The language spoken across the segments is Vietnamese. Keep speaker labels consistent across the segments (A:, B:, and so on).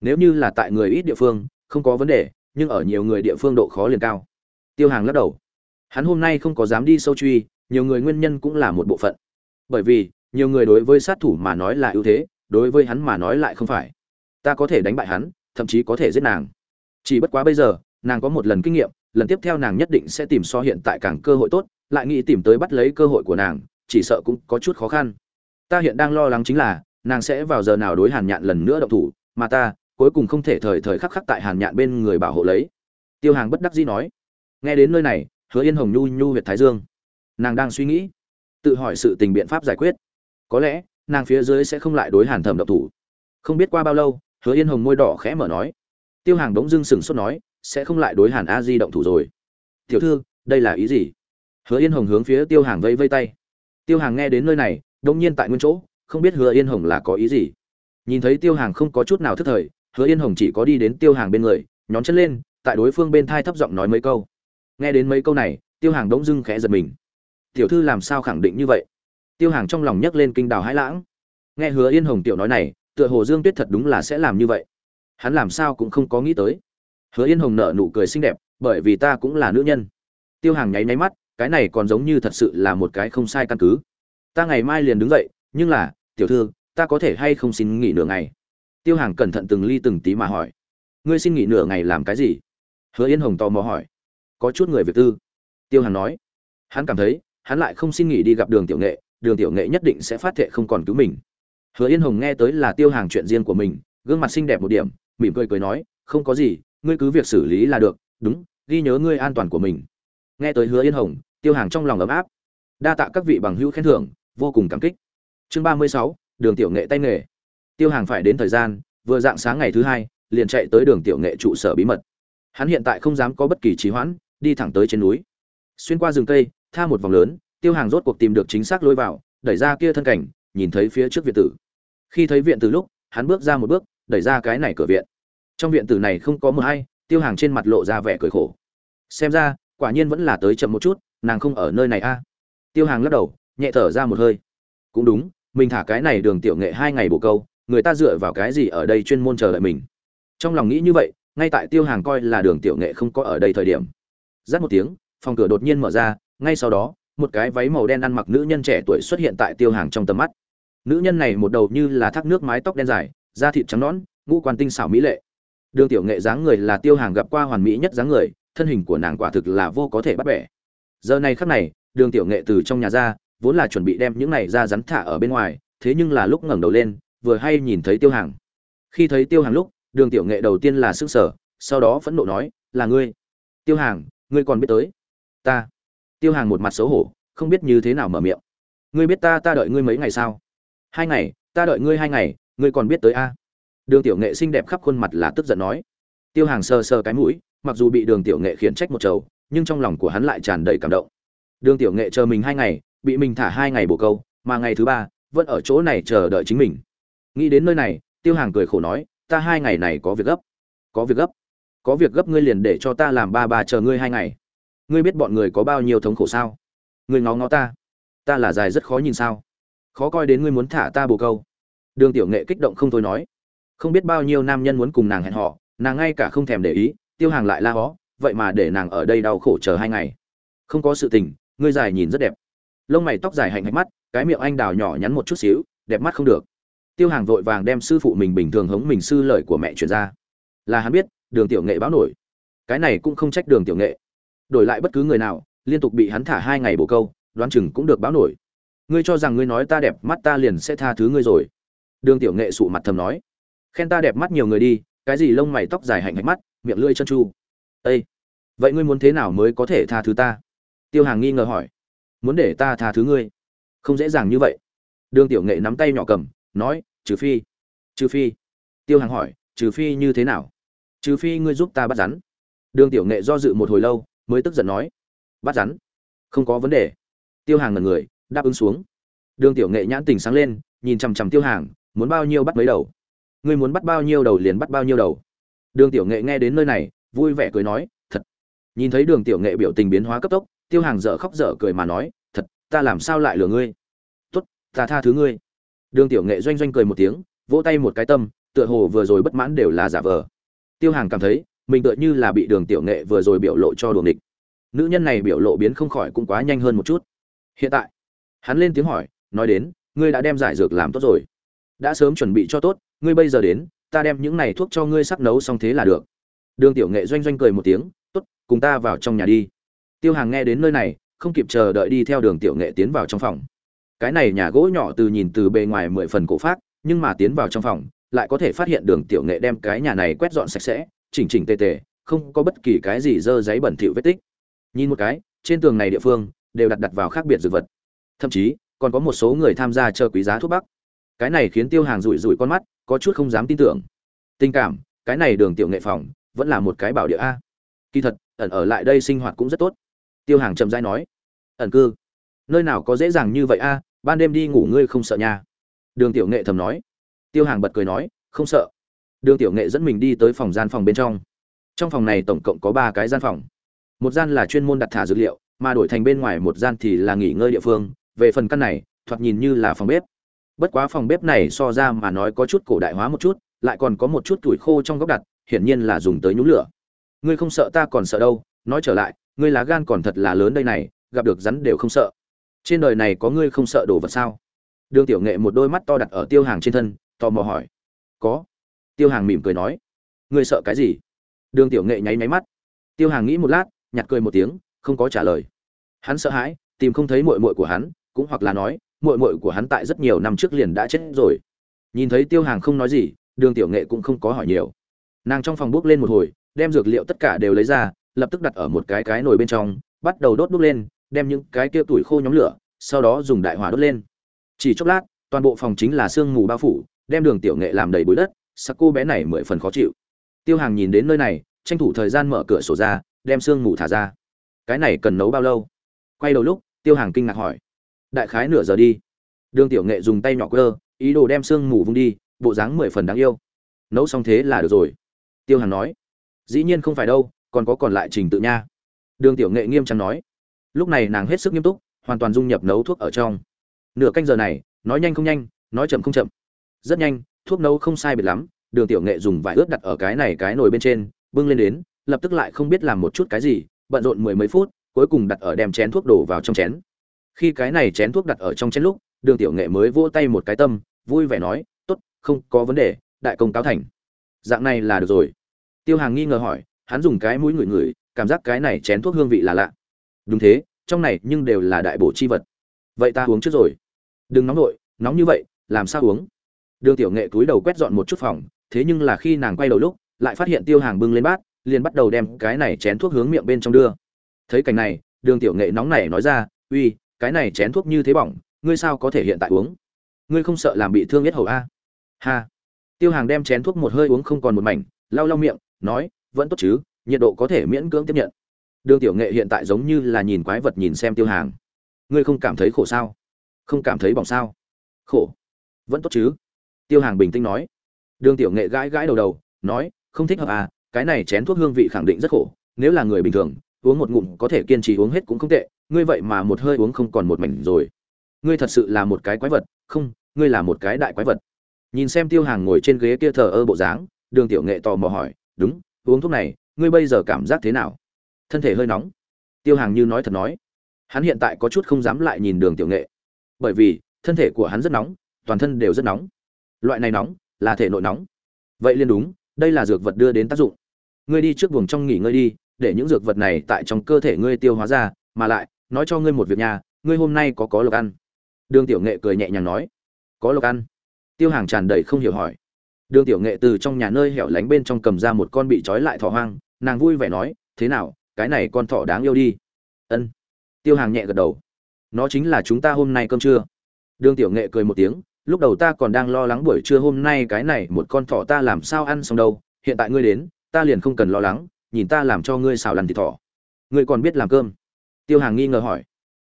A: nếu như là tại người ít địa phương, không có vấn đề, nhưng ở nhiều người địa phương độ khó liền cao. Tiêu hàng lắc đầu. Hắn hôm nay không có dám đi sâu truy, nhiều người nguyên nhân cũng là một bộ phận. Bởi vì, nhiều người đối với sát thủ mà nói là ưu thế, đối với hắn mà nói lại không phải. Ta có thể đánh bại hắn, thậm chí có thể giết nàng. Chỉ bất quá bây giờ, nàng có một lần kinh nghiệm, lần tiếp theo nàng nhất định sẽ tìm so hiện tại càng cơ hội tốt, lại nghĩ tìm tới bắt lấy cơ hội của nàng, chỉ sợ cũng có chút khó khăn. Ta hiện đang lo lắng chính là, nàng sẽ vào giờ nào đối hàn nhạn lần nữa động thủ, mà ta cuối cùng không thể thời thời khắc khắc tại hàn nhạn bên người bảo hộ lấy. Tiêu hàng bất đắc dĩ nói, nghe đến nơi này, hứa yên hồng nhu nhu huyệt thái dương. Nàng đang suy nghĩ, tự hỏi sự tình biện pháp giải quyết. Có lẽ, nàng phía dưới sẽ không lại đối hàn thẩm độc thủ. Không biết qua bao lâu, hứa yên hồng môi đỏ khẽ mở nói, tiêu hàng đống dưng sừng sốt nói, sẽ không lại đối hàn a di động thủ rồi. Tiểu thư, đây là ý gì? Hứa yên hồng hướng phía tiêu hàng vây vây tay. Tiêu hàng nghe đến nơi này, đông nhiên tại nguyên chỗ, không biết hứa yên hồng là có ý gì. Nhìn thấy tiêu hàng không có chút nào thức thời hứa yên hồng chỉ có đi đến tiêu hàng bên người, nhón chân lên, tại đối phương bên thai thấp giọng nói mấy câu. Nghe đến mấy câu này, tiêu hàng đống dưng khẽ giật mình. Tiểu thư làm sao khẳng định như vậy? Tiêu hàng trong lòng nhấc lên kinh đào hãi lãng. Nghe hứa yên hồng tiểu nói này, tựa hồ dương tuyết thật đúng là sẽ làm như vậy. Hắn làm sao cũng không có nghĩ tới. Hứa yên hồng nở nụ cười xinh đẹp, bởi vì ta cũng là nữ nhân. Tiêu hàng nháy nháy mắt, cái này còn giống như thật sự là một cái không sai căn cứ. Ta ngày mai liền đứng dậy, nhưng là, tiểu thư, ta có thể hay không xin nghỉ nửa ngày? Tiêu hàng cẩn thận từng ly từng tí mà hỏi. Ngươi xin nghỉ nửa ngày làm cái gì? Hứa yên hồng tò mò hỏi. Có chút người việc tư. Tiêu hàng nói. Hắn cảm thấy, hắn lại không xin nghỉ đi gặp đường tiểu nghệ, đường tiểu nghệ nhất định sẽ phát thệ không còn cứu mình. Hứa yên hồng nghe tới là tiêu hàng chuyện riêng của mình, gương mặt xinh đẹp một điểm, mỉm cười cười nói, không có gì, ngươi cứ việc xử lý là được, đúng, ghi nhớ ngươi an toàn của mình. Nghe tới hứa yên hồng, tiêu hàng trong lòng ấm áp. Đa tạ các vị bằng hữu khen thưởng, vô cùng cảm kích. Chương ba mươi sáu, đường tiểu nghệ tay nghề tiêu hàng phải đến thời gian, vừa dạng sáng ngày thứ hai, liền chạy tới đường tiểu nghệ trụ sở bí mật. Hắn hiện tại không dám có bất kỳ trì hoãn, đi thẳng tới trên núi. Xuyên qua rừng cây, tha một vòng lớn, tiêu hàng rốt cuộc tìm được chính xác lối vào, đẩy ra kia thân cảnh, nhìn thấy phía trước viện tử. Khi thấy viện tử lúc, hắn bước ra một bước, đẩy ra cái này cửa viện. Trong viện tử này không có mờ hay, tiêu hàng trên mặt lộ ra vẻ cười khổ. Xem ra, quả nhiên vẫn là tới chậm một chút, nàng không ở nơi này a. Tiêu hàng lắc đầu, nhẹ thở ra một hơi. Cũng đúng, mình thả cái này đường tiểu nghệ hai ngày bổ câu người ta dựa vào cái gì ở đây chuyên môn chờ đợi mình? Trong lòng nghĩ như vậy, ngay tại tiêu hàng coi là đường tiểu nghệ không có ở đây thời điểm. Giắt một tiếng, phòng cửa đột nhiên mở ra, ngay sau đó, một cái váy màu đen ăn mặc nữ nhân trẻ tuổi xuất hiện tại tiêu hàng trong tầm mắt. Nữ nhân này một đầu như là thác nước mái tóc đen dài, da thịt trắng nõn, ngũ quan tinh xảo mỹ lệ. Đường tiểu nghệ dáng người là tiêu hàng gặp qua hoàn mỹ nhất dáng người, thân hình của nàng quả thực là vô có thể bắt bẻ. Giờ này khắc này, đường tiểu nghệ từ trong nhà ra, vốn là chuẩn bị đem những này ra rắn thả ở bên ngoài, thế nhưng là lúc ngẩng đầu lên vừa hay nhìn thấy tiêu hàng. Khi thấy tiêu hàng lúc, đường tiểu nghệ đầu tiên là sức sở sau đó phẫn nộ nói, là ngươi. Tiêu hàng, ngươi còn biết tới? Ta. Tiêu hàng một mặt xấu hổ, không biết như thế nào mở miệng. Ngươi biết ta ta đợi ngươi mấy ngày sao? Hai ngày, ta đợi ngươi hai ngày, ngươi còn biết tới a? Đường tiểu nghệ xinh đẹp khắp khuôn mặt là tức giận nói. Tiêu hàng sờ sờ cái mũi, mặc dù bị đường tiểu nghệ khiển trách một chầu, nhưng trong lòng của hắn lại tràn đầy cảm động. Đường tiểu nghệ chờ mình hai ngày, bị mình thả hai ngày bổ câu, mà ngày thứ ba, vẫn ở chỗ này chờ đợi chính mình nghĩ đến nơi này, tiêu hàng cười khổ nói, ta hai ngày này có việc gấp. Có việc gấp. Có việc gấp ngươi liền để cho ta làm ba bà chờ ngươi hai ngày. Ngươi biết bọn người có bao nhiêu thống khổ sao? Ngươi ngó ngó ta. Ta là dài rất khó nhìn sao? Khó coi đến ngươi muốn thả ta bồ câu. Đường tiểu nghệ kích động không thôi nói, không biết bao nhiêu nam nhân muốn cùng nàng hẹn họ nàng ngay cả không thèm để ý, tiêu hàng lại la hó, vậy mà để nàng ở đây đau khổ chờ hai ngày. Không có sự tình, ngươi dài nhìn rất đẹp. Lông mày tóc dài hạnh hạnh mắt, cái miệng anh đào nhỏ nhắn một chút xíu, đẹp mắt không được tiêu hàng vội vàng đem sư phụ mình bình thường hống mình sư lời của mẹ truyền ra. Là hắn biết, đường tiểu nghệ báo nổi. Cái này cũng không trách đường tiểu nghệ. Đổi lại bất cứ người nào, liên tục bị hắn thả hai ngày bổ câu, đoán chừng cũng được báo nổi. Ngươi cho rằng ngươi nói ta đẹp mắt ta liền sẽ tha thứ ngươi rồi. Đường tiểu nghệ sụ mặt thầm nói. Khen ta đẹp mắt nhiều người đi, cái gì lông mày tóc dài hạnh hạnh mắt, miệng lưỡi chân chu. Ây vậy ngươi muốn thế nào mới có thể tha thứ ta? Tiêu hàng nghi ngờ hỏi. Muốn để ta tha thứ ngươi? Không dễ dàng như vậy. Đường tiểu nghệ nắm tay nhỏ cầm, nói trừ phi trừ phi. Tiêu hàng hỏi, trừ phi như thế nào? Trừ phi ngươi giúp ta bắt rắn. Đường tiểu nghệ do dự một hồi lâu, mới tức giận nói, bắt rắn? Không có vấn đề. Tiêu hàng ngần người, đáp ứng xuống. Đường tiểu nghệ nhãn tình sáng lên, nhìn chằm chằm tiêu hàng muốn bao nhiêu bắt mấy đầu? Ngươi muốn bắt bao nhiêu đầu liền bắt bao nhiêu đầu. Đường tiểu nghệ nghe đến nơi này, vui vẻ cười nói, thật. Nhìn thấy đường tiểu nghệ biểu tình biến hóa cấp tốc, tiêu hàng dở khóc dở cười mà nói, thật, ta làm sao lại lừa ngươi? Tốt, ta tha thứ ngươi đường tiểu nghệ doanh doanh cười một tiếng, vỗ tay một cái tâm, tựa hồ vừa rồi bất mãn đều là giả vờ. Tiêu hàng cảm thấy, mình tựa như là bị đường tiểu nghệ vừa rồi biểu lộ cho đuồng địch nữ nhân này biểu lộ biến không khỏi cũng quá nhanh hơn một chút. Hiện tại, hắn lên tiếng hỏi, nói đến, ngươi đã đem giải dược làm tốt rồi. Đã sớm chuẩn bị cho tốt, ngươi bây giờ đến, ta đem những này thuốc cho ngươi sắc nấu xong thế là được. Đường tiểu nghệ doanh doanh cười một tiếng, tốt, cùng ta vào trong nhà đi. Tiêu hàng nghe đến nơi này, không kịp chờ đợi đi theo đường tiểu nghệ tiến vào trong phòng cái này nhà gỗ nhỏ từ nhìn từ bề ngoài mười phần cổ phát nhưng mà tiến vào trong phòng, lại có thể phát hiện đường tiểu nghệ đem cái nhà này quét dọn sạch sẽ, chỉnh chỉnh tề tề, không có bất kỳ cái gì dơ giấy bẩn thỉu vết tích. Nhìn một cái, trên tường này địa phương đều đặt đặt vào khác biệt dược vật. Thậm chí, còn có một số người tham gia chờ quý giá thuốc bắc. Cái này khiến tiêu hàng rủi rủi con mắt, có chút không dám tin tưởng. Tình cảm, cái này đường tiểu nghệ phòng, vẫn là một cái bảo địa a. Kỳ thật, ẩn ở lại đây sinh hoạt cũng rất tốt. Tiêu hàng chậm rãi nói, ẩn cư? Nơi nào có dễ dàng như vậy a ban đêm đi ngủ ngươi không sợ nha. Đường tiểu nghệ thầm nói. Tiêu hàng bật cười nói, không sợ. Đường tiểu nghệ dẫn mình đi tới phòng gian phòng bên trong. Trong phòng này tổng cộng có ba cái gian phòng. Một gian là chuyên môn đặt thả dược liệu, mà đổi thành bên ngoài một gian thì là nghỉ ngơi địa phương. Về phần căn này, thoạt nhìn như là phòng bếp. Bất quá phòng bếp này so ra mà nói có chút cổ đại hóa một chút, lại còn có một chút tuổi khô trong góc đặt, hiển nhiên là dùng tới nhúng lửa. Ngươi không sợ ta còn sợ đâu, nói trở lại, ngươi lá gan còn thật là lớn đây này, gặp được rắn đều không sợ trên đời này có ngươi không sợ đồ vật sao? Đường tiểu nghệ một đôi mắt to đặt ở tiêu hàng trên thân, tò mò hỏi. Có. Tiêu hàng mỉm cười nói. Ngươi sợ cái gì? Đường tiểu nghệ nháy máy mắt. Tiêu hàng nghĩ một lát nhặt cười một tiếng, không có trả lời. Hắn sợ hãi, tìm không thấy muội muội của hắn, cũng hoặc là nói, muội muội của hắn tại rất nhiều năm trước liền đã chết rồi. Nhìn thấy tiêu hàng không nói gì, đường tiểu nghệ cũng không có hỏi nhiều. Nàng trong phòng bước lên một hồi, đem dược liệu tất cả đều lấy ra, lập tức đặt ở một cái cái nồi bên trong, bắt đầu đốt đốt lên đem những cái kia tuổi khô nhóm lửa, sau đó dùng đại hỏa đốt lên. Chỉ chốc lát, toàn bộ phòng chính là sương mù bao phủ, đem đường tiểu nghệ làm đầy bụi đất, sắc cô bé này mười phần khó chịu. Tiêu hàng nhìn đến nơi này, tranh thủ thời gian mở cửa sổ ra, đem sương mù thả ra. Cái này cần nấu bao lâu? Quay đầu lúc, tiêu hàng kinh ngạc hỏi. Đại khái nửa giờ đi. Đường tiểu nghệ dùng tay nhỏ cơ ý đồ đem sương mù vung đi, bộ dáng mười phần đáng yêu. Nấu xong thế là được rồi. Tiêu hàng nói. Dĩ nhiên không phải đâu, còn có còn lại trình tự nha. Đường tiểu nghệ nghiêm trang nói lúc này nàng hết sức nghiêm túc, hoàn toàn dung nhập nấu thuốc ở trong. Nửa canh giờ này, nói nhanh không nhanh, nói chậm không chậm. Rất nhanh, thuốc nấu không sai biệt lắm, đường tiểu nghệ dùng vải ướt đặt ở cái này cái nồi bên trên, bưng lên đến, lập tức lại không biết làm một chút cái gì, bận rộn mười mấy phút, cuối cùng đặt ở đem chén thuốc đổ vào trong chén. Khi cái này chén thuốc đặt ở trong chén lúc, đường tiểu nghệ mới vỗ tay một cái tâm, vui vẻ nói, tốt, không có vấn đề, đại công cáo thành. Dạng này là được rồi. Tiêu hàng nghi ngờ hỏi, hắn dùng cái mũi ngửi ngửi, cảm giác cái này chén thuốc hương vị là lạ đúng thế, trong này nhưng đều là đại bổ chi vật. Vậy ta uống trước rồi. Đừng nóng nổi nóng như vậy, làm sao uống? Đường tiểu nghệ cúi đầu quét dọn một chút phòng, thế nhưng là khi nàng quay đầu lúc, lại phát hiện tiêu hàng bưng lên bát, liền bắt đầu đem cái này chén thuốc hướng miệng bên trong đưa. Thấy cảnh này, đường tiểu nghệ nóng nảy nói ra, uy, cái này chén thuốc như thế bỏng, ngươi sao có thể hiện tại uống? Ngươi không sợ làm bị thương biết hầu a? Ha. Tiêu hàng đem chén thuốc một hơi uống không còn một mảnh, lau lau miệng, nói, vẫn tốt chứ, nhiệt độ có thể miễn cưỡng tiếp nhận đường tiểu nghệ hiện tại giống như là nhìn quái vật nhìn xem tiêu hàng. Ngươi không cảm thấy khổ sao? Không cảm thấy bỏng sao? Khổ. Vẫn tốt chứ? Tiêu hàng bình tĩnh nói. Đường tiểu nghệ gãi gãi đầu đầu, nói, không thích hợp à cái này chén thuốc hương vị khẳng định rất khổ. Nếu là người bình thường, uống một ngụm có thể kiên trì uống hết cũng không tệ. Ngươi vậy mà một hơi uống không còn một mảnh rồi. Ngươi thật sự là một cái quái vật. Không, ngươi là một cái đại quái vật. Nhìn xem tiêu hàng ngồi trên ghế kia thờ ơ bộ dáng, đường tiểu nghệ tò mò hỏi, đúng, uống thuốc này, ngươi bây giờ cảm giác thế nào? Thân thể hơi nóng. Tiêu hàng như nói thật nói, hắn hiện tại có chút không dám lại nhìn đường tiểu nghệ. Bởi vì, thân thể của hắn rất nóng, toàn thân đều rất nóng. Loại này nóng, là thể nội nóng. Vậy liền đúng, đây là dược vật đưa đến tác dụng. Ngươi đi trước vùng trong nghỉ ngơi đi, để những dược vật này tại trong cơ thể ngươi tiêu hóa ra, mà lại, nói cho ngươi một việc nhà ngươi hôm nay có có lộc ăn. Đường tiểu nghệ cười nhẹ nhàng nói, có lộc ăn. Tiêu hàng tràn đầy không hiểu hỏi. Đường tiểu nghệ từ trong nhà nơi hẻo lánh bên trong cầm ra một con bị trói lại thỏ hoang, nàng vui vẻ nói, thế nào cái này con thỏ đáng yêu đi. Ân. Tiêu hàng nhẹ gật đầu. Nó chính là chúng ta hôm nay cơm trưa. Đường tiểu nghệ cười một tiếng, lúc đầu ta còn đang lo lắng buổi trưa hôm nay cái này một con thỏ ta làm sao ăn xong đâu, hiện tại ngươi đến, ta liền không cần lo lắng, nhìn ta làm cho ngươi xào lăn thịt thỏ. Ngươi còn biết làm cơm? Tiêu hàng nghi ngờ hỏi.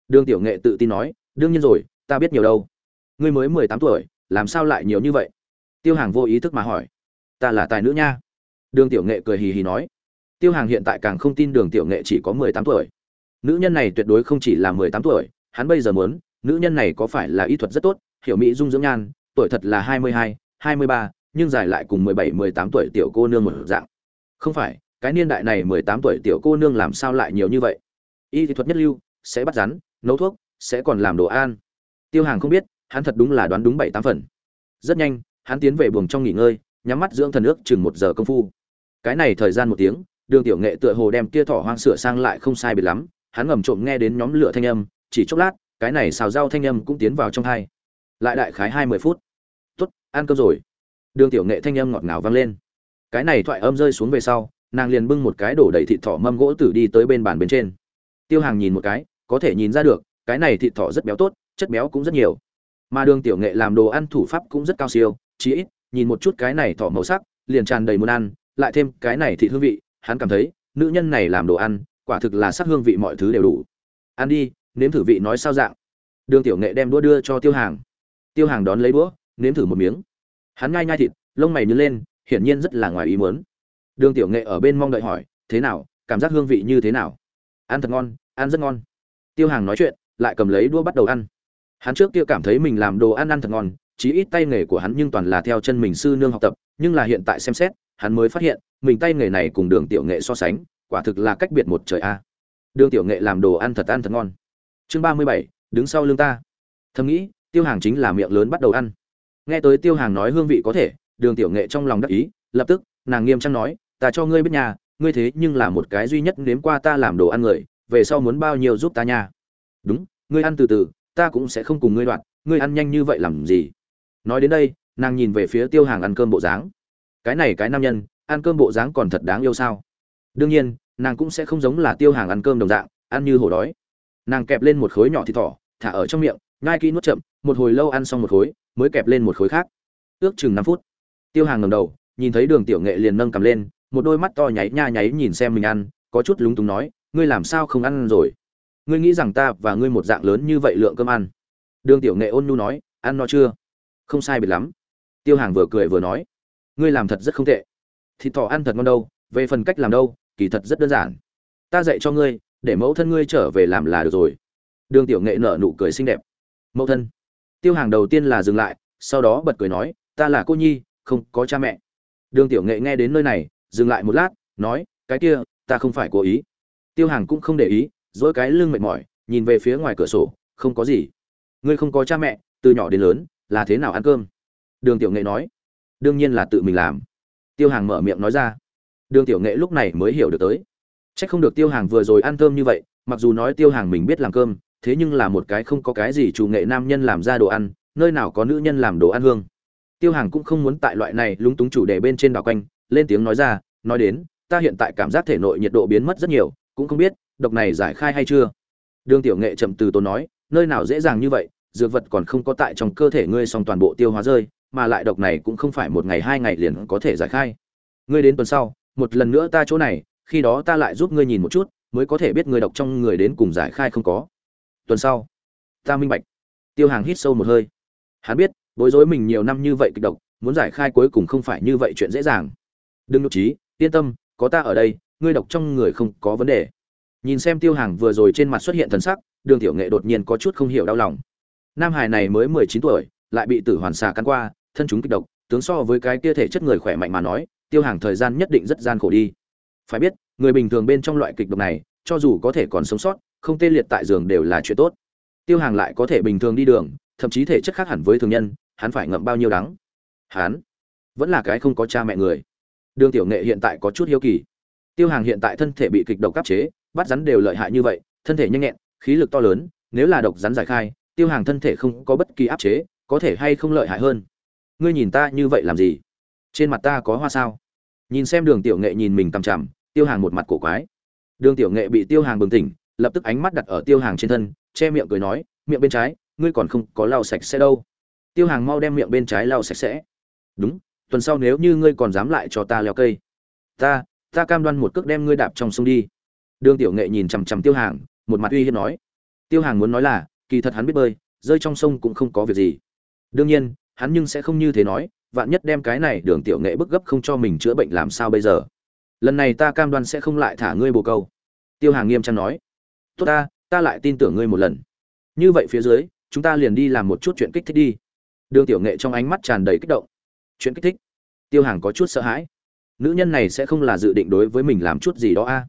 A: Đường tiểu nghệ tự tin nói, đương nhiên rồi, ta biết nhiều đâu. Ngươi mới mười tám tuổi, làm sao lại nhiều như vậy? Tiêu hàng vô ý thức mà hỏi. Ta là tài nữ nha. Đường tiểu nghệ cười hì hì nói tiêu hàng hiện tại càng không tin đường tiểu nghệ chỉ có mười tám tuổi. Nữ nhân này tuyệt đối không chỉ là mười tám tuổi, hắn bây giờ muốn, nữ nhân này có phải là y thuật rất tốt, hiểu mỹ dung dưỡng nhan, tuổi thật là hai mươi hai hai mươi ba, nhưng dài lại cùng mười bảy, mười tám tuổi tiểu cô nương một dạng. Không phải, cái niên đại này mười tám tuổi tiểu cô nương làm sao lại nhiều như vậy? Y thuật nhất lưu, sẽ bắt rắn, nấu thuốc, sẽ còn làm đồ ăn. Tiêu hàng không biết, hắn thật đúng là đoán đúng bảy tám phần. Rất nhanh, hắn tiến về buồng trong nghỉ ngơi, nhắm mắt dưỡng thần ước chừng một giờ công phu. Cái này thời gian một tiếng đường tiểu nghệ tựa hồ đem kia thỏ hoang sửa sang lại không sai biệt lắm, hắn ngầm trộm nghe đến nhóm lửa thanh âm, chỉ chốc lát, cái này xào rau thanh âm cũng tiến vào trong hai. Lại đại khái hai mươi phút. Tốt, ăn cơm rồi. Đường tiểu nghệ thanh âm ngọt ngào vang lên. Cái này thoại âm rơi xuống về sau, nàng liền bưng một cái đổ đầy thịt thỏ mâm gỗ tử đi tới bên bàn bên trên. Tiêu hàng nhìn một cái, có thể nhìn ra được, cái này thịt thỏ rất béo tốt, chất béo cũng rất nhiều. Mà đường tiểu nghệ làm đồ ăn thủ pháp cũng rất cao siêu, chí ít, nhìn một chút cái này thỏ màu sắc, liền tràn đầy muốn ăn, lại thêm cái này thịt hương vị hắn cảm thấy, nữ nhân này làm đồ ăn, quả thực là sắc hương vị mọi thứ đều đủ. Ăn đi, nếm thử vị nói sao dạng. Đường tiểu nghệ đem đũa đưa cho tiêu hàng. Tiêu hàng đón lấy đũa, nếm thử một miếng. Hắn ngai nhai thịt, lông mày nhớ lên, hiển nhiên rất là ngoài ý muốn. Đường tiểu nghệ ở bên mong đợi hỏi, thế nào? Cảm giác hương vị như thế nào? Ăn thật ngon, ăn rất ngon. Tiêu hàng nói chuyện, lại cầm lấy đũa bắt đầu ăn. Hắn trước kia cảm thấy mình làm đồ ăn ăn thật ngon, chí ít tay nghề của hắn nhưng toàn là theo chân mình sư nương học tập, nhưng là hiện tại xem xét hắn mới phát hiện, mình tay nghề này cùng đường tiểu nghệ so sánh, quả thực là cách biệt một trời a. Đường tiểu nghệ làm đồ ăn thật ăn thật ngon. Chương ba mươi bảy, đứng sau lưng ta. Thầm nghĩ, tiêu hàng chính là miệng lớn bắt đầu ăn. Nghe tới tiêu hàng nói hương vị có thể, đường tiểu nghệ trong lòng đắc ý, lập tức, nàng nghiêm trang nói, ta cho ngươi biết nhà ngươi thế nhưng là một cái duy nhất nếm qua ta làm đồ ăn người, về sau muốn bao nhiêu giúp ta nha? Đúng, ngươi ăn từ từ, ta cũng sẽ không cùng ngươi đoạn, ngươi ăn nhanh như vậy làm gì? Nói đến đây, nàng nhìn về phía tiêu hàng ăn cơm bộ dáng cái này cái nam nhân, ăn cơm bộ dáng còn thật đáng yêu sao? Đương nhiên, nàng cũng sẽ không giống là tiêu hàng ăn cơm đồng dạng, ăn như hổ đói. Nàng kẹp lên một khối nhỏ thịt thỏ, thả ở trong miệng ngai kỹ nuốt chậm, một hồi lâu ăn xong một khối, mới kẹp lên một khối khác. Ước chừng năm phút, tiêu hàng ngầm đầu, nhìn thấy đường tiểu nghệ liền nâng cầm lên, một đôi mắt to nháy nha nháy nhìn xem mình ăn, có chút lúng túng nói, ngươi làm sao không ăn rồi? Ngươi nghĩ rằng ta và ngươi một dạng lớn như vậy lượng cơm ăn? Đường tiểu nghệ ôn nhu nói, ăn no chưa? Không sai biệt lắm. Tiêu hàng vừa cười vừa nói ngươi làm thật rất không tệ. Thịt thỏ ăn thật ngon đâu, về phần cách làm đâu, kỳ thật rất đơn giản. Ta dạy cho ngươi, để mẫu thân ngươi trở về làm là được rồi. Đường tiểu nghệ nở nụ cười xinh đẹp. Mẫu thân, tiêu hàng đầu tiên là dừng lại, sau đó bật cười nói, ta là cô nhi, không có cha mẹ. Đường tiểu nghệ nghe đến nơi này, dừng lại một lát, nói, cái kia, ta không phải cố ý. Tiêu hàng cũng không để ý, dỗi cái lưng mệt mỏi, nhìn về phía ngoài cửa sổ, không có gì. Ngươi không có cha mẹ, từ nhỏ đến lớn, là thế nào ăn cơm? Đường tiểu nghệ nói đương nhiên là tự mình làm. Tiêu hàng mở miệng nói ra. Đường tiểu nghệ lúc này mới hiểu được tới. C h ắ c không được tiêu hàng vừa rồi ăn cơm như vậy, mặc dù nói tiêu hàng mình biết làm cơm, thế nhưng là một cái không có cái gì chủ nghệ nam nhân làm ra đồ ăn, nơi nào có nữ nhân làm đồ ăn hương. Tiêu hàng cũng không muốn tại loại này lúng túng chủ đề bên trên đảo quanh, lên tiếng nói ra, nói đến, ta hiện tại cảm giác thể nội nhiệt độ biến mất rất nhiều, cũng không biết, độc này giải khai hay chưa? Đường tiểu nghệ chậm từ tốn nói, nơi nào dễ dàng như vậy, dược vật còn không có tại trong cơ thể ngươi xong toàn bộ tiêu hóa rơi mà lại độc này cũng không phải một ngày hai ngày liền có thể giải khai. Ngươi đến tuần sau, một lần nữa ta chỗ này, khi đó ta lại giúp ngươi nhìn một chút, mới có thể biết ngươi độc trong người đến cùng giải khai không có. Tuần sau, ta minh bạch. Tiêu hàng hít sâu một hơi. Hắn biết, bối rối mình nhiều năm như vậy kịch độc, muốn giải khai cuối cùng không phải như vậy chuyện dễ dàng. Đừng nhục trí, yên tâm, có ta ở đây, ngươi độc trong người không có vấn đề. Nhìn xem tiêu hàng vừa rồi trên mặt xuất hiện thần sắc, đường tiểu nghệ đột nhiên có chút không hiểu đau lòng. Nam hải này mới mười chín tuổi, lại bị tử hoàn xà căn qua thân chúng kịch độc, tướng so với cái kia thể chất người khỏe mạnh mà nói, tiêu hàng thời gian nhất định rất gian khổ đi. Phải biết, người bình thường bên trong loại kịch độc này, cho dù có thể còn sống sót, không tê liệt tại giường đều là chuyện tốt. Tiêu hàng lại có thể bình thường đi đường, thậm chí thể chất khác hẳn với thường nhân, hắn phải ngậm bao nhiêu đắng? Hắn vẫn là cái không có cha mẹ người. Đường tiểu nghệ hiện tại có chút hiếu kỳ. Tiêu hàng hiện tại thân thể bị kịch độc áp chế, bắt rắn đều lợi hại như vậy, thân thể nhanh nhẹn, khí lực to lớn, nếu là độc rắn giải khai, tiêu hàng thân thể không có bất kỳ áp chế, có thể hay không lợi hại hơn? Ngươi nhìn ta như vậy làm gì? Trên mặt ta có hoa sao? Nhìn xem đường tiểu nghệ nhìn mình cằm chằm, tiêu hàng một mặt cổ quái. Đường tiểu nghệ bị tiêu hàng bừng tỉnh, lập tức ánh mắt đặt ở tiêu hàng trên thân, che miệng cười nói, miệng bên trái, ngươi còn không có lau sạch sẽ đâu. Tiêu hàng mau đem miệng bên trái lau sạch sẽ. Đúng, tuần sau nếu như ngươi còn dám lại cho ta leo cây, ta ta cam đoan một cước đem ngươi đạp trong sông đi. Đường tiểu nghệ nhìn chằm chằm tiêu hàng, một mặt uy hiếp nói. Tiêu hàng muốn nói là, kỳ thật hắn biết bơi, rơi trong sông cũng không có việc gì. Đương nhiên hắn nhưng sẽ không như thế nói, vạn nhất đem cái này đường tiểu nghệ bức gấp không cho mình chữa bệnh làm sao bây giờ? Lần này ta cam đoan sẽ không lại thả ngươi bồ câu. Tiêu hàng nghiêm trang nói. Tốt ta ta lại tin tưởng ngươi một lần. Như vậy phía dưới, chúng ta liền đi làm một chút chuyện kích thích đi. Đường tiểu nghệ trong ánh mắt tràn đầy kích động. Chuyện kích thích? Tiêu hàng có chút sợ hãi. Nữ nhân này sẽ không là dự định đối với mình làm chút gì đó a?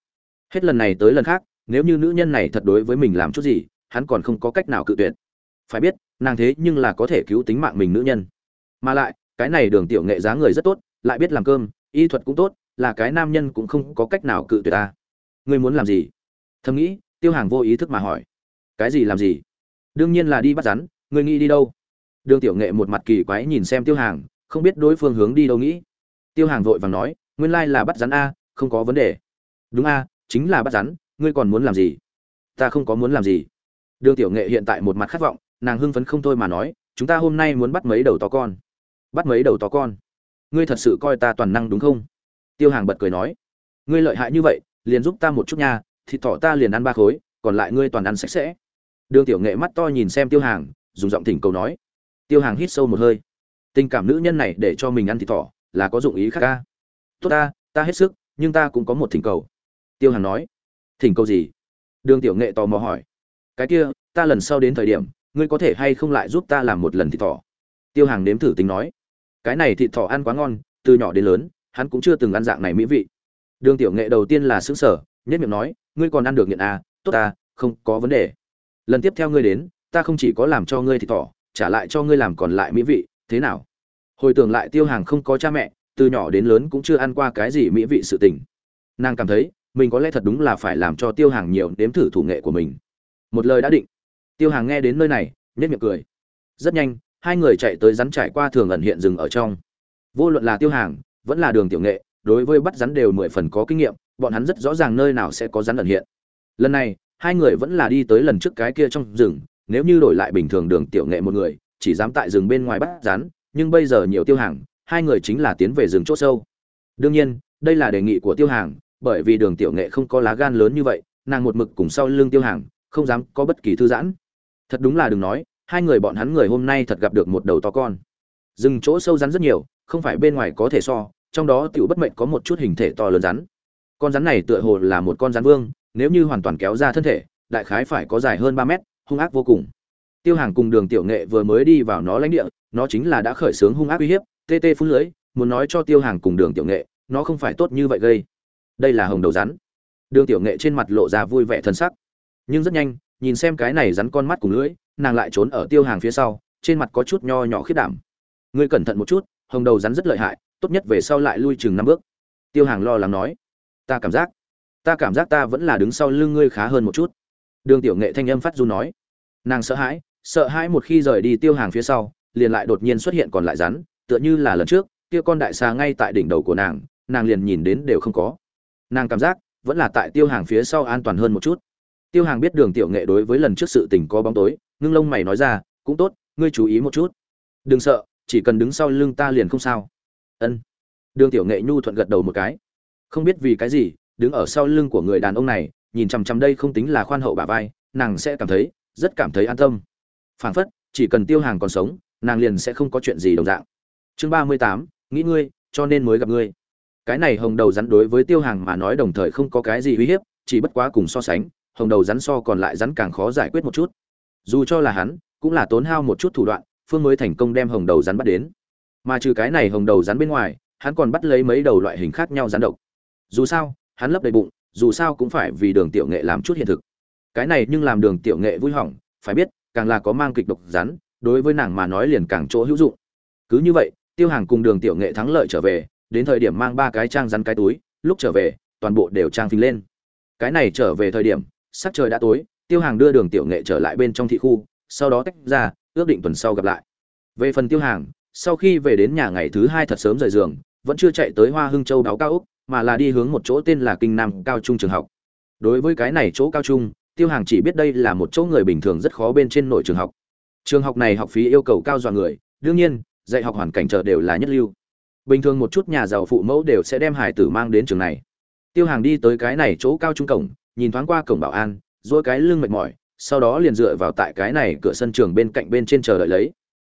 A: Hết lần này tới lần khác, nếu như nữ nhân này thật đối với mình làm chút gì, hắn còn không có cách nào cự tuyệt phải biết, nàng thế nhưng là có thể cứu tính mạng mình nữ nhân. Mà lại, cái này đường tiểu nghệ giá người rất tốt, lại biết làm cơm, y thuật cũng tốt, là cái nam nhân cũng không có cách nào cự tuyệt ta. Ngươi muốn làm gì? Thầm nghĩ, tiêu hàng vô ý thức mà hỏi. Cái gì làm gì? Đương nhiên là đi bắt rắn, ngươi nghĩ đi đâu? Đường tiểu nghệ một mặt kỳ quái nhìn xem tiêu hàng, không biết đối phương hướng đi đâu nghĩ. Tiêu hàng vội vàng nói, nguyên lai là bắt rắn a, không có vấn đề. Đúng a, chính là bắt rắn, ngươi còn muốn làm gì? Ta không có muốn làm gì. Đường tiểu nghệ hiện tại một mặt khát vọng nàng hưng phấn không thôi mà nói, chúng ta hôm nay muốn bắt mấy đầu to con? Bắt mấy đầu to con? Ngươi thật sự coi ta toàn năng đúng không? Tiêu hàng bật cười nói, ngươi lợi hại như vậy, liền giúp ta một chút nha, thịt thỏ ta liền ăn ba khối, còn lại ngươi toàn ăn sạch sẽ. Đường tiểu nghệ mắt to nhìn xem tiêu hàng, dùng giọng thỉnh cầu nói. Tiêu hàng hít sâu một hơi. Tình cảm nữ nhân này để cho mình ăn thịt thỏ, là có dụng ý khác ca. Tốt ta ta hết sức, nhưng ta cũng có một thỉnh cầu. Tiêu hàng nói. Thỉnh cầu gì? Đường tiểu nghệ tò mò hỏi. Cái kia, ta lần sau đến thời điểm ngươi có thể hay không lại giúp ta làm một lần thịt thỏ? Tiêu hàng nếm thử tính nói. Cái này thịt thỏ ăn quá ngon từ nhỏ đến lớn hắn cũng chưa từng ăn dạng này mỹ vị. Đường tiểu nghệ đầu tiên là xứng sở nhất miệng nói ngươi còn ăn được nghiện à, tốt ta không có vấn đề. Lần tiếp theo ngươi đến ta không chỉ có làm cho ngươi thịt thỏ trả lại cho ngươi làm còn lại mỹ vị thế nào? Hồi tưởng lại tiêu hàng không có cha mẹ từ nhỏ đến lớn cũng chưa ăn qua cái gì mỹ vị sự tình. Nàng cảm thấy mình có lẽ thật đúng là phải làm cho tiêu hàng nhiều nếm thử thủ nghệ của mình. Một lời đã định tiêu hàng nghe đến nơi này nhất miệng cười. Rất nhanh, hai người chạy tới rắn trải qua thường ẩn hiện rừng ở trong. Vô luận là tiêu hàng, vẫn là đường tiểu nghệ, đối với bắt rắn đều mười phần có kinh nghiệm, bọn hắn rất rõ ràng nơi nào sẽ có rắn ẩn hiện. Lần này, hai người vẫn là đi tới lần trước cái kia trong rừng, nếu như đổi lại bình thường đường tiểu nghệ một người, chỉ dám tại rừng bên ngoài bắt rắn, nhưng bây giờ nhiều tiêu hàng, hai người chính là tiến về rừng chỗ sâu. Đương nhiên, đây là đề nghị của tiêu hàng, bởi vì đường tiểu nghệ không có lá gan lớn như vậy, nàng một mực cùng sau lưng tiêu hàng, không dám có bất kỳ thư giãn thật đúng là đừng nói, hai người bọn hắn người hôm nay thật gặp được một đầu to con. Rừng chỗ sâu rắn rất nhiều, không phải bên ngoài có thể so, trong đó tiểu bất mệnh có một chút hình thể to lớn rắn. Con rắn này tựa hồ là một con rắn vương, nếu như hoàn toàn kéo ra thân thể, đại khái phải có dài hơn ba mét, hung ác vô cùng. Tiêu hàng cùng đường tiểu nghệ vừa mới đi vào nó lãnh địa, nó chính là đã khởi xướng hung ác uy hiếp, tê tê phun lưới, muốn nói cho tiêu hàng cùng đường tiểu nghệ, nó không phải tốt như vậy gây. Đây là hồng đầu rắn. Đường tiểu nghệ trên mặt lộ ra vui vẻ thân sắc. Nhưng rất nhanh nhìn xem cái này rắn con mắt cùng lưỡi, nàng lại trốn ở tiêu hàng phía sau, trên mặt có chút nho nhỏ khiết đảm. Ngươi cẩn thận một chút, hồng đầu rắn rất lợi hại, tốt nhất về sau lại lui chừng năm bước. Tiêu hàng lo lắng nói. Ta cảm giác, ta cảm giác ta vẫn là đứng sau lưng ngươi khá hơn một chút. Đường tiểu nghệ thanh âm phát du nói. Nàng sợ hãi sợ hãi một khi rời đi tiêu hàng phía sau, liền lại đột nhiên xuất hiện còn lại rắn, tựa như là lần trước, kia con đại xà ngay tại đỉnh đầu của nàng nàng liền nhìn đến đều không có. Nàng cảm giác, vẫn là tại tiêu hàng phía sau an toàn hơn một chút tiêu hàng biết đường tiểu nghệ đối với lần trước sự tình có bóng tối, ngưng lông mày nói ra, cũng tốt, ngươi chú ý một chút. Đừng sợ, chỉ cần đứng sau lưng ta liền không sao. Ân. Đường tiểu nghệ nhu thuận gật đầu một cái. Không biết vì cái gì, đứng ở sau lưng của người đàn ông này, nhìn chằm chằm đây không tính là khoan hậu bả vai, nàng sẽ cảm thấy rất cảm thấy an tâm. Phảng phất, chỉ cần tiêu hàng còn sống, nàng liền sẽ không có chuyện gì đồng dạng. Chương ba mươi tám, nghĩ ngươi, cho nên mới gặp ngươi. Cái này hồng đầu rắn đối với tiêu hàng mà nói đồng thời không có cái gì uy hiếp, chỉ bất quá cùng so sánh hồng đầu rắn so còn lại rắn càng khó giải quyết một chút. Dù cho là hắn, cũng là tốn hao một chút thủ đoạn, phương mới thành công đem hồng đầu rắn bắt đến. Mà trừ cái này hồng đầu rắn bên ngoài, hắn còn bắt lấy mấy đầu loại hình khác nhau rắn độc. Dù sao, hắn lấp đầy bụng, dù sao cũng phải vì đường tiểu nghệ làm chút hiện thực. Cái này nhưng làm đường tiểu nghệ vui hỏng, phải biết, càng là có mang kịch độc rắn, đối với nàng mà nói liền càng chỗ hữu dụng. Cứ như vậy, tiêu hàng cùng đường tiểu nghệ thắng lợi trở về, đến thời điểm mang ba cái trang rắn cái túi, lúc trở về, toàn bộ đều trang phình lên. Cái này trở về thời điểm sắc trời đã tối, tiêu hàng đưa đường tiểu nghệ trở lại bên trong thị khu, sau đó tách ra, ước định tuần sau gặp lại. Về phần tiêu hàng, sau khi về đến nhà ngày thứ hai thật sớm rời giường, vẫn chưa chạy tới hoa hưng châu báo cao úc, mà là đi hướng một chỗ tên là kinh nam cao trung trường học. Đối với cái này chỗ cao trung, tiêu hàng chỉ biết đây là một chỗ người bình thường rất khó bên trên nội trường học. Trường học này học phí yêu cầu cao dọa người, đương nhiên, dạy học hoàn cảnh chờ đều là nhất lưu. Bình thường một chút nhà giàu phụ mẫu đều sẽ đem hải tử mang đến trường này. Tiêu hàng đi tới cái này chỗ cao trung cổng nhìn thoáng qua cổng bảo an dỗi cái lưng mệt mỏi, sau đó liền dựa vào tại cái này cửa sân trường bên cạnh bên trên chờ đợi lấy.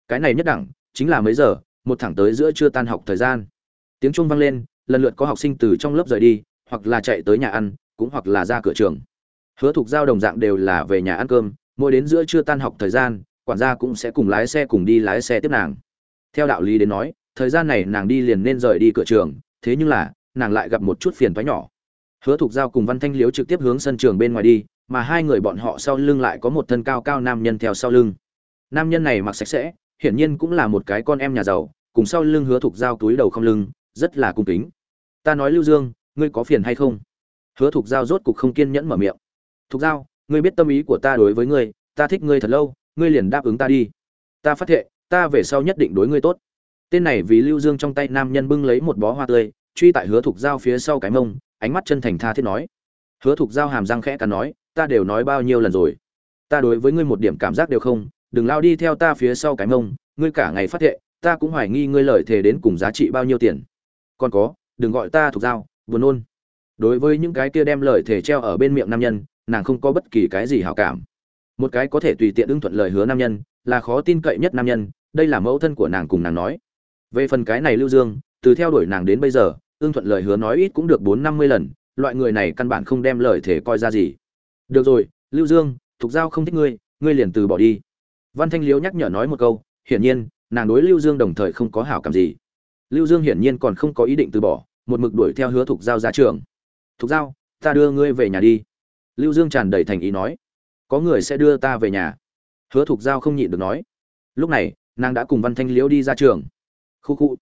A: Cái này nhất đẳng, chính là mấy giờ, một thẳng tới giữa trưa tan học thời gian. Tiếng chuông vang lên, lần lượt có học sinh từ trong lớp rời đi, hoặc là chạy tới nhà ăn, cũng hoặc là ra cửa trường. Hứa thục giao đồng dạng đều là về nhà ăn cơm, mỗi đến giữa trưa tan học thời gian, quản gia cũng sẽ cùng lái xe cùng đi lái xe tiếp nàng. Theo đạo lý đến nói, thời gian này nàng đi liền nên rời đi cửa trường, thế nhưng là, nàng lại gặp một chút phiền thoái nhỏ hứa thục giao cùng văn thanh liếu trực tiếp hướng sân trường bên ngoài đi, mà hai người bọn họ sau lưng lại có một thân cao cao nam nhân theo sau lưng. Nam nhân này mặc sạch sẽ, hiển nhiên cũng là một cái con em nhà giàu, cùng sau lưng hứa thục giao túi đầu không lưng, rất là cung kính. Ta nói lưu dương, ngươi có phiền hay không? Hứa thục giao rốt cục không kiên nhẫn mở miệng. Thục giao, ngươi biết tâm ý của ta đối với ngươi, ta thích ngươi thật lâu, ngươi liền đáp ứng ta đi. Ta phát thệ, ta về sau nhất định đối ngươi tốt. Tên này vì lưu dương trong tay nam nhân bưng lấy một bó hoa tươi, truy tại hứa thục giao phía sau cái mông ánh mắt chân thành tha thiết nói. Hứa thục giao hàm răng khẽ cắn nói, ta đều nói bao nhiêu lần rồi. Ta đối với ngươi một điểm cảm giác đều không. Đừng lao đi theo ta phía sau cái mông. Ngươi cả ngày phát thệ, ta cũng hoài nghi ngươi lời thề đến cùng giá trị bao nhiêu tiền. Còn có, đừng gọi ta thục giao, buồn nôn. Đối với những cái kia đem lời thề treo ở bên miệng nam nhân, nàng không có bất kỳ cái gì hảo cảm. Một cái có thể tùy tiện ưng thuận lời hứa nam nhân, là khó tin cậy nhất nam nhân, đây là mẫu thân của nàng cùng nàng nói. Về phần cái này lưu dương, từ theo đuổi nàng đến bây giờ ưng thuận lời hứa nói ít cũng được bốn năm mươi lần, loại người này căn bản không đem lời thể coi ra gì. Được rồi, lưu dương, thục giao không thích ngươi ngươi liền từ bỏ đi. Văn thanh liếu nhắc nhở nói một câu, hiển nhiên, nàng đối lưu dương đồng thời không có hảo cảm gì. Lưu dương hiển nhiên còn không có ý định từ bỏ, một mực đuổi theo hứa thục giao ra trường. Thục giao, ta đưa ngươi về nhà đi. Lưu dương tràn đầy thành ý nói, có người sẽ đưa ta về nhà. Hứa thục giao không nhịn được nói. Lúc này, nàng đã cùng văn thanh liễu đi ra trường. Khu khu.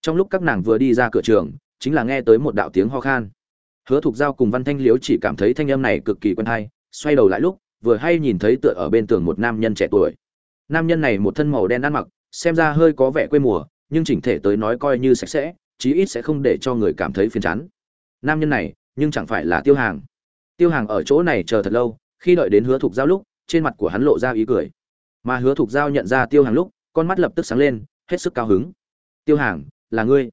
A: Trong lúc các nàng vừa đi ra cửa trường chính là nghe tới một đạo tiếng ho khan. Hứa thục giao cùng văn thanh liễu chỉ cảm thấy thanh âm này cực kỳ quen hay, xoay đầu lại lúc, vừa hay nhìn thấy tựa ở bên tường một nam nhân trẻ tuổi. Nam nhân này một thân màu đen ăn mặc, xem ra hơi có vẻ quê mùa, nhưng chỉnh thể tới nói coi như sạch sẽ, chí ít sẽ không để cho người cảm thấy phiền chán. Nam nhân này, nhưng chẳng phải là tiêu hàng. Tiêu hàng ở chỗ này chờ thật lâu, khi đợi đến hứa thục giao lúc, trên mặt của hắn lộ ra ý cười. Mà hứa thục giao nhận ra tiêu hàng lúc, con mắt lập tức sáng lên, hết sức cao hứng. Tiêu hàng, là ngươi?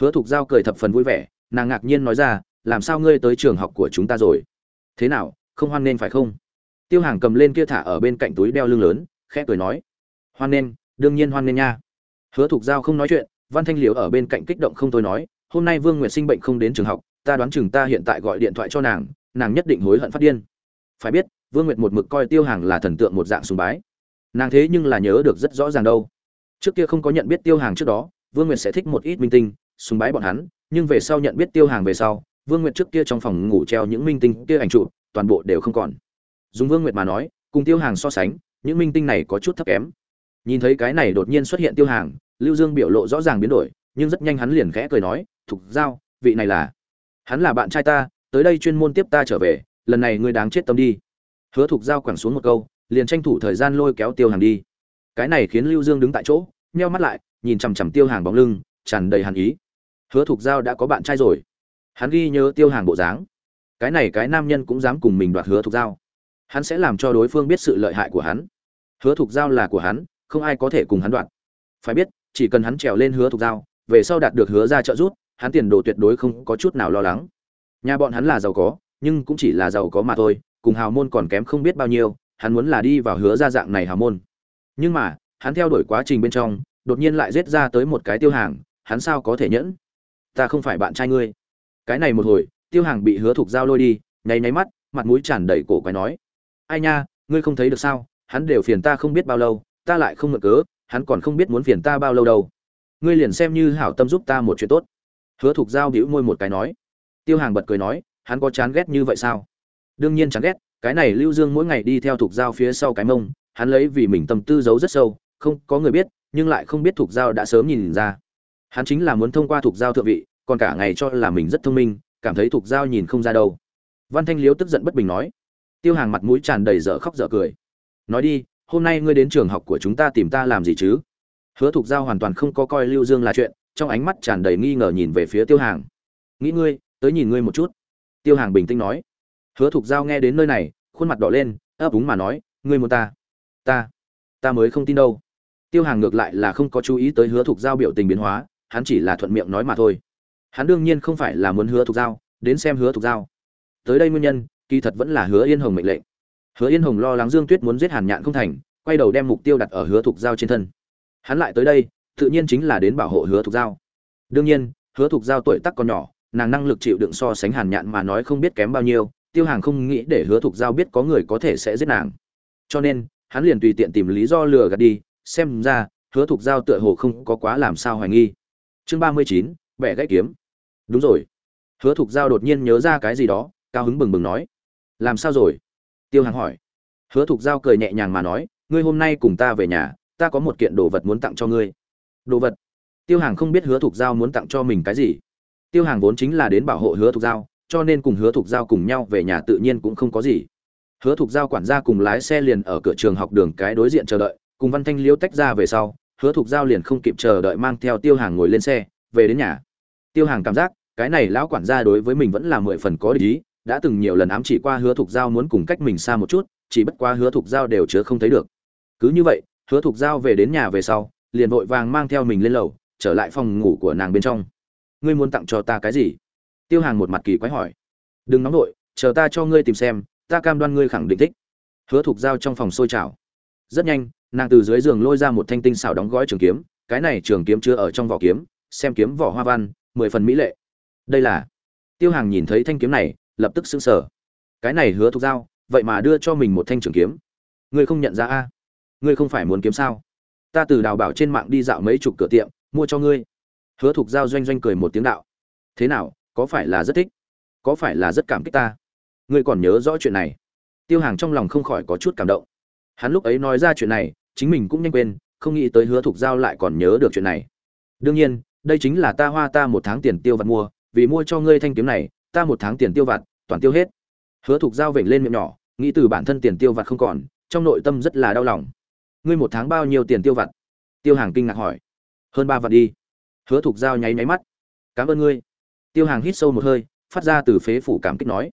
A: Hứa thục giao cười thập phần vui vẻ, nàng ngạc nhiên nói ra, làm sao ngươi tới trường học của chúng ta rồi? Thế nào, không hoan nên phải không? Tiêu hàng cầm lên kia thả ở bên cạnh túi đeo lưng lớn, khẽ cười nói, hoan nên đương nhiên hoan nên nha. Hứa thục giao không nói chuyện, văn thanh liễu ở bên cạnh kích động không tôi nói, hôm nay vương nguyệt sinh bệnh không đến trường học, ta đoán chừng ta hiện tại gọi điện thoại cho nàng nàng nhất định hối hận phát điên. Phải biết, vương nguyệt một mực coi tiêu hàng là thần tượng một dạng sùng bái. Nàng thế nhưng là nhớ được rất rõ ràng đâu. Trước kia không có nhận biết tiêu hàng trước đó, vương nguyệt sẽ thích một ít minh tinh sùng bái bọn hắn nhưng về sau nhận biết tiêu hàng về sau vương nguyệt trước kia trong phòng ngủ treo những minh tinh kia ảnh chụp, toàn bộ đều không còn. Dùng vương nguyệt mà nói cùng tiêu hàng so sánh những minh tinh này có chút thấp kém. Nhìn thấy cái này đột nhiên xuất hiện tiêu hàng lưu dương biểu lộ rõ ràng biến đổi nhưng rất nhanh hắn liền khẽ cười nói thục giao vị này là hắn là bạn trai ta tới đây chuyên môn tiếp ta trở về lần này ngươi đáng chết tâm đi. Hứa thục giao quẳng xuống một câu liền tranh thủ thời gian lôi kéo tiêu hàng đi. Cái này khiến lưu dương đứng tại chỗ nheo mắt lại nhìn chằm chằm tiêu hàng bóng lưng tràn đầy hàn ý hứa thục giao đã có bạn trai rồi. Hắn ghi nhớ tiêu hàng bộ dáng. Cái này cái nam nhân cũng dám cùng mình đoạt hứa thục giao. Hắn sẽ làm cho đối phương biết sự lợi hại của hắn. Hứa thục giao là của hắn, không ai có thể cùng hắn đoạt. Phải biết, chỉ cần hắn trèo lên hứa thục giao, về sau đạt được hứa ra trợ giúp, hắn tiền đồ tuyệt đối không có chút nào lo lắng. Nhà bọn hắn là giàu có, nhưng cũng chỉ là giàu có mà thôi, cùng hào môn còn kém không biết bao nhiêu, hắn muốn là đi vào hứa ra dạng này hào môn. Nhưng mà, hắn theo đuổi quá trình bên trong, đột nhiên lại giết ra tới một cái tiêu hàng, hắn sao có thể nhẫn? Ta không phải bạn trai ngươi. Cái này một hồi, tiêu hàng bị hứa thục giao lôi đi, nháy nháy mắt, mặt mũi tràn đầy cổ quái nói. Ai nha, ngươi không thấy được sao? Hắn đều phiền ta không biết bao lâu, ta lại không mượn cớ, hắn còn không biết muốn phiền ta bao lâu đâu. Ngươi liền xem như hảo tâm giúp ta một chuyện tốt. Hứa thục giao đĩu môi một cái nói. Tiêu hàng bật cười nói, hắn có chán ghét như vậy sao? Đương nhiên chán ghét, cái này lưu dương mỗi ngày đi theo thục giao phía sau cái mông, hắn lấy vì mình tâm tư giấu rất sâu, không có người biết, nhưng lại không biết thục giao đã sớm nhìn ra hắn chính là muốn thông qua thuộc giao thượng vị, còn cả ngày cho là mình rất thông minh, cảm thấy thuộc giao nhìn không ra đâu. Văn thanh liếu tức giận bất bình nói. Tiêu hàng mặt mũi tràn đầy dở khóc dở cười. Nói đi, hôm nay ngươi đến trường học của chúng ta tìm ta làm gì chứ? Hứa Thuộc giao hoàn toàn không có coi lưu dương là chuyện, trong ánh mắt tràn đầy nghi ngờ nhìn về phía tiêu hàng. Nghĩ ngươi, tới nhìn ngươi một chút. Tiêu hàng bình tĩnh nói. Hứa Thuộc giao nghe đến nơi này, khuôn mặt đỏ lên, ấp úng mà nói, ngươi muốn ta? Ta ta mới không tin đâu. Tiêu hàng ngược lại là không có chú ý tới hứa Thuộc giao biểu tình biến hóa hắn chỉ là thuận miệng nói mà thôi. Hắn đương nhiên không phải là muốn hứa thục giao, đến xem hứa thục giao. Tới đây nguyên nhân, kỳ thật vẫn là hứa yên hồng mệnh lệnh. Hứa yên hồng lo lắng dương tuyết muốn giết hàn nhạn không thành, quay đầu đem mục tiêu đặt ở hứa thục giao trên thân. Hắn lại tới đây, tự nhiên chính là đến bảo hộ hứa thục giao. Đương nhiên, hứa thục giao tuổi tác còn nhỏ, nàng năng lực chịu đựng so sánh hàn nhạn mà nói không biết kém bao nhiêu, tiêu hàng không nghĩ để hứa thục giao biết có người có thể sẽ giết nàng. Cho nên, hắn liền tùy tiện tìm lý do lừa gạt đi, xem ra, hứa thục giao tựa hồ không có quá làm sao hoài nghi chương ba mươi chín, bẻ gãy kiếm. Đúng rồi. Hứa thục giao đột nhiên nhớ ra cái gì đó, cao hứng bừng bừng nói. Làm sao rồi? Tiêu hàng hỏi. Hứa thục giao cười nhẹ nhàng mà nói, ngươi hôm nay cùng ta về nhà, ta có một kiện đồ vật muốn tặng cho ngươi. Đồ vật? Tiêu hàng không biết hứa thục giao muốn tặng cho mình cái gì. Tiêu hàng vốn chính là đến bảo hộ hứa thục giao, cho nên cùng hứa thục giao cùng nhau về nhà tự nhiên cũng không có gì. Hứa thục giao quản gia cùng lái xe liền ở cửa trường học đường cái đối diện chờ đợi, cùng văn thanh liễu tách ra về sau hứa thục giao liền không kịp chờ đợi mang theo tiêu hàng ngồi lên xe, về đến nhà. Tiêu hàng cảm giác, cái này lão quản gia đối với mình vẫn là mười phần có lý đã từng nhiều lần ám chỉ qua hứa thục giao muốn cùng cách mình xa một chút, chỉ bất qua hứa thục giao đều chứa không thấy được. Cứ như vậy, hứa thục giao về đến nhà về sau, liền vội vàng mang theo mình lên lầu, trở lại phòng ngủ của nàng bên trong. Ngươi muốn tặng cho ta cái gì? Tiêu hàng một mặt kỳ quái hỏi. Đừng nóng vội, chờ ta cho ngươi tìm xem, ta cam đoan ngươi khẳng định thích. Hứa thục giao trong phòng sôi trào. Rất nhanh nàng từ dưới giường lôi ra một thanh tinh xảo đóng gói trường kiếm, cái này trường kiếm chưa ở trong vỏ kiếm, xem kiếm vỏ hoa văn, mười phần mỹ lệ. Đây là, tiêu hàng nhìn thấy thanh kiếm này, lập tức sững sờ. Cái này hứa thuộc giao, vậy mà đưa cho mình một thanh trường kiếm. Ngươi không nhận ra a? Ngươi không phải muốn kiếm sao? Ta từ đào bảo trên mạng đi dạo mấy chục cửa tiệm, mua cho ngươi. Hứa thuộc giao doanh doanh cười một tiếng đạo. Thế nào, có phải là rất thích? Có phải là rất cảm kích ta? Ngươi còn nhớ rõ chuyện này. Tiêu hàng trong lòng không khỏi có chút cảm động. Hắn lúc ấy nói ra chuyện này chính mình cũng nhanh quên, không nghĩ tới hứa thục giao lại còn nhớ được chuyện này. Đương nhiên, đây chính là ta hoa ta một tháng tiền tiêu vặt mua, vì mua cho ngươi thanh kiếm này, ta một tháng tiền tiêu vặt, toàn tiêu hết. Hứa thục giao vểnh lên miệng nhỏ, nghĩ từ bản thân tiền tiêu vặt không còn, trong nội tâm rất là đau lòng. Ngươi một tháng bao nhiêu tiền tiêu vặt? Tiêu hàng kinh ngạc hỏi. Hơn ba vạn đi. Hứa thục giao nháy nháy mắt. Cảm ơn ngươi. Tiêu hàng hít sâu một hơi, phát ra từ phế phủ cảm kích nói.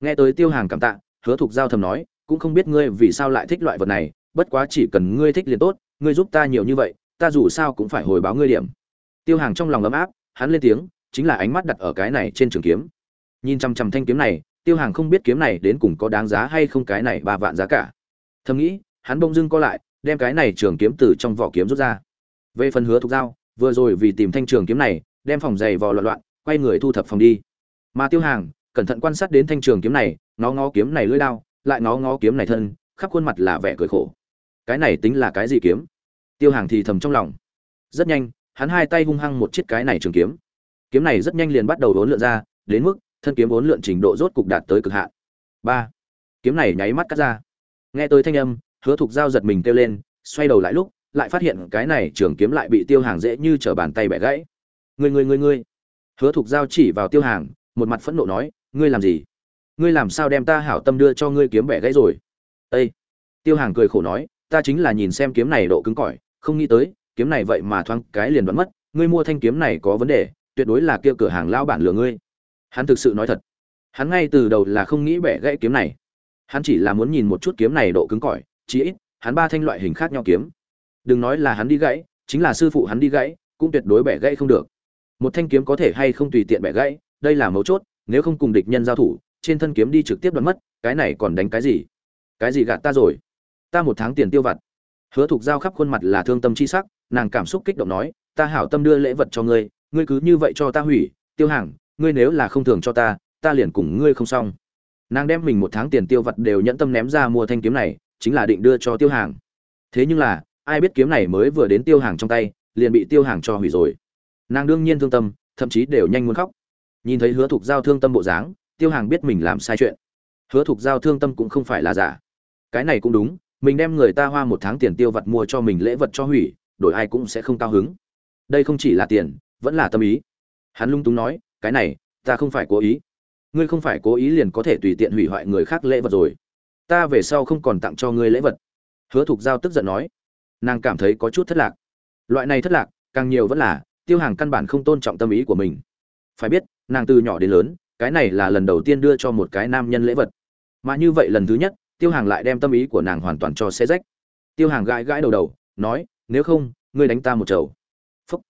A: Nghe tới tiêu hàng cảm tạ, hứa thục giao thầm nói, cũng không biết ngươi vì sao lại thích loại vật này bất quá chỉ cần ngươi thích liền tốt ngươi giúp ta nhiều như vậy ta dù sao cũng phải hồi báo ngươi điểm. Tiêu hàng trong lòng ấm áp hắn lên tiếng chính là ánh mắt đặt ở cái này trên trường kiếm. Nhìn chằm chằm thanh kiếm này tiêu hàng không biết kiếm này đến cùng có đáng giá hay không cái này ba vạn giá cả. Thầm nghĩ hắn bông dưng co lại đem cái này trường kiếm từ trong vỏ kiếm rút ra. Về phần hứa thục giao vừa rồi vì tìm thanh trường kiếm này đem phòng giày vò loạn loạn quay người thu thập phòng đi. Mà tiêu hàng cẩn thận quan sát đến thanh trường kiếm này ngó ngó kiếm này lưỡi dao, lại ngó ngó kiếm này thân khắp khuôn mặt là vẻ cười khổ cái này tính là cái gì kiếm? Tiêu hàng thì thầm trong lòng. Rất nhanh, hắn hai tay hung hăng một chiếc cái này trường kiếm. Kiếm này rất nhanh liền bắt đầu đốn lượn ra, đến mức, thân kiếm vốn lượn trình độ rốt cục đạt tới cực hạn. Ba. Kiếm này nháy mắt cắt ra. Nghe tới thanh âm, hứa thục giao giật mình kêu lên, xoay đầu lại lúc, lại phát hiện cái này trường kiếm lại bị tiêu hàng dễ như trở bàn tay bẻ gãy. Người người người người hứa thục giao chỉ vào tiêu hàng, một mặt phẫn nộ nói, ngươi làm gì? Ngươi làm sao đem ta hảo tâm đưa cho ngươi kiếm bẻ gãy rồi? Ây tiêu hàng cười khổ nói ta chính là nhìn xem kiếm này độ cứng cỏi, không nghĩ tới, kiếm này vậy mà thoáng cái liền đoạn mất, ngươi mua thanh kiếm này có vấn đề, tuyệt đối là kia cửa hàng lão bản lừa ngươi. Hắn thực sự nói thật. Hắn ngay từ đầu là không nghĩ bẻ gãy kiếm này. Hắn chỉ là muốn nhìn một chút kiếm này độ cứng cỏi, chí ít, hắn ba thanh loại hình khác nhau kiếm. Đừng nói là hắn đi gãy, chính là sư phụ hắn đi gãy, cũng tuyệt đối bẻ gãy không được. Một thanh kiếm có thể hay không tùy tiện bẻ gãy, đây là mấu chốt, nếu không cùng địch nhân giao thủ, trên thân kiếm đi trực tiếp đoán mất, cái này còn đánh cái gì? Cái gì gạt ta rồi? Ta một tháng tiền tiêu vặt. Hứa thục giao khắp khuôn mặt là thương tâm chi sắc, nàng cảm xúc kích động nói, ta hảo tâm đưa lễ vật cho ngươi ngươi cứ như vậy cho ta hủy, tiêu hàng, ngươi nếu là không thường cho ta ta liền cùng ngươi không xong. Nàng đem mình một tháng tiền tiêu vặt đều nhẫn tâm ném ra mua thanh kiếm này, chính là định đưa cho tiêu hàng. Thế nhưng là, ai biết kiếm này mới vừa đến tiêu hàng trong tay, liền bị tiêu hàng cho hủy rồi. Nàng đương nhiên thương tâm, thậm chí đều nhanh muốn khóc. Nhìn thấy hứa thục giao thương tâm bộ dáng, tiêu hàng biết mình làm sai chuyện. Hứa thục giao thương tâm cũng không phải là giả. Cái này cũng đúng mình đem người ta hoa một tháng tiền tiêu vặt mua cho mình lễ vật cho hủy, đổi ai cũng sẽ không cao hứng. Đây không chỉ là tiền, vẫn là tâm ý. Hắn lung túng nói, cái này, ta không phải cố ý. Ngươi không phải cố ý liền có thể tùy tiện hủy hoại người khác lễ vật rồi. Ta về sau không còn tặng cho ngươi lễ vật. Hứa thục giao tức giận nói. Nàng cảm thấy có chút thất lạc. Loại này thất lạc, càng nhiều vẫn là, tiêu hàng căn bản không tôn trọng tâm ý của mình. Phải biết, nàng từ nhỏ đến lớn, cái này là lần đầu tiên đưa cho một cái nam nhân lễ vật. Mà như vậy lần thứ nhất tiêu hàng lại đem tâm ý của nàng hoàn toàn cho xe rách. Tiêu hàng gãi gãi đầu đầu, nói, nếu không, ngươi đánh ta một chầu. Phúc.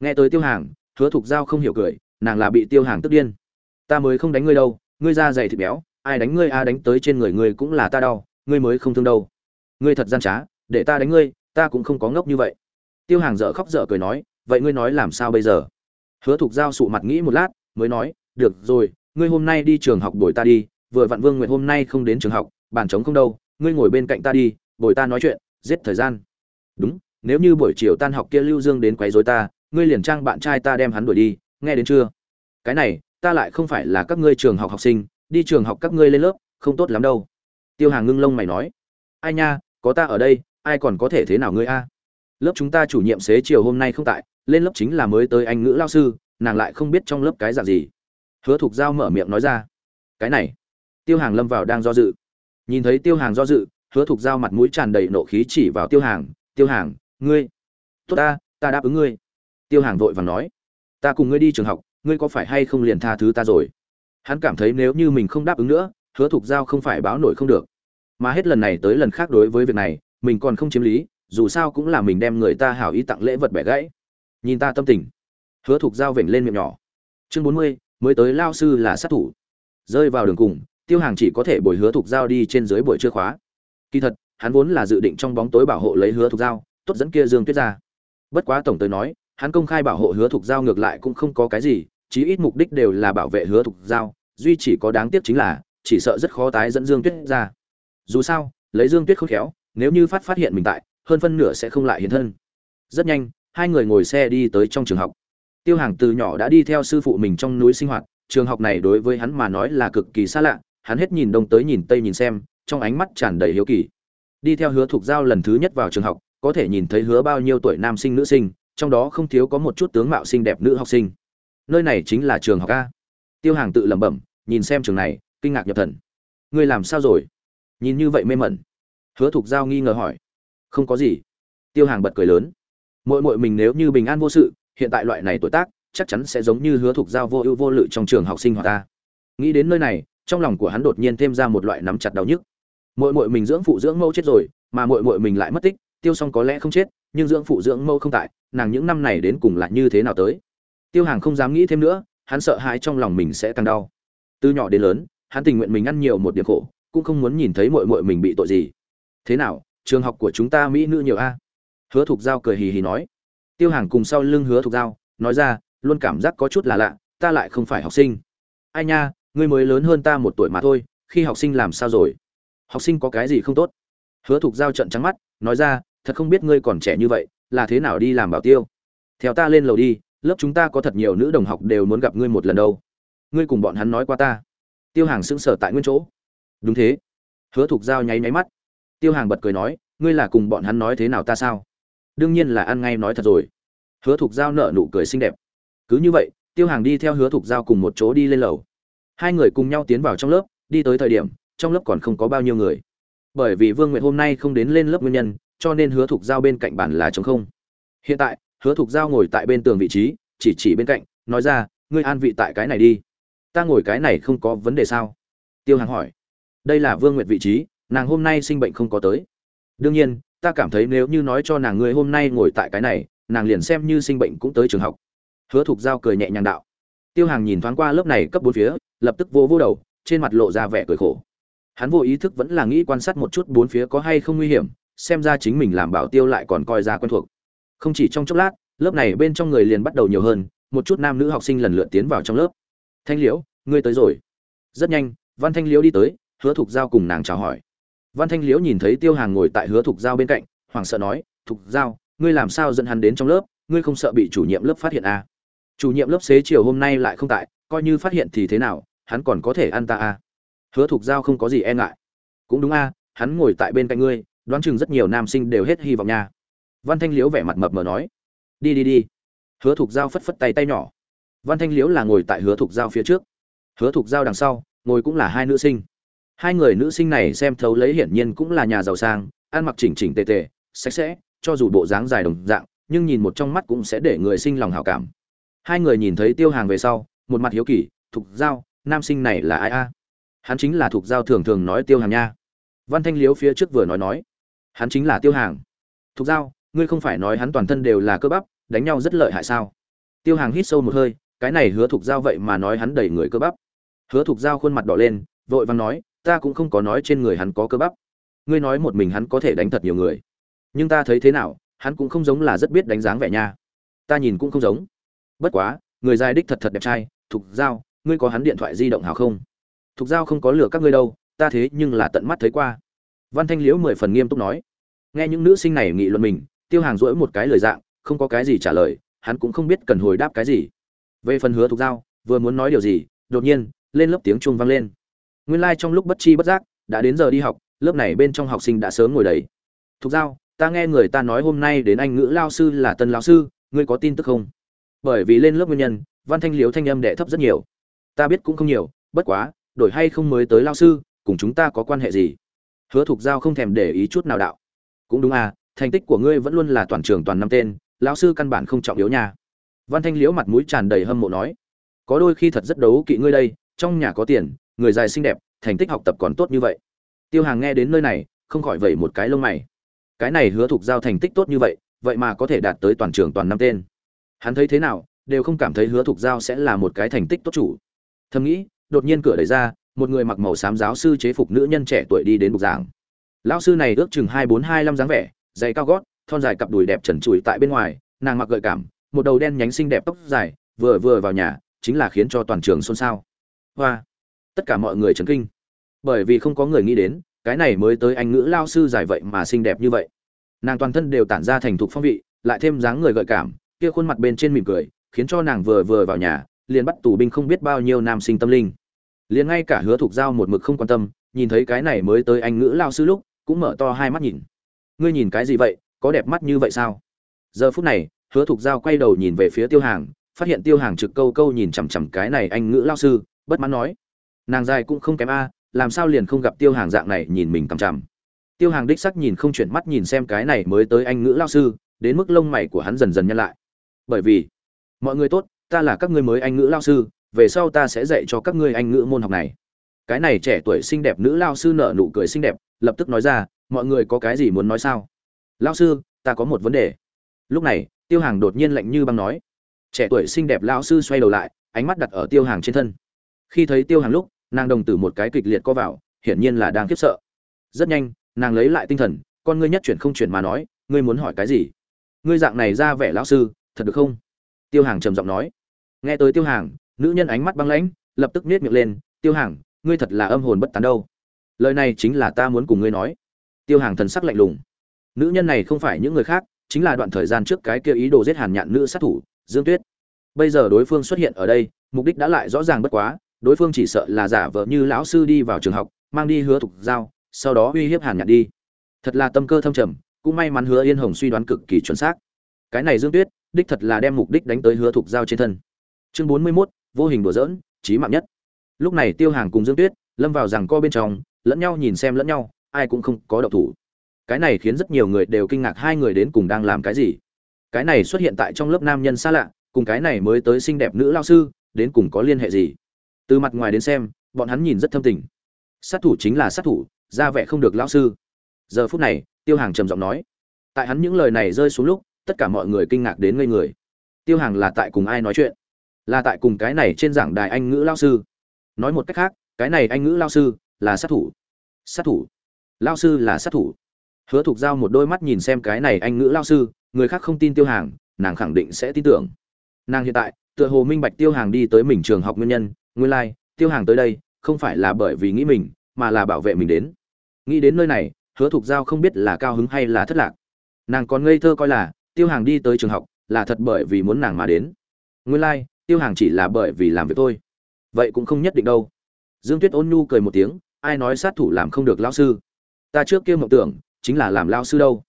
A: Nghe tới tiêu hàng, hứa thục giao không hiểu cười, nàng là bị tiêu hàng tức điên. Ta mới không đánh ngươi đâu, ngươi da dày thịt béo, ai đánh ngươi a đánh tới trên người ngươi cũng là ta đau, ngươi mới không thương đâu. Ngươi thật gian trá, để ta đánh ngươi, ta cũng không có ngốc như vậy. Tiêu hàng dở khóc dở cười nói, vậy ngươi nói làm sao bây giờ? Hứa thục giao sụ mặt nghĩ một lát, mới nói, được rồi, ngươi hôm nay đi trường học đổi ta đi, vừa Vạn vương nguyệt hôm nay không đến trường học bàn trống không đâu, ngươi ngồi bên cạnh ta đi, bồi ta nói chuyện, giết thời gian. Đúng, nếu như buổi chiều tan học kia lưu dương đến quấy rối ta, ngươi liền trang bạn trai ta đem hắn đuổi đi, nghe đến chưa? Cái này, ta lại không phải là các ngươi trường học học sinh, đi trường học các ngươi lên lớp, không tốt lắm đâu. Tiêu hàng ngưng lông mày nói. Ai nha, có ta ở đây, ai còn có thể thế nào ngươi a? Lớp chúng ta chủ nhiệm xế chiều hôm nay không tại, lên lớp chính là mới tới anh ngữ lao sư, nàng lại không biết trong lớp cái dạng gì. Hứa thục giao mở miệng nói ra. Cái này, tiêu hàng lâm vào đang do dự nhìn thấy tiêu hàng do dự, hứa thục giao mặt mũi tràn đầy nộ khí chỉ vào tiêu hàng tiêu hàng, ngươi, tốt ta ta đáp ứng ngươi. Tiêu hàng vội vàng nói, ta cùng ngươi đi trường học, ngươi có phải hay không liền tha thứ ta rồi? Hắn cảm thấy nếu như mình không đáp ứng nữa, hứa thục giao không phải báo nổi không được. Mà hết lần này tới lần khác đối với việc này, mình còn không chiếm lý, dù sao cũng là mình đem người ta hảo ý tặng lễ vật bẻ gãy. Nhìn ta tâm tình. Hứa thục giao vểnh lên miệng nhỏ. Chương bốn mươi, mới tới lao sư là sát thủ. Rơi vào đường cùng tiêu hàng chỉ có thể bồi hứa thục giao đi trên dưới buổi trưa khóa. Kỳ thật, hắn vốn là dự định trong bóng tối bảo hộ lấy hứa thục giao, tốt dẫn kia dương tuyết ra. Bất quá tổng tới nói, hắn công khai bảo hộ hứa thục giao ngược lại cũng không có cái gì, chí ít mục đích đều là bảo vệ hứa thục giao, duy chỉ có đáng tiếc chính là, chỉ sợ rất khó tái dẫn dương tuyết ra. Dù sao, lấy dương tuyết không khéo, nếu như phát phát hiện mình tại, hơn phân nửa sẽ không lại hiện thân. Rất nhanh, hai người ngồi xe đi tới trong trường học. Tiêu hàng từ nhỏ đã đi theo sư phụ mình trong núi sinh hoạt, trường học này đối với hắn mà nói là cực kỳ xa lạ hắn hết nhìn đông tới nhìn tây nhìn xem, trong ánh mắt tràn đầy hiếu kỳ. Đi theo hứa thục giao lần thứ nhất vào trường học, có thể nhìn thấy hứa bao nhiêu tuổi nam sinh nữ sinh, trong đó không thiếu có một chút tướng mạo xinh đẹp nữ học sinh. Nơi này chính là trường học a. Tiêu hàng tự lẩm bẩm, nhìn xem trường này, kinh ngạc nhập thần. Ngươi làm sao rồi? Nhìn như vậy mê mẩn. Hứa thục giao nghi ngờ hỏi. Không có gì. Tiêu hàng bật cười lớn. Mỗi mỗi mình nếu như bình an vô sự, hiện tại loại này tuổi tác, chắc chắn sẽ giống như hứa thục giao vô ưu vô lự trong trường học sinh hoạt ta nghĩ đến nơi này trong lòng của hắn đột nhiên thêm ra một loại nắm chặt đau nhức. Muội muội mình dưỡng phụ dưỡng mẫu chết rồi, mà muội muội mình lại mất tích, tiêu song có lẽ không chết, nhưng dưỡng phụ dưỡng mẫu không tại, nàng những năm này đến cùng là như thế nào tới? Tiêu hàng không dám nghĩ thêm nữa, hắn sợ hãi trong lòng mình sẽ càng đau. Từ nhỏ đến lớn, hắn tình nguyện mình ăn nhiều một điểm khổ, cũng không muốn nhìn thấy muội muội mình bị tội gì. Thế nào, trường học của chúng ta mỹ nữ nhiều a? Hứa thục giao cười hì hì nói. Tiêu hàng cùng sau lưng hứa thục giao, nói ra, luôn cảm giác có chút là lạ, ta lại không phải học sinh. Ai nha ngươi mới lớn hơn ta một tuổi mà thôi, khi học sinh làm sao rồi? Học sinh có cái gì không tốt? Hứa thục giao trận trắng mắt, nói ra, thật không biết ngươi còn trẻ như vậy, là thế nào đi làm bảo tiêu? Theo ta lên lầu đi, lớp chúng ta có thật nhiều nữ đồng học đều muốn gặp ngươi một lần đâu. Ngươi cùng bọn hắn nói qua ta. Tiêu hàng sững sờ tại nguyên chỗ. Đúng thế. Hứa thục giao nháy nháy mắt. Tiêu hàng bật cười nói, ngươi là cùng bọn hắn nói thế nào ta sao? Đương nhiên là ăn ngay nói thật rồi. Hứa thục giao nợ nụ cười xinh đẹp. Cứ như vậy, tiêu hàng đi theo hứa thục giao cùng một chỗ đi lên lầu hai người cùng nhau tiến vào trong lớp, đi tới thời điểm, trong lớp còn không có bao nhiêu người. Bởi vì vương nguyện hôm nay không đến lên lớp nguyên nhân, cho nên hứa thục giao bên cạnh bản là chống không. Hiện tại, hứa thục giao ngồi tại bên tường vị trí, chỉ chỉ bên cạnh, nói ra, ngươi an vị tại cái này đi. Ta ngồi cái này không có vấn đề sao? Tiêu hàng hỏi. Đây là vương nguyệt vị trí, nàng hôm nay sinh bệnh không có tới. Đương nhiên, ta cảm thấy nếu như nói cho nàng ngươi hôm nay ngồi tại cái này, nàng liền xem như sinh bệnh cũng tới trường học. Hứa thục giao cười nhẹ nhàng đạo. Tiêu hàng nhìn thoáng qua lớp này cấp bốn phía lập tức vô vô đầu, trên mặt lộ ra vẻ cười khổ. Hắn vô ý thức vẫn là nghĩ quan sát một chút bốn phía có hay không nguy hiểm, xem ra chính mình làm bảo tiêu lại còn coi ra quen thuộc. Không chỉ trong chốc lát, lớp này bên trong người liền bắt đầu nhiều hơn, một chút nam nữ học sinh lần lượt tiến vào trong lớp. Thanh liễu, ngươi tới rồi. Rất nhanh, văn thanh liễu đi tới, hứa thục giao cùng nàng chào hỏi. Văn thanh liễu nhìn thấy tiêu hàng ngồi tại hứa thục giao bên cạnh, hoảng sợ nói, thục giao, ngươi làm sao dẫn hắn đến trong lớp? Ngươi không sợ bị chủ nhiệm lớp phát hiện à? chủ nhiệm lớp xế chiều hôm nay lại không tại, coi như phát hiện thì thế nào? Hắn còn có thể ăn ta à? hứa thục giao không có gì e ngại. Cũng đúng a à, hắn ngồi tại bên cạnh ngươi đoán chừng rất nhiều nam sinh đều hết hy vọng nha. Văn thanh liễu vẻ mặt mập mờ nói. Đi đi đi. Hứa thục giao phất phất tay tay nhỏ. Văn thanh liễu là ngồi tại hứa thục giao phía trước. Hứa thục giao đằng sau ngồi cũng là hai nữ sinh. Hai người nữ sinh này xem thấu lấy hiển nhiên cũng là nhà giàu sang ăn mặc chỉnh chỉnh tề tề sạch sẽ cho dù bộ dáng dài đồng dạng nhưng nhìn một trong mắt cũng sẽ để người sinh lòng hảo cảm. Hai người nhìn thấy tiêu hàng về sau một mặt hiếu kỳ thục giao nam sinh này là ai a? Hắn chính là thục giao thường thường nói tiêu hàng nha. Văn thanh liếu phía trước vừa nói nói, hắn chính là tiêu hàng. Thục giao, ngươi không phải nói hắn toàn thân đều là cơ bắp, đánh nhau rất lợi hại sao? Tiêu hàng hít sâu một hơi, cái này hứa thục giao vậy mà nói hắn đầy người cơ bắp. Hứa thục giao khuôn mặt đỏ lên, vội vàng nói, ta cũng không có nói trên người hắn có cơ bắp. Ngươi nói một mình hắn có thể đánh thật nhiều người. Nhưng ta thấy thế nào, hắn cũng không giống là rất biết đánh dáng vẻ nha. Ta nhìn cũng không giống. Bất quá, người dài đích thật thật đẹp trai thục giao ngươi có hắn điện thoại di động hảo không? Thục giao không có lừa các ngươi đâu, ta thế nhưng là tận mắt thấy qua. Văn thanh liễu mười phần nghiêm túc nói. Nghe những nữ sinh này nghị luận mình, tiêu hàng rỗi một cái lời dạng, không có cái gì trả lời, hắn cũng không biết cần hồi đáp cái gì. Về phần hứa thục giao, vừa muốn nói điều gì, đột nhiên, lên lớp tiếng chuông vang lên. Nguyên lai trong lúc bất chi bất giác, đã đến giờ đi học, lớp này bên trong học sinh đã sớm ngồi đầy. Thục giao, ta nghe người ta nói hôm nay đến anh ngữ lao sư là tân lao sư, ngươi có tin tức không? Bởi vì lên lớp nguyên nhân, văn thanh liếu thanh âm đệ thấp rất nhiều ta biết cũng không nhiều, bất quá, đổi hay không mới tới lao sư, cùng chúng ta có quan hệ gì? Hứa thục giao không thèm để ý chút nào đạo. Cũng đúng à thành tích của ngươi vẫn luôn là toàn trường toàn năm tên, lão sư căn bản không trọng yếu nha. Văn thanh liễu mặt mũi tràn đầy hâm mộ nói. Có đôi khi thật rất đấu kỵ ngươi đây, trong nhà có tiền, người dài xinh đẹp, thành tích học tập còn tốt như vậy. Tiêu hàng nghe đến nơi này, không khỏi vẩy một cái lông mày. Cái này hứa thục giao thành tích tốt như vậy vậy mà có thể đạt tới toàn trường toàn năm tên. Hắn thấy thế nào, đều không cảm thấy hứa thục giao sẽ là một cái thành tích tốt chủ thầm nghĩ, đột nhiên cửa đẩy ra, một người mặc màu xám giáo sư chế phục nữ nhân trẻ tuổi đi đến bục giảng. Lão sư này ước chừng hai bốn hai năm dáng vẻ, dày cao gót, thon dài cặp đùi đẹp trần trụi tại bên ngoài, nàng mặc gợi cảm, một đầu đen nhánh xinh đẹp tóc dài, vừa vừa vào nhà, chính là khiến cho toàn trường xôn xao. Hoa! Tất cả mọi người chấn kinh. Bởi vì không có người nghĩ đến, cái này mới tới anh ngữ lao sư dài vậy mà xinh đẹp như vậy. Nàng toàn thân đều tản ra thành thục phong vị, lại thêm dáng người gợi cảm, kia khuôn mặt bên trên mỉm cười, khiến cho nàng vừa vừa vào nhà liền bắt tù binh không biết bao nhiêu nam sinh tâm linh. Liền ngay cả hứa thục giao một mực không quan tâm, nhìn thấy cái này mới tới anh ngữ lao sư lúc, cũng mở to hai mắt nhìn. Ngươi nhìn cái gì vậy, có đẹp mắt như vậy sao? Giờ phút này, hứa thục giao quay đầu nhìn về phía tiêu hàng, phát hiện tiêu hàng trực câu câu nhìn chằm chằm cái này anh ngữ lao sư, bất mãn nói. Nàng dài cũng không kém a, làm sao liền không gặp tiêu hàng dạng này nhìn mình cằm chằm. Tiêu hàng đích sắc nhìn không chuyển mắt nhìn xem cái này mới tới anh ngữ lao sư, đến mức lông mày của hắn dần dần nhăn lại. Bởi vì, mọi người tốt ta là các ngươi mới anh ngữ lao sư, về sau ta sẽ dạy cho các ngươi anh ngữ môn học này. Cái này trẻ tuổi xinh đẹp nữ lao sư nở nụ cười xinh đẹp, lập tức nói ra, mọi người có cái gì muốn nói sao? Lao sư, ta có một vấn đề. Lúc này, tiêu hàng đột nhiên lạnh như băng nói. Trẻ tuổi xinh đẹp lao sư xoay đầu lại, ánh mắt đặt ở tiêu hàng trên thân. Khi thấy tiêu hàng lúc, nàng đồng tử một cái kịch liệt co vào, hiển nhiên là đang khiếp sợ. Rất nhanh, nàng lấy lại tinh thần, con ngươi nhất chuyển không chuyển mà nói, ngươi muốn hỏi cái gì? Ngươi dạng này ra vẻ lão sư, thật được không? Tiêu hàng trầm giọng nói nghe tới tiêu hàng, nữ nhân ánh mắt băng lãnh, lập tức nết miệng lên, tiêu hàng, ngươi thật là âm hồn bất tán đâu. Lời này chính là ta muốn cùng ngươi nói. Tiêu hàng thần sắc lạnh lùng. Nữ nhân này không phải những người khác, chính là đoạn thời gian trước cái kia ý đồ giết hàn nhạn nữ sát thủ, dương tuyết. Bây giờ đối phương xuất hiện ở đây, mục đích đã lại rõ ràng bất quá, đối phương chỉ sợ là giả vờ như lão sư đi vào trường học, mang đi hứa thục giao, sau đó uy hiếp hàn nhạn đi. Thật là tâm cơ thâm trầm, cũng may mắn hứa yên hồng suy đoán cực kỳ chuẩn xác. Cái này dương tuyết, đích thật là đem mục đích đánh tới hứa thục giao trên thân chương bốn mươi 41, vô hình đùa dỡn trí mạng nhất. Lúc này tiêu hàng cùng dương tuyết lâm vào rằng co bên trong lẫn nhau nhìn xem lẫn nhau ai cũng không có động thủ. Cái này khiến rất nhiều người đều kinh ngạc hai người đến cùng đang làm cái gì. Cái này xuất hiện tại trong lớp nam nhân xa lạ cùng cái này mới tới xinh đẹp nữ lao sư đến cùng có liên hệ gì? Từ mặt ngoài đến xem bọn hắn nhìn rất thâm tình. Sát thủ chính là sát thủ ra vẻ không được lao sư. Giờ phút này tiêu hàng trầm giọng nói. Tại hắn những lời này rơi xuống lúc tất cả mọi người kinh ngạc đến ngây người. Tiêu hàng là tại cùng ai nói chuyện? Là tại cùng cái này trên giảng đài anh ngữ lao sư. Nói một cách khác cái này anh ngữ lao sư là sát thủ. Sát thủ. Lao sư là sát thủ. Hứa thục giao một đôi mắt nhìn xem cái này anh ngữ lao sư người khác không tin tiêu hàng nàng khẳng định sẽ tin tưởng. Nàng hiện tại tựa hồ minh bạch tiêu hàng đi tới mình trường học nguyên nhân nguyên lai、like, tiêu hàng tới đây không phải là bởi vì nghĩ mình mà là bảo vệ mình đến. Nghĩ đến nơi này hứa thục giao không biết là cao hứng hay là thất lạc. Nàng còn ngây thơ coi là tiêu hàng đi tới trường học là thật bởi vì muốn nàng mà đến. Nguyên lai、like, tiêu hàng chỉ là bởi vì làm việc thôi. Vậy cũng không nhất định đâu. Dương tuyết ôn nhu cười một tiếng, ai nói sát thủ làm không được lao sư? Ta trước kia mộng tưởng, chính là làm lao sư đâu.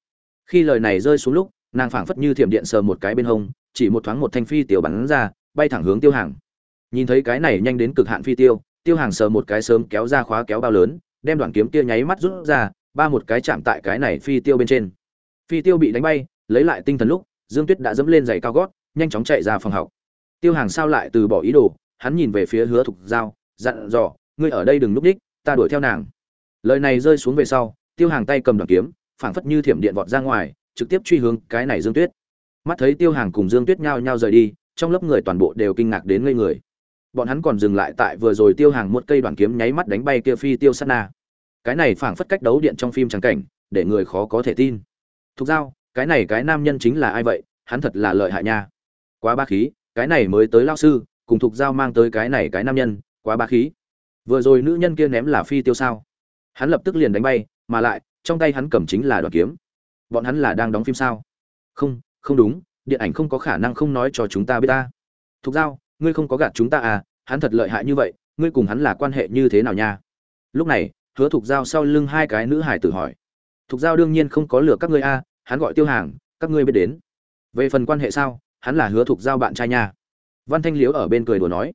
A: Khi lời này rơi xuống lúc, nàng phảng phất như thiểm điện sờ một cái bên hông, chỉ một thoáng một thanh phi tiểu bắn ra, bay thẳng hướng tiêu hàng. Nhìn thấy cái này nhanh đến cực hạn phi tiêu tiêu hàng sờ một cái sớm kéo ra khóa kéo bao lớn, đem đoạn kiếm kia nháy mắt rút ra, ba một cái chạm tại cái này phi tiêu bên trên. Phi tiêu bị đánh bay, lấy lại tinh thần lúc, dương tuyết đã dẫm lên giày cao gót, nhanh chóng chạy ra phòng học tiêu hàng sao lại từ bỏ ý đồ, hắn nhìn về phía hứa thục giao, dặn dò, ngươi ở đây đừng núp đích, ta đuổi theo nàng. Lời này rơi xuống về sau, tiêu hàng tay cầm đoạn kiếm, phảng phất như thiểm điện vọt ra ngoài, trực tiếp truy hướng cái này dương tuyết. Mắt thấy tiêu hàng cùng dương tuyết nhao nhao rời đi, trong lớp người toàn bộ đều kinh ngạc đến ngây người. Bọn hắn còn dừng lại tại vừa rồi tiêu hàng một cây đoạn kiếm nháy mắt đánh bay kia phi tiêu sát na. Cái này phảng phất cách đấu điện trong phim trắng cảnh, để người khó có thể tin. Thục giao, cái này cái nam nhân chính là ai vậy? Hắn thật là lợi hại nha. Quá ba khí cái này mới tới lao sư cùng thục giao mang tới cái này cái nam nhân quá ba khí. Vừa rồi nữ nhân kia ném là phi tiêu sao? Hắn lập tức liền đánh bay mà lại trong tay hắn cầm chính là đoạn kiếm. Bọn hắn là đang đóng phim sao? Không không đúng điện ảnh không có khả năng không nói cho chúng ta biết ta. Thục giao ngươi không có gạt chúng ta à hắn thật lợi hại như vậy ngươi cùng hắn là quan hệ như thế nào nha? Lúc này hứa thục giao sau lưng hai cái nữ hải tử hỏi. Thục giao đương nhiên không có lừa các ngươi a à, hắn gọi tiêu hàng các ngươi biết đến. Về phần quan hệ sao? Hắn là hứa thục giao bạn trai nha. Văn thanh liếu ở bên cười đùa nói,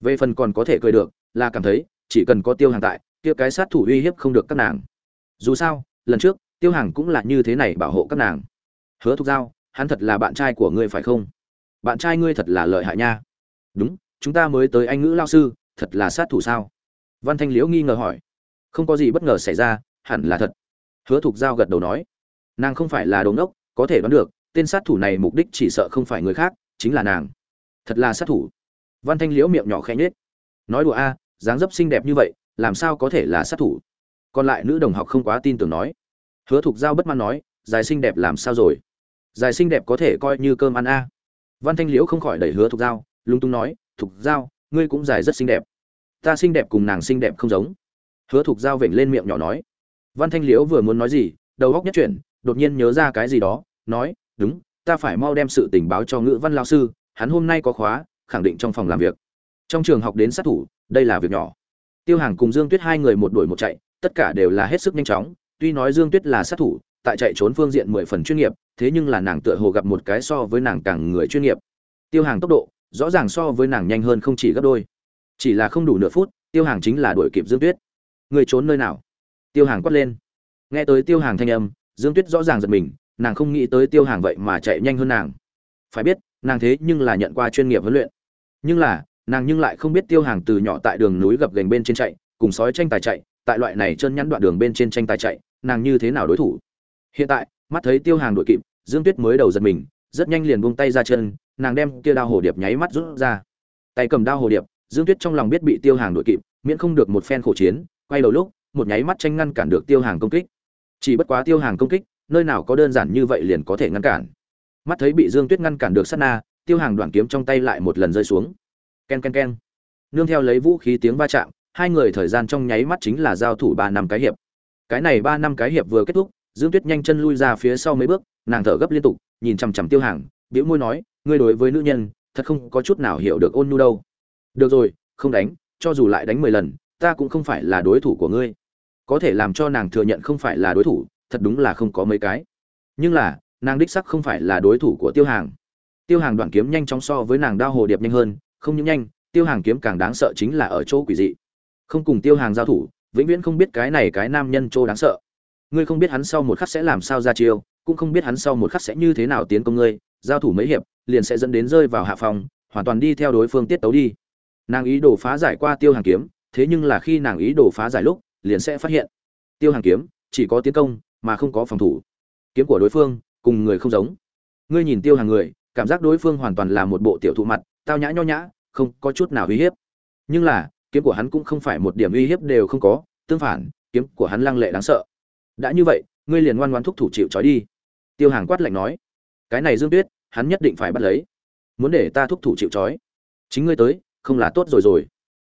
A: về phần còn có thể cười được, là cảm thấy, chỉ cần có tiêu hàng tại, kia cái sát thủ uy hiếp không được các nàng. Dù sao, lần trước, tiêu hàng cũng là như thế này bảo hộ các nàng. Hứa thục giao, hắn thật là bạn trai của ngươi phải không? Bạn trai ngươi thật là lợi hại nha. Đúng, chúng ta mới tới anh ngữ lao sư, thật là sát thủ sao? Văn thanh liễu nghi ngờ hỏi. Không có gì bất ngờ xảy ra, hẳn là thật. Hứa thục giao gật đầu nói. Nàng không phải là đồn đốc có thể đoán được tên sát thủ này mục đích chỉ sợ không phải người khác, chính là nàng. Thật là sát thủ. Văn thanh liễu miệng nhỏ khẽ nhết nói đùa a, dáng dấp xinh đẹp như vậy, làm sao có thể là sát thủ? Còn lại nữ đồng học không quá tin tưởng nói. Hứa thục giao bất mãn nói dài xinh đẹp làm sao rồi? Dài xinh đẹp có thể coi như cơm ăn a. Văn thanh liễu không khỏi đẩy hứa thục giao, lúng túng nói, thục giao, ngươi cũng dài rất xinh đẹp. Ta xinh đẹp cùng nàng xinh đẹp không giống. Hứa thục giao vểnh lên miệng nhỏ nói. Văn thanh liễu vừa muốn nói gì, đầu góc nhất chuyển, đột nhiên nhớ ra cái gì đó, nói đúng, ta phải mau đem sự tình báo cho ngữ văn lao sư, hắn hôm nay có khóa, khẳng định trong phòng làm việc. Trong trường học đến sát thủ, đây là việc nhỏ. Tiêu hàng cùng dương tuyết hai người một đuổi một chạy, tất cả đều là hết sức nhanh chóng, tuy nói dương tuyết là sát thủ, tại chạy trốn phương diện mười phần chuyên nghiệp, thế nhưng là nàng tựa hồ gặp một cái so với nàng càng người chuyên nghiệp. Tiêu hàng tốc độ, rõ ràng so với nàng nhanh hơn không chỉ gấp đôi. Chỉ là không đủ nửa phút, tiêu hàng chính là đuổi kịp dương tuyết. Người trốn nơi nào? Tiêu hàng quát lên. Nghe tới tiêu hàng thanh âm, dương tuyết rõ ràng giật mình nàng không nghĩ tới tiêu hàng vậy mà chạy nhanh hơn nàng. Phải biết, nàng thế nhưng là nhận qua chuyên nghiệp huấn luyện. Nhưng là, nàng nhưng lại không biết tiêu hàng từ nhỏ tại đường núi gập gành bên trên chạy, cùng sói tranh tài chạy, tại loại này chân nhắn đoạn đường bên trên tranh tài chạy, nàng như thế nào đối thủ? Hiện tại, mắt thấy tiêu hàng đội kịp, dương tuyết mới đầu giật mình, rất nhanh liền buông tay ra chân, nàng đem kia đao hồ điệp nháy mắt rút ra. Tay cầm đao hồ điệp, dương tuyết trong lòng biết bị tiêu hàng đội kịp, miễn không được một phen khổ chiến, quay đầu lúc, một nháy mắt tranh ngăn cản được tiêu hàng công kích. Chỉ bất quá tiêu hàng công kích nơi nào có đơn giản như vậy liền có thể ngăn cản. Mắt thấy bị dương tuyết ngăn cản được sát na, tiêu hàng đoạn kiếm trong tay lại một lần rơi xuống. Ken ken ken nương theo lấy vũ khí tiếng va chạm, hai người thời gian trong nháy mắt chính là giao thủ ba năm cái hiệp. Cái này ba năm cái hiệp vừa kết thúc, dương tuyết nhanh chân lui ra phía sau mấy bước, nàng thở gấp liên tục, nhìn chằm chằm tiêu hàng biễu môi nói, ngươi đối với nữ nhân, thật không có chút nào hiểu được ôn nhu đâu. Được rồi, không đánh, cho dù lại đánh mười lần, ta cũng không phải là đối thủ của ngươi. Có thể làm cho nàng thừa nhận không phải là đối thủ thật đúng là không có mấy cái. Nhưng là, nàng đích sắc không phải là đối thủ của tiêu hàng. Tiêu hàng đoạn kiếm nhanh chóng so với nàng đao hồ điệp nhanh hơn, không những nhanh, tiêu hàng kiếm càng đáng sợ chính là ở chỗ quỷ dị. Không cùng tiêu hàng giao thủ, vĩnh viễn không biết cái này cái nam nhân chỗ đáng sợ. Ngươi không biết hắn sau một khắc sẽ làm sao ra chiêu, cũng không biết hắn sau một khắc sẽ như thế nào tiến công ngươi, giao thủ mấy hiệp, liền sẽ dẫn đến rơi vào hạ phòng, hoàn toàn đi theo đối phương tiết tấu đi. Nàng ý đồ phá giải qua tiêu hàng kiếm, thế nhưng là khi nàng ý đồ phá giải lúc, liền sẽ phát hiện. Tiêu hàng kiếm, chỉ có tiến công mà không có phòng thủ. Kiếm của đối phương, cùng người không giống. Ngươi nhìn tiêu hàng người, cảm giác đối phương hoàn toàn là một bộ tiểu thụ mặt, tao nhã nho nhã, không có chút nào uy hiếp. Nhưng là, kiếm của hắn cũng không phải một điểm uy hiếp đều không có, tương phản, kiếm của hắn lăng lệ đáng sợ. Đã như vậy, ngươi liền ngoan ngoan thúc thủ chịu trói đi. Tiêu hàng quát lạnh nói, cái này dương tuyết, hắn nhất định phải bắt lấy. Muốn để ta thúc thủ chịu trói. Chính ngươi tới, không là tốt rồi rồi.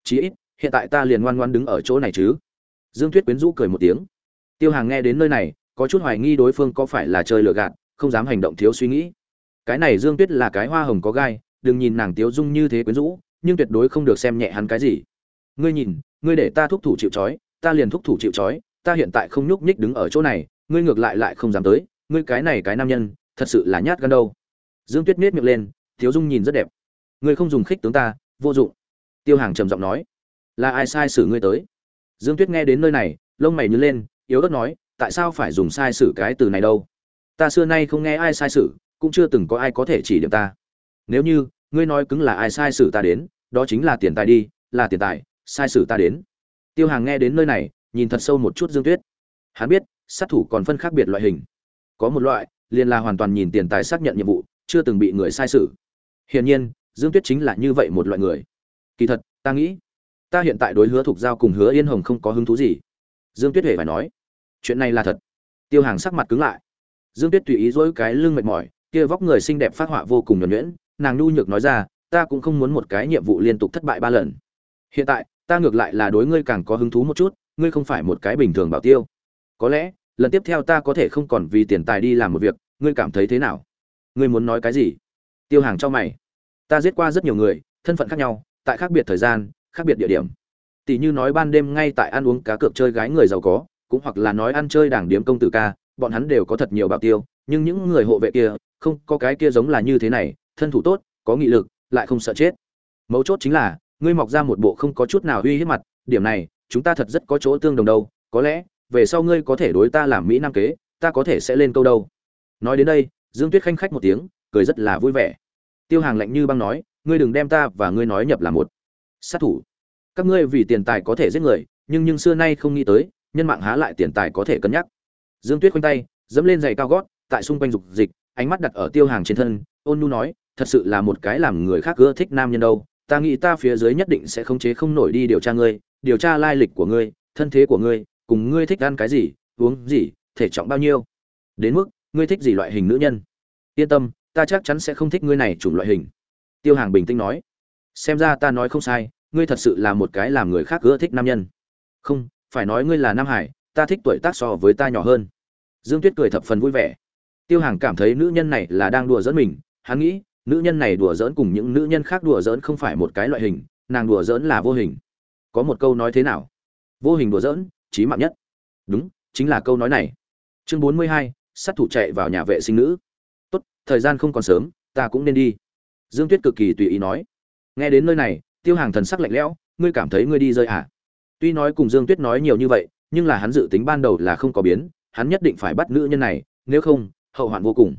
A: Chí ít, hiện tại ta liền ngoan ngoan đứng ở chỗ này chứ. Dương tuyết quyến rũ cười một tiếng tiêu hàng nghe đến nơi này, có chút hoài nghi đối phương có phải là chơi lừa gạt, không dám hành động thiếu suy nghĩ. Cái này dương tuyết là cái hoa hồng có gai, đừng nhìn nàng tiếu dung như thế quyến rũ, nhưng tuyệt đối không được xem nhẹ hắn cái gì. Ngươi nhìn, ngươi để ta thúc thủ chịu trói, ta liền thúc thủ chịu trói, ta hiện tại không nhúc nhích đứng ở chỗ này, ngươi ngược lại lại không dám tới, ngươi cái này cái nam nhân, thật sự là nhát gan đâu. Dương tuyết miết miệng lên, tiếu dung nhìn rất đẹp. Ngươi không dùng khích tướng ta, vô dụng. Tiêu hàng trầm giọng nói, là ai sai xử ngươi tới? Dương tuyết nghe đến nơi này, lông mày nhớ lên yếu ớt nói, tại sao phải dùng sai sử cái từ này đâu? Ta xưa nay không nghe ai sai sử, cũng chưa từng có ai có thể chỉ điểm ta. Nếu như, ngươi nói cứng là ai sai sử ta đến, đó chính là tiền tài đi, là tiền tài, sai sử ta đến. Tiêu hàng nghe đến nơi này, nhìn thật sâu một chút dương tuyết. Hắn biết, sát thủ còn phân khác biệt loại hình. Có một loại, liền là hoàn toàn nhìn tiền tài xác nhận nhiệm vụ, chưa từng bị người sai sử. Hiển nhiên, dương tuyết chính là như vậy một loại người. Kỳ thật, ta nghĩ, ta hiện tại đối hứa thuộc giao cùng hứa yên hồng không có hứng thú gì dương tuyết hề phải nói, chuyện này là thật. Tiêu hàng sắc mặt cứng lại. Dương tuyết tùy ý dỗi cái lưng mệt mỏi, kia vóc người xinh đẹp phát họa vô cùng nhuẩn nhuyễn, nàng nhu nhược nói ra, ta cũng không muốn một cái nhiệm vụ liên tục thất bại ba lần. Hiện tại, ta ngược lại là đối ngươi càng có hứng thú một chút, ngươi không phải một cái bình thường bảo tiêu. Có lẽ, lần tiếp theo ta có thể không còn vì tiền tài đi làm một việc, ngươi cảm thấy thế nào? Ngươi muốn nói cái gì? Tiêu hàng cho mày. Ta giết qua rất nhiều người, thân phận khác nhau, tại khác biệt thời gian, khác biệt địa điểm tỷ như nói ban đêm ngay tại ăn uống cá cược chơi gái người giàu có, cũng hoặc là nói ăn chơi đảng điếm công tử ca, bọn hắn đều có thật nhiều bảo tiêu, nhưng những người hộ vệ kia, không, có cái kia giống là như thế này, thân thủ tốt, có nghị lực, lại không sợ chết. Mấu chốt chính là, ngươi mọc ra một bộ không có chút nào uy hiếp mặt, điểm này, chúng ta thật rất có chỗ tương đồng đâu, có lẽ, về sau ngươi có thể đối ta làm mỹ nam kế, ta có thể sẽ lên câu đâu. Nói đến đây, dương tuyết khanh khách một tiếng, cười rất là vui vẻ. Tiêu hàng lạnh như băng nói, ngươi đừng đem ta và ngươi nói nhập là một. Sát thủ các ngươi vì tiền tài có thể giết người, nhưng nhưng xưa nay không nghĩ tới, nhân mạng há lại tiền tài có thể cân nhắc. Dương tuyết khoanh tay, dẫm lên giày cao gót, tại xung quanh dục dịch, ánh mắt đặt ở tiêu hàng trên thân, ôn nhu nói, thật sự là một cái làm người khác ưa thích nam nhân đâu. Ta nghĩ ta phía dưới nhất định sẽ không chế không nổi đi điều tra ngươi, điều tra lai lịch của ngươi, thân thế của ngươi, cùng ngươi thích ăn cái gì, uống gì, thể trọng bao nhiêu. Đến mức, ngươi thích gì loại hình nữ nhân? Yên tâm, ta chắc chắn sẽ không thích ngươi này chủng loại hình. Tiêu hàng bình tĩnh nói. Xem ra ta nói không sai ngươi thật sự là một cái làm người khác ưa thích nam nhân. Không, phải nói ngươi là nam hải, ta thích tuổi tác so với ta nhỏ hơn. Dương tuyết cười thập phần vui vẻ. Tiêu hàng cảm thấy nữ nhân này là đang đùa giỡn mình, hắn nghĩ, nữ nhân này đùa giỡn cùng những nữ nhân khác đùa giỡn không phải một cái loại hình, nàng đùa giỡn là vô hình. Có một câu nói thế nào? Vô hình đùa giỡn trí mạng nhất. Đúng, chính là câu nói này. Chương bốn mươi hai, sát thủ chạy vào nhà vệ sinh nữ. Tốt, thời gian không còn sớm, ta cũng nên đi. Dương tuyết cực kỳ tùy ý nói. Nghe đến nơi này tiêu hàng thần sắc lạnh lẽo, ngươi cảm thấy ngươi đi rơi à? Tuy nói cùng dương tuyết nói nhiều như vậy, nhưng là hắn dự tính ban đầu là không có biến, hắn nhất định phải bắt nữ nhân này, nếu không, hậu hoạn vô cùng.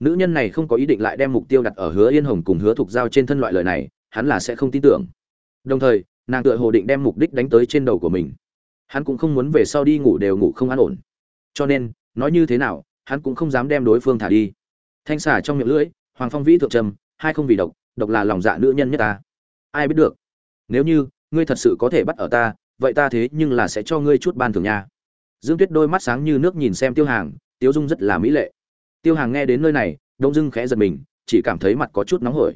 A: Nữ nhân này không có ý định lại đem mục tiêu đặt ở hứa yên hồng cùng hứa thục giao trên thân loại lời này, hắn là sẽ không tin tưởng. Đồng thời, nàng tựa hồ định đem mục đích đánh tới trên đầu của mình. Hắn cũng không muốn về sau đi ngủ đều ngủ không an ổn. Cho nên, nói như thế nào, hắn cũng không dám đem đối phương thả đi. Thanh xả trong miệng lưỡi, hoàng phong vĩ thượng trầm, hai không vì độc độc là lòng dạ nữ nhân nhất ta ai biết được. Nếu như, ngươi thật sự có thể bắt ở ta, vậy ta thế nhưng là sẽ cho ngươi chút ban thưởng nha. Dương tuyết đôi mắt sáng như nước nhìn xem tiêu hàng, tiêu dung rất là mỹ lệ. Tiêu hàng nghe đến nơi này, đông dưng khẽ giật mình, chỉ cảm thấy mặt có chút nóng hổi.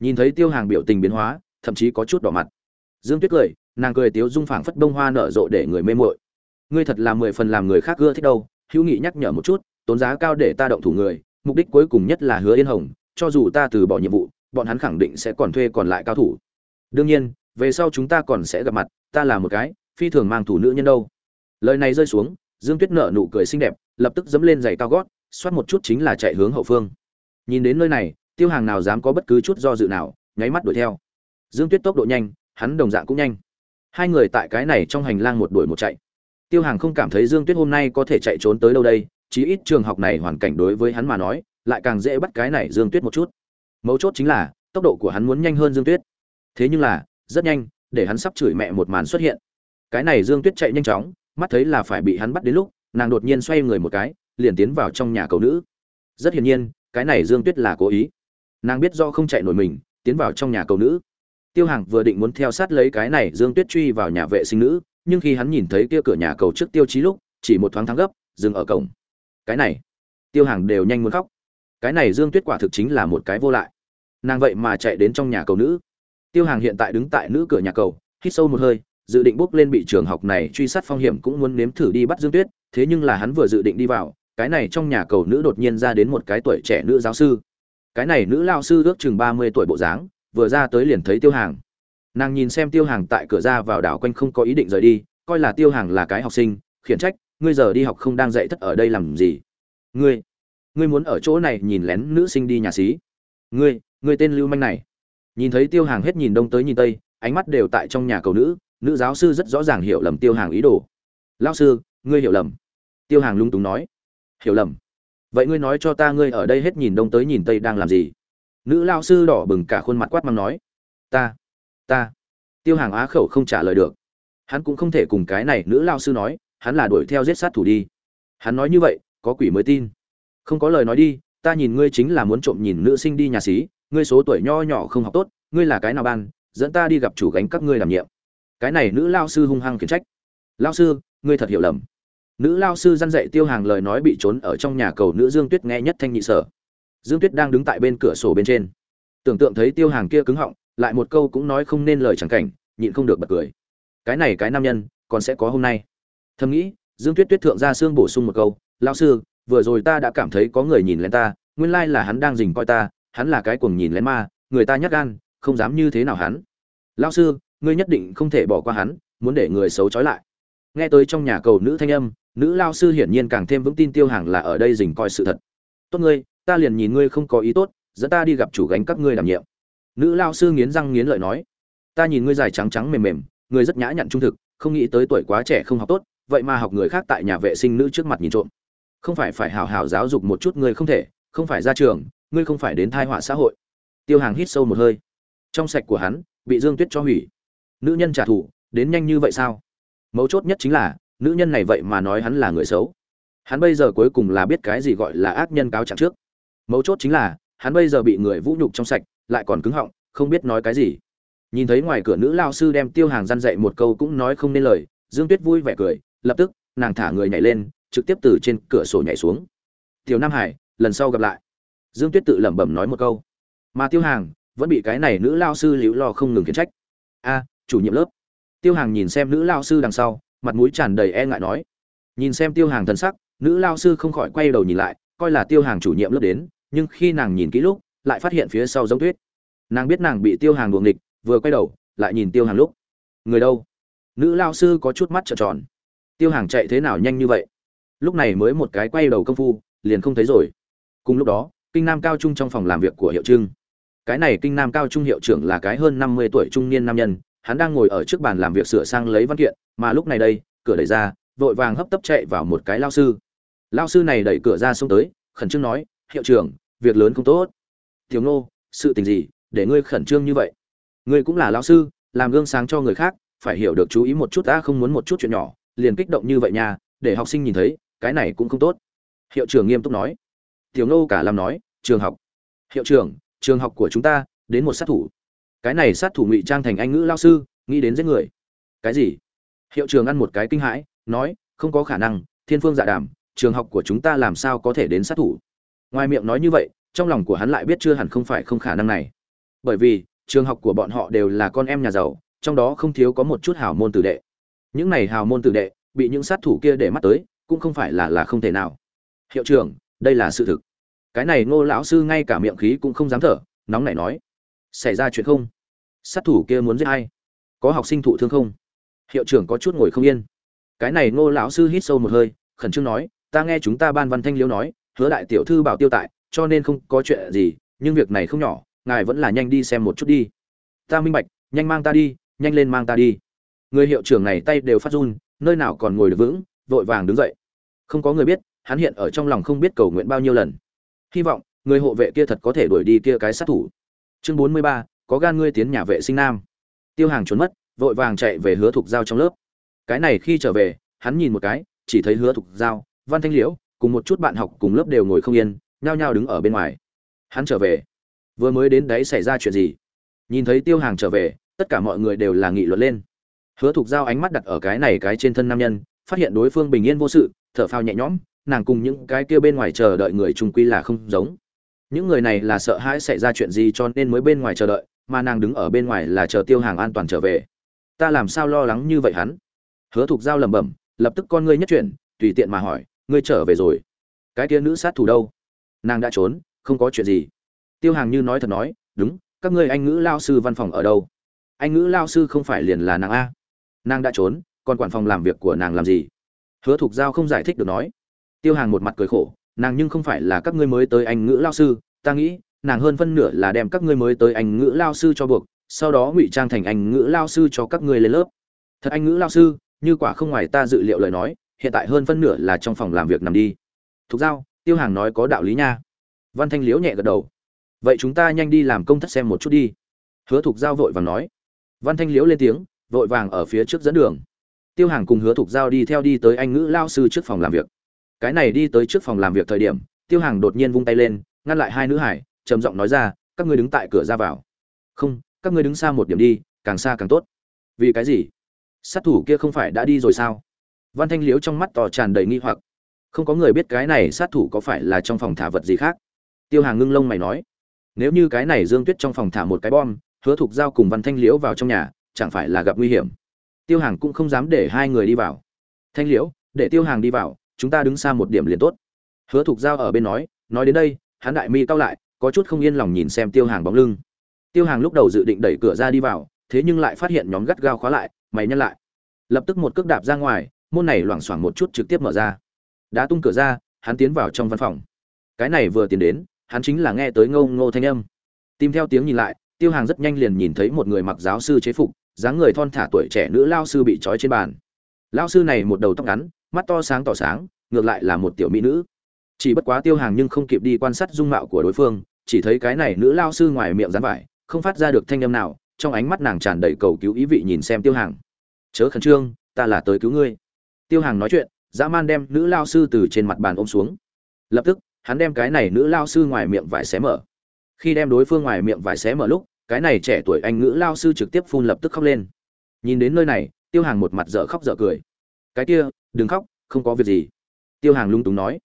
A: Nhìn thấy tiêu hàng biểu tình biến hóa, thậm chí có chút đỏ mặt. Dương tuyết cười, nàng cười tiếu dung phảng phất bông hoa nở rộ để người mê mội ngươi thật là mười phần làm người khác ưa thích đâu, hữu nghị nhắc nhở một chút, tốn giá cao để ta động thủ người, mục đích cuối cùng nhất là hứa yên hồng, cho dù ta từ bỏ nhiệm vụ, bọn hắn khẳng định sẽ còn thuê còn lại cao thủ đương nhiên, về sau chúng ta còn sẽ gặp mặt, ta là một cái, phi thường mang thủ nữ nhân đâu. Lời này rơi xuống, dương tuyết nở nụ cười xinh đẹp, lập tức dẫm lên giày cao gót, xoát một chút chính là chạy hướng hậu phương. Nhìn đến nơi này, tiêu hàng nào dám có bất cứ chút do dự nào, nháy mắt đuổi theo. Dương tuyết tốc độ nhanh, hắn đồng dạng cũng nhanh. Hai người tại cái này trong hành lang một đuổi một chạy. Tiêu hàng không cảm thấy dương tuyết hôm nay có thể chạy trốn tới đâu đây, chí ít trường học này hoàn cảnh đối với hắn mà nói, lại càng dễ bắt cái này dương tuyết một chút. Mấu chốt chính là, tốc độ của hắn muốn nhanh hơn dương tuyết thế nhưng là, rất nhanh, để hắn sắp chửi mẹ một màn xuất hiện. Cái này dương tuyết chạy nhanh chóng, mắt thấy là phải bị hắn bắt đến lúc, nàng đột nhiên xoay người một cái, liền tiến vào trong nhà cầu nữ. Rất hiển nhiên, cái này dương tuyết là cố ý. Nàng biết do không chạy nổi mình, tiến vào trong nhà cầu nữ. Tiêu hàng vừa định muốn theo sát lấy cái này dương tuyết truy vào nhà vệ sinh nữ, nhưng khi hắn nhìn thấy kia cửa nhà cầu trước tiêu chí lúc, chỉ một thoáng thắng gấp, dừng ở cổng. Cái này, tiêu hàng đều nhanh muốn khóc. Cái này dương tuyết quả thực chính là một cái vô lại. Nàng vậy mà chạy đến trong nhà cầu nữ tiêu hàng hiện tại đứng tại nữ cửa nhà cầu, hít sâu một hơi, dự định bước lên bị trường học này truy sát phong hiểm cũng muốn nếm thử đi bắt dương tuyết, thế nhưng là hắn vừa dự định đi vào, cái này trong nhà cầu nữ đột nhiên ra đến một cái tuổi trẻ nữ giáo sư. Cái này nữ lao sư ước chừng ba mươi tuổi bộ dáng, vừa ra tới liền thấy tiêu hàng. Nàng nhìn xem tiêu hàng tại cửa ra vào đảo quanh không có ý định rời đi, coi là tiêu hàng là cái học sinh, khiển trách, ngươi giờ đi học không đang dạy thất ở đây làm gì? Ngươi ngươi muốn ở chỗ này nhìn lén nữ sinh đi nhà xí. Ngươi ngươi tên lưu manh này nhìn thấy tiêu hàng hết nhìn đông tới nhìn tây, ánh mắt đều tại trong nhà cầu nữ nữ giáo sư rất rõ ràng hiểu lầm tiêu hàng ý đồ. Lao sư, ngươi hiểu lầm. Tiêu hàng lung túng nói. Hiểu lầm? Vậy ngươi nói cho ta ngươi ở đây hết nhìn đông tới nhìn tây đang làm gì? Nữ lao sư đỏ bừng cả khuôn mặt quát mắng nói. Ta ta. Tiêu hàng á khẩu không trả lời được. Hắn cũng không thể cùng cái này, nữ lao sư nói, hắn là đuổi theo giết sát thủ đi. Hắn nói như vậy, có quỷ mới tin. Không có lời nói đi, ta nhìn ngươi chính là muốn trộm nhìn nữ sinh đi nhà xí ngươi số tuổi nho nhỏ không học tốt, ngươi là cái nào ban, dẫn ta đi gặp chủ gánh các ngươi làm nhiệm. Cái này nữ lao sư hung hăng khiển trách. Lao sư, ngươi thật hiểu lầm. Nữ lao sư dăn dạy tiêu hàng lời nói bị trốn ở trong nhà cầu nữ dương tuyết nghe nhất thanh nhị sở. Dương tuyết đang đứng tại bên cửa sổ bên trên. Tưởng tượng thấy tiêu hàng kia cứng họng, lại một câu cũng nói không nên lời chẳng cảnh, nhịn không được bật cười. Cái này cái nam nhân, còn sẽ có hôm nay. Thầm nghĩ, dương tuyết tuyết thượng ra xương bổ sung một câu lao sư, vừa rồi ta đã cảm thấy có người nhìn lên ta, nguyên lai là hắn đang dình coi ta hắn là cái cuồng nhìn lén ma, người ta nhắc gan, không dám như thế nào hắn. Lao sư, ngươi nhất định không thể bỏ qua hắn, muốn để người xấu trói lại. Nghe tới trong nhà cầu nữ thanh âm, nữ lao sư hiển nhiên càng thêm vững tin tiêu hàng là ở đây dình coi sự thật. Tốt ngươi, ta liền nhìn ngươi không có ý tốt, dẫn ta đi gặp chủ gánh các ngươi đảm nhiệm. Nữ lao sư nghiến răng nghiến lợi nói, ta nhìn ngươi dài trắng trắng mềm mềm, ngươi rất nhã nhặn trung thực, không nghĩ tới tuổi quá trẻ không học tốt, vậy mà học người khác tại nhà vệ sinh nữ trước mặt nhìn trộm. Không phải phải hào hào giáo dục một chút ngươi không thể, không phải ra trường ngươi không phải đến thai họa xã hội. Tiêu hàng hít sâu một hơi. Trong sạch của hắn, bị dương tuyết cho hủy. Nữ nhân trả thù, đến nhanh như vậy sao? Mấu chốt nhất chính là, nữ nhân này vậy mà nói hắn là người xấu. Hắn bây giờ cuối cùng là biết cái gì gọi là ác nhân cáo trạng trước. Mấu chốt chính là, hắn bây giờ bị người vũ nhục trong sạch, lại còn cứng họng, không biết nói cái gì. Nhìn thấy ngoài cửa nữ lao sư đem tiêu hàng răn dậy một câu cũng nói không nên lời, dương tuyết vui vẻ cười, lập tức, nàng thả người nhảy lên, trực tiếp từ trên cửa sổ nhảy xuống. Tiểu nam hải, lần sau gặp lại dương tuyết tự lẩm bẩm nói một câu. Mà tiêu hàng vẫn bị cái này nữ lao sư liễu lo không ngừng khiển trách. A, chủ nhiệm lớp. Tiêu hàng nhìn xem nữ lao sư đằng sau, mặt mũi tràn đầy e ngại nói. Nhìn xem tiêu hàng thân sắc, nữ lao sư không khỏi quay đầu nhìn lại, coi là tiêu hàng chủ nhiệm lớp đến, nhưng khi nàng nhìn kỹ lúc, lại phát hiện phía sau giống tuyết. Nàng biết nàng bị tiêu hàng đuồng nghịch, vừa quay đầu, lại nhìn tiêu hàng lúc. Người đâu? Nữ lao sư có chút mắt trợn tròn. Tiêu hàng chạy thế nào nhanh như vậy? Lúc này mới một cái quay đầu công phu, liền không thấy rồi. Cùng lúc đó kinh nam cao trung trong phòng làm việc của hiệu trưng. Cái này kinh nam cao trung hiệu trưởng là cái hơn năm mươi tuổi trung niên nam nhân. Hắn đang ngồi ở trước bàn làm việc sửa sang lấy văn kiện, mà lúc này đây, cửa đẩy ra, vội vàng hấp tấp chạy vào một cái lao sư. Lao sư này đẩy cửa ra xông tới, khẩn trương nói, hiệu trưởng, việc lớn không tốt. Thiếu nô, sự tình gì để ngươi khẩn trương như vậy? Ngươi cũng là lao sư, làm gương sáng cho người khác, phải hiểu được chú ý một chút ta không muốn một chút chuyện nhỏ, liền kích động như vậy nha, để học sinh nhìn thấy, cái này cũng không tốt. Hiệu trưởng nghiêm túc nói tiểu nô cả làm nói, trường học. Hiệu trưởng, trường học của chúng ta, đến một sát thủ. Cái này sát thủ ngụy trang thành anh ngữ lao sư, nghĩ đến giết người. Cái gì? Hiệu trưởng ăn một cái kinh hãi, nói, không có khả năng, thiên phương dạ đàm, trường học của chúng ta làm sao có thể đến sát thủ? Ngoài miệng nói như vậy, trong lòng của hắn lại biết chưa hẳn không phải không khả năng này. Bởi vì, trường học của bọn họ đều là con em nhà giàu, trong đó không thiếu có một chút hào môn tử đệ. Những này hào môn tử đệ, bị những sát thủ kia để mắt tới, cũng không phải là là không thể nào. Hiệu trưởng đây là sự thực. Cái này ngô lão sư ngay cả miệng khí cũng không dám thở, nóng nảy nói, xảy ra chuyện không? Sát thủ kia muốn giết ai? Có học sinh thụ thương không? Hiệu trưởng có chút ngồi không yên. Cái này ngô lão sư hít sâu một hơi, khẩn trương nói, ta nghe chúng ta ban văn thanh liễu nói, hứa đại tiểu thư bảo tiêu tại, cho nên không có chuyện gì, nhưng việc này không nhỏ, ngài vẫn là nhanh đi xem một chút đi. Ta minh bạch, nhanh mang ta đi, nhanh lên mang ta đi. Người hiệu trưởng này tay đều phát run, nơi nào còn ngồi được vững, vội vàng đứng dậy. Không có người biết hắn hiện ở trong lòng không biết cầu nguyện bao nhiêu lần. Hy vọng, người hộ vệ kia thật có thể đuổi đi kia cái sát thủ. Chương bốn mươi ba, có gan ngươi tiến nhà vệ sinh nam. Tiêu hàng trốn mất, vội vàng chạy về hứa thục giao trong lớp. Cái này khi trở về, hắn nhìn một cái, chỉ thấy hứa thục giao, văn thanh liễu, cùng một chút bạn học cùng lớp đều ngồi không yên, nhao nhao đứng ở bên ngoài. Hắn trở về. Vừa mới đến đấy xảy ra chuyện gì? Nhìn thấy tiêu hàng trở về, tất cả mọi người đều là nghị luận lên. Hứa thục giao ánh mắt đặt ở cái này cái trên thân nam nhân, phát hiện đối phương bình yên vô sự, thở phào nhẹ nhõm nàng cùng những cái kia bên ngoài chờ đợi người trung quy là không giống. Những người này là sợ hãi xảy ra chuyện gì cho nên mới bên ngoài chờ đợi, mà nàng đứng ở bên ngoài là chờ tiêu hàng an toàn trở về. Ta làm sao lo lắng như vậy hắn? Hứa thục giao lẩm bẩm, lập tức con ngươi nhất chuyển, tùy tiện mà hỏi, ngươi trở về rồi? Cái kia nữ sát thủ đâu? Nàng đã trốn, không có chuyện gì. Tiêu hàng như nói thật nói, đúng, các ngươi anh ngữ lao sư văn phòng ở đâu? Anh ngữ lao sư không phải liền là nàng a. Nàng đã trốn, còn quản phòng làm việc của nàng làm gì? Hứa thục giao không giải thích được nói tiêu hàng một mặt cười khổ, nàng nhưng không phải là các ngươi mới tới anh ngữ lao sư, ta nghĩ, nàng hơn phân nửa là đem các ngươi mới tới anh ngữ lao sư cho buộc, sau đó ngụy trang thành anh ngữ lao sư cho các ngươi lên lớp. Thật anh ngữ lao sư, như quả không ngoài ta dự liệu lời nói, hiện tại hơn phân nửa là trong phòng làm việc nằm đi. Thục giao, tiêu hàng nói có đạo lý nha. Văn thanh liễu nhẹ gật đầu. Vậy chúng ta nhanh đi làm công thất xem một chút đi. Hứa thục giao vội vàng nói. Văn thanh liễu lên tiếng, vội vàng ở phía trước dẫn đường. Tiêu hàng cùng hứa thục giao đi theo đi tới anh ngữ lao sư trước phòng làm việc cái này đi tới trước phòng làm việc thời điểm, tiêu hàng đột nhiên vung tay lên, ngăn lại hai nữ hải, trầm giọng nói ra, các ngươi đứng tại cửa ra vào. Không, các ngươi đứng xa một điểm đi, càng xa càng tốt. Vì cái gì? Sát thủ kia không phải đã đi rồi sao? Văn thanh liếu trong mắt tò tràn đầy nghi hoặc. Không có người biết cái này sát thủ có phải là trong phòng thả vật gì khác? Tiêu hàng ngưng lông mày nói. Nếu như cái này dương tuyết trong phòng thả một cái bom, hứa thục giao cùng văn thanh liễu vào trong nhà, chẳng phải là gặp nguy hiểm? Tiêu hàng cũng không dám để hai người đi vào. Thanh liễu, để tiêu hàng đi vào chúng ta đứng xa một điểm liền tốt. Hứa thục giao ở bên nói nói đến đây, hắn đại mi cao lại, có chút không yên lòng nhìn xem tiêu hàng bóng lưng. Tiêu hàng lúc đầu dự định đẩy cửa ra đi vào, thế nhưng lại phát hiện nhóm gắt gao khóa lại, mày nhăn lại. Lập tức một cước đạp ra ngoài, môn này loảng xoảng một chút trực tiếp mở ra. Đá tung cửa ra, hắn tiến vào trong văn phòng. Cái này vừa tiến đến, hắn chính là nghe tới ngô ngô thanh âm. Tìm theo tiếng nhìn lại, tiêu hàng rất nhanh liền nhìn thấy một người mặc giáo sư chế phục, dáng người thon thả tuổi trẻ nữ lao sư bị trói trên bàn. Lao sư này một đầu tóc ngắn mắt to sáng tỏ sáng, ngược lại là một tiểu mỹ nữ. Chỉ bất quá tiêu hàng nhưng không kịp đi quan sát dung mạo của đối phương, chỉ thấy cái này nữ lao sư ngoài miệng dán vải, không phát ra được thanh âm nào, trong ánh mắt nàng tràn đầy cầu cứu ý vị nhìn xem tiêu hàng. Chớ khẩn trương, ta là tới cứu ngươi. Tiêu hàng nói chuyện, dã man đem nữ lao sư từ trên mặt bàn ôm xuống. Lập tức, hắn đem cái này nữ lao sư ngoài miệng vải xé mở. Khi đem đối phương ngoài miệng vải xé mở lúc, cái này trẻ tuổi anh ngữ lao sư trực tiếp phun lập tức khóc lên. Nhìn đến nơi này, tiêu hàng một mặt dở khóc dở cười cái kia, đừng khóc, không có việc gì. Tiêu hàng lung túng nói.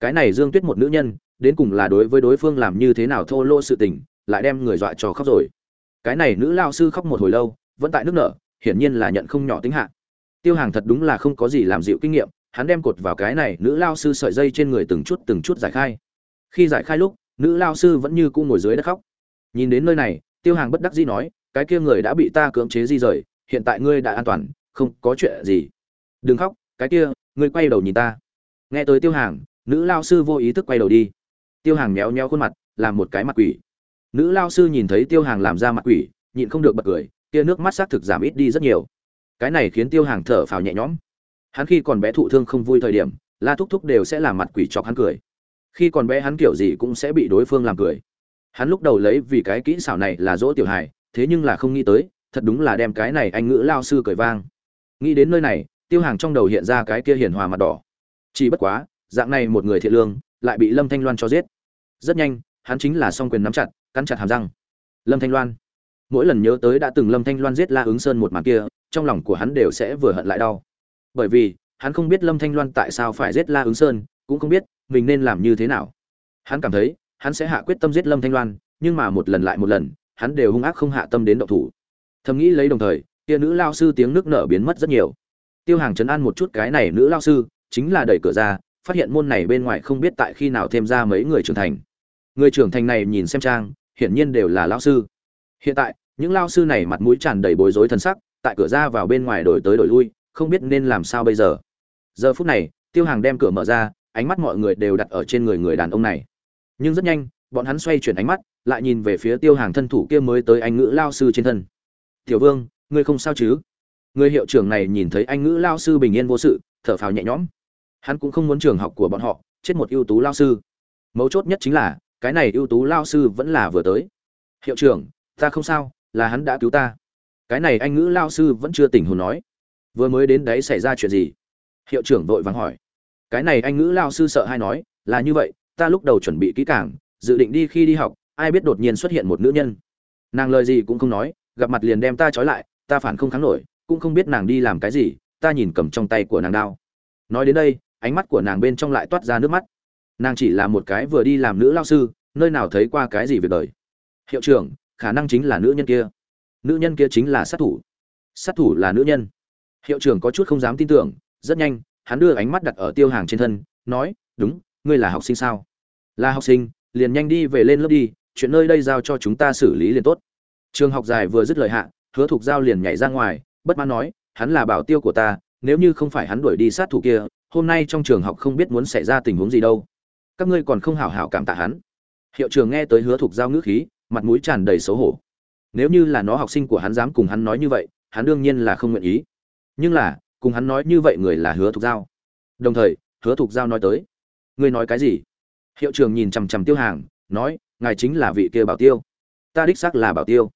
A: Cái này dương tuyết một nữ nhân, đến cùng là đối với đối phương làm như thế nào thô lô sự tình, lại đem người dọa cho khóc rồi. Cái này nữ lao sư khóc một hồi lâu, vẫn tại nước nở, hiển nhiên là nhận không nhỏ tính hạ. Tiêu hàng thật đúng là không có gì làm dịu kinh nghiệm, hắn đem cột vào cái này nữ lao sư sợi dây trên người từng chút từng chút giải khai. Khi giải khai lúc, nữ lao sư vẫn như cũ ngồi dưới đất khóc. Nhìn đến nơi này, tiêu hàng bất đắc dĩ nói, cái kia người đã bị ta cưỡng chế di rời, hiện tại ngươi đã an toàn, không có chuyện gì đừng khóc, cái kia, ngươi quay đầu nhìn ta. Nghe tới tiêu hàng, nữ lao sư vô ý thức quay đầu đi. Tiêu hàng méo méo khuôn mặt, làm một cái mặt quỷ. Nữ lao sư nhìn thấy tiêu hàng làm ra mặt quỷ, nhịn không được bật cười, kia nước mắt xác thực giảm ít đi rất nhiều. Cái này khiến tiêu hàng thở phào nhẹ nhõm. Hắn khi còn bé thụ thương không vui thời điểm, la thúc thúc đều sẽ làm mặt quỷ chọc hắn cười. Khi còn bé hắn kiểu gì cũng sẽ bị đối phương làm cười. Hắn lúc đầu lấy vì cái kỹ xảo này là dỗ tiểu hài, thế nhưng là không nghĩ tới, thật đúng là đem cái này anh ngữ lao sư cười vang. Nghĩ đến nơi này tiêu hàng trong đầu hiện ra cái kia hiền hòa mặt đỏ. Chỉ bất quá, dạng này một người thiện lương, lại bị lâm thanh loan cho giết. Rất nhanh, hắn chính là song quyền nắm chặt, cắn chặt hàm răng. Lâm thanh loan. Mỗi lần nhớ tới đã từng lâm thanh loan giết la ứng sơn một màn kia, trong lòng của hắn đều sẽ vừa hận lại đau. Bởi vì, hắn không biết lâm thanh loan tại sao phải giết la ứng sơn, cũng không biết mình nên làm như thế nào. Hắn cảm thấy, hắn sẽ hạ quyết tâm giết lâm thanh loan, nhưng mà một lần lại một lần, hắn đều hung ác không hạ tâm đến động thủ. Thầm nghĩ lấy đồng thời, kia nữ lao sư tiếng nước nở biến mất rất nhiều tiêu hàng chấn an một chút cái này nữ lao sư, chính là đẩy cửa ra, phát hiện môn này bên ngoài không biết tại khi nào thêm ra mấy người trưởng thành. Người trưởng thành này nhìn xem trang, hiển nhiên đều là lao sư. Hiện tại, những lao sư này mặt mũi tràn đầy bối rối thân sắc, tại cửa ra vào bên ngoài đổi tới đổi lui, không biết nên làm sao bây giờ. Giờ phút này, tiêu hàng đem cửa mở ra, ánh mắt mọi người đều đặt ở trên người người đàn ông này. Nhưng rất nhanh, bọn hắn xoay chuyển ánh mắt, lại nhìn về phía tiêu hàng thân thủ kia mới tới anh ngữ lao sư trên thân. Tiểu vương, ngươi không sao chứ? Người hiệu trưởng này nhìn thấy anh ngữ lao sư bình yên vô sự, thở phào nhẹ nhõm. Hắn cũng không muốn trường học của bọn họ, chết một ưu tú lao sư. Mấu chốt nhất chính là, cái này ưu tú lao sư vẫn là vừa tới. Hiệu trưởng, ta không sao, là hắn đã cứu ta. Cái này anh ngữ lao sư vẫn chưa tỉnh hồn nói. Vừa mới đến đấy xảy ra chuyện gì? Hiệu trưởng vội vàng hỏi. Cái này anh ngữ lao sư sợ hay nói, là như vậy, ta lúc đầu chuẩn bị kỹ càng, dự định đi khi đi học, ai biết đột nhiên xuất hiện một nữ nhân. Nàng lời gì cũng không nói, gặp mặt liền đem ta trói lại, ta phản không kháng nổi cũng không biết nàng đi làm cái gì, ta nhìn cầm trong tay của nàng đao. Nói đến đây, ánh mắt của nàng bên trong lại toát ra nước mắt. Nàng chỉ là một cái vừa đi làm nữ lao sư, nơi nào thấy qua cái gì việc đời. Hiệu trưởng, khả năng chính là nữ nhân kia. Nữ nhân kia chính là sát thủ. Sát thủ là nữ nhân. Hiệu trưởng có chút không dám tin tưởng, rất nhanh, hắn đưa ánh mắt đặt ở tiêu hàng trên thân, nói, đúng, ngươi là học sinh sao? Là học sinh, liền nhanh đi về lên lớp đi, chuyện nơi đây giao cho chúng ta xử lý liền tốt. Trường học dài vừa dứt lời hạ, hứa thục giao liền nhảy ra ngoài bất mãn nói, hắn là bảo tiêu của ta, nếu như không phải hắn đuổi đi sát thủ kia, hôm nay trong trường học không biết muốn xảy ra tình huống gì đâu. Các ngươi còn không hảo hảo cảm tạ hắn. Hiệu trường nghe tới hứa thục giao ngữ khí, mặt mũi tràn đầy xấu hổ. Nếu như là nó học sinh của hắn dám cùng hắn nói như vậy, hắn đương nhiên là không nguyện ý. Nhưng là, cùng hắn nói như vậy người là hứa thục giao. Đồng thời, hứa thục giao nói tới, ngươi nói cái gì? Hiệu trường nhìn chằm chằm tiêu hàng, nói, ngài chính là vị kia bảo tiêu. Ta đích xác là bảo tiêu.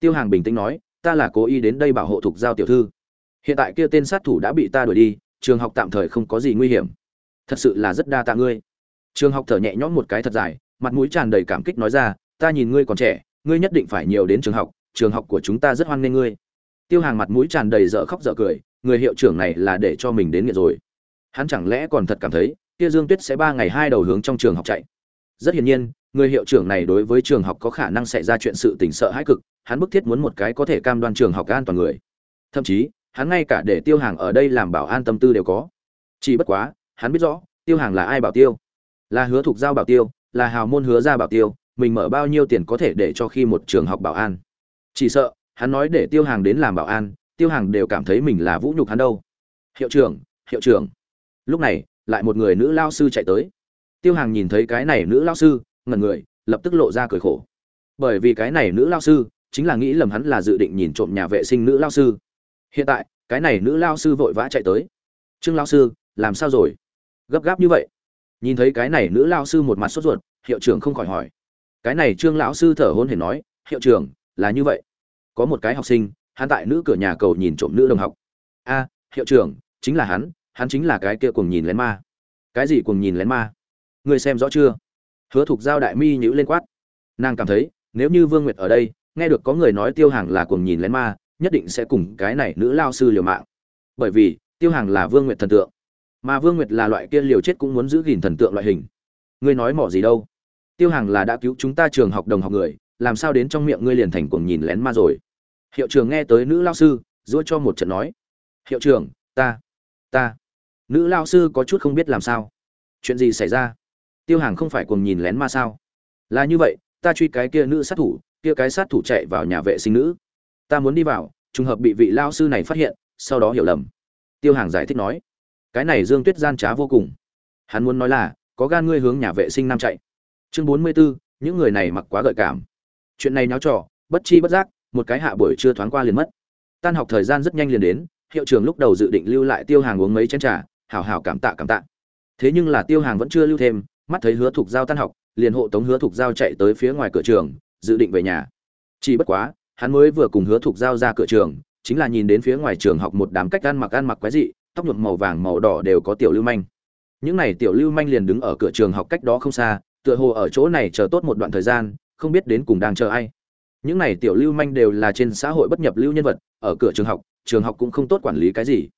A: Tiêu hàng bình tĩnh nói ta là cố ý đến đây bảo hộ thuộc giao tiểu thư. Hiện tại kia tên sát thủ đã bị ta đuổi đi, trường học tạm thời không có gì nguy hiểm. Thật sự là rất đa tạ ngươi. Trường học thở nhẹ nhõm một cái thật dài, mặt mũi tràn đầy cảm kích nói ra, ta nhìn ngươi còn trẻ, ngươi nhất định phải nhiều đến trường học trường học của chúng ta rất hoan nghênh ngươi. Tiêu hàng mặt mũi tràn đầy dở khóc dở cười, người hiệu trưởng này là để cho mình đến nghiện rồi. Hắn chẳng lẽ còn thật cảm thấy, kia dương tuyết sẽ ba ngày hai đầu hướng trong trường học chạy? Rất hiển nhiên, người hiệu trưởng này đối với trường học có khả năng xảy ra chuyện sự tình sợ hãi cực hắn bức thiết muốn một cái có thể cam đoan trường học an toàn người. Thậm chí, hắn ngay cả để tiêu hàng ở đây làm bảo an tâm tư đều có. Chỉ bất quá, hắn biết rõ, tiêu hàng là ai bảo tiêu? Là hứa thục giao bảo tiêu, là hào môn hứa ra bảo tiêu, mình mở bao nhiêu tiền có thể để cho khi một trường học bảo an. Chỉ sợ, hắn nói để tiêu hàng đến làm bảo an, tiêu hàng đều cảm thấy mình là vũ nhục hắn đâu. Hiệu trưởng hiệu trưởng. Lúc này, lại một người nữ lao sư chạy tới. Tiêu hàng nhìn thấy cái này nữ lao sư, ngẩn người, lập tức lộ ra cười khổ. Bởi vì cái này nữ lao sư chính là nghĩ lầm hắn là dự định nhìn trộm nhà vệ sinh nữ lao sư. Hiện tại, cái này nữ lao sư vội vã chạy tới. Trương lao sư, làm sao rồi? Gấp gáp như vậy? Nhìn thấy cái này nữ lao sư một mặt sốt ruột, hiệu trưởng không khỏi hỏi. Cái này trương lão sư thở hôn hển nói, hiệu trưởng, là như vậy. Có một cái học sinh, hắn tại nữ cửa nhà cầu nhìn trộm nữ đồng học. A, hiệu trưởng, chính là hắn hắn chính là cái kia cùng nhìn lén ma. Cái gì cùng nhìn lén ma? Người xem rõ chưa? Hứa thục giao đại mi nhữ lên quát. Nàng cảm thấy, nếu như vương nguyệt ở đây nghe được có người nói tiêu hàng là cuồng nhìn lén ma, nhất định sẽ cùng cái này nữ lao sư liều mạng. Bởi vì, tiêu hàng là vương nguyệt thần tượng. Mà vương nguyệt là loại kia liều chết cũng muốn giữ gìn thần tượng loại hình. Ngươi nói mỏ gì đâu? Tiêu hàng là đã cứu chúng ta trường học đồng học người, làm sao đến trong miệng ngươi liền thành cuồng nhìn lén ma rồi? Hiệu trưởng nghe tới nữ lao sư dũa cho một trận nói. Hiệu trưởng, ta ta. Nữ lao sư có chút không biết làm sao. Chuyện gì xảy ra? Tiêu hàng không phải cuồng nhìn lén ma sao? Là như vậy, ta truy cái kia nữ sát thủ kia cái sát thủ chạy vào nhà vệ sinh nữ. Ta muốn đi vào trùng hợp bị vị lao sư này phát hiện sau đó hiểu lầm. Tiêu hàng giải thích nói cái này dương tuyết gian trá vô cùng. Hắn muốn nói là có gan ngươi hướng nhà vệ sinh nam chạy. Chương bốn mươi 44, những người này mặc quá gợi cảm. Chuyện này nháo trò bất chi bất giác một cái hạ buổi trưa thoáng qua liền mất. Tan học thời gian rất nhanh liền đến hiệu trưởng lúc đầu dự định lưu lại tiêu hàng uống mấy chén trà hảo hảo cảm tạ cảm tạ. Thế nhưng là tiêu hàng vẫn chưa lưu thêm mắt thấy hứa thục giao tan học liền hộ tống hứa thục giao chạy tới phía ngoài cửa trường dự định về nhà. Chỉ bất quá, hắn mới vừa cùng hứa thục giao ra cửa trường, chính là nhìn đến phía ngoài trường học một đám cách ăn mặc ăn mặc quái dị, tóc nhuộm màu vàng màu đỏ đều có tiểu lưu manh. Những này tiểu lưu manh liền đứng ở cửa trường học cách đó không xa, tựa hồ ở chỗ này chờ tốt một đoạn thời gian, không biết đến cùng đang chờ ai. Những này tiểu lưu manh đều là trên xã hội bất nhập lưu nhân vật, ở cửa trường học trường học cũng không tốt quản lý cái gì.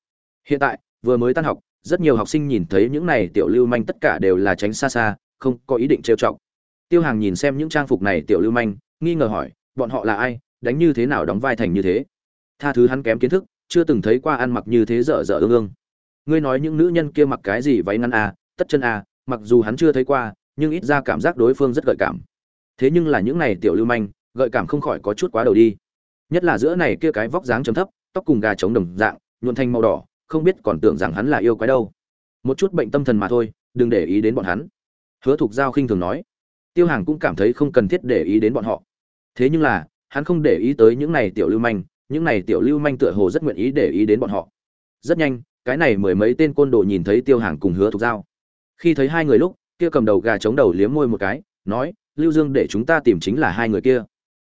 A: Hiện tại, vừa mới tan học, rất nhiều học sinh nhìn thấy những này tiểu lưu manh tất cả đều là tránh xa xa, không có ý định trêu chọc tiêu hàng nhìn xem những trang phục này tiểu lưu manh nghi ngờ hỏi bọn họ là ai? Đánh như thế nào đóng vai thành như thế? Tha thứ hắn kém kiến thức chưa từng thấy qua ăn mặc như thế dở dở ương ương. Ngươi nói những nữ nhân kia mặc cái gì váy ngắn à, tất chân à, mặc dù hắn chưa thấy qua nhưng ít ra cảm giác đối phương rất gợi cảm. Thế nhưng là những này tiểu lưu manh gợi cảm không khỏi có chút quá đầu đi. Nhất là giữa này kia cái vóc dáng chấm thấp tóc cùng gà trống đồng dạng nhuộn thanh màu đỏ không biết còn tưởng rằng hắn là yêu quái đâu. Một chút bệnh tâm thần mà thôi đừng để ý đến bọn hắn. Hứa thục giao khinh thường nói tiêu hàng cũng cảm thấy không cần thiết để ý đến bọn họ. Thế nhưng là, hắn không để ý tới những này tiểu lưu manh, những này tiểu lưu manh tựa hồ rất nguyện ý để ý đến bọn họ. Rất nhanh, cái này mười mấy tên côn đồ nhìn thấy tiêu hàng cùng hứa thục giao. Khi thấy hai người lúc, kia cầm đầu gà chống đầu liếm môi một cái, nói, lưu dương để chúng ta tìm chính là hai người kia.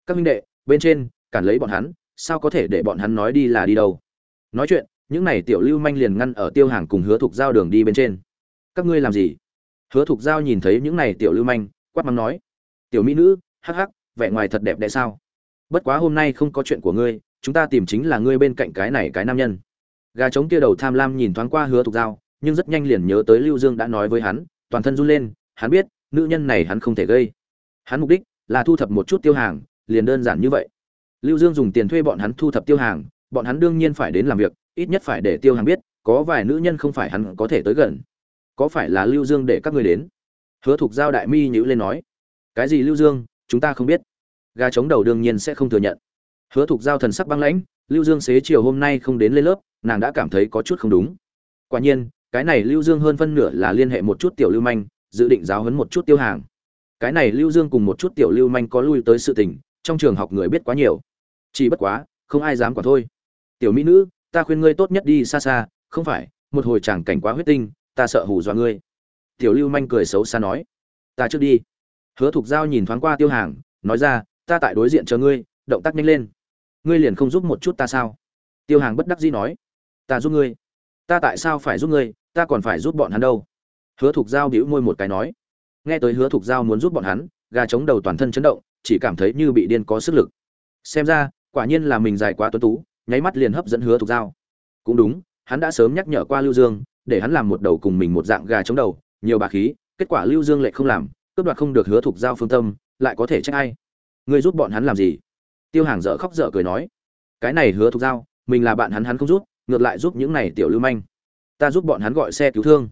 A: Các minh đệ, bên trên, cản lấy bọn hắn, sao có thể để bọn hắn nói đi là đi đâu? Nói chuyện, những này tiểu lưu manh liền ngăn ở tiêu hàng cùng hứa thục giao đường đi bên trên. Các ngươi làm gì? Hứa thục giao nhìn thấy những này tiểu lưu manh quát mắng nói, tiểu mỹ nữ, hắc hắc, vẻ ngoài thật đẹp đẽ sao? Bất quá hôm nay không có chuyện của ngươi, chúng ta tìm chính là ngươi bên cạnh cái này cái nam nhân. Gà trống kia đầu tham lam nhìn thoáng qua hứa thục giao, nhưng rất nhanh liền nhớ tới lưu dương đã nói với hắn, toàn thân run lên, hắn biết, nữ nhân này hắn không thể gây. Hắn mục đích là thu thập một chút tiêu hàng, liền đơn giản như vậy. Lưu dương dùng tiền thuê bọn hắn thu thập tiêu hàng, bọn hắn đương nhiên phải đến làm việc, ít nhất phải để tiêu hàng biết, có vài nữ nhân không phải hắn có thể tới gần. Có phải là lưu dương để các người đến? Hứa thục giao đại mi nhữ lên nói, cái gì lưu dương, chúng ta không biết. Gà chống đầu đương nhiên sẽ không thừa nhận. Hứa thục giao thần sắc băng lãnh, lưu dương xế chiều hôm nay không đến lên lớp, nàng đã cảm thấy có chút không đúng. Quả nhiên, cái này lưu dương hơn phân nửa là liên hệ một chút tiểu lưu manh, dự định giáo huấn một chút tiêu hàng. Cái này lưu dương cùng một chút tiểu lưu manh có lui tới sự tình, trong trường học người biết quá nhiều. Chỉ bất quá, không ai dám quản thôi. Tiểu mỹ nữ, ta khuyên ngươi tốt nhất đi xa xa, không phải, một hồi chẳng cảnh quá huyết tinh, ta sợ hù dọa ngươi tiểu lưu manh cười xấu xa nói. Ta trước đi. Hứa thục giao nhìn thoáng qua tiêu hàng, nói ra, ta tại đối diện chờ ngươi, động tác nhanh lên. Ngươi liền không giúp một chút ta sao? Tiêu hàng bất đắc dĩ nói. Ta giúp ngươi. Ta tại sao phải giúp ngươi? Ta còn phải giúp bọn hắn đâu? Hứa thục giao đĩu môi một cái nói. Nghe tới hứa thục giao muốn giúp bọn hắn, gà chống đầu toàn thân chấn động, chỉ cảm thấy như bị điên có sức lực. Xem ra, quả nhiên là mình dài quá tuấn tú, nháy mắt liền hấp dẫn hứa thục giao. Cũng đúng, hắn đã sớm nhắc nhở qua lưu dương, để hắn làm một đầu cùng mình một dạng gà chống đầu nhiều bà khí, kết quả lưu dương lệ không làm, cướp đoạt không được hứa thục giao phương tâm, lại có thể trách ai? Ngươi giúp bọn hắn làm gì? Tiêu hàng dở khóc dở cười nói, cái này hứa thục giao, mình là bạn hắn hắn không giúp, ngược lại giúp những này tiểu lưu manh. Ta giúp bọn hắn gọi xe cứu thương.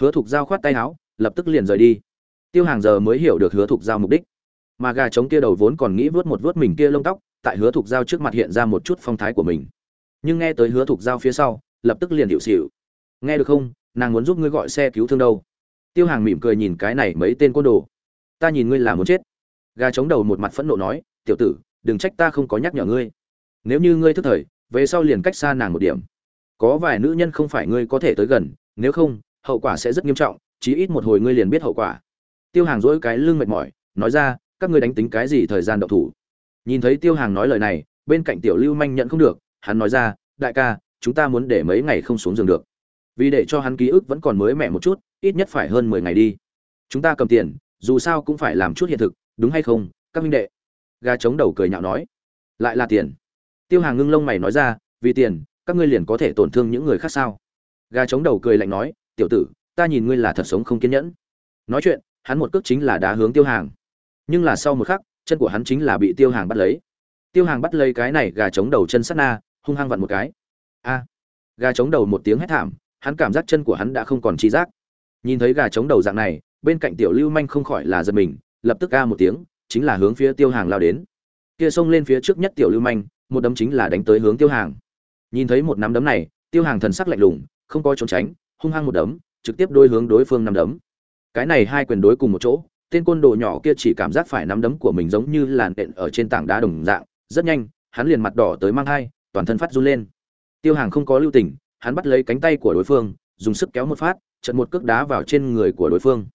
A: Hứa thục giao khoát tay áo, lập tức liền rời đi. Tiêu hàng giờ mới hiểu được hứa thục giao mục đích. Mà gà trống kia đầu vốn còn nghĩ vớt một vớt mình kia lông tóc, tại hứa thục giao trước mặt hiện ra một chút phong thái của mình. Nhưng nghe tới hứa thục giao phía sau, lập tức liền hiệu xịu nghe được không? Nàng muốn giúp ngươi gọi xe cứu thương đâu? Tiêu hàng mỉm cười nhìn cái này mấy tên côn đồ. Ta nhìn ngươi là muốn chết. Gà chống đầu một mặt phẫn nộ nói, tiểu tử, đừng trách ta không có nhắc nhở ngươi. Nếu như ngươi thức thời, về sau liền cách xa nàng một điểm. Có vài nữ nhân không phải ngươi có thể tới gần, nếu không, hậu quả sẽ rất nghiêm trọng, chí ít một hồi ngươi liền biết hậu quả. Tiêu hàng dỗi cái lưng mệt mỏi, nói ra, các ngươi đánh tính cái gì thời gian đậu thủ? Nhìn thấy tiêu hàng nói lời này, bên cạnh tiểu lưu manh nhận không được, hắn nói ra, đại ca, chúng ta muốn để mấy ngày không xuống giường được. Vì để cho hắn ký ức vẫn còn mới mẻ một chút ít nhất phải hơn mười ngày đi. Chúng ta cầm tiền, dù sao cũng phải làm chút hiện thực, đúng hay không, các minh đệ? Gà chống đầu cười nhạo nói. Lại là tiền. Tiêu hàng ngưng lông mày nói ra, vì tiền, các ngươi liền có thể tổn thương những người khác sao? Gà chống đầu cười lạnh nói, tiểu tử, ta nhìn ngươi là thật sống không kiên nhẫn. Nói chuyện, hắn một cước chính là đá hướng tiêu hàng. Nhưng là sau một khắc, chân của hắn chính là bị tiêu hàng bắt lấy. Tiêu hàng bắt lấy cái này, gà chống đầu chân sắt na, hung hăng vặn một cái. A! Gà chống đầu một tiếng hét thảm, hắn cảm giác chân của hắn đã không còn trí giác nhìn thấy gà chống đầu dạng này, bên cạnh tiểu lưu manh không khỏi là giật mình, lập tức ca một tiếng, chính là hướng phía tiêu hàng lao đến. Kia xông lên phía trước nhất tiểu lưu manh, một đấm chính là đánh tới hướng tiêu hàng. Nhìn thấy một nắm đấm này, tiêu hàng thần sắc lạnh lùng, không có trốn tránh, hung hăng một đấm, trực tiếp đôi hướng đối phương nắm đấm. Cái này hai quyền đối cùng một chỗ, tên côn đồ nhỏ kia chỉ cảm giác phải nắm đấm của mình giống như làn đện ở trên tảng đá đồng dạng, rất nhanh, hắn liền mặt đỏ tới mang hai toàn thân phát run lên. Tiêu hàng không có lưu tình, hắn bắt lấy cánh tay của đối phương, dùng sức kéo một phát chật một cước đá vào trên người của đối phương.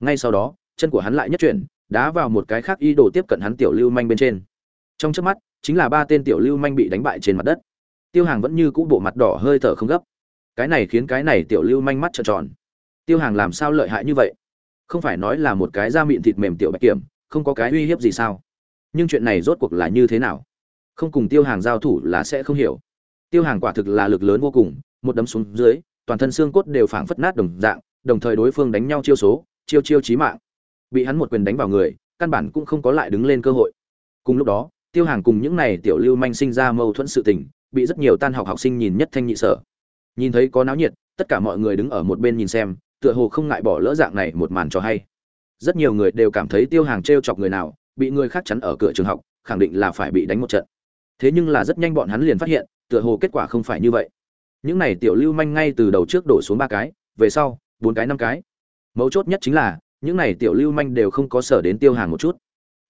A: Ngay sau đó, chân của hắn lại nhất chuyển, đá vào một cái khác ý đồ tiếp cận hắn tiểu lưu manh bên trên. Trong trước mắt, chính là ba tên tiểu lưu manh bị đánh bại trên mặt đất. Tiêu hàng vẫn như cũ bộ mặt đỏ hơi thở không gấp. Cái này khiến cái này tiểu lưu manh mắt trợn tròn. Tiêu hàng làm sao lợi hại như vậy? Không phải nói là một cái da mịn thịt mềm tiểu bạch kiểm, không có cái uy hiếp gì sao? Nhưng chuyện này rốt cuộc là như thế nào? Không cùng tiêu hàng giao thủ là sẽ không hiểu. Tiêu hàng quả thực là lực lớn vô cùng, một đấm xuống dưới toàn thân xương cốt đều phảng phất nát đồng dạng, đồng thời đối phương đánh nhau chiêu số, chiêu chiêu chí mạng. Bị hắn một quyền đánh vào người, căn bản cũng không có lại đứng lên cơ hội. Cùng lúc đó, tiêu hàng cùng những này tiểu lưu manh sinh ra mâu thuẫn sự tình, bị rất nhiều tan học học sinh nhìn nhất thanh nhị sở. Nhìn thấy có náo nhiệt, tất cả mọi người đứng ở một bên nhìn xem, tựa hồ không ngại bỏ lỡ dạng này một màn cho hay. Rất nhiều người đều cảm thấy tiêu hàng trêu chọc người nào, bị người khác chắn ở cửa trường học, khẳng định là phải bị đánh một trận. Thế nhưng là rất nhanh bọn hắn liền phát hiện, tựa hồ kết quả không phải như vậy những này tiểu lưu manh ngay từ đầu trước đổ xuống ba cái, về sau, bốn cái năm cái. Mấu chốt nhất chính là, những này tiểu lưu manh đều không có sở đến tiêu hàng một chút.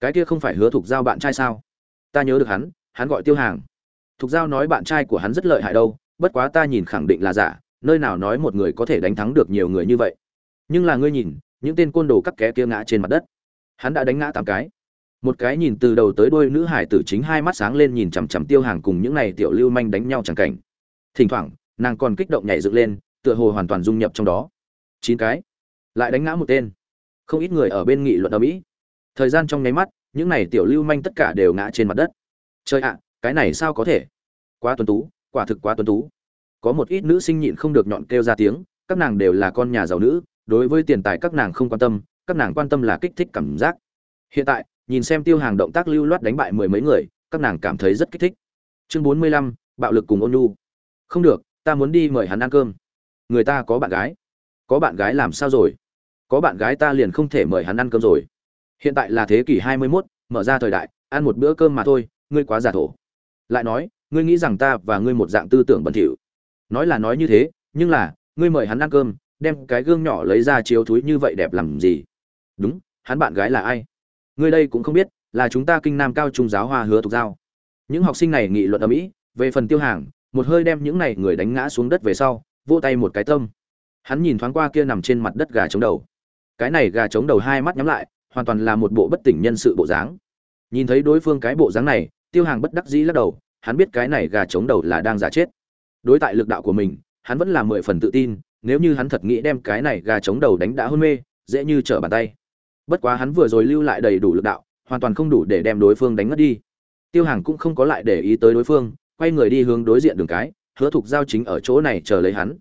A: Cái kia không phải hứa thục giao bạn trai sao? Ta nhớ được hắn hắn gọi tiêu hàng. Thục giao nói bạn trai của hắn rất lợi hại đâu, bất quá ta nhìn khẳng định là giả, nơi nào nói một người có thể đánh thắng được nhiều người như vậy. Nhưng là ngươi nhìn, những tên côn đồ cắt ké kia ngã trên mặt đất. Hắn đã đánh ngã tám cái. Một cái nhìn từ đầu tới đôi nữ hải tử chính hai mắt sáng lên nhìn chằm chằm tiêu hàng cùng những này tiểu lưu manh đánh nhau chẳng cảnh. Thỉnh thoảng nàng còn kích động nhảy dựng lên, tựa hồ hoàn toàn dung nhập trong đó. Chín cái. Lại đánh ngã một tên. Không ít người ở bên nghị luận ở mỹ. Thời gian trong nháy mắt, những này tiểu lưu manh tất cả đều ngã trên mặt đất. Chơi ạ, cái này sao có thể? Quá tuấn tú, quả thực quá tuấn tú. Có một ít nữ sinh nhịn không được nhọn kêu ra tiếng, các nàng đều là con nhà giàu nữ, đối với tiền tài các nàng không quan tâm, các nàng quan tâm là kích thích cảm giác. Hiện tại, nhìn xem tiêu hàng động tác lưu loát đánh bại mười mấy người, các nàng cảm thấy rất kích thích. Chương bốn mươi lăm, bạo lực cùng ôn nhu. Không được ta muốn đi mời hắn ăn cơm. Người ta có bạn gái. Có bạn gái làm sao rồi? Có bạn gái ta liền không thể mời hắn ăn cơm rồi. Hiện tại là thế kỷ hai mươi 21, mở ra thời đại ăn một bữa cơm mà thôi ngươi quá giả thổ. Lại nói ngươi nghĩ rằng ta và ngươi một dạng tư tưởng bẩn thỉu. Nói là nói như thế nhưng là ngươi mời hắn ăn cơm đem cái gương nhỏ lấy ra chiếu thúi như vậy đẹp làm gì? Đúng hắn bạn gái là ai? Ngươi đây cũng không biết là chúng ta kinh nam cao trung giáo hoa hứa thuộc giao. Những học sinh này nghị luận ở mỹ về phần tiêu hàng một hơi đem những này người đánh ngã xuống đất về sau, vỗ tay một cái tâm. Hắn nhìn thoáng qua kia nằm trên mặt đất gà chống đầu. Cái này gà chống đầu hai mắt nhắm lại, hoàn toàn là một bộ bất tỉnh nhân sự bộ dáng. Nhìn thấy đối phương cái bộ dáng này, tiêu hàng bất đắc dĩ lắc đầu, hắn biết cái này gà chống đầu là đang giả chết. Đối tại lực đạo của mình, hắn vẫn là mười phần tự tin, nếu như hắn thật nghĩ đem cái này gà chống đầu đánh đã hôn mê, dễ như trở bàn tay. Bất quá hắn vừa rồi lưu lại đầy đủ lực đạo, hoàn toàn không đủ để đem đối phương đánh ngất đi. Tiêu hàng cũng không có lại để ý tới đối phương quay người đi hướng đối diện đường cái, hứa thục giao chính ở chỗ này chờ lấy hắn.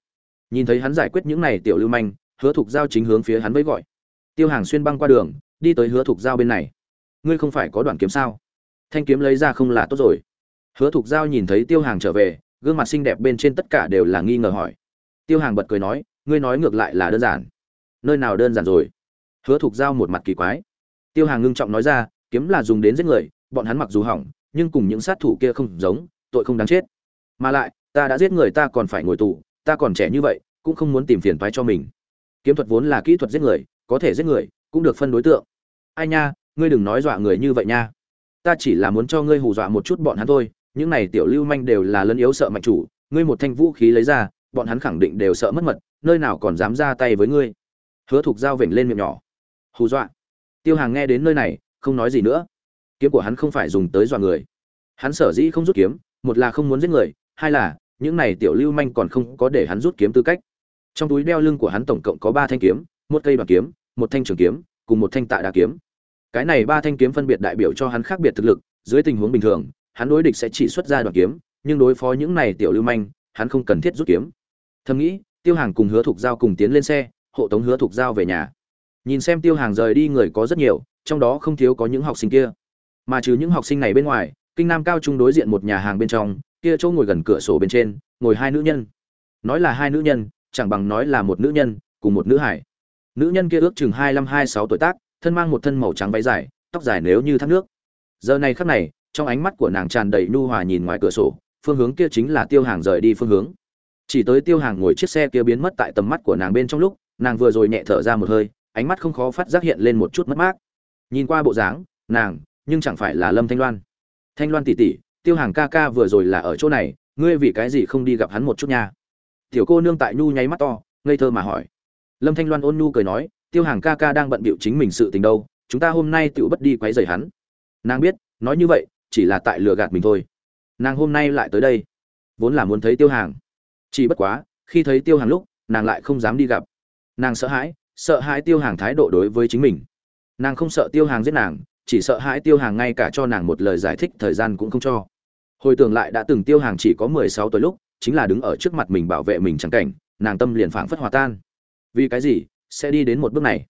A: Nhìn thấy hắn giải quyết những này tiểu lưu manh, hứa thục giao chính hướng phía hắn với gọi. Tiêu hàng xuyên băng qua đường, đi tới hứa thục giao bên này. Ngươi không phải có đoạn kiếm sao? Thanh kiếm lấy ra không là tốt rồi. Hứa thục giao nhìn thấy tiêu hàng trở về, gương mặt xinh đẹp bên trên tất cả đều là nghi ngờ hỏi. Tiêu hàng bật cười nói, ngươi nói ngược lại là đơn giản. Nơi nào đơn giản rồi? Hứa thục giao một mặt kỳ quái. Tiêu hàng ngưng trọng nói ra, kiếm là dùng đến giết người, bọn hắn mặc dù hỏng, nhưng cùng những sát thủ kia không giống tội không đáng chết. Mà lại, ta đã giết người ta còn phải ngồi tù, ta còn trẻ như vậy, cũng không muốn tìm phiền toái cho mình. Kiếm thuật vốn là kỹ thuật giết người, có thể giết người, cũng được phân đối tượng. Ai nha, ngươi đừng nói dọa người như vậy nha. Ta chỉ là muốn cho ngươi hù dọa một chút bọn hắn thôi, những này tiểu lưu manh đều là lân yếu sợ mạnh chủ, ngươi một thanh vũ khí lấy ra, bọn hắn khẳng định đều sợ mất mật, nơi nào còn dám ra tay với ngươi. Hứa thục dao vểnh lên miệng nhỏ. Hù dọa. Tiêu hàng nghe đến nơi này, không nói gì nữa. Kiếm của hắn không phải dùng tới dọa người. Hắn sở dĩ không rút kiếm một là không muốn giết người, hai là, những này tiểu lưu manh còn không có để hắn rút kiếm tư cách. Trong túi đeo lưng của hắn tổng cộng có ba thanh kiếm, một cây đoàn kiếm, một thanh trường kiếm, cùng một thanh tạ đà kiếm. Cái này ba thanh kiếm phân biệt đại biểu cho hắn khác biệt thực lực, dưới tình huống bình thường, hắn đối địch sẽ chỉ xuất ra đoàn kiếm, nhưng đối phó những này tiểu lưu manh, hắn không cần thiết rút kiếm. Thầm nghĩ, tiêu hàng cùng hứa thục giao cùng tiến lên xe, hộ tống hứa thục giao về nhà. Nhìn xem tiêu hàng rời đi người có rất nhiều, trong đó không thiếu có những học sinh kia. Mà trừ những học sinh này bên ngoài kinh nam cao trung đối diện một nhà hàng bên trong, kia chỗ ngồi gần cửa sổ bên trên, ngồi hai nữ nhân. Nói là hai nữ nhân, chẳng bằng nói là một nữ nhân, cùng một nữ hải. Nữ nhân kia ước chừng hai mươi hai sáu tuổi tác, thân mang một thân màu trắng váy dài, tóc dài nếu như thác nước. Giờ này khắc này, trong ánh mắt của nàng tràn đầy nhu hòa nhìn ngoài cửa sổ, phương hướng kia chính là tiêu hàng rời đi phương hướng. Chỉ tới tiêu hàng ngồi chiếc xe kia biến mất tại tầm mắt của nàng bên trong lúc, nàng vừa rồi nhẹ thở ra một hơi, ánh mắt không khó phát giác hiện lên một chút mất mát. Nhìn qua bộ dáng, nàng, nhưng chẳng phải là lâm thanh loan thanh loan tỉ tỉ tiêu hàng ca ca vừa rồi là ở chỗ này, ngươi vì cái gì không đi gặp hắn một chút nha? Tiểu cô nương tại nhu nháy mắt to, ngây thơ mà hỏi. Lâm thanh loan ôn nhu cười nói, tiêu hàng ca ca đang bận bịu chính mình sự tình đâu, chúng ta hôm nay tựu bất đi quấy rầy hắn. Nàng biết, nói như vậy, chỉ là tại lừa gạt mình thôi. Nàng hôm nay lại tới đây, vốn là muốn thấy tiêu hàng. Chỉ bất quá, khi thấy tiêu hàng lúc, nàng lại không dám đi gặp. Nàng sợ hãi sợ hãi tiêu hàng thái độ đối với chính mình. Nàng không sợ tiêu hàng giết nàng chỉ sợ hãi tiêu hàng ngay cả cho nàng một lời giải thích thời gian cũng không cho. Hồi tưởng lại đã từng tiêu hàng chỉ có mười sáu tuổi lúc, chính là đứng ở trước mặt mình bảo vệ mình chẳng cảnh, nàng tâm liền phảng phất hòa tan. Vì cái gì? Sẽ đi đến một bước này.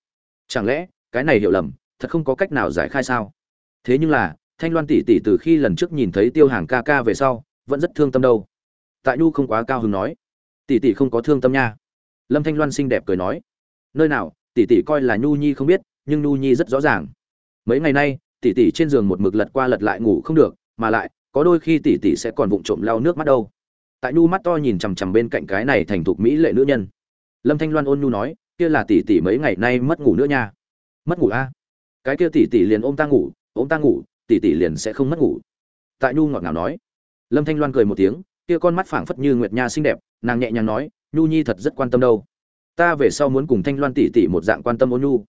A: Chẳng lẽ, cái này hiểu lầm, thật không có cách nào giải khai sao? Thế nhưng là, thanh loan tỷ tỷ từ khi lần trước nhìn thấy tiêu hàng ca ca về sau, vẫn rất thương tâm đâu. Tại nhu không quá cao hứng nói. Tỷ tỷ không có thương tâm nha. Lâm thanh loan xinh đẹp cười nói. Nơi nào, tỷ tỷ coi là nhu nhi không biết, nhưng nhu nhi rất rõ ràng mấy ngày nay tỷ tỷ trên giường một mực lật qua lật lại ngủ không được, mà lại, có đôi khi tỷ tỷ sẽ còn vụng trộm lau nước mắt đâu. Tại nhu mắt to nhìn chằm chằm bên cạnh cái này thành thục mỹ lệ nữ nhân. Lâm thanh loan ôn nhu nói, kia là tỷ tỷ mấy ngày nay mất ngủ nữa nha. Mất ngủ a? Cái kia tỷ tỷ liền ôm ta ngủ, ôm ta ngủ tỷ tỷ liền sẽ không mất ngủ. Tại nhu ngọt ngào nói. Lâm thanh loan cười một tiếng, kia con mắt phảng phất như nguyệt nha xinh đẹp, nàng nhẹ nhàng nói nhu nhi thật rất quan tâm đâu. Ta về sau muốn cùng thanh loan tỷ tỷ một dạng quan tâm ôn nhu.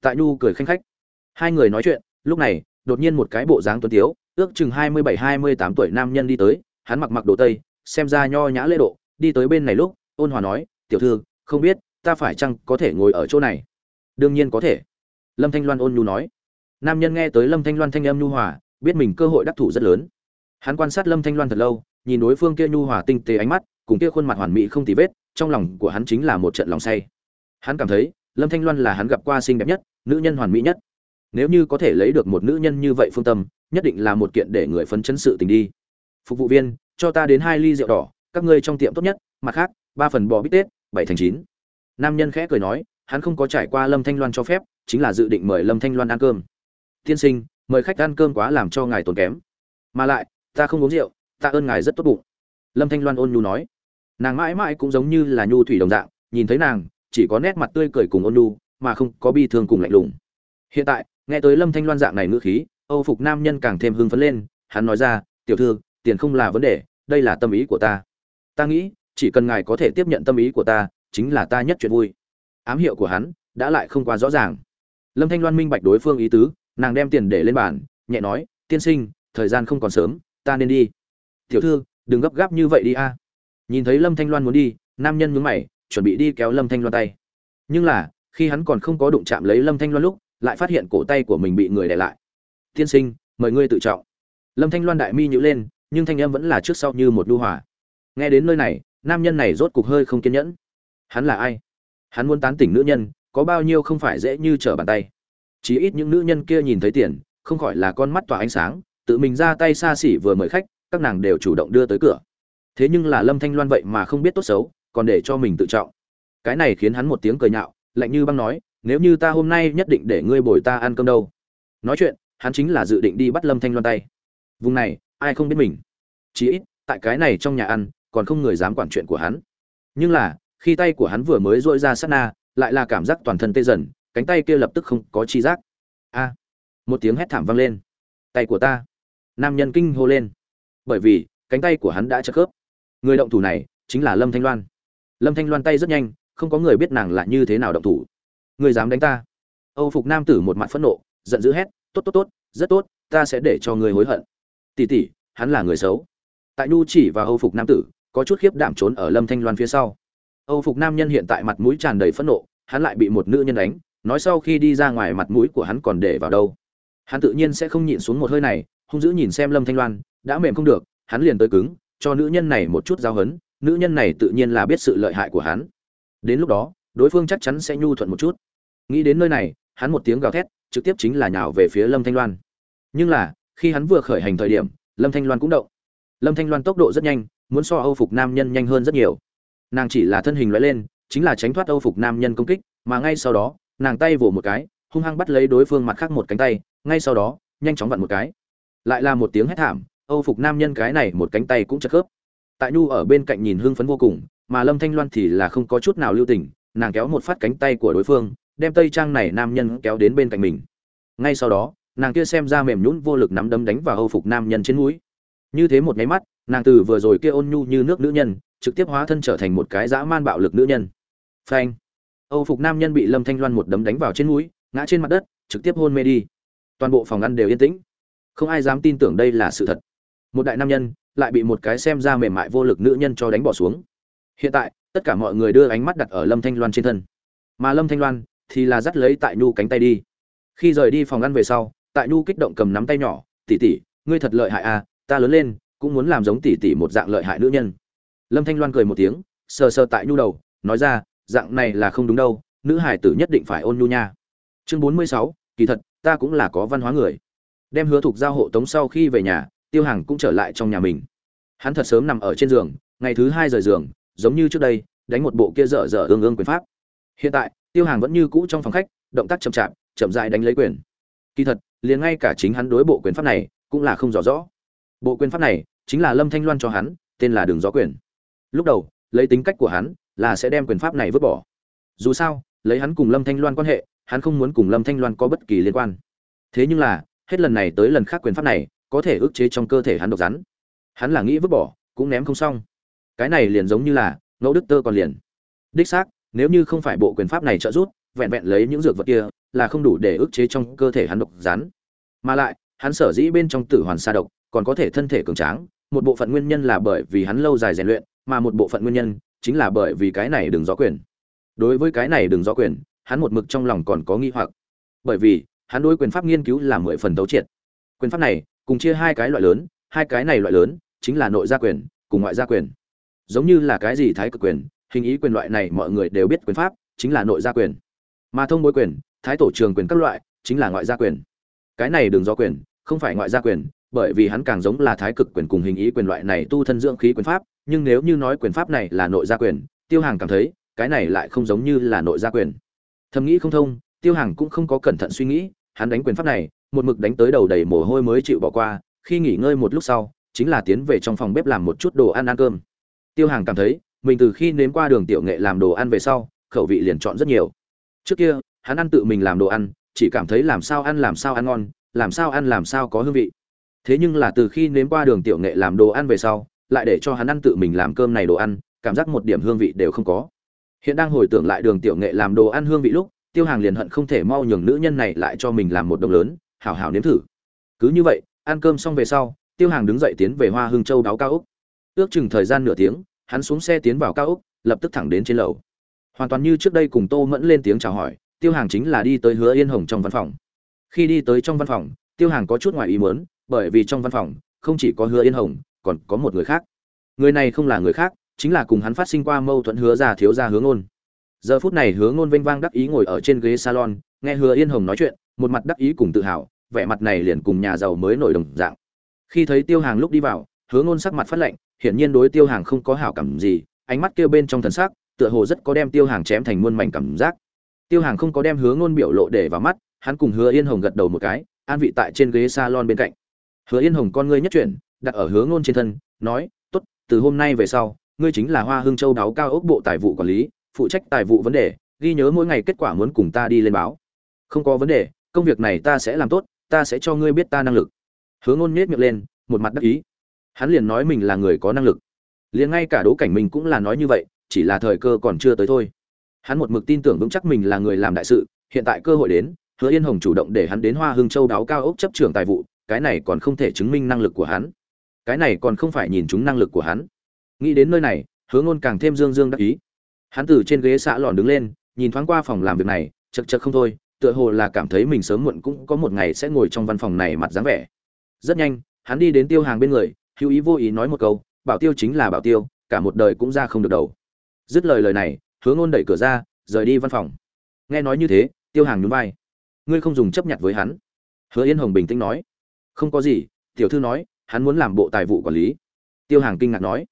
A: Tại nhu cười khanh khách hai người nói chuyện, lúc này, đột nhiên một cái bộ dáng tuấn tiếu, ước chừng hai mươi bảy, hai mươi tám tuổi nam nhân đi tới, hắn mặc mặc đồ tây, xem ra nho nhã lễ độ, đi tới bên này lúc, ôn hòa nói, tiểu thư, không biết, ta phải chăng có thể ngồi ở chỗ này? Đương nhiên có thể. Lâm thanh loan ôn nhu nói. Nam nhân nghe tới lâm thanh loan thanh âm nhu hòa, biết mình cơ hội đắc thủ rất lớn. Hắn quan sát lâm thanh loan thật lâu, nhìn đối phương kia nhu hòa tinh tế ánh mắt, cùng kia khuôn mặt hoàn mỹ không tì vết, trong lòng của hắn chính là một trận lòng say. Hắn cảm thấy, lâm thanh loan là hắn gặp qua xinh đẹp nhất, nữ nhân hoàn mỹ nhất nếu như có thể lấy được một nữ nhân như vậy phương tâm, nhất định là một kiện để người phấn chấn sự tình đi. Phục vụ viên, cho ta đến hai ly rượu đỏ, các ngươi trong tiệm tốt nhất, mặt khác, ba phần bò bít tết, bảy thành chín. Nam nhân khẽ cười nói, hắn không có trải qua lâm thanh loan cho phép, chính là dự định mời lâm thanh loan ăn cơm. Tiên sinh, mời khách ăn cơm quá làm cho ngài tốn kém. Mà lại, ta không uống rượu, ta ơn ngài rất tốt bụng. Lâm thanh loan ôn nhu nói. Nàng mãi mãi cũng giống như là nhu thủy đồng dạng, nhìn thấy nàng, chỉ có nét mặt tươi cười cùng ôn nhu, mà không có bi thương cùng lạnh lùng. Hiện tại nghe tới lâm thanh loan dạng này ngữ khí, âu phục nam nhân càng thêm hưng phấn lên, hắn nói ra, tiểu thư, tiền không là vấn đề, đây là tâm ý của ta. Ta nghĩ, chỉ cần ngài có thể tiếp nhận tâm ý của ta, chính là ta nhất chuyện vui. Ám hiệu của hắn đã lại không quá rõ ràng. Lâm thanh loan minh bạch đối phương ý tứ, nàng đem tiền để lên bàn, nhẹ nói, tiên sinh, thời gian không còn sớm, ta nên đi. Tiểu thư, đừng gấp gáp như vậy đi a. Nhìn thấy lâm thanh loan muốn đi, nam nhân nhướng mày, chuẩn bị đi kéo lâm thanh loan tay. Nhưng là, khi hắn còn không có đụng chạm lấy lâm thanh loan lúc lại phát hiện cổ tay của mình bị người đè lại. Tiên sinh, mời ngươi tự trọng. Lâm thanh loan đại mi nhữ lên, nhưng thanh âm vẫn là trước sau như một đu hòa. Nghe đến nơi này, nam nhân này rốt cục hơi không kiên nhẫn. Hắn là ai? Hắn muốn tán tỉnh nữ nhân, có bao nhiêu không phải dễ như trở bàn tay? Chỉ ít những nữ nhân kia nhìn thấy tiền, không khỏi là con mắt tỏa ánh sáng, tự mình ra tay xa xỉ vừa mời khách, các nàng đều chủ động đưa tới cửa. Thế nhưng là lâm thanh loan vậy mà không biết tốt xấu, còn để cho mình tự trọng. Cái này khiến hắn một tiếng cười nhạo, lạnh như băng nói nếu như ta hôm nay nhất định để ngươi bồi ta ăn cơm đâu? Nói chuyện, hắn chính là dự định đi bắt lâm thanh loan tay. Vùng này, ai không biết mình? Chí ít, tại cái này trong nhà ăn, còn không người dám quản chuyện của hắn. Nhưng là, khi tay của hắn vừa mới dội ra sát na, lại là cảm giác toàn thân tê dần, cánh tay kia lập tức không có chi giác. A! Một tiếng hét thảm vang lên. Tay của ta. Nam nhân kinh hô lên. Bởi vì, cánh tay của hắn đã chất khớp. Người động thủ này, chính là lâm thanh loan. Lâm thanh loan tay rất nhanh, không có người biết nàng là như thế nào động thủ. Ngươi dám đánh ta? Âu phục nam tử một mặt phẫn nộ, giận dữ hét, tốt tốt tốt, rất tốt, ta sẽ để cho ngươi hối hận. Tỉ tỉ hắn là người xấu. Tại nhu chỉ và âu phục nam tử, có chút khiếp đảm trốn ở lâm thanh loan phía sau. Âu phục nam nhân hiện tại mặt mũi tràn đầy phẫn nộ, hắn lại bị một nữ nhân đánh, nói sau khi đi ra ngoài mặt mũi của hắn còn để vào đâu. Hắn tự nhiên sẽ không nhịn xuống một hơi này, hung dữ nhìn xem lâm thanh loan, đã mềm không được, hắn liền tới cứng, cho nữ nhân này một chút giao hấn nữ nhân này tự nhiên là biết sự lợi hại của hắn. Đến lúc đó, đối phương chắc chắn sẽ nhu thuận một chút nghĩ đến nơi này, hắn một tiếng gào thét, trực tiếp chính là nhào về phía lâm thanh loan. Nhưng là, khi hắn vừa khởi hành thời điểm, lâm thanh loan cũng động. Lâm thanh loan tốc độ rất nhanh, muốn so âu phục nam nhân nhanh hơn rất nhiều. Nàng chỉ là thân hình loại lên, chính là tránh thoát âu phục nam nhân công kích, mà ngay sau đó, nàng tay vỗ một cái, hung hăng bắt lấy đối phương mặt khác một cánh tay, ngay sau đó, nhanh chóng vặn một cái. Lại là một tiếng hét thảm, âu phục nam nhân cái này một cánh tay cũng chất khớp. Tại nhu ở bên cạnh nhìn hưng phấn vô cùng, mà lâm thanh loan thì là không có chút nào lưu tình, nàng kéo một phát cánh tay của đối phương đem tây trang này nam nhân kéo đến bên cạnh mình. Ngay sau đó, nàng kia xem ra mềm nhũn vô lực nắm đấm đánh vào âu phục nam nhân trên mũi. Như thế một nháy mắt, nàng từ vừa rồi kia ôn nhu như nước nữ nhân, trực tiếp hóa thân trở thành một cái dã man bạo lực nữ nhân. Phanh! Âu phục nam nhân bị lâm thanh loan một đấm đánh vào trên mũi, ngã trên mặt đất, trực tiếp hôn mê đi. Toàn bộ phòng ăn đều yên tĩnh. Không ai dám tin tưởng đây là sự thật. Một đại nam nhân lại bị một cái xem ra mềm mại vô lực nữ nhân cho đánh bỏ xuống. Hiện tại, tất cả mọi người đưa ánh mắt đặt ở lâm thanh loan trên thân. Mà lâm thanh loan thì là dắt lấy tại nhu cánh tay đi. Khi rời đi phòng ăn về sau, tại nhu kích động cầm nắm tay nhỏ tỉ tỉ ngươi thật lợi hại à ta lớn lên cũng muốn làm giống tỉ tỉ một dạng lợi hại nữ nhân. Lâm thanh loan cười một tiếng, sờ sờ tại nhu đầu, nói ra, dạng này là không đúng đâu, nữ hải tử nhất định phải ôn nhu nha. Chương bốn mươi sáu, kỳ thật, ta cũng là có văn hóa người. Đem hứa thục giao hộ tống sau khi về nhà, tiêu hàng cũng trở lại trong nhà mình. Hắn thật sớm nằm ở trên giường, ngày thứ hai rời giường, giống như trước đây, đánh một bộ kia dở dở ương ương quyền pháp. Hiện tại tiêu hàng vẫn như cũ trong phòng khách, động tác chậm chạp, chậm dại đánh lấy quyền. Kỳ thật, liền ngay cả chính hắn đối bộ quyền pháp này cũng là không rõ rõ. Bộ quyền pháp này chính là lâm thanh loan cho hắn, tên là đường gió quyền. Lúc đầu, lấy tính cách của hắn là sẽ đem quyền pháp này vứt bỏ. Dù sao, lấy hắn cùng lâm thanh loan quan hệ, hắn không muốn cùng lâm thanh loan có bất kỳ liên quan. Thế nhưng là, hết lần này tới lần khác quyền pháp này có thể ức chế trong cơ thể hắn độc rắn. Hắn là nghĩ vứt bỏ, cũng ném không xong. Cái này liền giống như là ngẫu đức tơ còn liền. Đích xác nếu như không phải bộ quyền pháp này trợ giúp, vẹn vẹn lấy những dược vật kia là không đủ để ức chế trong cơ thể hắn độc rắn. Mà lại, hắn sở dĩ bên trong tử hoàn sa độc còn có thể thân thể cường tráng, một bộ phận nguyên nhân là bởi vì hắn lâu dài rèn luyện, mà một bộ phận nguyên nhân chính là bởi vì cái này đừng gió quyền. Đối với cái này đừng gió quyền, hắn một mực trong lòng còn có nghi hoặc. Bởi vì, hắn đối quyền pháp nghiên cứu là mười phần tấu triệt. Quyền pháp này cùng chia hai cái loại lớn, hai cái này loại lớn chính là nội gia quyền cùng ngoại gia quyền. Giống như là cái gì thái cực quyền hình ý quyền loại này mọi người đều biết quyền pháp, chính là nội gia quyền. Mà thông bối quyền, thái tổ trường quyền các loại, chính là ngoại gia quyền. Cái này đường do quyền, không phải ngoại gia quyền, bởi vì hắn càng giống là thái cực quyền cùng hình ý quyền loại này tu thân dưỡng khí quyền pháp, nhưng nếu như nói quyền pháp này là nội gia quyền, tiêu hàng cảm thấy, cái này lại không giống như là nội gia quyền. Thầm nghĩ không thông, tiêu hàng cũng không có cẩn thận suy nghĩ, hắn đánh quyền pháp này, một mực đánh tới đầu đầy mồ hôi mới chịu bỏ qua, khi nghỉ ngơi một lúc sau, chính là tiến về trong phòng bếp làm một chút đồ ăn ăn cơm. Tiêu hàng cảm thấy mình từ khi nếm qua đường tiểu nghệ làm đồ ăn về sau, khẩu vị liền chọn rất nhiều. Trước kia, hắn ăn tự mình làm đồ ăn, chỉ cảm thấy làm sao ăn làm sao ăn ngon, làm sao ăn làm sao có hương vị. Thế nhưng là từ khi nếm qua đường tiểu nghệ làm đồ ăn về sau, lại để cho hắn ăn tự mình làm cơm này đồ ăn, cảm giác một điểm hương vị đều không có. Hiện đang hồi tưởng lại đường tiểu nghệ làm đồ ăn hương vị lúc, tiêu hàng liền hận không thể mau nhường nữ nhân này lại cho mình làm một đồng lớn, hảo hảo nếm thử. Cứ như vậy, ăn cơm xong về sau, tiêu hàng đứng dậy tiến về hoa hương châu đáo cao úc. Ước chừng thời gian nửa tiếng hắn xuống xe tiến vào cao ốc, lập tức thẳng đến trên lầu. Hoàn toàn như trước đây cùng tô mẫn lên tiếng chào hỏi tiêu hàng chính là đi tới hứa yên hồng trong văn phòng. Khi đi tới trong văn phòng tiêu hàng có chút ngoài ý muốn bởi vì trong văn phòng không chỉ có hứa yên hồng còn có một người khác. Người này không là người khác chính là cùng hắn phát sinh qua mâu thuẫn hứa ra thiếu ra hướng ôn giờ phút này hứa ngôn vênh vang đắc ý ngồi ở trên ghế salon nghe hứa yên hồng nói chuyện một mặt đắc ý cùng tự hào vẻ mặt này liền cùng nhà giàu mới nổi đồng dạng. Khi thấy tiêu hàng lúc đi vào hứa ngôn sắc mặt phát lạnh hiển nhiên đối tiêu hàng không có hảo cảm gì, ánh mắt kêu bên trong thần sắc, tựa hồ rất có đem tiêu hàng chém thành muôn mảnh cảm giác. Tiêu hàng không có đem hứa ngôn biểu lộ để vào mắt, hắn cùng hứa yên hồng gật đầu một cái, an vị tại trên ghế salon bên cạnh. Hứa yên hồng con ngươi nhất chuyển, đặt ở hứa ngôn trên thân, nói, tốt, từ hôm nay về sau, ngươi chính là hoa hương châu đáo cao ốc bộ tài vụ quản lý, phụ trách tài vụ vấn đề, ghi nhớ mỗi ngày kết quả muốn cùng ta đi lên báo. Không có vấn đề, công việc này ta sẽ làm tốt, ta sẽ cho ngươi biết ta năng lực. Hứa ngôn nhét miệng lên, một mặt đắc ý hắn liền nói mình là người có năng lực. Liền ngay cả đỗ cảnh mình cũng là nói như vậy, chỉ là thời cơ còn chưa tới thôi. Hắn một mực tin tưởng vững chắc mình là người làm đại sự, hiện tại cơ hội đến, hứa yên hồng chủ động để hắn đến hoa hương châu đáo cao ốc chấp trưởng tài vụ, cái này còn không thể chứng minh năng lực của hắn. Cái này còn không phải nhìn chúng năng lực của hắn. Nghĩ đến nơi này, hứa ngôn càng thêm dương dương đắc ý. Hắn từ trên ghế xạ lòn đứng lên, nhìn thoáng qua phòng làm việc này, chật chật không thôi, tựa hồ là cảm thấy mình sớm muộn cũng có một ngày sẽ ngồi trong văn phòng này mặt dáng vẻ. Rất nhanh, hắn đi đến tiêu hàng bên người hữu ý vô ý nói một câu, bảo tiêu chính là bảo tiêu, cả một đời cũng ra không được đầu. Dứt lời lời này hứa ngôn đẩy cửa ra, rời đi văn phòng. Nghe nói như thế, tiêu hàng nhún vai. Ngươi không dùng chấp nhận với hắn. Hứa yên hồng bình tĩnh nói. Không có gì, tiểu thư nói, hắn muốn làm bộ tài vụ quản lý. Tiêu hàng kinh ngạc nói.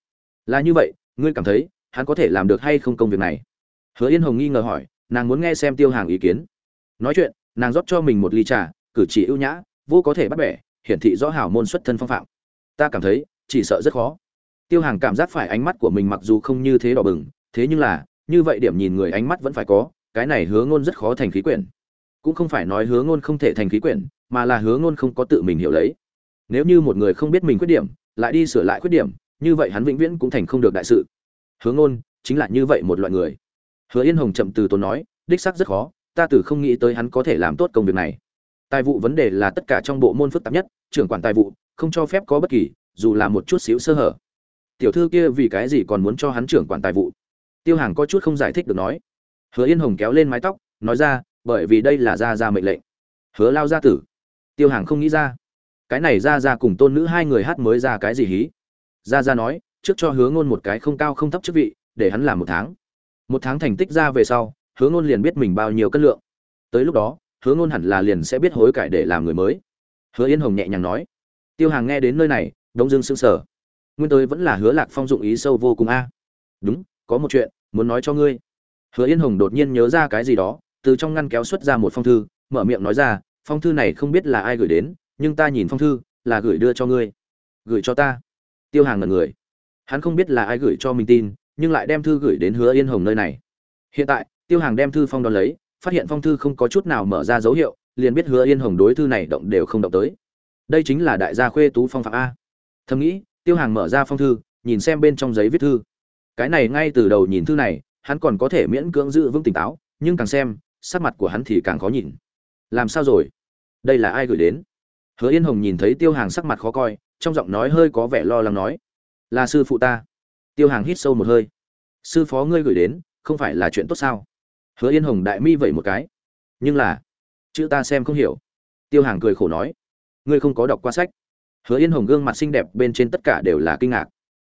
A: Là như vậy, ngươi cảm thấy, hắn có thể làm được hay không công việc này? Hứa yên hồng nghi ngờ hỏi, nàng muốn nghe xem tiêu hàng ý kiến. Nói chuyện, nàng rót cho mình một ly trà, cử chỉ ưu nhã, vô có thể bắt bẻ, hiển thị rõ hảo môn xuất thân phong phạm ta cảm thấy, chỉ sợ rất khó. Tiêu hàng cảm giác phải ánh mắt của mình mặc dù không như thế đỏ bừng, thế nhưng là, như vậy điểm nhìn người ánh mắt vẫn phải có, cái này hứa ngôn rất khó thành khí quyển. Cũng không phải nói hứa ngôn không thể thành khí quyển, mà là hứa ngôn không có tự mình hiểu lấy. Nếu như một người không biết mình khuyết điểm, lại đi sửa lại khuyết điểm, như vậy hắn vĩnh viễn cũng thành không được đại sự. Hứa ngôn chính là như vậy một loại người. Hứa yên hồng chậm từ tốn nói, đích xác rất khó, ta từ không nghĩ tới hắn có thể làm tốt công việc này tài vụ vấn đề là tất cả trong bộ môn phức tạp nhất, trưởng quản tài vụ, không cho phép có bất kỳ, dù là một chút xíu sơ hở. Tiểu thư kia vì cái gì còn muốn cho hắn trưởng quản tài vụ? Tiêu hàng có chút không giải thích được nói. Hứa yên hồng kéo lên mái tóc, nói ra, bởi vì đây là Ra Ra mệnh lệnh. Hứa lao gia tử. Tiêu hàng không nghĩ ra. Cái này Ra Ra cùng tôn nữ hai người hát mới ra cái gì hí? Ra Ra nói, trước cho hứa ngôn một cái không cao không thấp chức vị, để hắn làm một tháng. Một tháng thành tích ra về sau, hứa ngôn liền biết mình bao nhiêu cân lượng. Tới lúc đó hứa ngôn hẳn là liền sẽ biết hối cải để làm người mới. Hứa yên hồng nhẹ nhàng nói. Tiêu hàng nghe đến nơi này, đông dương sững sờ. Nguyên tới vẫn là hứa lạc phong dụng ý sâu vô cùng a. Đúng, có một chuyện, muốn nói cho ngươi. Hứa yên hồng đột nhiên nhớ ra cái gì đó, từ trong ngăn kéo xuất ra một phong thư, mở miệng nói ra, phong thư này không biết là ai gửi đến, nhưng ta nhìn phong thư, là gửi đưa cho ngươi. Gửi cho ta? Tiêu hàng ngần người. Hắn không biết là ai gửi cho mình tin, nhưng lại đem thư gửi đến hứa yên hồng nơi này. Hiện tại, tiêu hàng đem thư phong đón lấy phát hiện phong thư không có chút nào mở ra dấu hiệu, liền biết hứa yên hồng đối thư này động đều không động tới. Đây chính là đại gia khuê tú phong phạm a. Thầm nghĩ, tiêu hàng mở ra phong thư, nhìn xem bên trong giấy viết thư. Cái này ngay từ đầu nhìn thư này, hắn còn có thể miễn cưỡng giữ vững tỉnh táo, nhưng càng xem, sắc mặt của hắn thì càng khó nhìn. Làm sao rồi? Đây là ai gửi đến? Hứa yên hồng nhìn thấy tiêu hàng sắc mặt khó coi, trong giọng nói hơi có vẻ lo lắng nói, là sư phụ ta. Tiêu hàng hít sâu một hơi. Sư phó ngươi gửi đến, không phải là chuyện tốt sao? Hứa yên hồng đại mi vậy một cái. Nhưng là, chữ ta xem không hiểu. Tiêu hàng cười khổ nói, ngươi không có đọc qua sách. Hứa yên hồng gương mặt xinh đẹp bên trên tất cả đều là kinh ngạc.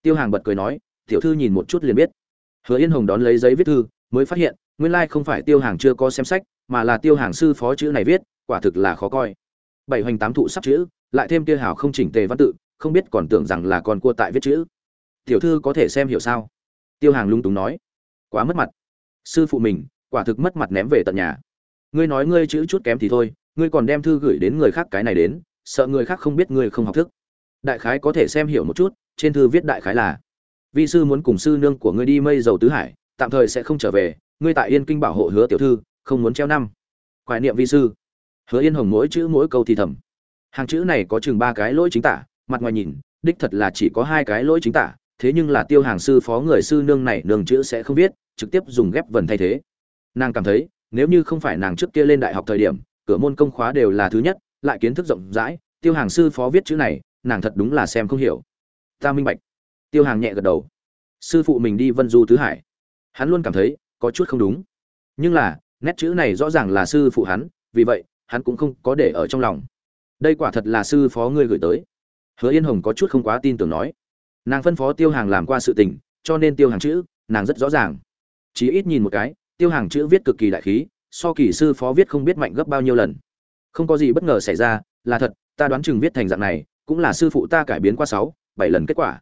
A: Tiêu hàng bật cười nói, tiểu thư nhìn một chút liền biết. Hứa yên hồng đón lấy giấy viết thư, mới phát hiện, nguyên lai không phải tiêu hàng chưa có xem sách, mà là tiêu hàng sư phó chữ này viết, quả thực là khó coi. Bảy hoành tám thụ sắp chữ, lại thêm tiêu hào không chỉnh tề văn tự, không biết còn tưởng rằng là con cua tại viết chữ. Tiểu thư có thể xem hiểu sao? Tiêu hàng lung túng nói, quá mất mặt. Sư phụ mình quả thực mất mặt ném về tận nhà. Ngươi nói ngươi chữ chút kém thì thôi, ngươi còn đem thư gửi đến người khác cái này đến, sợ người khác không biết ngươi không học thức. Đại khái có thể xem hiểu một chút, trên thư viết đại khái là, vi sư muốn cùng sư nương của ngươi đi mây dầu tứ hải, tạm thời sẽ không trở về, ngươi tại yên kinh bảo hộ hứa tiểu thư, không muốn treo năm. Quại niệm vi sư. Hứa yên hồng mỗi chữ mỗi câu thì thầm. Hàng chữ này có chừng ba cái lỗi chính tả, mặt ngoài nhìn, đích thật là chỉ có hai cái lỗi chính tả, thế nhưng là tiêu hàng sư phó người sư nương này nương chữ sẽ không viết, trực tiếp dùng ghép vần thay thế nàng cảm thấy, nếu như không phải nàng trước kia lên đại học thời điểm, cửa môn công khóa đều là thứ nhất, lại kiến thức rộng rãi, tiêu hàng sư phó viết chữ này, nàng thật đúng là xem không hiểu. Ta minh bạch. Tiêu hàng nhẹ gật đầu. Sư phụ mình đi vân du tứ hải. Hắn luôn cảm thấy, có chút không đúng. Nhưng là, nét chữ này rõ ràng là sư phụ hắn, vì vậy, hắn cũng không có để ở trong lòng. Đây quả thật là sư phó ngươi gửi tới. Hứa yên hồng có chút không quá tin tưởng nói. Nàng phân phó tiêu hàng làm qua sự tình, cho nên tiêu hàng chữ, nàng rất rõ ràng. Chỉ ít nhìn một cái tiêu hàng chữ viết cực kỳ đại khí, so kỳ sư phó viết không biết mạnh gấp bao nhiêu lần. Không có gì bất ngờ xảy ra, là thật, ta đoán chừng viết thành dạng này, cũng là sư phụ ta cải biến qua sáu, bảy lần kết quả.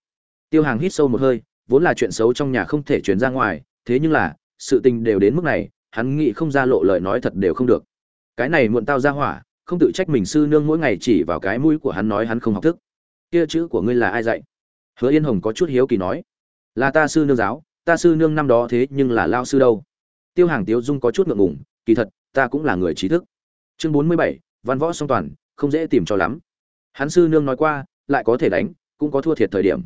A: Tiêu hàng hít sâu một hơi, vốn là chuyện xấu trong nhà không thể chuyển ra ngoài, thế nhưng là, sự tình đều đến mức này, hắn nghĩ không ra lộ lời nói thật đều không được. Cái này muộn tao ra hỏa, không tự trách mình sư nương mỗi ngày chỉ vào cái mũi của hắn nói hắn không học thức. Kia chữ của ngươi là ai dạy? Hứa yên hồng có chút hiếu kỳ nói. Là ta sư nương giáo, ta sư nương năm đó thế nhưng là lao sư đâu? Tiêu hàng tiếu dung có chút ngượng ngùng, kỳ thật, ta cũng là người trí thức. Chương bốn mươi bảy, văn võ song toàn, không dễ tìm cho lắm. Hắn sư nương nói qua, lại có thể đánh, cũng có thua thiệt thời điểm.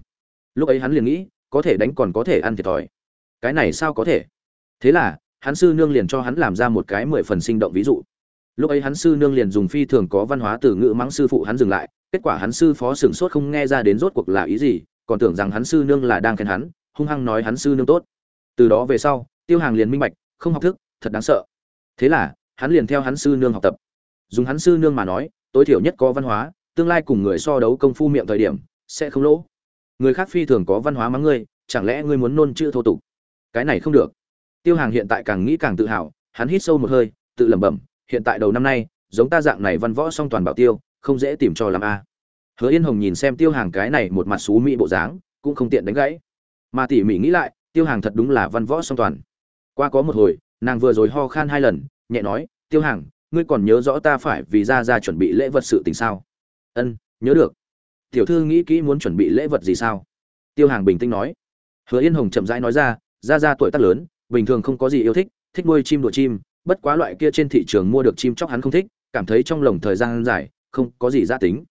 A: Lúc ấy hắn liền nghĩ, có thể đánh còn có thể ăn thiệt thòi. Cái này sao có thể? Thế là, hắn sư nương liền cho hắn làm ra một cái mười phần sinh động ví dụ. Lúc ấy hắn sư nương liền dùng phi thường có văn hóa từ ngữ mắng sư phụ hắn dừng lại, kết quả hắn sư phó sửng sốt không nghe ra đến rốt cuộc là ý gì, còn tưởng rằng hắn sư nương là đang khen hắn, hung hăng nói hắn sư nương tốt. Từ đó về sau, tiêu hàng liền minh bạch không học thức, thật đáng sợ. Thế là, hắn liền theo hắn sư nương học tập. Dùng hắn sư nương mà nói, tối thiểu nhất có văn hóa, tương lai cùng người so đấu công phu miệng thời điểm, sẽ không lỗ. Người khác phi thường có văn hóa mắng ngươi, chẳng lẽ ngươi muốn nôn chữ thô tục? Cái này không được. Tiêu hàng hiện tại càng nghĩ càng tự hào, hắn hít sâu một hơi, tự lẩm bẩm, hiện tại đầu năm nay, giống ta dạng này văn võ song toàn bảo tiêu, không dễ tìm cho làm a. Hứa yên hồng nhìn xem tiêu hàng cái này một mặt xú mỹ bộ dáng, cũng không tiện đánh gãy. Mà tỉ mỉ nghĩ lại, tiêu hàng thật đúng là văn võ song toàn qua có một hồi, nàng vừa rồi ho khan hai lần, nhẹ nói, tiêu hàng ngươi còn nhớ rõ ta phải vì ra ra chuẩn bị lễ vật sự tình sao? Ân, nhớ được. Tiểu thư nghĩ kỹ muốn chuẩn bị lễ vật gì sao? Tiêu hàng bình tĩnh nói. Hứa yên hồng chậm rãi nói ra ra ra tuổi tác lớn, bình thường không có gì yêu thích thích nuôi chim đùa chim, bất quá loại kia trên thị trường mua được chim chóc hắn không thích, cảm thấy trong lồng thời gian dài, không có gì gia tính.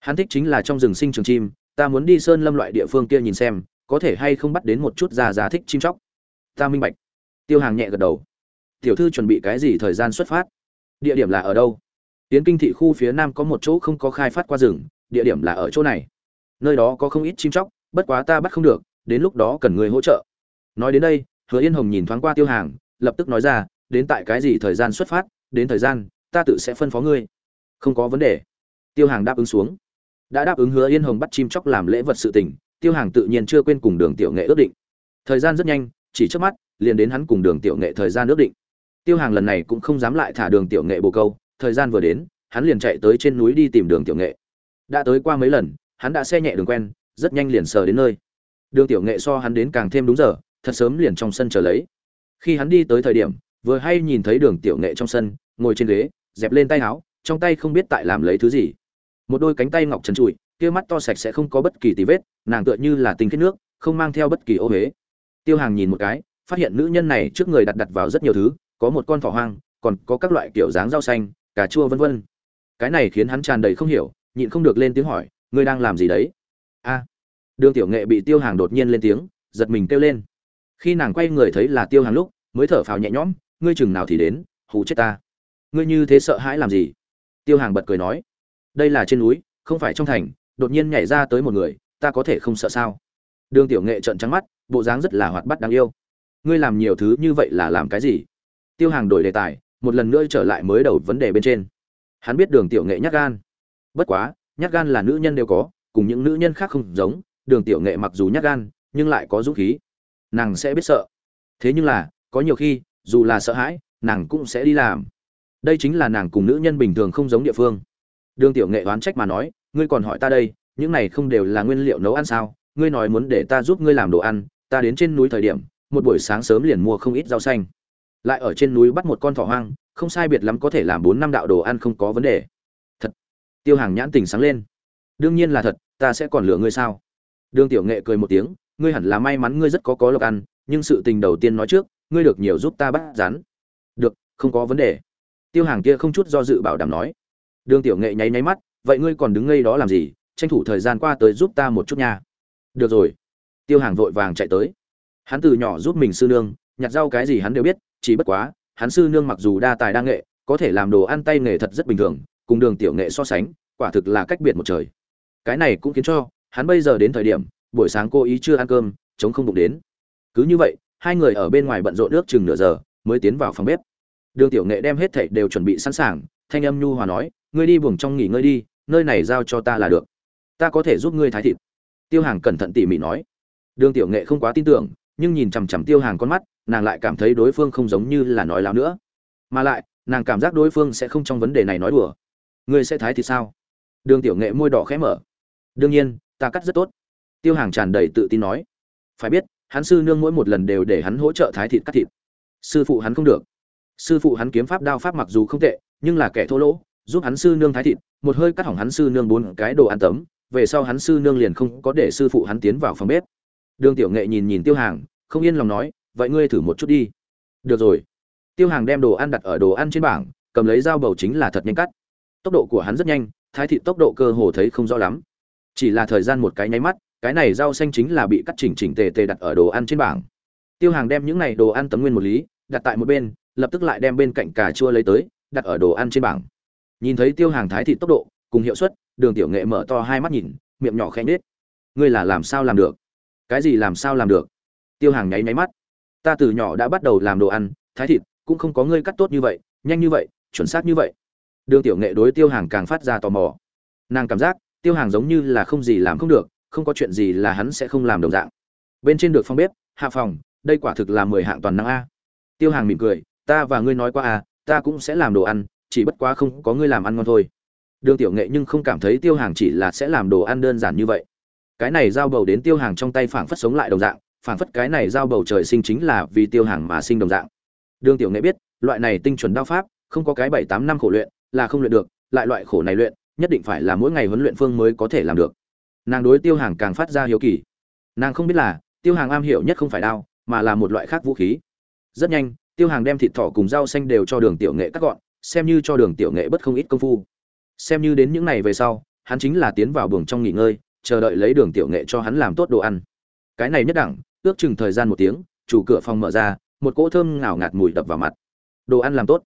A: Hắn thích chính là trong rừng sinh trường chim, ta muốn đi sơn lâm loại địa phương kia nhìn xem, có thể hay không bắt đến một chút ra giá thích chim chóc. Ta minh bạch tiêu hàng nhẹ gật đầu. Tiểu thư chuẩn bị cái gì thời gian xuất phát? Địa điểm là ở đâu? Tiến kinh thị khu phía nam có một chỗ không có khai phát qua rừng, địa điểm là ở chỗ này. Nơi đó có không ít chim chóc, bất quá ta bắt không được, đến lúc đó cần người hỗ trợ. Nói đến đây, hứa yên hồng nhìn thoáng qua tiêu hàng, lập tức nói ra, đến tại cái gì thời gian xuất phát, đến thời gian, ta tự sẽ phân phó ngươi. Không có vấn đề. Tiêu hàng đáp ứng xuống. Đã đáp ứng hứa yên hồng bắt chim chóc làm lễ vật sự tình, tiêu hàng tự nhiên chưa quên cùng đường tiểu nghệ ước định. Thời gian rất nhanh, chỉ trước mắt liền đến hắn cùng đường tiểu nghệ thời gian ước định. Tiêu hàng lần này cũng không dám lại thả đường tiểu nghệ bồ câu, thời gian vừa đến, hắn liền chạy tới trên núi đi tìm đường tiểu nghệ. Đã tới qua mấy lần, hắn đã xe nhẹ đường quen, rất nhanh liền sờ đến nơi. Đường tiểu nghệ so hắn đến càng thêm đúng giờ, thật sớm liền trong sân chờ lấy. Khi hắn đi tới thời điểm, vừa hay nhìn thấy đường tiểu nghệ trong sân, ngồi trên ghế, dẹp lên tay áo, trong tay không biết tại làm lấy thứ gì. Một đôi cánh tay ngọc trần trụi, kia mắt to sạch sẽ không có bất kỳ tí vết, nàng tựa như là tinh khiết nước, không mang theo bất kỳ ô huế. Tiêu hàng nhìn một cái phát hiện nữ nhân này trước người đặt đặt vào rất nhiều thứ, có một con thỏ hoang, còn có các loại kiểu dáng rau xanh, cà chua vân vân. Cái này khiến hắn tràn đầy không hiểu, nhịn không được lên tiếng hỏi, ngươi đang làm gì đấy? A. Đường tiểu nghệ bị tiêu hàng đột nhiên lên tiếng, giật mình kêu lên. Khi nàng quay người thấy là tiêu hàng lúc, mới thở phào nhẹ nhõm, ngươi chừng nào thì đến, hù chết ta. Ngươi như thế sợ hãi làm gì? Tiêu hàng bật cười nói, đây là trên núi, không phải trong thành, đột nhiên nhảy ra tới một người, ta có thể không sợ sao? Đường tiểu nghệ trợn trắng mắt, bộ dáng rất là hoạt bát đáng yêu ngươi làm nhiều thứ như vậy là làm cái gì? Tiêu hàng đổi đề tài, một lần nữa trở lại mới đầu vấn đề bên trên. Hắn biết đường tiểu nghệ nhát gan. Bất quá, nhát gan là nữ nhân đều có, cùng những nữ nhân khác không giống, đường tiểu nghệ mặc dù nhát gan, nhưng lại có dũng khí. Nàng sẽ biết sợ. Thế nhưng là, có nhiều khi, dù là sợ hãi, nàng cũng sẽ đi làm. Đây chính là nàng cùng nữ nhân bình thường không giống địa phương. Đường tiểu nghệ oán trách mà nói, ngươi còn hỏi ta đây, những này không đều là nguyên liệu nấu ăn sao? Ngươi nói muốn để ta giúp ngươi làm đồ ăn, ta đến trên núi thời điểm một buổi sáng sớm liền mua không ít rau xanh. Lại ở trên núi bắt một con thỏ hoang, không sai biệt lắm có thể làm bốn năm đạo đồ ăn không có vấn đề. Thật. Tiêu hàng nhãn tình sáng lên. Đương nhiên là thật, ta sẽ còn lựa ngươi sao? Đương tiểu nghệ cười một tiếng, ngươi hẳn là may mắn ngươi rất có có lộc ăn, nhưng sự tình đầu tiên nói trước, ngươi được nhiều giúp ta bắt rắn. Được, không có vấn đề. Tiêu hàng kia không chút do dự bảo đảm nói. Đương tiểu nghệ nháy nháy mắt, vậy ngươi còn đứng ngây đó làm gì? Tranh thủ thời gian qua tới giúp ta một chút nha. Được rồi. Tiêu hàng vội vàng chạy tới hắn từ nhỏ giúp mình sư nương, nhặt rau cái gì hắn đều biết, chỉ bất quá, hắn sư nương mặc dù đa tài đa nghệ, có thể làm đồ ăn tay nghề thật rất bình thường, cùng đường tiểu nghệ so sánh, quả thực là cách biệt một trời. Cái này cũng khiến cho, hắn bây giờ đến thời điểm, buổi sáng cô ý chưa ăn cơm chống không bụng đến. Cứ như vậy, hai người ở bên ngoài bận rộn nước chừng nửa giờ, mới tiến vào phòng bếp. Đường tiểu nghệ đem hết thảy đều chuẩn bị sẵn sàng, thanh âm nhu hòa nói, ngươi đi buồng trong nghỉ ngơi đi, nơi này giao cho ta là được. Ta có thể giúp ngươi thái thịt. Tiêu hàng cẩn thận tỉ mỉ nói. Đường tiểu nghệ không quá tin tưởng nhưng nhìn chằm chằm tiêu hàng con mắt, nàng lại cảm thấy đối phương không giống như là nói láo nữa. Mà lại, nàng cảm giác đối phương sẽ không trong vấn đề này nói đùa. Ngươi sẽ thái thì sao? Đường tiểu nghệ môi đỏ khẽ mở. Đương nhiên, ta cắt rất tốt. Tiêu hàng tràn đầy tự tin nói. Phải biết, hắn sư nương mỗi một lần đều để hắn hỗ trợ thái thịt cắt thịt. Sư phụ hắn không được. Sư phụ hắn kiếm pháp đao pháp mặc dù không tệ, nhưng là kẻ thô lỗ, giúp hắn sư nương thái thịt, một hơi cắt hỏng hắn sư nương bốn cái đồ ăn tấm, về sau hắn sư nương liền không có để sư phụ hắn tiến vào phòng bếp đường tiểu nghệ nhìn nhìn tiêu hàng, không yên lòng nói, vậy ngươi thử một chút đi. Được rồi. Tiêu hàng đem đồ ăn đặt ở đồ ăn trên bảng, cầm lấy dao bầu chính là thật nhanh cắt. Tốc độ của hắn rất nhanh, thái thị tốc độ cơ hồ thấy không rõ lắm. Chỉ là thời gian một cái nháy mắt, cái này rau xanh chính là bị cắt chỉnh chỉnh tề tề đặt ở đồ ăn trên bảng. Tiêu hàng đem những này đồ ăn tấm nguyên một lý, đặt tại một bên, lập tức lại đem bên cạnh cà chua lấy tới, đặt ở đồ ăn trên bảng. Nhìn thấy tiêu hàng thái thị tốc độ, cùng hiệu suất, đường tiểu nghệ mở to hai mắt nhìn, miệng nhỏ khẽ nhếch. ngươi là làm sao làm được? Cái gì làm sao làm được? Tiêu hàng nháy nháy mắt. Ta từ nhỏ đã bắt đầu làm đồ ăn, thái thịt, cũng không có ngươi cắt tốt như vậy, nhanh như vậy, chuẩn xác như vậy. Đường tiểu nghệ đối tiêu hàng càng phát ra tò mò. Nàng cảm giác, tiêu hàng giống như là không gì làm không được, không có chuyện gì là hắn sẽ không làm đồng dạng. Bên trên được phong bếp, hạ phòng, đây quả thực là mười hạng toàn năng a. Tiêu hàng mỉm cười, ta và ngươi nói qua a, ta cũng sẽ làm đồ ăn, chỉ bất quá không có ngươi làm ăn ngon thôi. Đường tiểu nghệ nhưng không cảm thấy tiêu hàng chỉ là sẽ làm đồ ăn đơn giản như vậy cái này giao bầu đến tiêu hàng trong tay phảng phất sống lại đồng dạng, phảng phất cái này giao bầu trời sinh chính là vì tiêu hàng mà sinh đồng dạng. Đường tiểu nghệ biết, loại này tinh chuẩn đao pháp, không có cái bảy tám năm khổ luyện, là không luyện được, lại loại khổ này luyện, nhất định phải là mỗi ngày huấn luyện phương mới có thể làm được. Nàng đối tiêu hàng càng phát ra hiếu kỳ. Nàng không biết là, tiêu hàng am hiểu nhất không phải đao, mà là một loại khác vũ khí. Rất nhanh, tiêu hàng đem thịt thỏ cùng rau xanh đều cho đường tiểu nghệ cắt gọn, xem như cho đường tiểu nghệ bất không ít công phu. Xem như đến những ngày về sau, hắn chính là tiến vào buồng trong nghỉ ngơi chờ đợi lấy đường tiểu nghệ cho hắn làm tốt đồ ăn. Cái này nhất đẳng, ước chừng thời gian một tiếng, chủ cửa phòng mở ra, một cỗ thơm ngào ngạt mùi đập vào mặt. Đồ ăn làm tốt.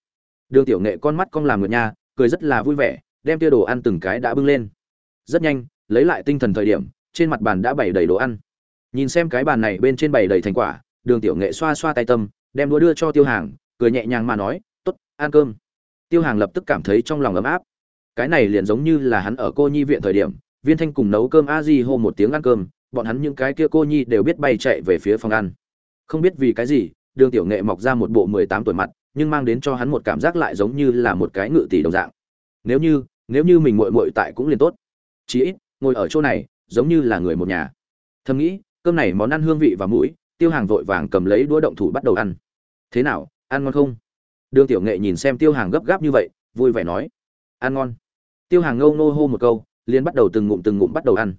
A: Đường tiểu nghệ con mắt cong làm ngựa nha, cười rất là vui vẻ, đem tia đồ ăn từng cái đã bưng lên. Rất nhanh, lấy lại tinh thần thời điểm, trên mặt bàn đã bày đầy đồ ăn. Nhìn xem cái bàn này bên trên bày đầy thành quả, đường tiểu nghệ xoa xoa tay tâm, đem đũa đưa cho tiêu hàng, cười nhẹ nhàng mà nói, tốt, ăn cơm. Tiêu hàng lập tức cảm thấy trong lòng ấm áp. Cái này liền giống như là hắn ở cô nhi viện thời điểm viên thanh cùng nấu cơm a di hô một tiếng ăn cơm, bọn hắn những cái kia cô nhi đều biết bay chạy về phía phòng ăn. Không biết vì cái gì, đường tiểu nghệ mọc ra một bộ mười tám tuổi mặt, nhưng mang đến cho hắn một cảm giác lại giống như là một cái ngự tỷ đồng dạng. Nếu như nếu như mình muội muội tại cũng liền tốt. Chí ít, ngồi ở chỗ này, giống như là người một nhà. Thầm nghĩ, cơm này món ăn hương vị và mũi, tiêu hàng vội vàng cầm lấy đũa động thủ bắt đầu ăn. Thế nào, ăn ngon không? Đường tiểu nghệ nhìn xem tiêu hàng gấp gáp như vậy, vui vẻ nói. Ăn ngon. Tiêu hàng ngâu nô hô một câu liền bắt đầu từng ngụm từng ngụm bắt đầu ăn.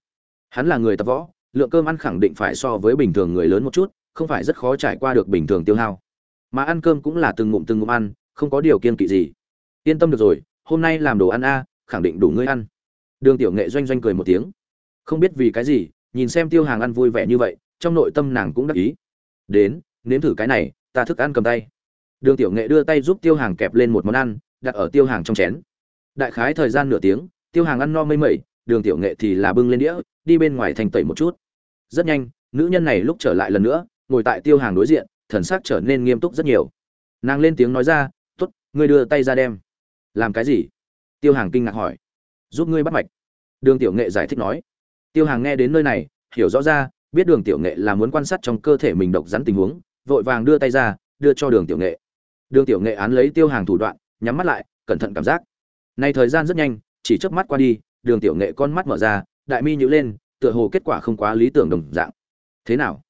A: Hắn là người tập võ, lượng cơm ăn khẳng định phải so với bình thường người lớn một chút, không phải rất khó trải qua được bình thường tiêu hao. Mà ăn cơm cũng là từng ngụm từng ngụm ăn, không có điều kiên kỵ gì. Yên tâm được rồi, hôm nay làm đồ ăn a, khẳng định đủ ngươi ăn. Đường tiểu nghệ doanh doanh cười một tiếng. Không biết vì cái gì, nhìn xem tiêu hàng ăn vui vẻ như vậy, trong nội tâm nàng cũng đắc ý. Đến, nếm thử cái này, ta thức ăn cầm tay. Đường tiểu nghệ đưa tay giúp tiêu hàng kẹp lên một món ăn, đặt ở tiêu hàng trong chén. Đại khái thời gian nửa tiếng tiêu hàng ăn no mây mẩy, đường tiểu nghệ thì là bưng lên đĩa, đi bên ngoài thành tẩy một chút. Rất nhanh, nữ nhân này lúc trở lại lần nữa, ngồi tại tiêu hàng đối diện, thần sắc trở nên nghiêm túc rất nhiều. Nàng lên tiếng nói ra t ố t ngươi đưa tay ra đem. Làm cái gì? Tiêu hàng kinh ngạc hỏi. Giúp ngươi bắt mạch. Đường tiểu nghệ giải thích nói. Tiêu hàng nghe đến nơi này, hiểu rõ ra, biết đường tiểu nghệ là muốn quan sát trong cơ thể mình độc rắn tình huống, vội vàng đưa tay ra, đưa cho đường tiểu nghệ. Đường tiểu nghệ án lấy tiêu hàng thủ đoạn, nhắm mắt lại, cẩn thận cảm giác. Nay thời gian rất nhanh chỉ chớp mắt qua đi, đường tiểu nghệ con mắt mở ra, đại mi nhíu lên, tựa hồ kết quả không quá lý tưởng đồng dạng. Thế nào?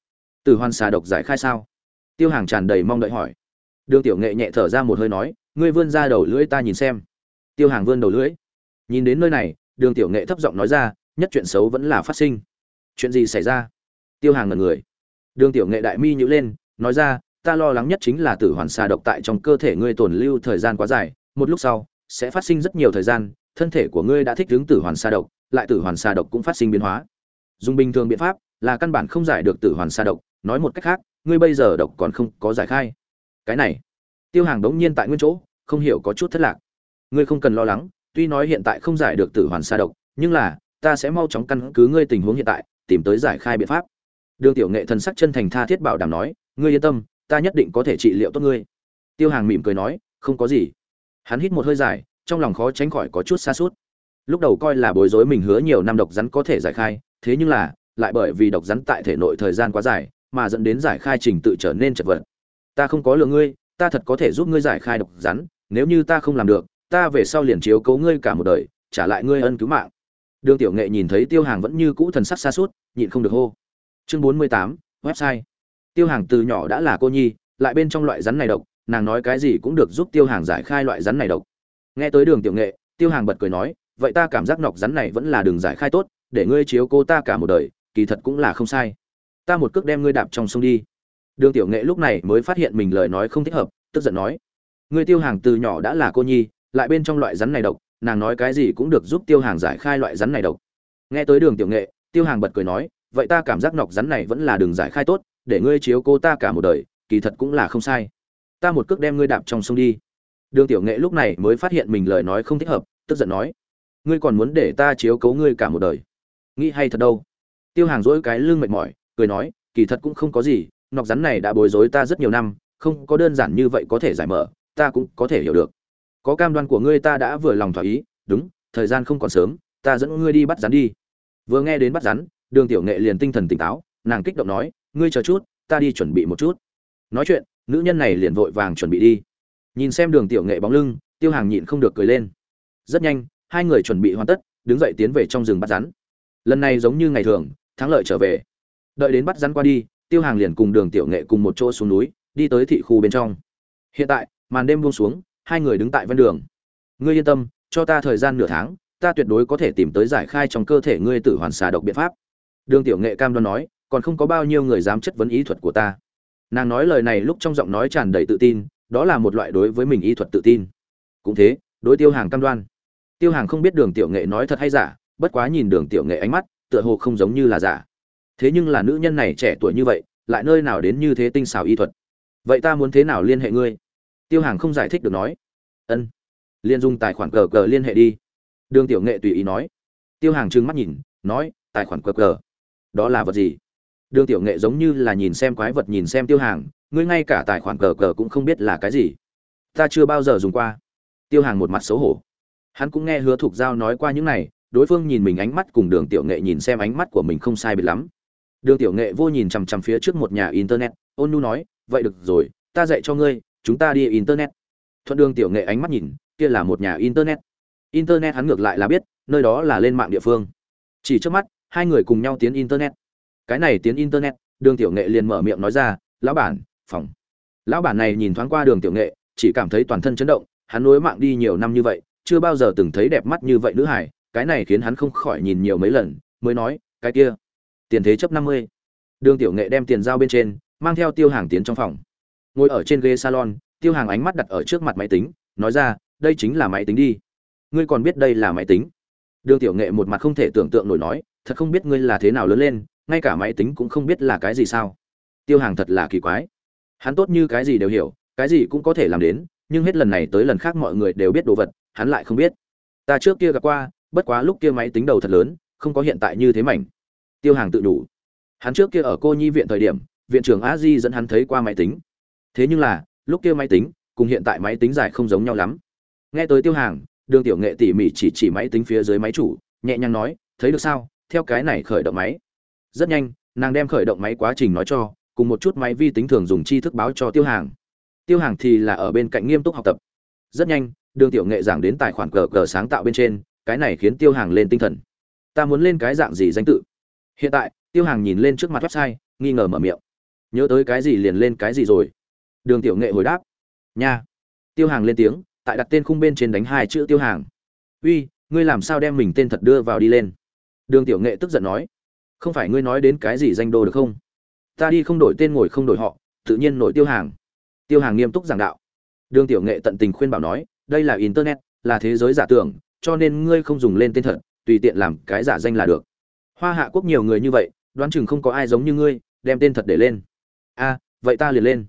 A: Từ hoàn xà độc giải khai sao? Tiêu hàng tràn đầy mong đợi hỏi. Đường tiểu nghệ nhẹ thở ra một hơi nói, ngươi vươn ra đầu lưỡi ta nhìn xem. Tiêu hàng vươn đầu lưỡi. Nhìn đến nơi này, đường tiểu nghệ thấp giọng nói ra, nhất chuyện xấu vẫn là phát sinh. Chuyện gì xảy ra? Tiêu hàng ngẩn người. Đường tiểu nghệ đại mi nhíu lên, nói ra, ta lo lắng nhất chính là tử hoàn xà độc tại trong cơ thể ngươi tồn lưu thời gian quá dài, một lúc sau, sẽ phát sinh rất nhiều thời gian thân thể của ngươi đã thích ứng tử hoàn sa độc, lại tử hoàn sa độc cũng phát sinh biến hóa. Dùng bình thường biện pháp là căn bản không giải được tử hoàn sa độc, nói một cách khác, ngươi bây giờ độc còn không có giải khai. Cái này, tiêu hàng đống nhiên tại nguyên chỗ, không hiểu có chút thất lạc. Ngươi không cần lo lắng, tuy nói hiện tại không giải được tử hoàn sa độc, nhưng là, ta sẽ mau chóng căn cứ ngươi tình huống hiện tại, tìm tới giải khai biện pháp. Đường tiểu nghệ thần sắc chân thành tha thiết bảo đảm nói, ngươi yên tâm, ta nhất định có thể trị liệu tốt ngươi. Tiêu hàng mỉm cười nói, không có gì. Hắn hít một hơi dài trong lòng khó tránh khỏi có chút xa suốt. Lúc đầu coi là bối rối mình hứa nhiều năm độc rắn có thể giải khai, thế nhưng là, lại bởi vì độc rắn tại thể nội thời gian quá dài, mà dẫn đến giải khai trình tự trở nên chật vật. Ta không có lượng ngươi, ta thật có thể giúp ngươi giải khai độc rắn, nếu như ta không làm được, ta về sau liền chiếu cố ngươi cả một đời, trả lại ngươi ân cứu mạng. Đường tiểu nghệ nhìn thấy tiêu hàng vẫn như cũ thần sắc xa suốt, nhịn không được hô. Chương bốn mươi tám, website. Tiêu hàng từ nhỏ đã là cô nhi, lại bên trong loại rắn này độc, nàng nói cái gì cũng được giúp tiêu hàng giải khai loại rắn này độc nghe tới đường tiểu nghệ, tiêu hàng bật cười nói, vậy ta cảm giác nọc rắn này vẫn là đường giải khai tốt, để ngươi chiếu cô ta cả một đời, kỳ thật cũng là không sai. Ta một cước đem ngươi đạp trong sông đi. Đường tiểu nghệ lúc này mới phát hiện mình lời nói không thích hợp, tức giận nói, ngươi tiêu hàng từ nhỏ đã là cô nhi, lại bên trong loại rắn này độc, nàng nói cái gì cũng được giúp tiêu hàng giải khai loại rắn này độc. Nghe tới đường tiểu nghệ, tiêu hàng bật cười nói, vậy ta cảm giác nọc rắn này vẫn là đường giải khai tốt, để ngươi chiếu cô ta cả một đời, kỳ thật cũng là không sai. Ta một cước đem ngươi đạp trong sông đi đường tiểu nghệ lúc này mới phát hiện mình lời nói không thích hợp, tức giận nói, ngươi còn muốn để ta chiếu cố ngươi cả một đời? Nghĩ hay thật đâu? Tiêu hàng dỗi cái lưng mệt mỏi, cười nói, kỳ thật cũng không có gì, nọc rắn này đã bối rối ta rất nhiều năm, không có đơn giản như vậy có thể giải mở, ta cũng có thể hiểu được. Có cam đoan của ngươi ta đã vừa lòng thỏa ý, đúng, thời gian không còn sớm, ta dẫn ngươi đi bắt rắn đi. Vừa nghe đến bắt rắn, đường tiểu nghệ liền tinh thần tỉnh táo, nàng kích động nói, ngươi chờ chút, ta đi chuẩn bị một chút. Nói chuyện, nữ nhân này liền vội vàng chuẩn bị đi nhìn xem đường tiểu nghệ bóng lưng, tiêu hàng nhịn không được cười lên. Rất nhanh, hai người chuẩn bị hoàn tất, đứng dậy tiến về trong rừng bắt rắn. Lần này giống như ngày thường, thắng lợi trở về. Đợi đến bắt rắn qua đi, tiêu hàng liền cùng đường tiểu nghệ cùng một chỗ xuống núi, đi tới thị khu bên trong. Hiện tại, màn đêm buông xuống, hai người đứng tại ven đường. Ngươi yên tâm, cho ta thời gian nửa tháng, ta tuyệt đối có thể tìm tới giải khai trong cơ thể ngươi tử hoàn xà độc biện pháp. Đường tiểu nghệ cam đoan nói, còn không có bao nhiêu người dám chất vấn ý thuật của ta. Nàng nói lời này lúc trong giọng nói tràn đầy tự tin đó là một loại đối với mình y thuật tự tin. Cũng thế, đối tiêu hàng cam đoan. Tiêu hàng không biết đường tiểu nghệ nói thật hay giả, bất quá nhìn đường tiểu nghệ ánh mắt, tựa hồ không giống như là giả. Thế nhưng là nữ nhân này trẻ tuổi như vậy, lại nơi nào đến như thế tinh xảo y thuật? Vậy ta muốn thế nào liên hệ ngươi? Tiêu hàng không giải thích được nói. Ân. Liên dung tài khoản cờ cờ liên hệ đi. Đường tiểu nghệ tùy ý nói. Tiêu hàng trừng mắt nhìn, nói, tài khoản cờ cờ đó là vật gì? Đường tiểu nghệ giống như là nhìn xem quái vật nhìn xem tiêu hàng ngươi ngay cả tài khoản cờ cờ cũng không biết là cái gì. Ta chưa bao giờ dùng qua. Tiêu hàng một mặt xấu hổ. Hắn cũng nghe hứa thục giao nói qua những này, đối phương nhìn mình ánh mắt cùng đường tiểu nghệ nhìn xem ánh mắt của mình không sai biệt lắm. Đường tiểu nghệ vô nhìn chằm chằm phía trước một nhà internet, ôn nu nói, vậy được rồi, ta dạy cho ngươi, chúng ta đi internet. Thuận đường tiểu nghệ ánh mắt nhìn, kia là một nhà internet. Internet hắn ngược lại là biết, nơi đó là lên mạng địa phương. Chỉ trước mắt, hai người cùng nhau tiến internet. Cái này tiến internet, đường tiểu nghệ liền mở miệng nói ra, lão bản phòng. Lão bản này nhìn thoáng qua đường tiểu nghệ, chỉ cảm thấy toàn thân chấn động, hắn nối mạng đi nhiều năm như vậy, chưa bao giờ từng thấy đẹp mắt như vậy nữ hải cái này khiến hắn không khỏi nhìn nhiều mấy lần, mới nói, cái kia, tiền thế chấp năm mươi. Đường tiểu nghệ đem tiền giao bên trên, mang theo tiêu hàng tiến trong phòng. Ngồi ở trên ghế salon, tiêu hàng ánh mắt đặt ở trước mặt máy tính, nói ra, đây chính là máy tính đi. Ngươi còn biết đây là máy tính? Đường tiểu nghệ một mặt không thể tưởng tượng nổi nói, thật không biết ngươi là thế nào lớn lên, ngay cả máy tính cũng không biết là cái gì sao. Tiêu hàng thật là kỳ quái hắn tốt như cái gì đều hiểu, cái gì cũng có thể làm đến, nhưng hết lần này tới lần khác mọi người đều biết đồ vật, hắn lại không biết. Ta trước kia gặp qua, bất quá lúc kia máy tính đầu thật lớn, không có hiện tại như thế mảnh. Tiêu hàng tự đủ. Hắn trước kia ở cô nhi viện thời điểm, viện trưởng a di dẫn hắn thấy qua máy tính. Thế nhưng là, lúc kia máy tính, cùng hiện tại máy tính dài không giống nhau lắm. Nghe tới tiêu hàng, đường tiểu nghệ tỉ mỉ chỉ chỉ máy tính phía dưới máy chủ, nhẹ nhàng nói, thấy được sao? Theo cái này khởi động máy. Rất nhanh, nàng đem khởi động máy quá trình nói cho cùng một chút máy vi tính thường dùng tri thức báo cho tiêu hàng. Tiêu hàng thì là ở bên cạnh nghiêm túc học tập. Rất nhanh, đường tiểu nghệ giảng đến tài khoản cờ cờ sáng tạo bên trên, cái này khiến tiêu hàng lên tinh thần. Ta muốn lên cái dạng gì danh tự? Hiện tại, tiêu hàng nhìn lên trước mặt website, nghi ngờ mở miệng. Nhớ tới cái gì liền lên cái gì rồi. Đường tiểu nghệ hồi đáp. Nha. Tiêu hàng lên tiếng, tại đặt tên khung bên trên đánh hai chữ tiêu hàng. Uy, ngươi làm sao đem mình tên thật đưa vào đi lên? Đường tiểu nghệ tức giận nói. Không phải ngươi nói đến cái gì danh đô được không? Ta đi không đổi tên ngồi không đổi họ, tự nhiên nổi tiêu hàng. Tiêu hàng nghiêm túc giảng đạo. Đường tiểu nghệ tận tình khuyên bảo nói, đây là internet, là thế giới giả tưởng, cho nên ngươi không dùng lên tên thật, tùy tiện làm cái giả danh là được. Hoa hạ quốc nhiều người như vậy, đoán chừng không có ai giống như ngươi, đem tên thật để lên. A, vậy ta liền lên.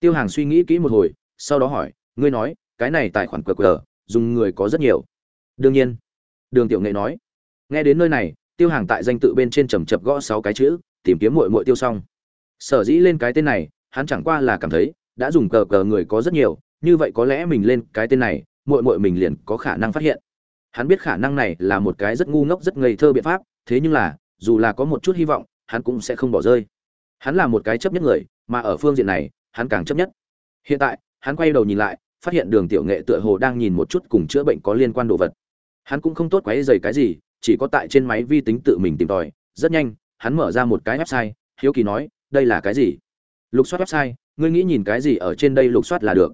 A: Tiêu hàng suy nghĩ kỹ một hồi, sau đó hỏi, ngươi nói, cái này tài khoản qr, dùng người có rất nhiều. Đương nhiên. Đường tiểu nghệ nói. Nghe đến nơi này, tiêu hàng tại danh tự bên trên trầm chập gõ sáu cái chữ, tìm kiếm mội mội tiêu xong sở dĩ lên cái tên này, hắn chẳng qua là cảm thấy, đã dùng cờ cờ người có rất nhiều, như vậy có lẽ mình lên cái tên này mội mội mình liền có khả năng phát hiện. Hắn biết khả năng này là một cái rất ngu ngốc, rất ngây thơ biện pháp, thế nhưng là, dù là có một chút hy vọng, hắn cũng sẽ không bỏ rơi. Hắn là một cái chấp nhất người, mà ở phương diện này, hắn càng chấp nhất. Hiện tại, hắn quay đầu nhìn lại, phát hiện đường tiểu nghệ tựa hồ đang nhìn một chút cùng chữa bệnh có liên quan đồ vật. Hắn cũng không tốt quấy dày cái gì, chỉ có tại trên máy vi tính tự mình tìm tòi. Rất nhanh, hắn mở ra một cái website, hiếu kỳ nói đây là cái gì? Lục soát website, ngươi nghĩ nhìn cái gì ở trên đây lục soát là được.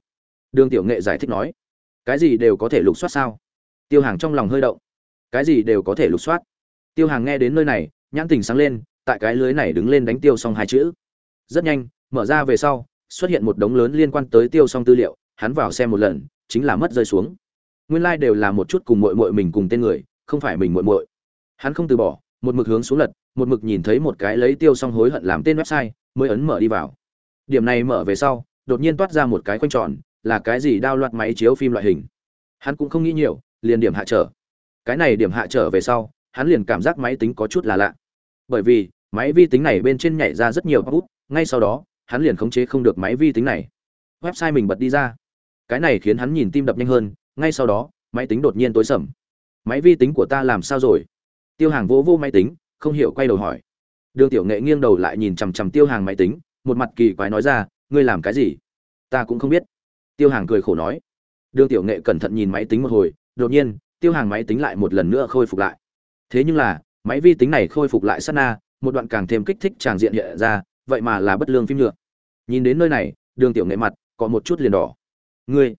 A: Đường tiểu nghệ giải thích nói. Cái gì đều có thể lục soát sao? Tiêu hàng trong lòng hơi động. Cái gì đều có thể lục soát. Tiêu hàng nghe đến nơi này, nhãn tình sáng lên, tại cái lưới này đứng lên đánh tiêu xong hai chữ. Rất nhanh, mở ra về sau, xuất hiện một đống lớn liên quan tới tiêu xong tư liệu, hắn vào xem một lần, chính là mất rơi xuống. Nguyên lai、like、đều là một chút cùng mội mội mình cùng tên người, không phải mình mội mội hắn không từ bỏ, một mực hướng xuống lật một mực nhìn thấy một cái lấy tiêu xong hối hận làm tên website, mới ấn mở đi vào. Điểm này mở về sau, đột nhiên toát ra một cái khoanh tròn, là cái gì đao loạt máy chiếu phim loại hình? Hắn cũng không nghĩ nhiều, liền điểm hạ trở. Cái này điểm hạ trở về sau, hắn liền cảm giác máy tính có chút là lạ. Bởi vì, máy vi tính này bên trên nhảy ra rất nhiều bút ngay sau đó, hắn liền khống chế không được máy vi tính này. Website mình bật đi ra. Cái này khiến hắn nhìn tim đập nhanh hơn, ngay sau đó, máy tính đột nhiên tối sầm. Máy vi tính của ta làm sao rồi? Tiêu hàng vỗ vô máy tính không hiểu quay đầu hỏi. Đường tiểu nghệ nghiêng đầu lại nhìn chằm chằm tiêu hàng máy tính, một mặt kỳ quái nói ra, ngươi làm cái gì? Ta cũng không biết. Tiêu hàng cười khổ nói. Đường tiểu nghệ cẩn thận nhìn máy tính một hồi, đột nhiên, tiêu hàng máy tính lại một lần nữa khôi phục lại. Thế nhưng là, máy vi tính này khôi phục lại sát na, một đoạn càng thêm kích thích tràng diện hiện ra, vậy mà là bất lương phim nhựa. Nhìn đến nơi này, đường tiểu nghệ mặt có một chút liền đỏ. Ngươi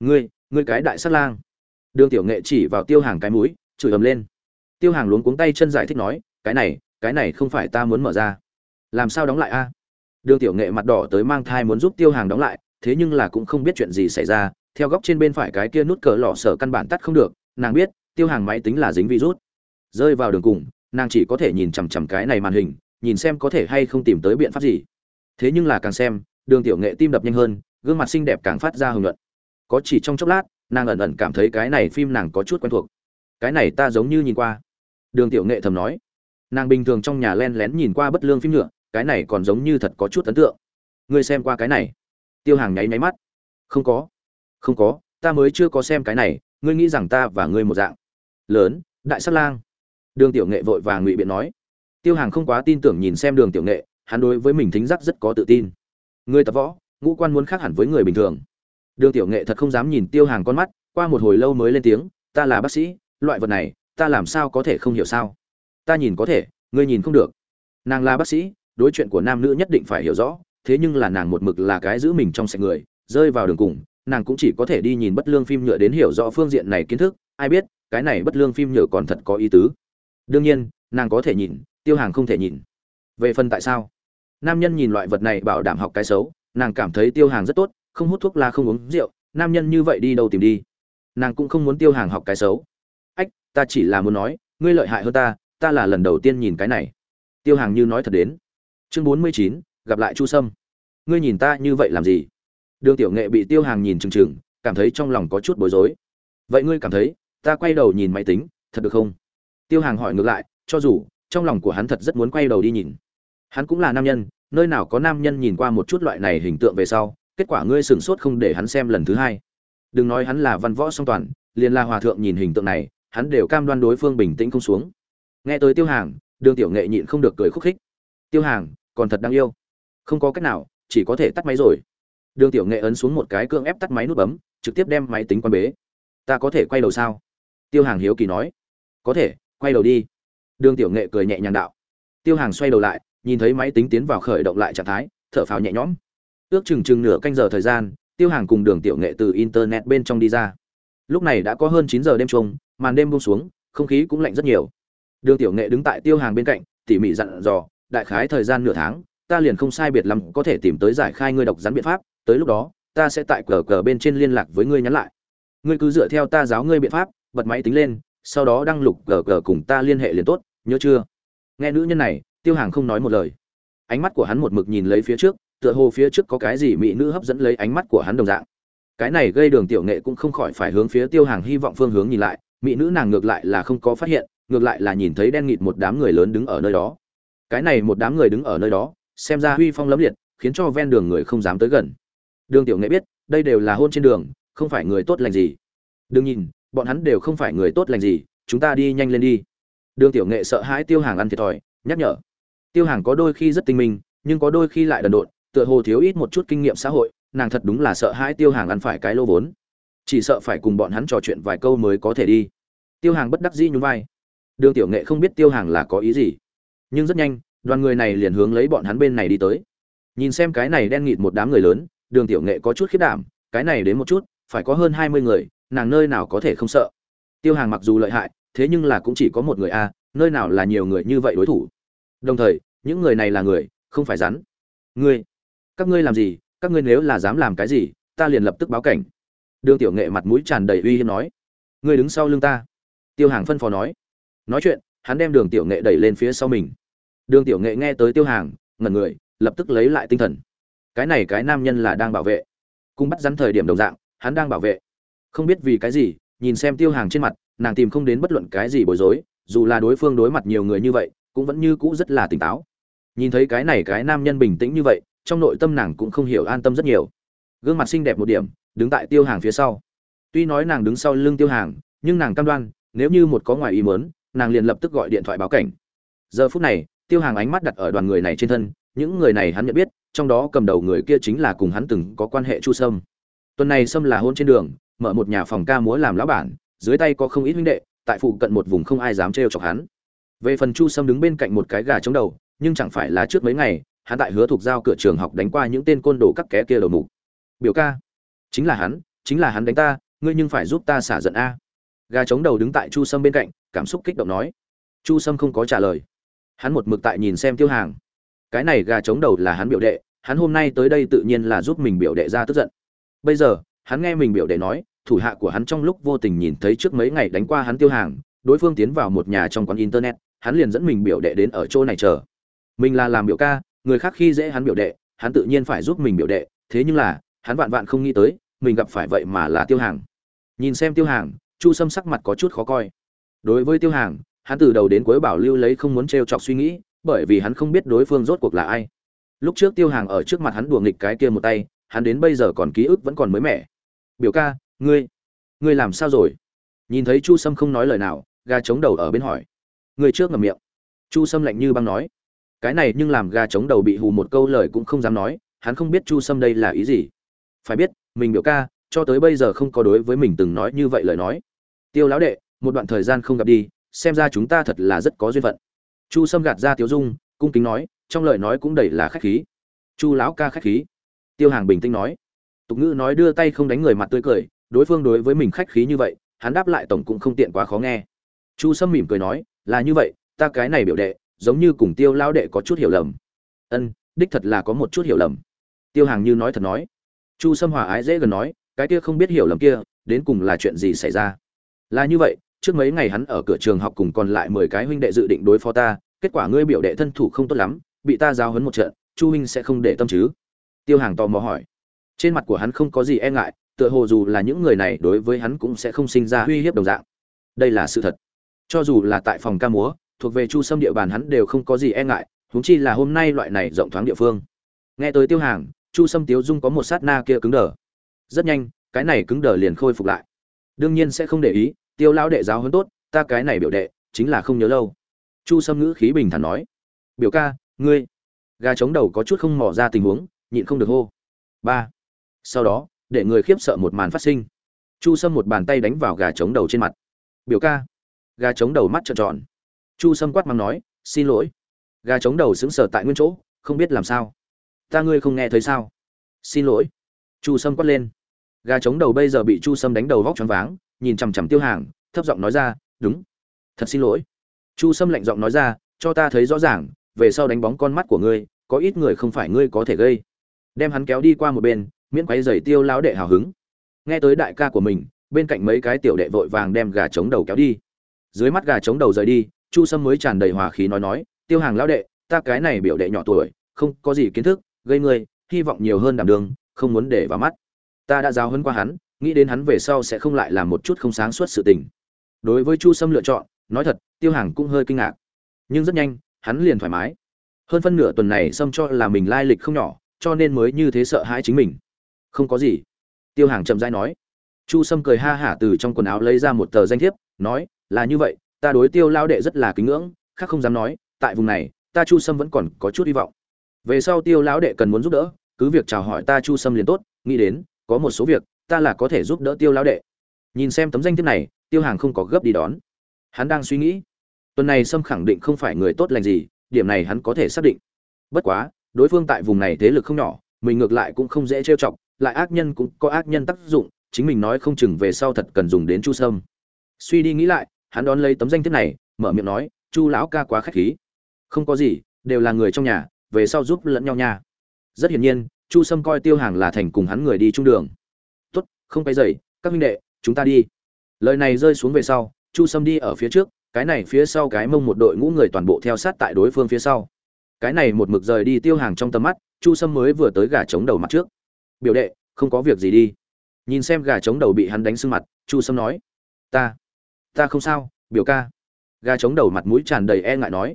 A: ngươi ngươi cái đại sát lang. Đường tiểu nghệ chỉ vào tiêu hàng cái mũi, chửi ầm lên. Tiêu hàng luống cuống tay chân giải thích nói cái này cái này không phải ta muốn mở ra. Làm sao đóng lại a? Đường tiểu nghệ mặt đỏ tới mang thai muốn giúp tiêu hàng đóng lại, thế nhưng là cũng không biết chuyện gì xảy ra, theo góc trên bên phải cái kia nút cờ lọ sở căn bản tắt không được, nàng biết, tiêu hàng máy tính là dính virus. Rơi vào đường cùng, nàng chỉ có thể nhìn chằm chằm cái này màn hình, nhìn xem có thể hay không tìm tới biện pháp gì. Thế nhưng là càng xem, đường tiểu nghệ tim đập nhanh hơn, gương mặt xinh đẹp càng phát ra hưng luận có chỉ trong chốc lát, nàng ẩn ẩn cảm thấy cái này phim nàng có chút quen thuộc. Cái này ta giống như nhìn qua. Đường tiểu nghệ thầm nói nàng bình thường trong nhà len lén nhìn qua bất lương phim nhựa, cái này còn giống như thật có chút ấn tượng. Ngươi xem qua cái này. Tiêu hàng nháy nháy mắt. Không có. Không có, ta mới chưa có xem cái này, ngươi nghĩ rằng ta và ngươi một dạng. Lớn, đại sát lang. Đường tiểu nghệ vội vàng ngụy biện nói. Tiêu hàng không quá tin tưởng nhìn xem đường tiểu nghệ, hắn đối với mình thính giác rất có tự tin. Ngươi tập võ, ngũ quan muốn khác hẳn với người bình thường. Đường tiểu nghệ thật không dám nhìn tiêu hàng con mắt, qua một hồi lâu mới lên tiếng, ta là bác sĩ, loại vật này, ta làm sao có thể không hiểu sao? Ta nhìn có thể, ngươi nhìn không được. Nàng là bác sĩ, đối chuyện của nam nữ nhất định phải hiểu rõ, thế nhưng là nàng một mực là cái giữ mình trong sạch người, rơi vào đường cùng, nàng cũng chỉ có thể đi nhìn bất lương phim nhựa đến hiểu rõ phương diện này kiến thức, ai biết, cái này bất lương phim nhựa còn thật có ý tứ. Đương nhiên, nàng có thể nhìn, tiêu hàng không thể nhìn. Về phần tại sao? Nam nhân nhìn loại vật này bảo đảm học cái xấu, nàng cảm thấy tiêu hàng rất tốt, không hút thuốc la không uống rượu, nam nhân như vậy đi đâu tìm đi? Nàng cũng không muốn tiêu hàng học cái xấu. Ách, ta chỉ là muốn nói, ngươi lợi hại hơn ta ta là lần đầu tiên nhìn cái này. Tiêu hàng như nói thật đến. Chương bốn mươi chín gặp lại chu sâm. Ngươi nhìn ta như vậy làm gì? Đường tiểu nghệ bị tiêu hàng nhìn trừng trừng, cảm thấy trong lòng có chút bối rối. Vậy ngươi cảm thấy ta quay đầu nhìn máy tính thật được không? Tiêu hàng hỏi ngược lại cho dù trong lòng của hắn thật rất muốn quay đầu đi nhìn. Hắn cũng là nam nhân nơi nào có nam nhân nhìn qua một chút loại này hình tượng về sau kết quả ngươi sửng sốt không để hắn xem lần thứ hai. Đừng nói hắn là văn võ song toàn liền là hòa thượng nhìn hình tượng này hắn đều cam đoan đối phương bình tĩnh không xuống nghe tới tiêu hàng, đường tiểu nghệ nhịn không được cười khúc khích. Tiêu hàng, còn thật đáng yêu. Không có cách nào, chỉ có thể tắt máy rồi. Đường tiểu nghệ ấn xuống một cái cưỡng ép tắt máy nút bấm, trực tiếp đem máy tính quan bế. Ta có thể quay đầu sao? Tiêu hàng hiếu kỳ nói. Có thể, quay đầu đi. Đường tiểu nghệ cười nhẹ nhàng đạo. Tiêu hàng xoay đầu lại, nhìn thấy máy tính tiến vào khởi động lại trạng thái, thở phào nhẹ nhõm. Ước chừng chừng nửa canh giờ thời gian, tiêu hàng cùng đường tiểu nghệ từ internet bên trong đi ra. Lúc này đã có hơn chín giờ đêm trông, màn đêm buông xuống, không khí cũng lạnh rất nhiều đường tiểu nghệ đứng tại tiêu hàng bên cạnh, tỉ mỉ dặn dò, đại khái thời gian nửa tháng, ta liền không sai biệt lắm có thể tìm tới giải khai ngươi độc rắn biện pháp, tới lúc đó, ta sẽ tại cờ cờ bên trên liên lạc với ngươi nhắn lại. Ngươi cứ dựa theo ta giáo ngươi biện pháp, bật máy tính lên, sau đó đăng lục cờ cờ cùng ta liên hệ liền tốt, nhớ chưa? Nghe nữ nhân này, tiêu hàng không nói một lời. Ánh mắt của hắn một mực nhìn lấy phía trước, tựa hồ phía trước có cái gì mỹ nữ hấp dẫn lấy ánh mắt của hắn đồng dạng. Cái này gây đường tiểu nghệ cũng không khỏi phải hướng phía tiêu hàng hy vọng phương hướng nhìn lại, mỹ nữ nàng ngược lại là không có phát hiện ngược lại là nhìn thấy đen nghịt một đám người lớn đứng ở nơi đó. Cái này một đám người đứng ở nơi đó, xem ra huy phong lấm liệt, khiến cho ven đường người không dám tới gần. Đường tiểu nghệ biết, đây đều là hôn trên đường, không phải người tốt lành gì. Đừng nhìn, bọn hắn đều không phải người tốt lành gì, chúng ta đi nhanh lên đi. Đường tiểu nghệ sợ hãi tiêu hàng ăn thiệt thòi, nhắc nhở. Tiêu hàng có đôi khi rất tinh minh, nhưng có đôi khi lại đần độn, tựa hồ thiếu ít một chút kinh nghiệm xã hội, nàng thật đúng là sợ hãi tiêu hàng ăn phải cái lô vốn. Chỉ sợ phải cùng bọn hắn trò chuyện vài câu mới có thể đi. Tiêu hàng bất đắc dĩ nhún vai đường tiểu nghệ không biết tiêu hàng là có ý gì. Nhưng rất nhanh, đoàn người này liền hướng lấy bọn hắn bên này đi tới. Nhìn xem cái này đen nghịt một đám người lớn, đường tiểu nghệ có chút khiết đảm, cái này đến một chút, phải có hơn hai mươi người, nàng nơi nào có thể không sợ. Tiêu hàng mặc dù lợi hại, thế nhưng là cũng chỉ có một người a, nơi nào là nhiều người như vậy đối thủ. Đồng thời, những người này là người, không phải rắn. Ngươi, các ngươi làm gì, các ngươi nếu là dám làm cái gì, ta liền lập tức báo cảnh. Đường tiểu nghệ mặt mũi tràn đầy uy hiếp nói. Ngươi đứng sau lưng ta. Tiêu hàng phân phó nói nói chuyện, hắn đem đường tiểu nghệ đẩy lên phía sau mình. Đường tiểu nghệ nghe tới tiêu hàng, ngẩn người, lập tức lấy lại tinh thần. Cái này cái nam nhân là đang bảo vệ. Cùng bắt rắn thời điểm đồng dạng, hắn đang bảo vệ. Không biết vì cái gì, nhìn xem tiêu hàng trên mặt, nàng tìm không đến bất luận cái gì bối rối, dù là đối phương đối mặt nhiều người như vậy, cũng vẫn như cũ rất là tỉnh táo. Nhìn thấy cái này cái nam nhân bình tĩnh như vậy, trong nội tâm nàng cũng không hiểu an tâm rất nhiều. Gương mặt xinh đẹp một điểm, đứng tại tiêu hàng phía sau. Tuy nói nàng đứng sau lưng tiêu hàng, nhưng nàng cam đoan, nếu như một có ngoài ý mớn nàng liền lập tức gọi điện thoại báo cảnh. Giờ phút này, tiêu hàng ánh mắt đặt ở đoàn người này trên thân, những người này hắn nhận biết, trong đó cầm đầu người kia chính là cùng hắn từng có quan hệ chu sâm. Tuần này sâm là hôn trên đường, mở một nhà phòng ca múa làm lão bản, dưới tay có không ít huynh đệ, tại phụ cận một vùng không ai dám trêu chọc hắn. Về phần chu sâm đứng bên cạnh một cái gà chống đầu, nhưng chẳng phải là trước mấy ngày, hắn tại hứa thuộc giao cửa trường học đánh qua những tên côn đồ các ké kia đầu mục. Biểu ca, chính là hắn, chính là hắn đánh ta, ngươi nhưng phải giúp ta xả giận a gà chống đầu đứng tại chu sâm bên cạnh, cảm xúc kích động nói. Chu sâm không có trả lời. Hắn một mực tại nhìn xem tiêu hàng. Cái này gà chống đầu là hắn biểu đệ, hắn hôm nay tới đây tự nhiên là giúp mình biểu đệ ra tức giận. Bây giờ, hắn nghe mình biểu đệ nói, thủ hạ của hắn trong lúc vô tình nhìn thấy trước mấy ngày đánh qua hắn tiêu hàng, đối phương tiến vào một nhà trong quán internet, hắn liền dẫn mình biểu đệ đến ở chỗ này chờ. Mình là làm biểu ca, người khác khi dễ hắn biểu đệ, hắn tự nhiên phải giúp mình biểu đệ, thế nhưng là, hắn vạn vạn không nghĩ tới, mình gặp phải vậy mà là tiêu hàng. Nhìn xem tiêu hàng chu sâm sắc mặt có chút khó coi. Đối với tiêu hàng, hắn từ đầu đến cuối bảo lưu lấy không muốn t chọc suy nghĩ, bởi vì hắn không biết đối phương rốt cuộc là ai. Lúc trước tiêu hàng ở trước mặt hắn đùa nghịch cái kia một tay, hắn đến bây giờ còn ký ức vẫn còn mới mẻ. Biểu ca, ngươi ngươi làm sao rồi? Nhìn thấy chu sâm không nói lời nào, gà chống đầu ở bên hỏi. Người trước ngầm miệng. Chu sâm lạnh như băng nói. Cái này nhưng làm gà chống đầu bị hù một câu lời cũng không dám nói, hắn không biết chu sâm đây là ý gì. Phải biết, mình biểu ca, cho tới bây giờ không có đối với mình từng nói như vậy lời nói tiêu lão đệ, một đoạn thời gian không gặp đi, xem ra chúng ta thật là rất có duyên phận. Chu sâm gạt ra Tiêu dung, cung kính nói, trong lời nói cũng đầy là khách khí. Chu lão ca khách khí. Tiêu hàng bình tĩnh nói. Tục ngữ nói đưa tay không đánh người mặt tươi cười, đối phương đối với mình khách khí như vậy, hắn đáp lại tổng cũng không tiện quá khó nghe. Chu sâm mỉm cười nói, là như vậy, ta cái này biểu đệ, giống như cùng tiêu lão đệ có chút hiểu lầm. Ân, đích thật là có một chút hiểu lầm. Tiêu hàng như nói thật nói. Chu sâm hòa ái dễ gần nói, cái kia không biết hiểu lầm kia, đến cùng là chuyện gì xảy ra? Là như vậy, trước mấy ngày hắn ở cửa trường học cùng còn lại mười cái huynh đệ dự định đối phó ta, kết quả ngươi biểu đệ thân thủ không tốt lắm, bị ta giao hấn một trận, chu huynh sẽ không để tâm chứ? Tiêu hàng tò mò hỏi. Trên mặt của hắn không có gì e ngại, tựa hồ dù là những người này đối với hắn cũng sẽ không sinh ra uy hiếp đồng dạng. Đây là sự thật. Cho dù là tại phòng ca múa, thuộc về chu sâm địa bàn hắn đều không có gì e ngại, huống chi là hôm nay loại này rộng thoáng địa phương. Nghe tới tiêu hàng, chu sâm tiếu dung có một sát na kia cứng đờ. Rất nhanh, cái này cứng đờ liền khôi phục lại đương nhiên sẽ không để ý, tiêu lão đệ giáo hơn tốt, ta cái này biểu đệ, chính là không nhớ lâu. Chu sâm ngữ khí bình thản nói, biểu ca, ngươi. Gà chống đầu có chút không mỏ ra tình huống, nhịn không được hô. Ba. Sau đó, để người khiếp sợ một màn phát sinh. Chu sâm một bàn tay đánh vào gà chống đầu trên mặt. Biểu ca. Gà chống đầu mắt trợn tròn. Chu sâm quát mắng nói, xin lỗi. Gà chống đầu sững sờ tại nguyên chỗ, không biết làm sao. Ta ngươi không nghe thấy sao? Xin lỗi. Chu sâm quát lên gà trống đầu bây giờ bị chu sâm đánh đầu vóc choáng váng, nhìn chằm chằm tiêu hàng, thấp giọng nói ra, đúng. Thật xin lỗi. Chu sâm lạnh giọng nói ra, cho ta thấy rõ ràng, về sau đánh bóng con mắt của ngươi, có ít người không phải ngươi có thể gây. Đem hắn kéo đi qua một bên, miễn quáy giày tiêu lão đệ hào hứng. Nghe tới đại ca của mình, bên cạnh mấy cái tiểu đệ vội vàng đem gà trống đầu kéo đi. Dưới mắt gà trống đầu rời đi, chu sâm mới tràn đầy hòa khí nói nói, tiêu hàng lão đệ, ta cái này biểu đệ nhỏ tuổi, không có gì kiến thức, gây ngươi, hy vọng nhiều hơn đảm đường, không muốn để vào mắt ta đã giáo huấn qua hắn, nghĩ đến hắn về sau sẽ không lại làm một chút không sáng suốt sự tình. Đối với chu sâm lựa chọn, nói thật, tiêu hàng cũng hơi kinh ngạc. Nhưng rất nhanh, hắn liền thoải mái. Hơn phân nửa tuần này sâm cho là mình lai lịch không nhỏ, cho nên mới như thế sợ hãi chính mình. Không có gì. Tiêu hàng chậm rãi nói. Chu sâm cười ha hả từ trong quần áo lấy ra một tờ danh thiếp, nói, là như vậy, ta đối tiêu lao đệ rất là kính ngưỡng, khác không dám nói, tại vùng này, ta chu sâm vẫn còn có chút hy vọng. Về sau tiêu lão đệ cần muốn giúp đỡ, cứ việc chào hỏi ta chu sâm liền tốt, nghĩ đến có một số việc, ta là có thể giúp đỡ tiêu lão đệ. Nhìn xem tấm danh thiếp này, tiêu hàng không có gấp đi đón. Hắn đang suy nghĩ. Tuần này sâm khẳng định không phải người tốt lành gì, điểm này hắn có thể xác định. Bất quá, đối phương tại vùng này thế lực không nhỏ, mình ngược lại cũng không dễ trêu chọc, lại ác nhân cũng có ác nhân tác dụng, chính mình nói không chừng về sau thật cần dùng đến chu sâm. Suy đi nghĩ lại, hắn đón lấy tấm danh thiếp này, mở miệng nói, chu lão ca quá khách khí. Không có gì, đều là người trong nhà, về sau giúp lẫn nhau nha. Rất hiển nhiên chu sâm coi tiêu hàng là thành cùng hắn người đi trung đường. Tốt, không phải dậy các minh đệ, chúng ta đi. Lời này rơi xuống về sau, chu sâm đi ở phía trước, cái này phía sau cái mông một đội ngũ người toàn bộ theo sát tại đối phương phía sau. Cái này một mực rời đi tiêu hàng trong tầm mắt, chu sâm mới vừa tới gà chống đầu mặt trước. Biểu đệ, không có việc gì đi. Nhìn xem gà chống đầu bị hắn đánh sưng mặt, chu sâm nói, ta ta không sao, biểu ca. Gà chống đầu mặt mũi tràn đầy e ngại nói.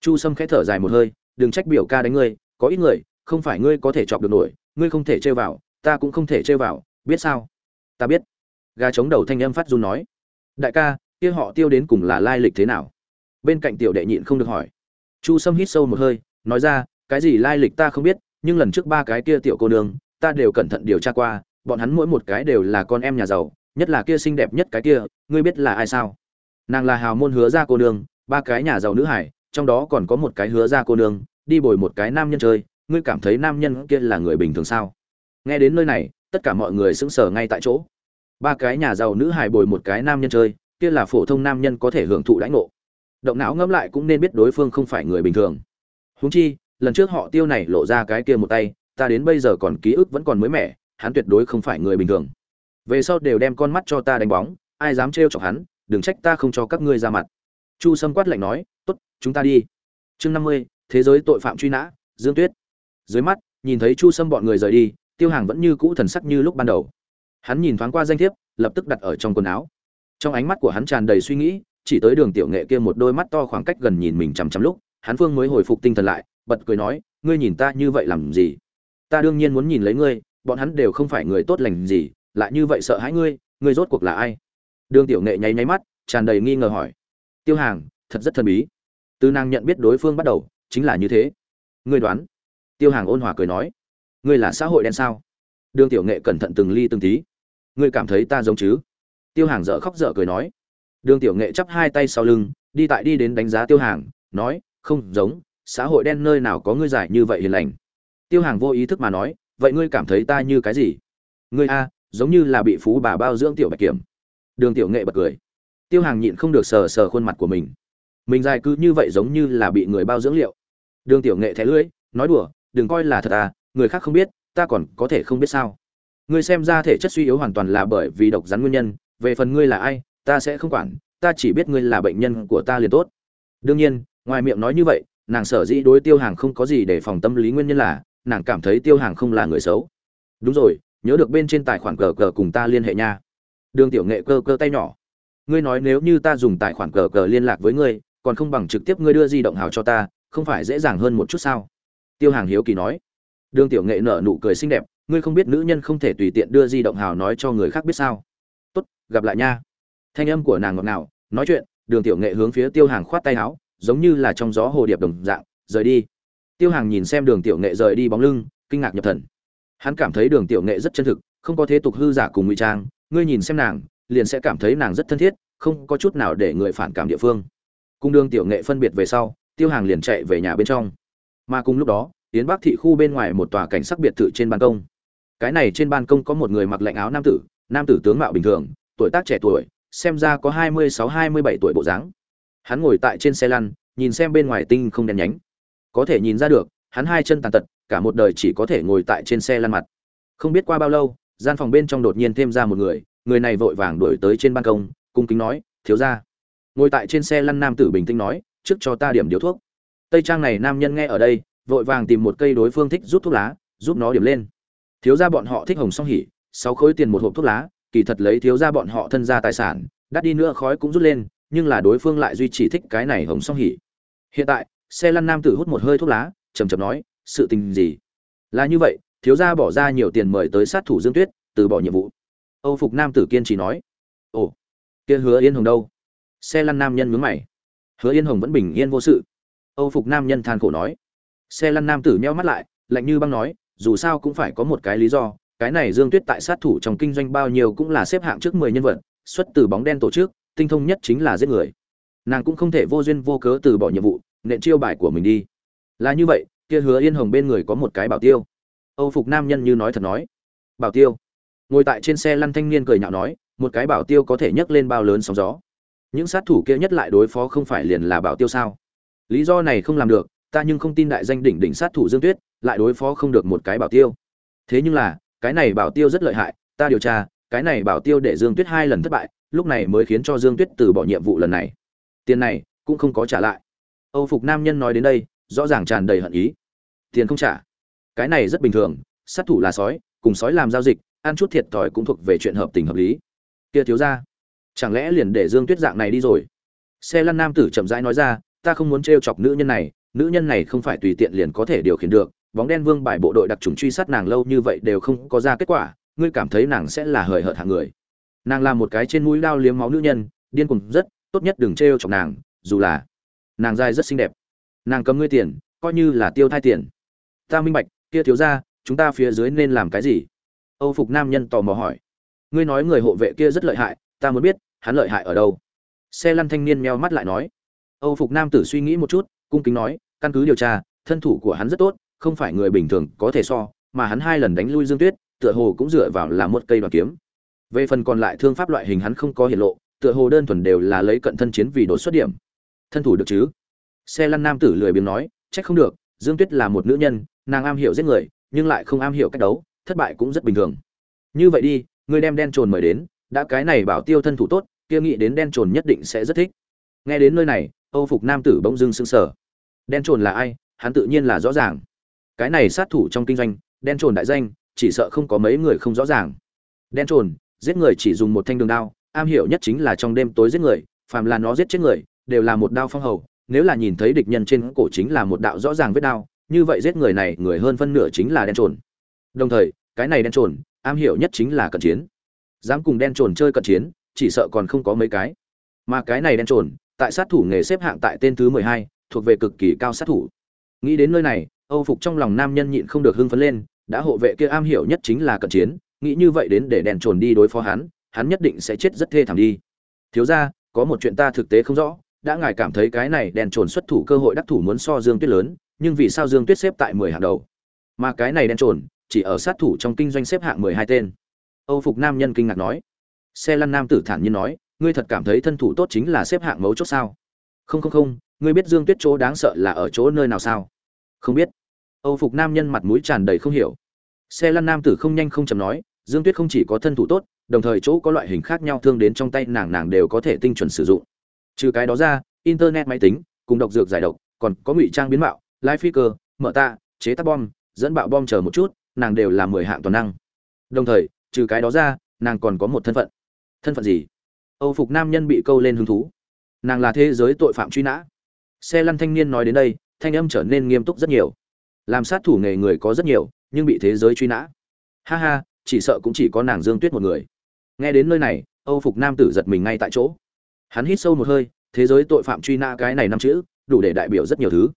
A: Chu sâm khẽ thở dài một hơi, đừng trách biểu ca đánh ngươi, có ít người không phải ngươi có thể chọc được nổi, ngươi không thể chơi vào, ta cũng không thể chơi vào, biết sao? Ta biết. Gà chống đầu thanh âm phát run nói. Đại ca, kia họ tiêu đến cùng là lai lịch thế nào? Bên cạnh tiểu đệ nhịn không được hỏi. Chu sâm hít sâu một hơi, nói ra, cái gì lai lịch ta không biết, nhưng lần trước ba cái kia tiểu cô nương, ta đều cẩn thận điều tra qua, bọn hắn mỗi một cái đều là con em nhà giàu, nhất là kia xinh đẹp nhất cái kia, ngươi biết là ai sao? Nàng là hào môn hứa ra cô nương, ba cái nhà giàu nữ hải, trong đó còn có một cái hứa ra cô nương, đi bồi một cái nam nhân chơi ngươi cảm thấy nam nhân kia là người bình thường sao? Nghe đến nơi này, tất cả mọi người sững sờ ngay tại chỗ. Ba cái nhà giàu nữ hài bồi một cái nam nhân chơi, kia là phổ thông nam nhân có thể hưởng thụ lãnh ngộ. Động não ngẫm lại cũng nên biết đối phương không phải người bình thường. Huống chi, lần trước họ tiêu này lộ ra cái kia một tay, ta đến bây giờ còn ký ức vẫn còn mới mẻ, hắn tuyệt đối không phải người bình thường. Về sau đều đem con mắt cho ta đánh bóng, ai dám trêu chọc hắn, đừng trách ta không cho các ngươi ra mặt. Chu sâm quát lạnh nói, tốt, chúng ta đi. Chương năm mươi, thế giới tội phạm truy nã, dương tuyết dưới mắt, nhìn thấy chu sâm bọn người rời đi, tiêu hàng vẫn như cũ thần sắc như lúc ban đầu. Hắn nhìn thoáng qua danh thiếp, lập tức đặt ở trong quần áo. Trong ánh mắt của hắn tràn đầy suy nghĩ, chỉ tới đường tiểu nghệ kia một đôi mắt to khoảng cách gần nhìn mình chằm chằm lúc, hắn phương mới hồi phục tinh thần lại, bật cười nói, ngươi nhìn ta như vậy làm gì? Ta đương nhiên muốn nhìn lấy ngươi, bọn hắn đều không phải người tốt lành gì, lại như vậy sợ hãi ngươi ngươi rốt cuộc là ai? Đường tiểu nghệ nháy nháy mắt, tràn đầy nghi ngờ hỏi. Tiêu hàng, thật rất thần bí. Từ nàng nhận biết đối phương bắt đầu, chính là như thế. Ngươi đoán tiêu hàng ôn hòa cười nói, ngươi là xã hội đen sao? Đường tiểu nghệ cẩn thận từng ly từng tí. Ngươi cảm thấy ta giống chứ? Tiêu hàng dở khóc dở cười nói, đường tiểu nghệ chắp hai tay sau lưng, đi tại đi đến đánh giá tiêu hàng, nói, không giống, xã hội đen nơi nào có ngươi giải như vậy hiền lành? Tiêu hàng vô ý thức mà nói, vậy ngươi cảm thấy ta như cái gì? Ngươi a, giống như là bị phú bà bao dưỡng tiểu bạch kiểm. Đường tiểu nghệ bật cười. Tiêu hàng nhịn không được sờ sờ khuôn mặt của mình. Mình dài cứ như vậy giống như là bị người bao dưỡng liệu. Đường tiểu nghệ thẻ lưỡi, nói đùa đừng coi là thật à người khác không biết, ta còn có thể không biết sao. Ngươi xem ra thể chất suy yếu hoàn toàn là bởi vì độc rắn nguyên nhân, về phần ngươi là ai, ta sẽ không quản, ta chỉ biết ngươi là bệnh nhân của ta liền tốt. Đương nhiên, ngoài miệng nói như vậy, nàng sở dĩ đối tiêu hàng không có gì để phòng tâm lý nguyên nhân là, nàng cảm thấy tiêu hàng không là người xấu. Đúng rồi, nhớ được bên trên tài khoản cờ cờ cùng ta liên hệ nha. Đường tiểu nghệ cơ cơ tay nhỏ. Ngươi nói nếu như ta dùng tài khoản cờ cờ liên lạc với ngươi, còn không bằng trực tiếp ngươi đưa di động hào cho ta, không phải dễ dàng hơn một chút sao? Tiêu hàng hiếu kỳ nói. Đường tiểu nghệ nở nụ cười xinh đẹp, ngươi không biết nữ nhân không thể tùy tiện đưa di động hào nói cho người khác biết sao. Tốt, gặp lại nha. Thanh âm của nàng ngọt ngào, nói chuyện, đường tiểu nghệ hướng phía tiêu hàng khoát tay áo, giống như là trong gió hồ điệp đồng dạng, rời đi. Tiêu hàng nhìn xem đường tiểu nghệ rời đi bóng lưng, kinh ngạc nhập thần. Hắn cảm thấy đường tiểu nghệ rất chân thực, không có thế tục hư giả cùng ngụy trang, ngươi nhìn xem nàng, liền sẽ cảm thấy nàng rất thân thiết, không có chút nào để người phản cảm địa phương. Cùng đường tiểu nghệ phân biệt về sau, tiêu hàng liền chạy về nhà bên trong mà cùng lúc đó, yến bắc thị khu bên ngoài một tòa cảnh sắc biệt thự trên ban công. Cái này trên ban công có một người mặc lạnh áo nam tử nam tử tướng mạo bình thường, tuổi tác trẻ tuổi, xem ra có hai mươi sáu, hai mươi bảy tuổi bộ dáng. Hắn ngồi tại trên xe lăn, nhìn xem bên ngoài tinh không đen nhánh. Có thể nhìn ra được, hắn hai chân tàn tật, cả một đời chỉ có thể ngồi tại trên xe lăn mặt. Không biết qua bao lâu, gian phòng bên trong đột nhiên thêm ra một người người này vội vàng đuổi tới trên ban công, cung kính nói, thiếu ra ngồi tại trên xe lăn nam tử bình tĩnh nói, trước cho ta điểm điếu thuốc tây trang này nam nhân nghe ở đây, vội vàng tìm một cây đối phương thích rút thuốc lá, giúp nó điểm lên. Thiếu ra bọn họ thích hồng song hỉ, sáu khối tiền một hộp thuốc lá, kỳ thật lấy thiếu ra bọn họ thân ra tài sản, đắt đi nữa khói cũng rút lên, nhưng là đối phương lại duy trì thích cái này hồng song hỉ. Hiện tại, xe lăn nam tử hút một hơi thuốc lá chầm chầm nói, sự tình gì? Là như vậy, thiếu gia bỏ ra nhiều tiền mời tới sát thủ dương tuyết, từ bỏ nhiệm vụ. Âu phục nam tử kiên trì nói. Ồ, kia hứa yên hồng đâu? Xe lăn nam nhân nhướng mày. Hứa yên hồng vẫn bình yên vô sự âu phục nam nhân than khổ nói. Xe lăn nam tử nheo mắt lại, lạnh như băng nói, dù sao cũng phải có một cái lý do, cái này dương tuyết tại sát thủ trong kinh doanh bao nhiêu cũng là xếp hạng trước mười nhân vật, xuất từ bóng đen tổ chức, tinh thông nhất chính là giết người. Nàng cũng không thể vô duyên vô cớ từ bỏ nhiệm vụ, nện chiêu bài của mình đi. Là như vậy, kia hứa yên hồng bên người có một cái bảo tiêu. Âu phục nam nhân như nói thật nói. Bảo tiêu. Ngồi tại trên xe lăn thanh niên cười nhạo nói, một cái bảo tiêu có thể nhấc lên bao lớn sóng gió. Những sát thủ kia nhất lại đối phó không phải liền là bảo tiêu sao? Lý do này không làm được, ta nhưng không tin đại danh đỉnh đỉnh sát thủ dương tuyết lại đối phó không được một cái bảo tiêu. Thế nhưng là, cái này bảo tiêu rất lợi hại, ta điều tra, cái này bảo tiêu để dương tuyết hai lần thất bại, lúc này mới khiến cho dương tuyết từ bỏ nhiệm vụ lần này. Tiền này cũng không có trả lại. Âu phục nam nhân nói đến đây, rõ ràng tràn đầy hận ý. Tiền không trả. Cái này rất bình thường, sát thủ là sói, cùng sói làm giao dịch, ăn chút thiệt thòi cũng thuộc về chuyện hợp tình hợp lý. Kia thiếu ra chẳng lẽ liền để dương tuyết dạng này đi rồi? Xe lăn nam tử chậm rãi nói ra ta không muốn trêu chọc nữ nhân này nữ nhân này không phải tùy tiện liền có thể điều khiển được bóng đen vương bài bộ đội đặc trùng truy sát nàng lâu như vậy đều không có ra kết quả ngươi cảm thấy nàng sẽ là hời hợt hạng người. Nàng là một cái trên mũi lao liếm máu nữ nhân điên cuồng rất tốt nhất đừng trêu chọc nàng dù là nàng dai rất xinh đẹp. Nàng cầm ngươi tiền coi như là tiêu thai tiền. Ta minh bạch kia thiếu gia, chúng ta phía dưới nên làm cái gì? Âu phục nam nhân tò mò hỏi. Ngươi nói người hộ vệ kia rất lợi hại ta muốn biết hắn lợi hại ở đâu? Xe lăn thanh niên meo mắt lại nói âu phục nam tử suy nghĩ một chút, cung kính nói, căn cứ điều tra, thân thủ của hắn rất tốt, không phải người bình thường có thể so, mà hắn hai lần đánh lui dương tuyết, tựa hồ cũng dựa vào là một cây đoản kiếm. Về phần còn lại thương pháp loại hình hắn không có hiện lộ, tựa hồ đơn thuần đều là lấy cận thân chiến vì đột xuất điểm. Thân thủ được chứ? Xe lăn nam tử lười biếng nói trách không được, dương tuyết là một nữ nhân, nàng am hiểu giết người, nhưng lại không am hiểu cách đấu, thất bại cũng rất bình thường. Như vậy đi, ngươi đem đen trồn mời đến, đã cái này bảo tiêu thân thủ tốt, kia nghĩ đến đen trồn nhất định sẽ rất thích. Nghe đến nơi này âu phục nam tử bỗng dưng sững sờ. Đen trồn là ai? Hắn tự nhiên là rõ ràng. Cái này sát thủ trong kinh doanh, đen trồn đại danh, chỉ sợ không có mấy người không rõ ràng. Đen trồn, giết người chỉ dùng một thanh đường đao, am hiểu nhất chính là trong đêm tối giết người, phàm là nó giết chết người, đều là một đao phong hầu. Nếu là nhìn thấy địch nhân trên cổ chính là một đạo rõ ràng vết đao, như vậy giết người này, người hơn phân nửa chính là đen trồn. Đồng thời, cái này đen trồn, am hiểu nhất chính là cận chiến. Dám cùng đen trồn chơi cận chiến, chỉ sợ còn không có mấy cái. Mà cái này đen trồn tại sát thủ nghề xếp hạng tại tên thứ mười hai, thuộc về cực kỳ cao sát thủ. Nghĩ đến nơi này, âu phục trong lòng nam nhân nhịn không được hưng phấn lên, đã hộ vệ kia am hiểu nhất chính là cận chiến, nghĩ như vậy đến để đèn trồn đi đối phó hắn hắn nhất định sẽ chết rất thê thảm đi. Thiếu ra có một chuyện ta thực tế không rõ, đã ngài cảm thấy cái này đèn trồn xuất thủ cơ hội đắc thủ muốn so dương tuyết lớn, nhưng vì sao dương tuyết xếp tại mười hạng đầu? Mà cái này đen trồn, chỉ ở sát thủ trong kinh doanh xếp hạng mười hai tên. Âu phục nam nhân kinh ngạc nói. Xe lăn nam tử thản nhiên nói ngươi thật cảm thấy thân thủ tốt chính là xếp hạng mấu chốt sao? Không không không, ngươi biết dương tuyết chỗ đáng sợ là ở chỗ nơi nào sao? Không biết. Âu phục nam nhân mặt mũi tràn đầy không hiểu. Xe lăn nam tử không nhanh không chầm nói, dương tuyết không chỉ có thân thủ tốt, đồng thời chỗ có loại hình khác nhau thương đến trong tay nàng nàng đều có thể tinh chuẩn sử dụng. Trừ cái đó ra, internet máy tính, cùng độc dược giải độc, còn có ngụy trang biến mạo, live phi cơ mở tạ, chế tác bom, dẫn bạo bom chờ một chút, nàng đều là mười hạng toàn năng. Đồng thời, trừ cái đó ra, nàng còn có một thân phận. Thân phận gì? Âu phục nam nhân bị câu lên hứng thú. Nàng là thế giới tội phạm truy nã. Xe lăn thanh niên nói đến đây, thanh âm trở nên nghiêm túc rất nhiều. Làm sát thủ nghề người có rất nhiều, nhưng bị thế giới truy nã. Ha ha, chỉ sợ cũng chỉ có nàng dương tuyết một người. Nghe đến nơi này, âu phục nam tử giật mình ngay tại chỗ. Hắn hít sâu một hơi, thế giới tội phạm truy nã cái này năm chữ, đủ để đại biểu rất nhiều thứ.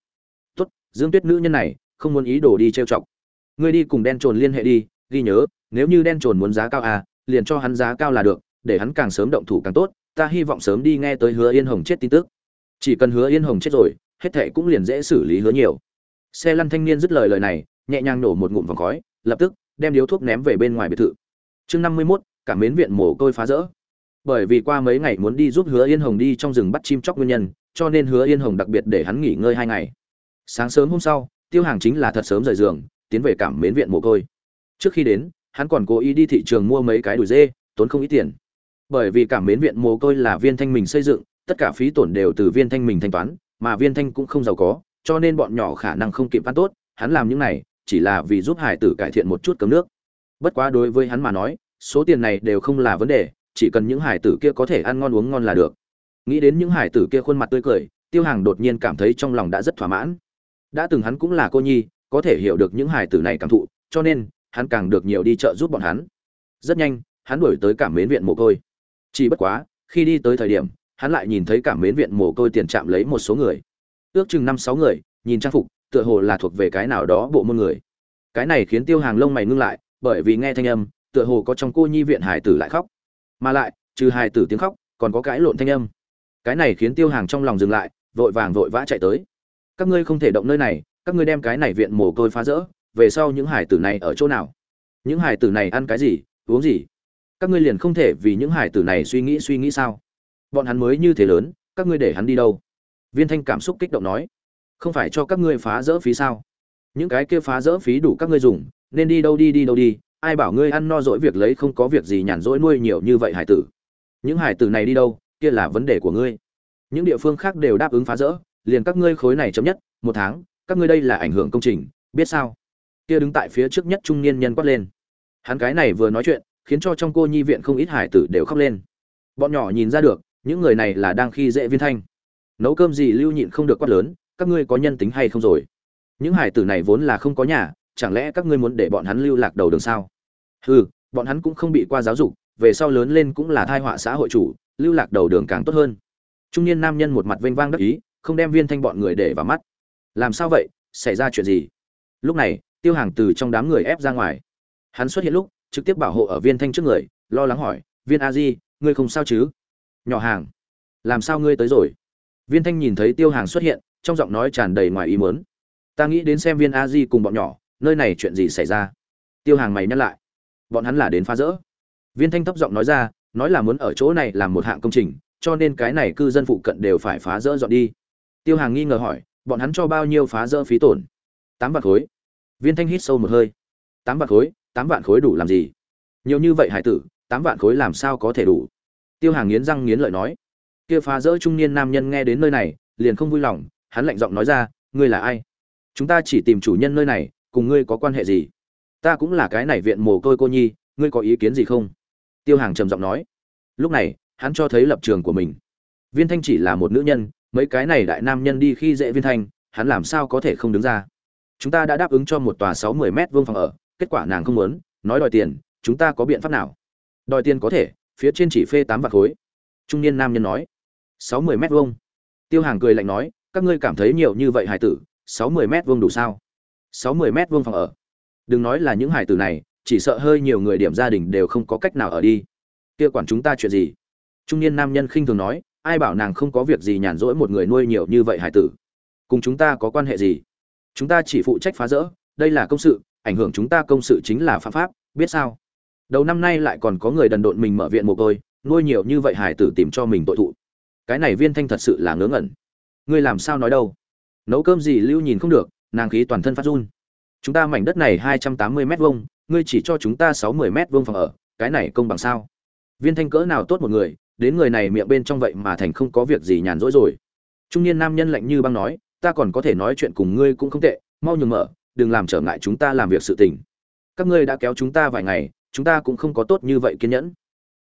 A: Tốt, dương tuyết nữ nhân này, không muốn ý đồ đi trêu chọc. Ngươi đi cùng đen trồn liên hệ đi, ghi nhớ, nếu như đen trồn muốn giá cao à liền cho hắn giá cao là được để hắn càng sớm động thủ càng tốt, ta hy vọng sớm đi nghe tới hứa yên hồng chết tin tức. Chỉ cần hứa yên hồng chết rồi, hết thệ cũng liền dễ xử lý hứa nhiều. Xe lăn thanh niên dứt lời lời này, nhẹ nhàng nổ một ngụm vòng khói, lập tức đem điếu thuốc ném về bên ngoài biệt thự. Chương năm mươi mốt, cả mến viện mồ côi phá rỡ. Bởi vì qua mấy ngày muốn đi giúp hứa yên hồng đi trong rừng bắt chim chóc nguyên nhân, cho nên hứa yên hồng đặc biệt để hắn nghỉ ngơi hai ngày. Sáng sớm hôm sau, tiêu hàng chính là thật sớm rời giường, tiến về cảm mến viện mồ côi. Trước khi đến, hắn còn cố ý đi thị trường mua mấy cái đùi dê, tốn không ít tiền bởi vì cảm mến viện mồ côi là viên thanh mình xây dựng, tất cả phí tổn đều từ viên thanh mình thanh toán, mà viên thanh cũng không giàu có, cho nên bọn nhỏ khả năng không kịp ăn tốt, hắn làm những này chỉ là vì giúp hải tử cải thiện một chút cấm nước. Bất quá đối với hắn mà nói, số tiền này đều không là vấn đề, chỉ cần những hải tử kia có thể ăn ngon uống ngon là được. Nghĩ đến những hải tử kia khuôn mặt tươi cười, tiêu hàng đột nhiên cảm thấy trong lòng đã rất thỏa mãn. Đã từng hắn cũng là cô nhi, có thể hiểu được những hải tử này cảm thụ, cho nên hắn càng được nhiều đi chợ giúp bọn hắn. Rất nhanh, hắn đuổi tới cảm mến viện mồ côi chỉ bất quá, khi đi tới thời điểm, hắn lại nhìn thấy cảm mến viện mồ côi tiền chạm lấy một số người. Ước chừng năm sáu người, nhìn trang phục, tựa hồ là thuộc về cái nào đó bộ môn người. Cái này khiến tiêu hàng lông mày ngưng lại, bởi vì nghe thanh âm, tựa hồ có trong cô nhi viện hải tử lại khóc. Mà lại, trừ hải tử tiếng khóc, còn có cái lộn thanh âm. Cái này khiến tiêu hàng trong lòng dừng lại, vội vàng vội vã chạy tới. Các ngươi không thể động nơi này, các ngươi đem cái này viện mồ côi phá rỡ, về sau những hải tử này ở chỗ nào? Những hải tử này ăn cái gì, uống gì? Các ngươi liền không thể vì những hải tử này suy nghĩ suy nghĩ sao? Bọn hắn mới như thế lớn, các ngươi để hắn đi đâu? Viên thanh cảm xúc kích động nói. Không phải cho các ngươi phá rỡ phí sao? Những cái kia phá rỡ phí đủ các ngươi dùng, nên đi đâu đi đi đâu đi, ai bảo ngươi ăn no dỗi việc lấy không có việc gì nhàn rỗi nuôi nhiều như vậy hải tử. Những hải tử này đi đâu, kia là vấn đề của ngươi. Những địa phương khác đều đáp ứng phá rỡ, liền các ngươi khối này chấm nhất, một tháng, các ngươi đây là ảnh hưởng công trình, biết sao? Kia đứng tại phía trước nhất trung niên nhân quát lên. Hắn cái này vừa nói chuyện khiến cho trong cô nhi viện không ít hải tử đều khóc lên. Bọn nhỏ nhìn ra được, những người này là đang khi dễ viên thanh. Nấu cơm gì lưu nhịn không được quát lớn, các ngươi có nhân tính hay không rồi? Những hải tử này vốn là không có nhà, chẳng lẽ các ngươi muốn để bọn hắn lưu lạc đầu đường sao? Hừ, bọn hắn cũng không bị qua giáo dục, về sau lớn lên cũng là thai họa xã hội chủ, lưu lạc đầu đường càng tốt hơn. Trung niên nam nhân một mặt vênh vang đắc ý, không đem viên thanh bọn người để vào mắt. Làm sao vậy? Xảy ra chuyện gì? Lúc này, tiêu hàng từ trong đám người ép ra ngoài. Hắn xuất hiện lúc trực tiếp bảo hộ ở viên thanh trước người, lo lắng hỏi, viên a di, ngươi không sao chứ? Nhỏ hàng. Làm sao ngươi tới rồi? Viên thanh nhìn thấy tiêu hàng xuất hiện, trong giọng nói tràn đầy ngoài ý muốn. Ta nghĩ đến xem viên a di cùng bọn nhỏ, nơi này chuyện gì xảy ra? Tiêu hàng mày nhắc lại. Bọn hắn là đến phá rỡ. Viên thanh thấp giọng nói ra, nói là muốn ở chỗ này làm một hạng công trình, cho nên cái này cư dân phụ cận đều phải phá rỡ dọn đi. Tiêu hàng nghi ngờ hỏi, bọn hắn cho bao nhiêu phá rỡ phí tổn? Tám vạn khối. Viên thanh hít sâu một hơi. Tám vạn khối? Tám vạn khối đủ làm gì? Nhiều như vậy hải tử, tám vạn khối làm sao có thể đủ? Tiêu hàng nghiến răng nghiến lợi nói. Kia phá rỡ trung niên nam nhân nghe đến nơi này, liền không vui lòng, hắn lạnh giọng nói ra, ngươi là ai? Chúng ta chỉ tìm chủ nhân nơi này, cùng ngươi có quan hệ gì? Ta cũng là cái này viện mồ côi cô nhi, ngươi có ý kiến gì không? Tiêu hàng trầm giọng nói. Lúc này, hắn cho thấy lập trường của mình. Viên thanh chỉ là một nữ nhân, mấy cái này đại nam nhân đi khi dễ viên thanh, hắn làm sao có thể không đứng ra? Chúng ta đã đáp ứng cho một tòa sáu mươi m vuông phòng ở kết quả nàng không muốn, nói đòi tiền, chúng ta có biện pháp nào? Đòi tiền có thể, phía trên chỉ phê tám vạn khối. Trung niên nam nhân nói. Sáu mươi mét vuông. Tiêu hàng cười lạnh nói, các ngươi cảm thấy nhiều như vậy hải tử, sáu mươi mét vuông đủ sao? Sáu mươi mét vuông phòng ở. Đừng nói là những hải tử này, chỉ sợ hơi nhiều người điểm gia đình đều không có cách nào ở đi. Kia quản chúng ta chuyện gì? Trung niên nam nhân khinh thường nói, ai bảo nàng không có việc gì nhàn rỗi một người nuôi nhiều như vậy hải tử? Cùng chúng ta có quan hệ gì? Chúng ta chỉ phụ trách phá rỡ, đây là công sự ảnh hưởng chúng ta công sự chính là phạm pháp, biết sao? Đầu năm nay lại còn có người đần độn mình mở viện mồ côi, nuôi nhiều như vậy hải tử tìm cho mình tội thụ. Cái này viên thanh thật sự là ngớ ngẩn. Ngươi làm sao nói đâu? Nấu cơm gì lưu nhìn không được, nàng khí toàn thân phát run. Chúng ta mảnh đất này hai trăm tám mươi m hai ngươi chỉ cho chúng ta sáu mươi m hai phòng ở, cái này công bằng sao? Viên thanh cỡ nào tốt một người, đến người này miệng bên trong vậy mà thành không có việc gì nhàn rỗi rồi. Trung niên nam nhân lạnh như băng nói, ta còn có thể nói chuyện cùng ngươi cũng không tệ, mau nhường mở đừng làm trở ngại chúng ta làm việc sự tình. Các ngươi đã kéo chúng ta vài ngày, chúng ta cũng không có tốt như vậy kiên nhẫn.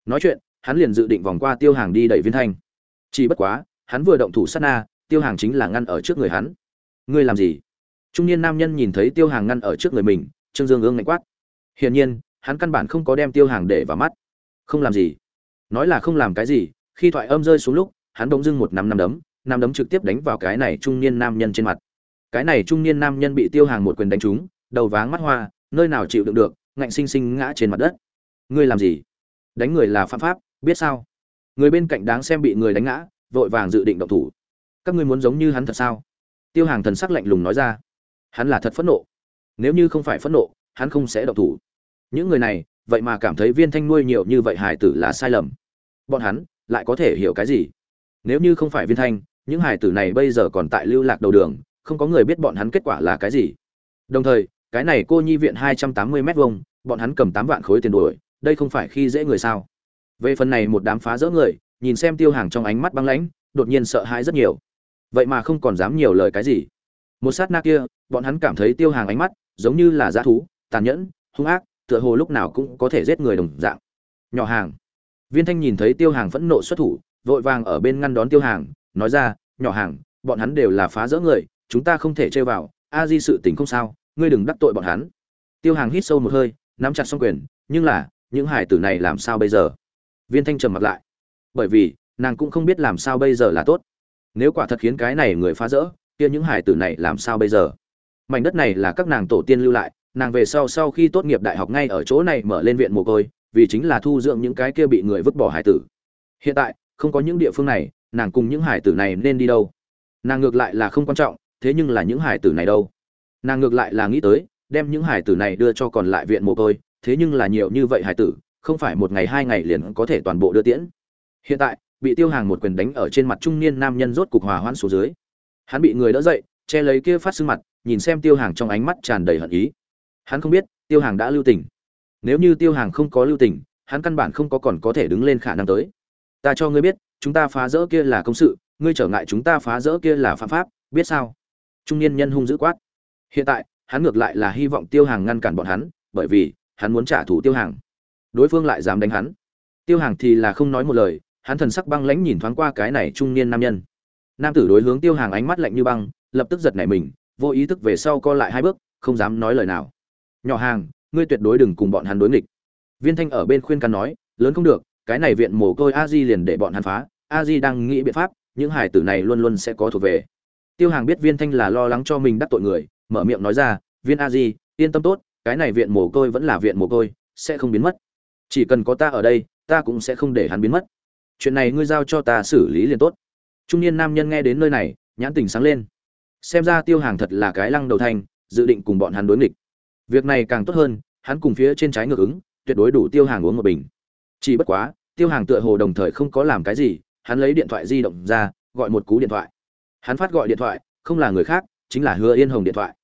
A: Nói chuyện, hắn liền dự định vòng qua tiêu hàng đi đẩy viên thanh. Chỉ bất quá, hắn vừa động thủ sát na, tiêu hàng chính là ngăn ở trước người hắn. Ngươi làm gì? Trung niên nam nhân nhìn thấy tiêu hàng ngăn ở trước người mình, trương dương ương ngạnh quát. Hiển nhiên, hắn căn bản không có đem tiêu hàng để vào mắt. Không làm gì. Nói là không làm cái gì, khi thoại âm rơi xuống lúc, hắn bỗng dưng một nắm năm đấm năm đấm trực tiếp đánh vào cái này trung niên nam nhân trên mặt cái này trung niên nam nhân bị tiêu hàng một quyền đánh trúng, đầu váng mắt hoa, nơi nào chịu đựng được, ngạnh sinh sinh ngã trên mặt đất. Ngươi làm gì? Đánh người là phạm pháp, biết sao? Người bên cạnh đáng xem bị người đánh ngã, vội vàng dự định động thủ. Các ngươi muốn giống như hắn thật sao? Tiêu hàng thần sắc lạnh lùng nói ra. Hắn là thật phẫn nộ. Nếu như không phải phẫn nộ, hắn không sẽ động thủ. Những người này, vậy mà cảm thấy viên thanh nuôi nhiều như vậy hải tử là sai lầm. Bọn hắn, lại có thể hiểu cái gì? Nếu như không phải viên thanh, những hải tử này bây giờ còn tại lưu lạc đầu đường không có người biết bọn hắn kết quả là cái gì. Đồng thời, cái này cô nhi viện hai trăm tám mươi bọn hắn cầm tám vạn khối tiền đuổi, đây không phải khi dễ người sao? Về phần này một đám phá rỡ người, nhìn xem tiêu hàng trong ánh mắt băng lãnh, đột nhiên sợ hãi rất nhiều. Vậy mà không còn dám nhiều lời cái gì. Một sát na kia, bọn hắn cảm thấy tiêu hàng ánh mắt, giống như là dã thú, tàn nhẫn, hung ác, tựa hồ lúc nào cũng có thể giết người đồng dạng. Nhỏ hàng. Viên thanh nhìn thấy tiêu hàng phẫn nộ xuất thủ, vội vàng ở bên ngăn đón tiêu hàng, nói ra, nhỏ hàng, bọn hắn đều là phá rỡ người chúng ta không thể chơi vào, a di sự tình không sao, ngươi đừng đắc tội bọn hắn. Tiêu hàng hít sâu một hơi, nắm chặt xong quyền, nhưng là, những hải tử này làm sao bây giờ? Viên thanh trầm mặt lại. Bởi vì, nàng cũng không biết làm sao bây giờ là tốt. Nếu quả thật khiến cái này người phá rỡ, kia những hải tử này làm sao bây giờ? Mảnh đất này là các nàng tổ tiên lưu lại, nàng về sau sau khi tốt nghiệp đại học ngay ở chỗ này mở lên viện mồ côi, vì chính là thu dưỡng những cái kia bị người vứt bỏ hải tử. Hiện tại, không có những địa phương này, nàng cùng những hải tử này nên đi đâu? Nàng ngược lại là không quan trọng thế nhưng là những hải tử này đâu? Nàng ngược lại là nghĩ tới, đem những hải tử này đưa cho còn lại viện mồ côi, thế nhưng là nhiều như vậy hải tử, không phải một ngày hai ngày liền có thể toàn bộ đưa tiễn. Hiện tại, bị tiêu hàng một quyền đánh ở trên mặt trung niên nam nhân rốt cục hòa hoãn xuống dưới. Hắn bị người đỡ dậy, che lấy kia phát sưng mặt, nhìn xem tiêu hàng trong ánh mắt tràn đầy hận ý. Hắn không biết, tiêu hàng đã lưu tình. Nếu như tiêu hàng không có lưu tình, hắn căn bản không có còn có thể đứng lên khả năng tới. Ta cho ngươi biết, chúng ta phá rỡ kia là công sự, ngươi trở ngại chúng ta phá rỡ kia là phạm pháp, biết sao? Trung niên nhân hung dữ quát. Hiện tại, hắn ngược lại là hy vọng tiêu hàng ngăn cản bọn hắn, bởi vì, hắn muốn trả thù tiêu hàng. Đối phương lại dám đánh hắn. Tiêu hàng thì là không nói một lời, hắn thần sắc băng lãnh nhìn thoáng qua cái này trung niên nam nhân. Nam tử đối hướng tiêu hàng ánh mắt lạnh như băng, lập tức giật nảy mình, vô ý thức về sau co lại hai bước, không dám nói lời nào. Nhỏ hàng, ngươi tuyệt đối đừng cùng bọn hắn đối nghịch. Viên thanh ở bên khuyên can nói, lớn không được, cái này viện mồ côi a di liền để bọn hắn phá, a di đang nghĩ biện pháp, những hải tử này luôn luôn sẽ có thuộc về tiêu hàng biết viên thanh là lo lắng cho mình đắc tội người, mở miệng nói ra, viên a di, yên tâm tốt, cái này viện mồ côi vẫn là viện mồ côi, sẽ không biến mất. Chỉ cần có ta ở đây, ta cũng sẽ không để hắn biến mất. Chuyện này ngươi giao cho ta xử lý liền tốt. Trung niên nam nhân nghe đến nơi này, nhãn tình sáng lên. Xem ra tiêu hàng thật là cái lăng đầu thanh dự định cùng bọn hắn đối nghịch. Việc này càng tốt hơn, hắn cùng phía trên trái ngược ứng, tuyệt đối đủ tiêu hàng uống một bình. Chỉ bất quá, tiêu hàng tựa hồ đồng thời không có làm cái gì, hắn lấy điện thoại di động ra, gọi một cú điện thoại hắn phát gọi điện thoại không là người khác chính là hứa yên hồng điện thoại.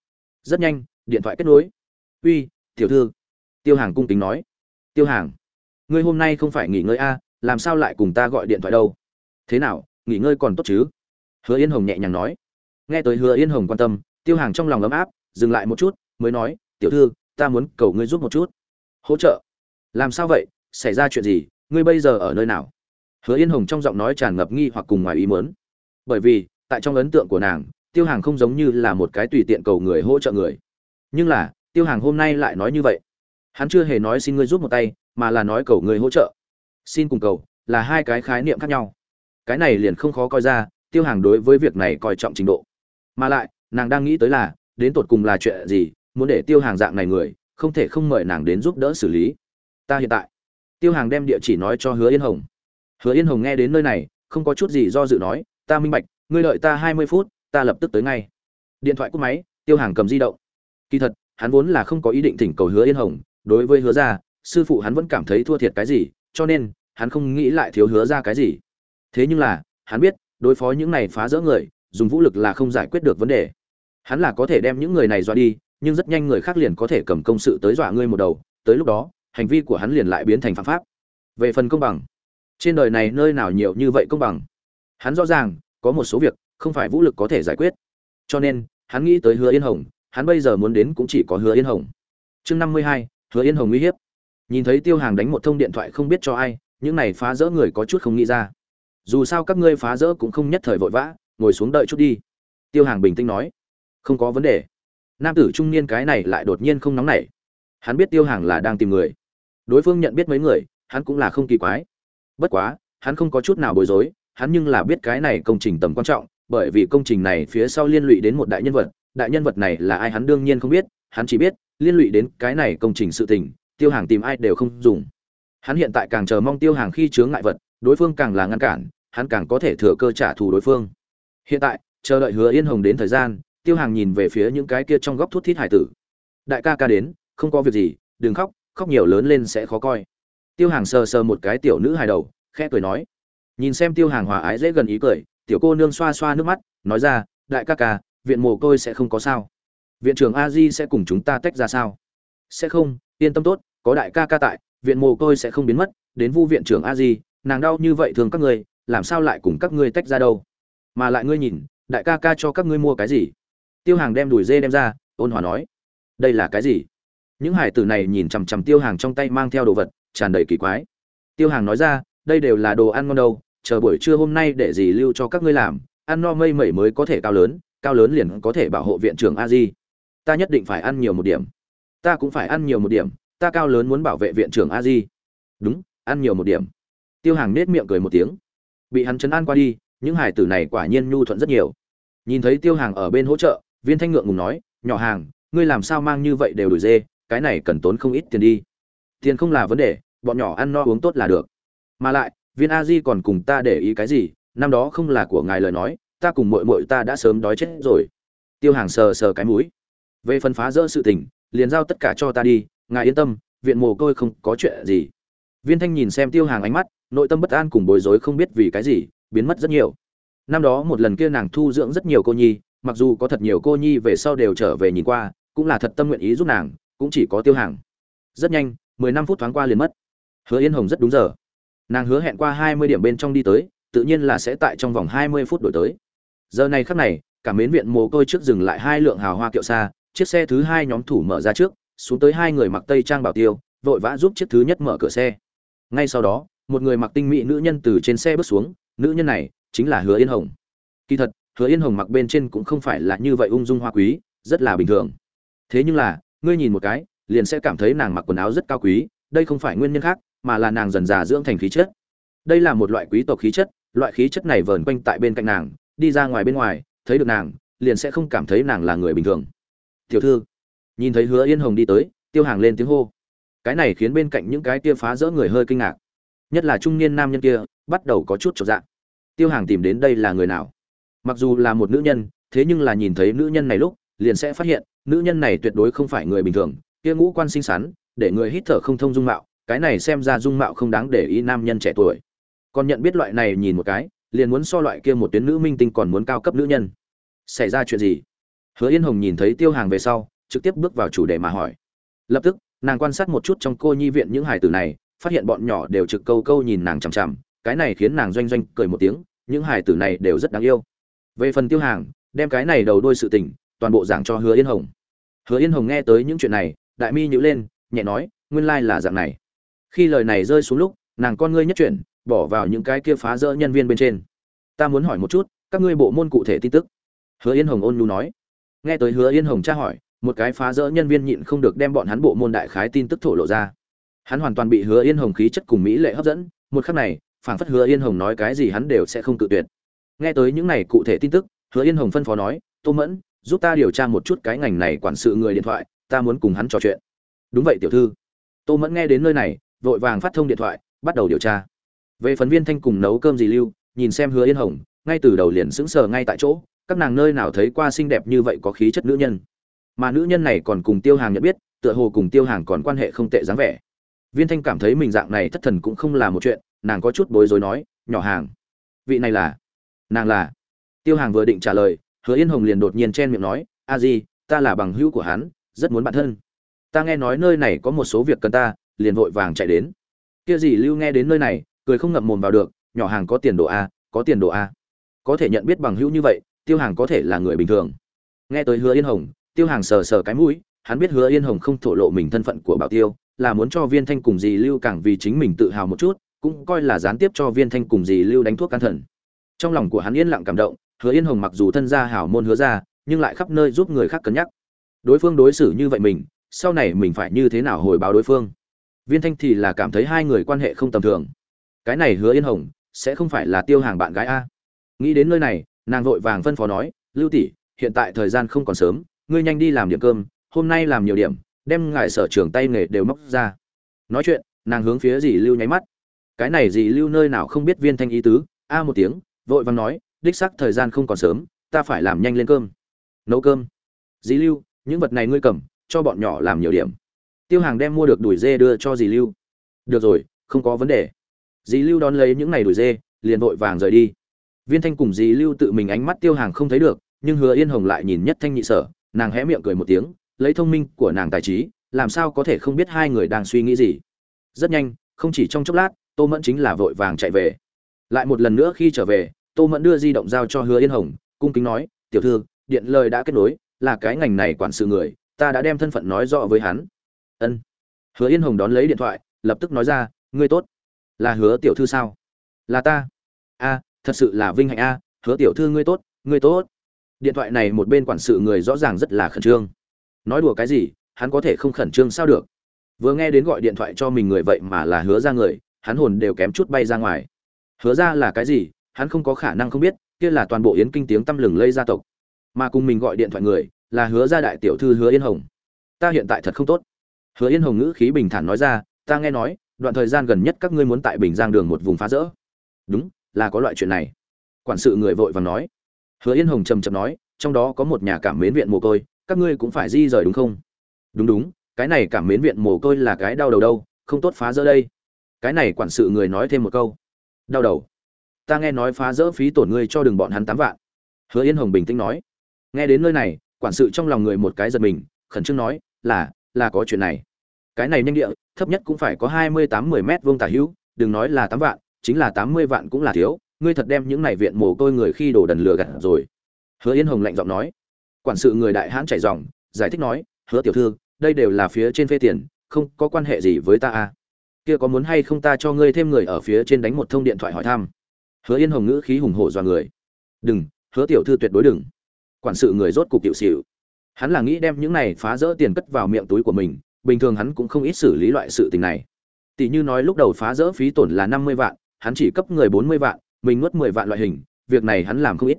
A: Rất nhanh điện thoại kết nối. Uy tiểu thư. Tiêu hàng cung kính nói. Tiêu hàng ngươi hôm nay không phải nghỉ ngơi a à, làm sao lại cùng ta gọi điện thoại đâu? Thế nào nghỉ ngơi còn tốt chứ? Hứa yên hồng nhẹ nhàng nói. Nghe tới hứa yên hồng quan tâm tiêu hàng trong lòng ấm áp dừng lại một chút mới nói tiểu thư ta muốn cầu ngươi giúp một chút. Hỗ trợ? Làm sao vậy? Xảy ra chuyện gì? Ngươi bây giờ ở nơi nào? Hứa yên hồng trong giọng nói tràn ngập nghi hoặc cùng ngoài ý mớn bởi vì tại trong ấn tượng của nàng, tiêu hàng không giống như là một cái tùy tiện cầu người hỗ trợ người. Nhưng là, tiêu hàng hôm nay lại nói như vậy. Hắn chưa hề nói xin ngươi giúp một tay, mà là nói cầu người hỗ trợ. Xin cùng cầu là hai cái khái niệm khác nhau. Cái này liền không khó coi ra, tiêu hàng đối với việc này coi trọng trình độ. Mà lại, nàng đang nghĩ tới là, đến tột cùng là chuyện gì, muốn để tiêu hàng dạng này người, không thể không mời nàng đến giúp đỡ xử lý. Ta hiện tại. Tiêu hàng đem địa chỉ nói cho hứa yên hồng. Hứa yên hồng nghe đến nơi này, không có chút gì do dự nói, ta minh bạch ngươi đợi ta hai mươi phút, ta lập tức tới ngay. Điện thoại cúp máy, tiêu hàng cầm di động. Kỳ thật, hắn vốn là không có ý định thỉnh cầu hứa yên hồng, đối với hứa ra sư phụ hắn vẫn cảm thấy thua thiệt cái gì, cho nên, hắn không nghĩ lại thiếu hứa ra cái gì. Thế nhưng là, hắn biết, đối phó những này phá rỡ người, dùng vũ lực là không giải quyết được vấn đề. Hắn là có thể đem những người này dọa đi, nhưng rất nhanh người khác liền có thể cầm công sự tới dọa ngươi một đầu, tới lúc đó, hành vi của hắn liền lại biến thành phạm pháp. Về phần công bằng, trên đời này nơi nào nhiều như vậy công bằng? Hắn rõ ràng có một số việc không phải vũ lực có thể giải quyết. Cho nên, hắn nghĩ tới hứa yên hồng, hắn bây giờ muốn đến cũng chỉ có hứa yên hồng. Chương năm mươi hai, hứa yên hồng uy hiếp. Nhìn thấy tiêu hàng đánh một thông điện thoại không biết cho ai, những này phá rỡ người có chút không nghĩ ra. Dù sao các ngươi phá rỡ cũng không nhất thời vội vã, ngồi xuống đợi chút đi. Tiêu hàng bình tĩnh nói. Không có vấn đề. Nam tử trung niên cái này lại đột nhiên không nóng nảy. Hắn biết tiêu hàng là đang tìm người. Đối phương nhận biết mấy người, hắn cũng là không kỳ quái. Bất quá, hắn không có chút nào bối rối hắn nhưng là biết cái này công trình tầm quan trọng, bởi vì công trình này phía sau liên lụy đến một đại nhân vật, đại nhân vật này là ai hắn đương nhiên không biết, hắn chỉ biết, liên lụy đến cái này công trình sự tình, tiêu hàng tìm ai đều không dùng. Hắn hiện tại càng chờ mong tiêu hàng khi chướng ngại vật, đối phương càng là ngăn cản, hắn càng có thể thừa cơ trả thù đối phương. Hiện tại, chờ đợi hứa yên hồng đến thời gian, tiêu hàng nhìn về phía những cái kia trong góc thuốc thít hải tử. Đại ca ca đến, không có việc gì, đừng khóc khóc nhiều lớn lên sẽ khó coi. Tiêu hàng sờ sờ một cái tiểu nữ hài đầu, khẽ cười nói nhìn xem tiêu hàng hòa ái dễ gần ý cười tiểu cô nương xoa xoa nước mắt nói ra đại ca ca viện mồ côi sẽ không có sao. Viện trưởng a di sẽ cùng chúng ta tách ra sao? Sẽ không yên tâm tốt có đại ca ca tại viện mồ côi sẽ không biến mất đến vu viện trưởng a di nàng đau như vậy thường các người, làm sao lại cùng các ngươi tách ra đâu? Mà lại ngươi nhìn đại ca ca cho các ngươi mua cái gì? Tiêu hàng đem đùi dê đem ra ôn hòa nói đây là cái gì? Những hải tử này nhìn chằm chằm tiêu hàng trong tay mang theo đồ vật tràn đầy kỳ quái. Tiêu hàng nói ra đây đều là đồ ăn ngon đâu, chờ buổi trưa hôm nay để gì lưu cho các ngươi làm, ăn no mây mẩy mới có thể cao lớn cao lớn liền có thể bảo hộ viện trưởng a di ta nhất định phải ăn nhiều một điểm. Ta cũng phải ăn nhiều một điểm, ta cao lớn muốn bảo vệ viện trưởng a di đúng, ăn nhiều một điểm. Tiêu hàng nết miệng cười một tiếng. Bị hắn chấn an qua đi, những hải tử này quả nhiên nhu thuận rất nhiều. Nhìn thấy tiêu hàng ở bên hỗ trợ, viên thanh ngượng ngùng nói, nhỏ hàng, ngươi làm sao mang như vậy đều đuổi dê, cái này cần tốn không ít tiền đi. Tiền không là vấn đề, bọn nhỏ ăn no uống tốt là được mà lại, viên a di còn cùng ta để ý cái gì? Năm đó không là của ngài lời nói, ta cùng mội mội ta đã sớm đói chết rồi. Tiêu hàng sờ sờ cái mũi. Về phần phá rỡ sự tình, liền giao tất cả cho ta đi, ngài yên tâm, viện mồ côi không có chuyện gì. Viên thanh nhìn xem tiêu hàng ánh mắt, nội tâm bất an cùng bối rối không biết vì cái gì, biến mất rất nhiều. Năm đó một lần kia nàng thu dưỡng rất nhiều cô nhi, mặc dù có thật nhiều cô nhi về sau đều trở về nhìn qua, cũng là thật tâm nguyện ý giúp nàng, cũng chỉ có tiêu hàng. Rất nhanh, mười năm phút thoáng qua liền mất. Hứa yên hồng rất đúng giờ nàng hứa hẹn qua hai mươi điểm bên trong đi tới, tự nhiên là sẽ tại trong vòng hai mươi phút đổi tới. Giờ này khắc này, cả mến viện mồ côi trước dừng lại hai lượng hào hoa kiệu xa, chiếc xe thứ hai nhóm thủ mở ra trước, xuống tới hai người mặc tây trang bảo tiêu, vội vã giúp chiếc thứ nhất mở cửa xe. Ngay sau đó, một người mặc tinh mỹ nữ nhân từ trên xe bước xuống, nữ nhân này chính là hứa yên hồng. Kỳ thật, hứa yên hồng mặc bên trên cũng không phải là như vậy ung dung hoa quý, rất là bình thường. Thế nhưng là, ngươi nhìn một cái, liền sẽ cảm thấy nàng mặc quần áo rất cao quý, đây không phải nguyên nhân khác mà là nàng dần già dưỡng thành khí chất. Đây là một loại quý tộc khí chất, loại khí chất này vờn quanh tại bên cạnh nàng, đi ra ngoài bên ngoài, thấy được nàng, liền sẽ không cảm thấy nàng là người bình thường. Tiểu thư. Nhìn thấy hứa yên hồng đi tới, tiêu hàng lên tiếng hô. Cái này khiến bên cạnh những cái kia phá rỡ người hơi kinh ngạc. Nhất là trung niên nam nhân kia, bắt đầu có chút chột dạng tiêu hàng tìm đến đây là người nào? Mặc dù là một nữ nhân, thế nhưng là nhìn thấy nữ nhân này lúc, liền sẽ phát hiện, nữ nhân này tuyệt đối không phải người bình thường, kia ngũ quan xinh xắn, để người hít thở không thông dung mạo cái này xem ra dung mạo không đáng để ý nam nhân trẻ tuổi. Còn nhận biết loại này nhìn một cái, liền muốn so loại kia một tuyến nữ minh tinh còn muốn cao cấp nữ nhân. Xảy ra chuyện gì? Hứa yên hồng nhìn thấy tiêu hàng về sau, trực tiếp bước vào chủ đề mà hỏi. Lập tức, nàng quan sát một chút trong cô nhi viện những hải tử này, phát hiện bọn nhỏ đều trực câu câu nhìn nàng chằm chằm, cái này khiến nàng doanh doanh cười một tiếng, những hải tử này đều rất đáng yêu. Về phần tiêu hàng, đem cái này đầu đôi sự tình, toàn bộ giảng cho hứa yên hồng. Hứa yên hồng nghe tới những chuyện này, đại mi nhữ lên, nhẹ nói, nguyên lai là dạng này khi lời này rơi xuống lúc, nàng con ngươi nhất chuyển, bỏ vào những cái kia phá rỡ nhân viên bên trên. Ta muốn hỏi một chút, các ngươi bộ môn cụ thể tin tức? Hứa yên hồng ôn nhu nói. Nghe tới hứa yên hồng tra hỏi, một cái phá rỡ nhân viên nhịn không được đem bọn hắn bộ môn đại khái tin tức thổ lộ ra. Hắn hoàn toàn bị hứa yên hồng khí chất cùng mỹ lệ hấp dẫn, một khắc này, phảng phất hứa yên hồng nói cái gì hắn đều sẽ không tự tuyệt. Nghe tới những này cụ thể tin tức, hứa yên hồng phân phó nói, tô mẫn, giúp ta điều tra một chút cái ngành này quản sự người điện thoại, ta muốn cùng hắn trò chuyện. Đúng vậy, tiểu thư. Tô mẫn nghe đến nơi này vội vàng phát thông điện thoại, bắt đầu điều tra. Về phần viên thanh cùng nấu cơm gì lưu, nhìn xem hứa yên hồng, ngay từ đầu liền sững sờ ngay tại chỗ, các nàng nơi nào thấy qua xinh đẹp như vậy có khí chất nữ nhân. Mà nữ nhân này còn cùng tiêu hàng nhận biết, tựa hồ cùng tiêu hàng còn quan hệ không tệ dáng vẻ. Viên thanh cảm thấy mình dạng này thất thần cũng không là một chuyện, nàng có chút bối rối nói, nhỏ hàng, vị này là, nàng là. Tiêu hàng vừa định trả lời, hứa yên hồng liền đột nhiên chen miệng nói, a di, ta là bằng hữu của hắn, rất muốn bạn thân. Ta nghe nói nơi này có một số việc cần ta liền vội vàng chạy đến. Kia gì lưu nghe đến nơi này, cười không ngậm mồm vào được, nhỏ hàng có tiền đồ a, có tiền đồ a. Có thể nhận biết bằng hữu như vậy, tiêu hàng có thể là người bình thường. Nghe tới hứa yên hồng, tiêu hàng sờ sờ cái mũi, hắn biết hứa yên hồng không thổ lộ mình thân phận của bảo tiêu, là muốn cho viên thanh cùng dì lưu càng vì chính mình tự hào một chút, cũng coi là gián tiếp cho viên thanh cùng dì lưu đánh thuốc can thần. Trong lòng của hắn yên lặng cảm động, hứa yên hồng mặc dù thân gia hảo môn hứa ra nhưng lại khắp nơi giúp người khác cân nhắc. Đối phương đối xử như vậy mình, sau này mình phải như thế nào hồi báo đối phương? Viên thanh thì là cảm thấy hai người quan hệ không tầm thường. Cái này hứa yên hồng, sẽ không phải là tiêu hàng bạn gái a. Nghĩ đến nơi này, nàng vội vàng phân phó nói, lưu tỷ, hiện tại thời gian không còn sớm, ngươi nhanh đi làm điểm cơm, hôm nay làm nhiều điểm, đem ngài sở trường tay nghề đều móc ra. Nói chuyện, nàng hướng phía dì lưu nháy mắt. Cái này dì lưu nơi nào không biết viên thanh ý tứ, a một tiếng, vội vàng nói, đích sắc thời gian không còn sớm, ta phải làm nhanh lên cơm. Nấu cơm. Dì lưu, những vật này ngươi cầm, cho bọn nhỏ làm nhiều điểm tiêu hàng đem mua được đuổi dê đưa cho dì lưu. Được rồi, không có vấn đề. Dì lưu đón lấy những ngày đuổi dê, liền vội vàng rời đi. Viên thanh cùng dì lưu tự mình ánh mắt tiêu hàng không thấy được, nhưng hứa yên hồng lại nhìn nhất thanh nhị sở, nàng hé miệng cười một tiếng, lấy thông minh của nàng tài trí, làm sao có thể không biết hai người đang suy nghĩ gì. Rất nhanh, không chỉ trong chốc lát, tô mẫn chính là vội vàng chạy về. Lại một lần nữa khi trở về, tô mẫn đưa di động giao cho hứa yên hồng, cung kính nói, tiểu thư, điện lời đã kết nối, là cái ngành này quản sự người, ta đã đem thân phận nói rõ với hắn ân. Hứa yên hồng đón lấy điện thoại, lập tức nói ra, ngươi tốt. Là hứa tiểu thư sao? Là ta. A, thật sự là vinh hạnh a, hứa tiểu thư ngươi tốt ngươi tốt. Điện thoại này một bên quản sự người rõ ràng rất là khẩn trương. Nói đùa cái gì, hắn có thể không khẩn trương sao được. Vừa nghe đến gọi điện thoại cho mình người vậy mà là hứa ra người, hắn hồn đều kém chút bay ra ngoài. Hứa ra là cái gì, hắn không có khả năng không biết, kia là toàn bộ yến kinh tiếng tăm lừng lây gia tộc. Mà cùng mình gọi điện thoại người, là hứa ra đại tiểu thư hứa yên hồng. Ta hiện tại thật không tốt hứa yên hồng ngữ khí bình thản nói ra, ta nghe nói, đoạn thời gian gần nhất các ngươi muốn tại bình giang đường một vùng phá rỡ. Đúng, là có loại chuyện này. Quản sự người vội vàng nói. Hứa yên hồng trầm trầm nói, trong đó có một nhà cảm mến viện mồ côi, các ngươi cũng phải di rời đúng không? Đúng đúng, cái này cảm mến viện mồ côi là cái đau đầu đâu, không tốt phá rỡ đây. Cái này quản sự người nói thêm một câu. Đau đầu. Ta nghe nói phá rỡ phí tổn ngươi cho đường bọn hắn tám vạn. Hứa yên hồng bình tĩnh nói. Nghe đến nơi này, quản sự trong lòng người một cái giật mình, khẩn trương nói, là là có chuyện này. Cái này nhanh địa, thấp nhất cũng phải có hai mươi tám, mười mét vuông tả hữu, đừng nói là tám vạn, chính là tám mươi vạn cũng là thiếu, ngươi thật đem những này viện mồ côi người khi đổ đần lừa gạt rồi. Hứa yên hồng lạnh giọng nói. Quản sự người đại hãn chạy dòng, giải thích nói, hứa tiểu thư, đây đều là phía trên phê tiền, không có quan hệ gì với ta à. Kia có muốn hay không ta cho ngươi thêm người ở phía trên đánh một thông điện thoại hỏi thăm. Hứa yên hồng ngữ khí hùng hổ dọa người. Đừng, hứa tiểu thư tuyệt đối đừng. Quản sự người rốt cục tiểu xỉu hắn là nghĩ đem những này phá rỡ tiền cất vào miệng túi của mình, bình thường hắn cũng không ít xử lý loại sự tình này. Tỷ như nói lúc đầu phá rỡ phí tổn là năm mươi vạn, hắn chỉ cấp người bốn mươi vạn, mình nuốt mười vạn loại hình, việc này hắn làm không ít.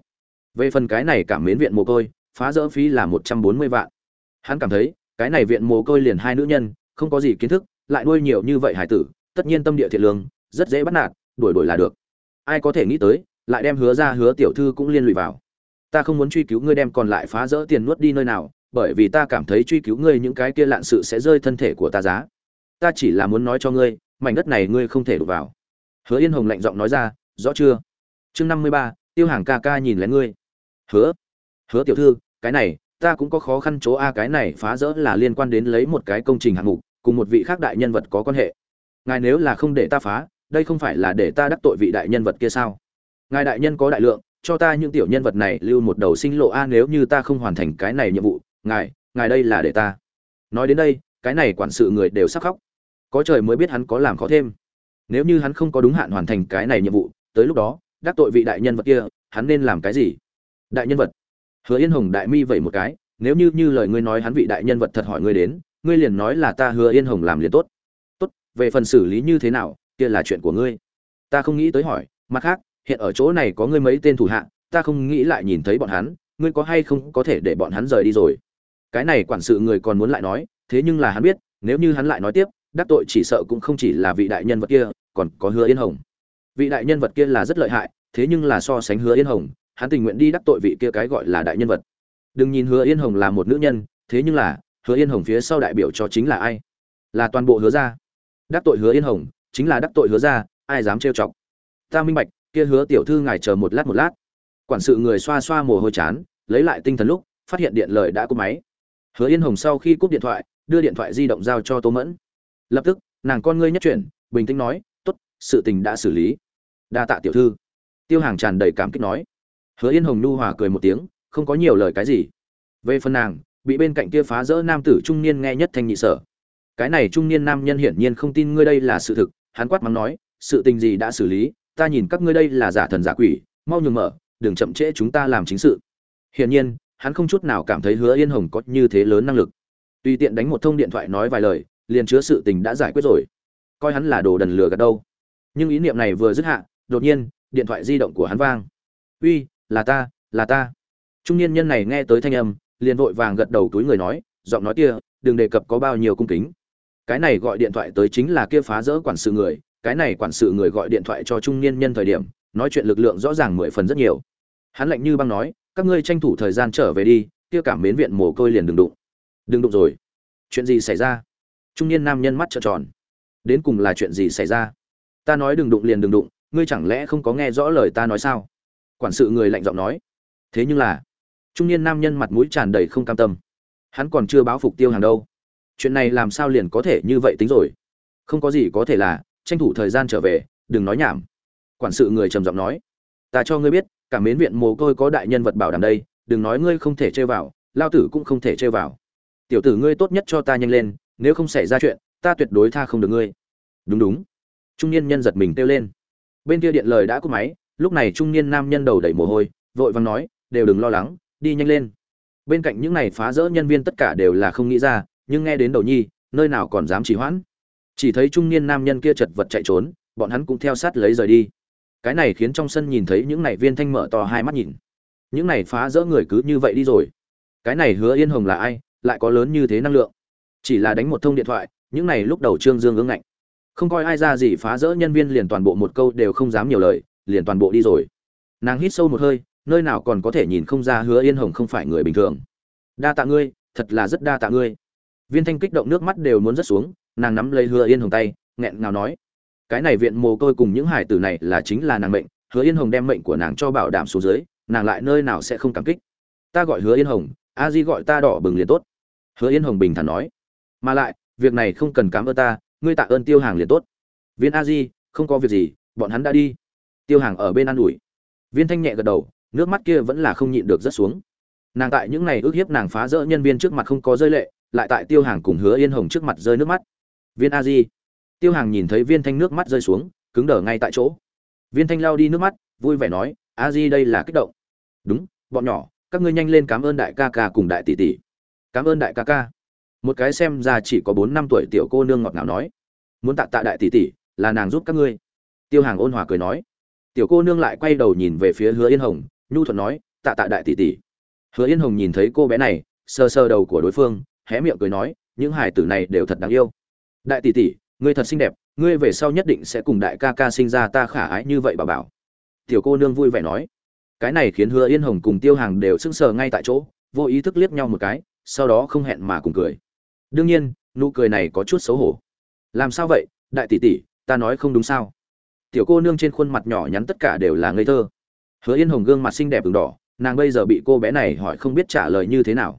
A: Về phần cái này cảm mến viện mồ côi, phá rỡ phí là một trăm bốn mươi vạn. Hắn cảm thấy, cái này viện mồ côi liền hai nữ nhân, không có gì kiến thức, lại nuôi nhiều như vậy hải tử, tất nhiên tâm địa thiện lương, rất dễ bắt nạt, đuổi đuổi là được. Ai có thể nghĩ tới, lại đem hứa ra hứa tiểu thư cũng liên lụy vào ta không muốn truy cứu ngươi đem còn lại phá rỡ tiền nuốt đi nơi nào, bởi vì ta cảm thấy truy cứu ngươi những cái kia lạn sự sẽ rơi thân thể của ta giá. Ta chỉ là muốn nói cho ngươi, mảnh đất này ngươi không thể đụng vào. Hứa yên hồng lạnh giọng nói ra, rõ chưa? Chương năm mươi ba, tiêu hàng ca ca nhìn lén ngươi. Hứa hứa tiểu thư, cái này, ta cũng có khó khăn chỗ a, cái này phá rỡ là liên quan đến lấy một cái công trình hạng mục, cùng một vị khác đại nhân vật có quan hệ. Ngài nếu là không để ta phá, đây không phải là để ta đắc tội vị đại nhân vật kia sao? Ngài đại nhân có đại lượng cho ta những tiểu nhân vật này lưu một đầu sinh lộ a, nếu như ta không hoàn thành cái này nhiệm vụ, ngài ngài đây là để ta. Nói đến đây, cái này quản sự người đều sắc khóc. Có trời mới biết hắn có làm khó thêm. Nếu như hắn không có đúng hạn hoàn thành cái này nhiệm vụ, tới lúc đó, đắc tội vị đại nhân vật kia, hắn nên làm cái gì? Đại nhân vật. Hứa yên hồng đại mi vậy một cái, nếu như như lời ngươi nói hắn vị đại nhân vật thật hỏi ngươi đến, ngươi liền nói là ta hứa yên hồng làm liền tốt. Tốt, về phần xử lý như thế nào, kia là chuyện của ngươi. Ta không nghĩ tới hỏi, mặt khác hiện ở chỗ này có ngươi mấy tên thủ hạ, ta không nghĩ lại nhìn thấy bọn hắn, ngươi có hay không có thể để bọn hắn rời đi rồi? Cái này quản sự người còn muốn lại nói, thế nhưng là hắn biết, nếu như hắn lại nói tiếp, đắc tội chỉ sợ cũng không chỉ là vị đại nhân vật kia, còn có hứa yên hồng. Vị đại nhân vật kia là rất lợi hại, thế nhưng là so sánh hứa yên hồng, hắn tình nguyện đi đắc tội vị kia cái gọi là đại nhân vật. Đừng nhìn hứa yên hồng là một nữ nhân, thế nhưng là, hứa yên hồng phía sau đại biểu cho chính là ai? Là toàn bộ hứa ra đắc tội hứa yên hồng, chính là đắc tội hứa ra ai dám trêu chọc? Ta minh bạch kia hứa tiểu thư ngài chờ một lát một lát. Quản sự người xoa xoa mồ hôi chán, lấy lại tinh thần lúc, phát hiện điện lời đã cúp máy. Hứa yên hồng sau khi cúp điện thoại, đưa điện thoại di động giao cho tô mẫn. Lập tức, nàng con ngươi nhất chuyển, bình tĩnh nói t ố t sự tình đã xử lý. Đa tạ tiểu thư. Tiêu hàng tràn đầy cảm kích nói. Hứa yên hồng nhu hòa cười một tiếng, không có nhiều lời cái gì. Về phần nàng, bị bên cạnh kia phá rỡ nam tử trung niên nghe nhất thanh nhị sở. Cái này trung niên nam nhân hiển nhiên không tin ngươi đây là sự thực, hắn quát mắng nói, sự tình gì đã xử lý ta nhìn các ngươi đây là giả thần giả quỷ, mau nhường mở, đừng chậm trễ chúng ta làm chính sự. Hiển nhiên, hắn không chút nào cảm thấy hứa yên hồng có như thế lớn năng lực. Tùy tiện đánh một thông điện thoại nói vài lời, liền chứa sự tình đã giải quyết rồi. Coi hắn là đồ đần lừa gạt đâu. Nhưng ý niệm này vừa dứt hạ, đột nhiên, điện thoại di động của hắn vang. Uy, là ta là ta. Trung niên nhân này nghe tới thanh âm, liền vội vàng gật đầu túi người nói, giọng nói kia, đừng đề cập có bao nhiêu cung kính. Cái này gọi điện thoại tới chính là kia phá rỡ quản sự người cái này quản sự người gọi điện thoại cho trung niên nhân thời điểm, nói chuyện lực lượng rõ ràng mười phần rất nhiều. Hắn lạnh như băng nói, các ngươi tranh thủ thời gian trở về đi, kia cảm mến viện mồ côi liền đừng đụng. Đừng đụng rồi. Chuyện gì xảy ra? Trung niên nam nhân mắt trợn tròn. Đến cùng là chuyện gì xảy ra? Ta nói đừng đụng liền đừng đụng, ngươi chẳng lẽ không có nghe rõ lời ta nói sao? Quản sự người lạnh giọng nói. Thế nhưng là trung niên nam nhân mặt mũi tràn đầy không cam tâm. Hắn còn chưa báo phục tiêu hàng đâu. Chuyện này làm sao liền có thể như vậy tính rồi? Không có gì có thể là tranh thủ thời gian trở về, đừng nói nhảm. Quản sự người trầm giọng nói. Ta cho ngươi biết, cả mến viện mồ côi có đại nhân vật bảo đảm đây, đừng nói ngươi không thể chơi vào, lao tử cũng không thể chơi vào. Tiểu tử ngươi tốt nhất cho ta nhanh lên, nếu không xảy ra chuyện, ta tuyệt đối tha không được ngươi. Đúng đúng. Trung niên nhân giật mình kêu lên. Bên kia điện lời đã cúp máy, lúc này trung niên nam nhân đầu đẩy mồ hôi, vội vàng nói, đều đừng lo lắng, đi nhanh lên. Bên cạnh những này phá rỡ nhân viên tất cả đều là không nghĩ ra, nhưng nghe đến đầu nhi, nơi nào còn dám trì hoãn chỉ thấy trung niên nam nhân kia chật vật chạy trốn, bọn hắn cũng theo sát lấy rời đi. Cái này khiến trong sân nhìn thấy những này viên thanh mở to hai mắt nhìn. Những này phá rỡ người cứ như vậy đi rồi. Cái này hứa yên hồng là ai, lại có lớn như thế năng lượng? Chỉ là đánh một thông điện thoại, những này lúc đầu trương dương ứng ngạnh. Không coi ai ra gì phá rỡ nhân viên liền toàn bộ một câu đều không dám nhiều lời, liền toàn bộ đi rồi. Nàng hít sâu một hơi, nơi nào còn có thể nhìn không ra hứa yên hồng không phải người bình thường. Đa tạ ngươi, thật là rất đa tạ ngươi. Viên thanh kích động nước mắt đều muốn rớt xuống nàng nắm lấy hứa yên hồng tay, nghẹn ngào nói, cái này viện mồ côi cùng những hải tử này là chính là nàng mệnh, hứa yên hồng đem mệnh của nàng cho bảo đảm xuống dưới, nàng lại nơi nào sẽ không cảm kích. Ta gọi hứa yên hồng, a di gọi ta đỏ bừng liền tốt. Hứa yên hồng bình thản nói, mà lại, việc này không cần cảm ơn ta, ngươi tạ ơn tiêu hàng liền tốt. Viên a di, không có việc gì, bọn hắn đã đi. Tiêu hàng ở bên an ủi. Viên thanh nhẹ gật đầu, nước mắt kia vẫn là không nhịn được rất xuống. Nàng tại những ngày ước hiếp nàng phá rỡ nhân viên trước mặt không có rơi lệ, lại tại tiêu hàng cùng hứa yên hồng trước mặt rơi nước mắt viên a di. Tiêu hàng nhìn thấy viên thanh nước mắt rơi xuống, cứng đờ ngay tại chỗ. Viên thanh lao đi nước mắt, vui vẻ nói, a di đây là kích động. Đúng, bọn nhỏ, các ngươi nhanh lên cảm ơn đại ca ca cùng đại tỷ tỷ. Cảm ơn đại ca ca. Một cái xem ra chỉ có bốn năm tuổi tiểu cô nương ngọt ngào nói, muốn tạ tạ đại tỷ tỷ, là nàng giúp các ngươi. Tiêu hàng ôn hòa cười nói. Tiểu cô nương lại quay đầu nhìn về phía hứa yên hồng, nhu thuận nói, tạ tạ đại tỷ tỷ. Hứa yên hồng nhìn thấy cô bé này, sờ sờ đầu của đối phương, hé miệng cười nói, những hải tử này đều thật đáng yêu đại tỷ tỷ, ngươi thật xinh đẹp, ngươi về sau nhất định sẽ cùng đại ca ca sinh ra ta khả ái như vậy bà bảo. Tiểu cô nương vui vẻ nói. Cái này khiến hứa yên hồng cùng tiêu hàng đều sững sờ ngay tại chỗ, vô ý thức liếc nhau một cái, sau đó không hẹn mà cùng cười. Đương nhiên, nụ cười này có chút xấu hổ. Làm sao vậy, đại tỷ tỷ, ta nói không đúng sao? Tiểu cô nương trên khuôn mặt nhỏ nhắn tất cả đều là ngây thơ. Hứa yên hồng gương mặt xinh đẹp ửng đỏ, nàng bây giờ bị cô bé này hỏi không biết trả lời như thế nào.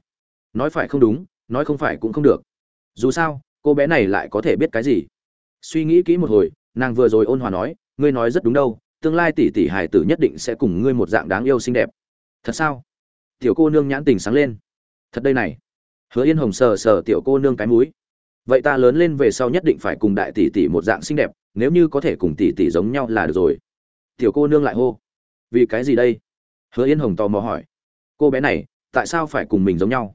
A: Nói phải không đúng, nói không phải cũng không được. Dù sao cô bé này lại có thể biết cái gì? Suy nghĩ kỹ một hồi, nàng vừa rồi ôn hòa nói, ngươi nói rất đúng đâu, tương lai tỷ tỷ hải tử nhất định sẽ cùng ngươi một dạng đáng yêu xinh đẹp. Thật sao? Tiểu cô nương nhãn tình sáng lên. Thật đây này. Hứa yên hồng sờ sờ tiểu cô nương cái múi vậy ta lớn lên về sau nhất định phải cùng đại tỷ tỷ một dạng xinh đẹp, nếu như có thể cùng tỷ tỷ giống nhau là được rồi. Tiểu cô nương lại hô. Vì cái gì đây? Hứa yên hồng tò mò hỏi. Cô bé này, tại sao phải cùng mình giống nhau?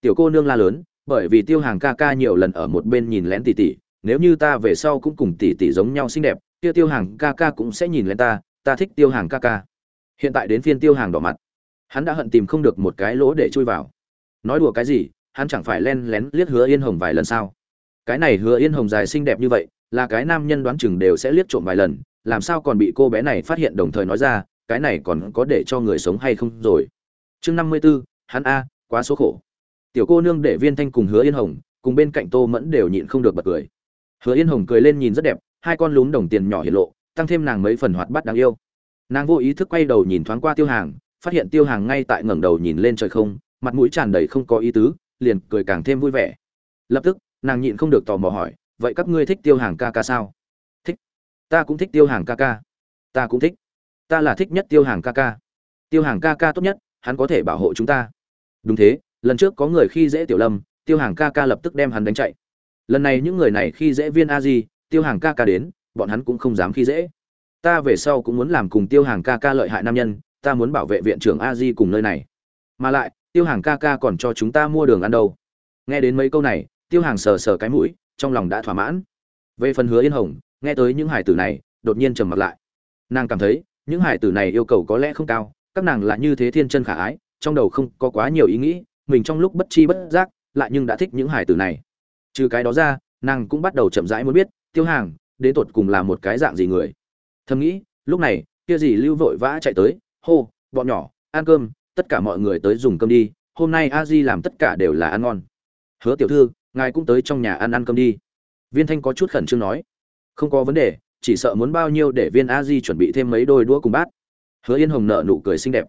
A: Tiểu cô nương la lớn bởi vì tiêu hàng ca ca nhiều lần ở một bên nhìn lén tỷ tỷ, nếu như ta về sau cũng cùng tỷ tỷ giống nhau xinh đẹp, kia tiêu hàng ca ca cũng sẽ nhìn lén ta ta thích tiêu hàng ca ca. Hiện tại đến phiên tiêu hàng đỏ mặt. Hắn đã hận tìm không được một cái lỗ để chui vào. Nói đùa cái gì, hắn chẳng phải len lén liếc hứa yên hồng vài lần sao? Cái này hứa yên hồng dài xinh đẹp như vậy, là cái nam nhân đoán chừng đều sẽ liếc trộm vài lần, làm sao còn bị cô bé này phát hiện đồng thời nói ra, cái này còn có để cho người sống hay không rồi. Chương năm mươi b ố hắn a, quá số khổ tiểu cô nương để viên thanh cùng hứa yên hồng, cùng bên cạnh tô mẫn đều nhịn không được bật cười. Hứa yên hồng cười lên nhìn rất đẹp, hai con lún đồng tiền nhỏ hiện lộ, tăng thêm nàng mấy phần hoạt bát đáng yêu. Nàng vô ý thức quay đầu nhìn thoáng qua tiêu hàng, phát hiện tiêu hàng ngay tại ngẩng đầu nhìn lên trời không, mặt mũi tràn đầy không có ý tứ, liền cười càng thêm vui vẻ. Lập tức, nàng nhịn không được tò mò hỏi, vậy các ngươi thích tiêu hàng ca ca sao? Thích. Ta cũng thích tiêu hàng ca ca. Ta cũng thích. Ta là thích nhất tiêu hàng ca ca. Tiêu hàng ca ca tốt nhất, hắn có thể bảo hộ chúng ta. Đúng thế lần trước có người khi dễ tiểu lâm, tiêu hàng ca ca lập tức đem hắn đánh chạy. Lần này những người này khi dễ viên a di, tiêu hàng ca ca đến, bọn hắn cũng không dám khi dễ. Ta về sau cũng muốn làm cùng tiêu hàng ca ca lợi hại nam nhân, ta muốn bảo vệ viện trưởng a di cùng nơi này. Mà lại, tiêu hàng ca ca còn cho chúng ta mua đường ăn đâu. Nghe đến mấy câu này, tiêu hàng sờ sờ cái mũi, trong lòng đã thỏa mãn. Về phần hứa yên hồng, nghe tới những hải tử này, đột nhiên trầm mặt lại. Nàng cảm thấy, những hải tử này yêu cầu có lẽ không cao, các nàng là như thế thiên chân khả ái, trong đầu không có quá nhiều ý nghĩ mình trong lúc bất chi bất giác, lại nhưng đã thích những hải tử này. Trừ cái đó ra, nàng cũng bắt đầu chậm rãi muốn biết, tiêu hàng, đến tột cùng là một cái dạng gì người? Thầm nghĩ, lúc này, kia gì lưu vội vã chạy tới, hô, bọn nhỏ, ăn cơm, tất cả mọi người tới dùng cơm đi, hôm nay a di làm tất cả đều là ăn ngon. Hứa tiểu thư, ngài cũng tới trong nhà ăn ăn cơm đi. Viên thanh có chút khẩn trương nói. Không có vấn đề, chỉ sợ muốn bao nhiêu để viên a di chuẩn bị thêm mấy đôi đũa cùng bát. Hứa yên hồng nợ nụ cười xinh đẹp.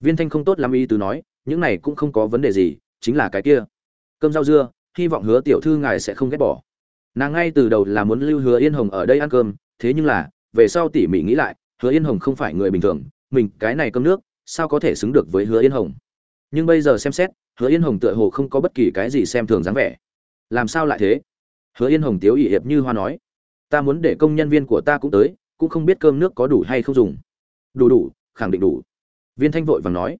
A: Viên thanh không tốt lắm ý tứ nói những này cũng không có vấn đề gì, chính là cái kia. Cơm rau dưa, hy vọng hứa tiểu thư ngài sẽ không ghét bỏ. Nàng ngay từ đầu là muốn lưu hứa yên hồng ở đây ăn cơm, thế nhưng là, về sau tỉ mỉ nghĩ lại, hứa yên hồng không phải người bình thường, mình cái này cơm nước, sao có thể xứng được với hứa yên hồng? Nhưng bây giờ xem xét, hứa yên hồng tựa hồ không có bất kỳ cái gì xem thường dáng vẻ. Làm sao lại thế? Hứa yên hồng tiếu ỵ hiệp như hoa nói. Ta muốn để công nhân viên của ta cũng tới, cũng không biết cơm nước có đủ hay không dùng. Đủ đủ, khẳng định đủ. Viên thanh vội vàng nói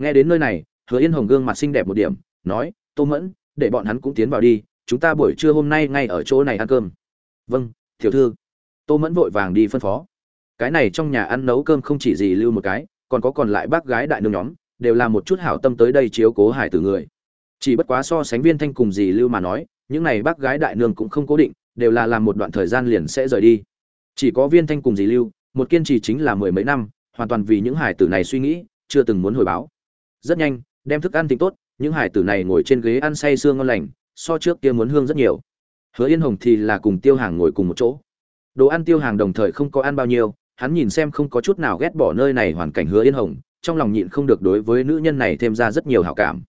A: nghe đến nơi này, hứa yên hồng gương mặt xinh đẹp một điểm, nói, tô mẫn, để bọn hắn cũng tiến vào đi, chúng ta buổi trưa hôm nay ngay ở chỗ này ăn cơm. Vâng tiểu thư. Tô mẫn vội vàng đi phân phó. Cái này trong nhà ăn nấu cơm không chỉ gì lưu một cái, còn có còn lại bác gái đại nương nhóm, đều là một chút hảo tâm tới đây chiếu cố hải tử người. Chỉ bất quá so sánh viên thanh cùng gì lưu mà nói, những này bác gái đại nương cũng không cố định, đều là làm một đoạn thời gian liền sẽ rời đi. Chỉ có viên thanh cùng dì lưu, một kiên trì chính là mười mấy năm, hoàn toàn vì những hải tử này suy nghĩ, chưa từng muốn hồi báo rất nhanh, đem thức ăn tính tốt, những hải tử này ngồi trên ghế ăn say sương ngon lành, so trước kia muốn hương rất nhiều. Hứa yên hồng thì là cùng tiêu hàng ngồi cùng một chỗ. Đồ ăn tiêu hàng đồng thời không có ăn bao nhiêu, hắn nhìn xem không có chút nào ghét bỏ nơi này hoàn cảnh hứa yên hồng, trong lòng nhịn không được đối với nữ nhân này thêm ra rất nhiều hảo cảm.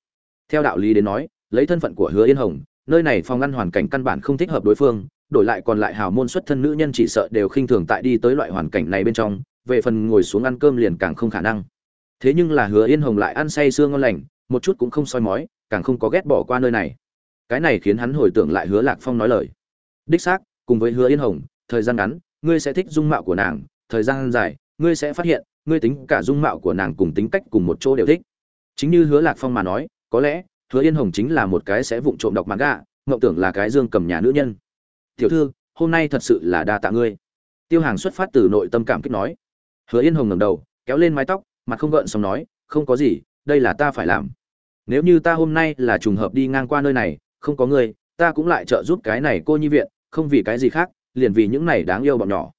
A: Theo đạo lý đến nói, lấy thân phận của hứa yên hồng, nơi này phòng ngăn hoàn cảnh căn bản không thích hợp đối phương, đổi lại còn lại hào môn xuất thân nữ nhân chỉ sợ đều khinh thường tại đi tới loại hoàn cảnh này bên trong, về phần ngồi xuống ăn cơm liền càng không khả năng thế nhưng là hứa yên hồng lại ăn say sương ngon lành, một chút cũng không soi mói, càng không có ghét bỏ qua nơi này. Cái này khiến hắn hồi tưởng lại hứa lạc phong nói lời. Đích xác, cùng với hứa yên hồng, thời gian ngắn, ngươi sẽ thích dung mạo của nàng, thời gian dài, ngươi sẽ phát hiện, ngươi tính cả dung mạo của nàng cùng tính cách cùng một chỗ đều thích. Chính như hứa lạc phong mà nói, có lẽ, hứa yên hồng chính là một cái sẽ vụng trộm đọc mặt gà ngậu tưởng là cái dương cầm nhà nữ nhân. Tiểu thư, hôm nay thật sự là đa tạ ngươi. Tiêu hàng xuất phát từ nội tâm cảm kích nói. Hứa yên hồng ngẩng đầu, kéo lên mái tóc mặt không gợn xong nói, không có gì, đây là ta phải làm. Nếu như ta hôm nay là trùng hợp đi ngang qua nơi này, không có ngươi, ta cũng lại trợ giúp cái này cô nhi viện, không vì cái gì khác, liền vì những này đáng yêu bọn nhỏ.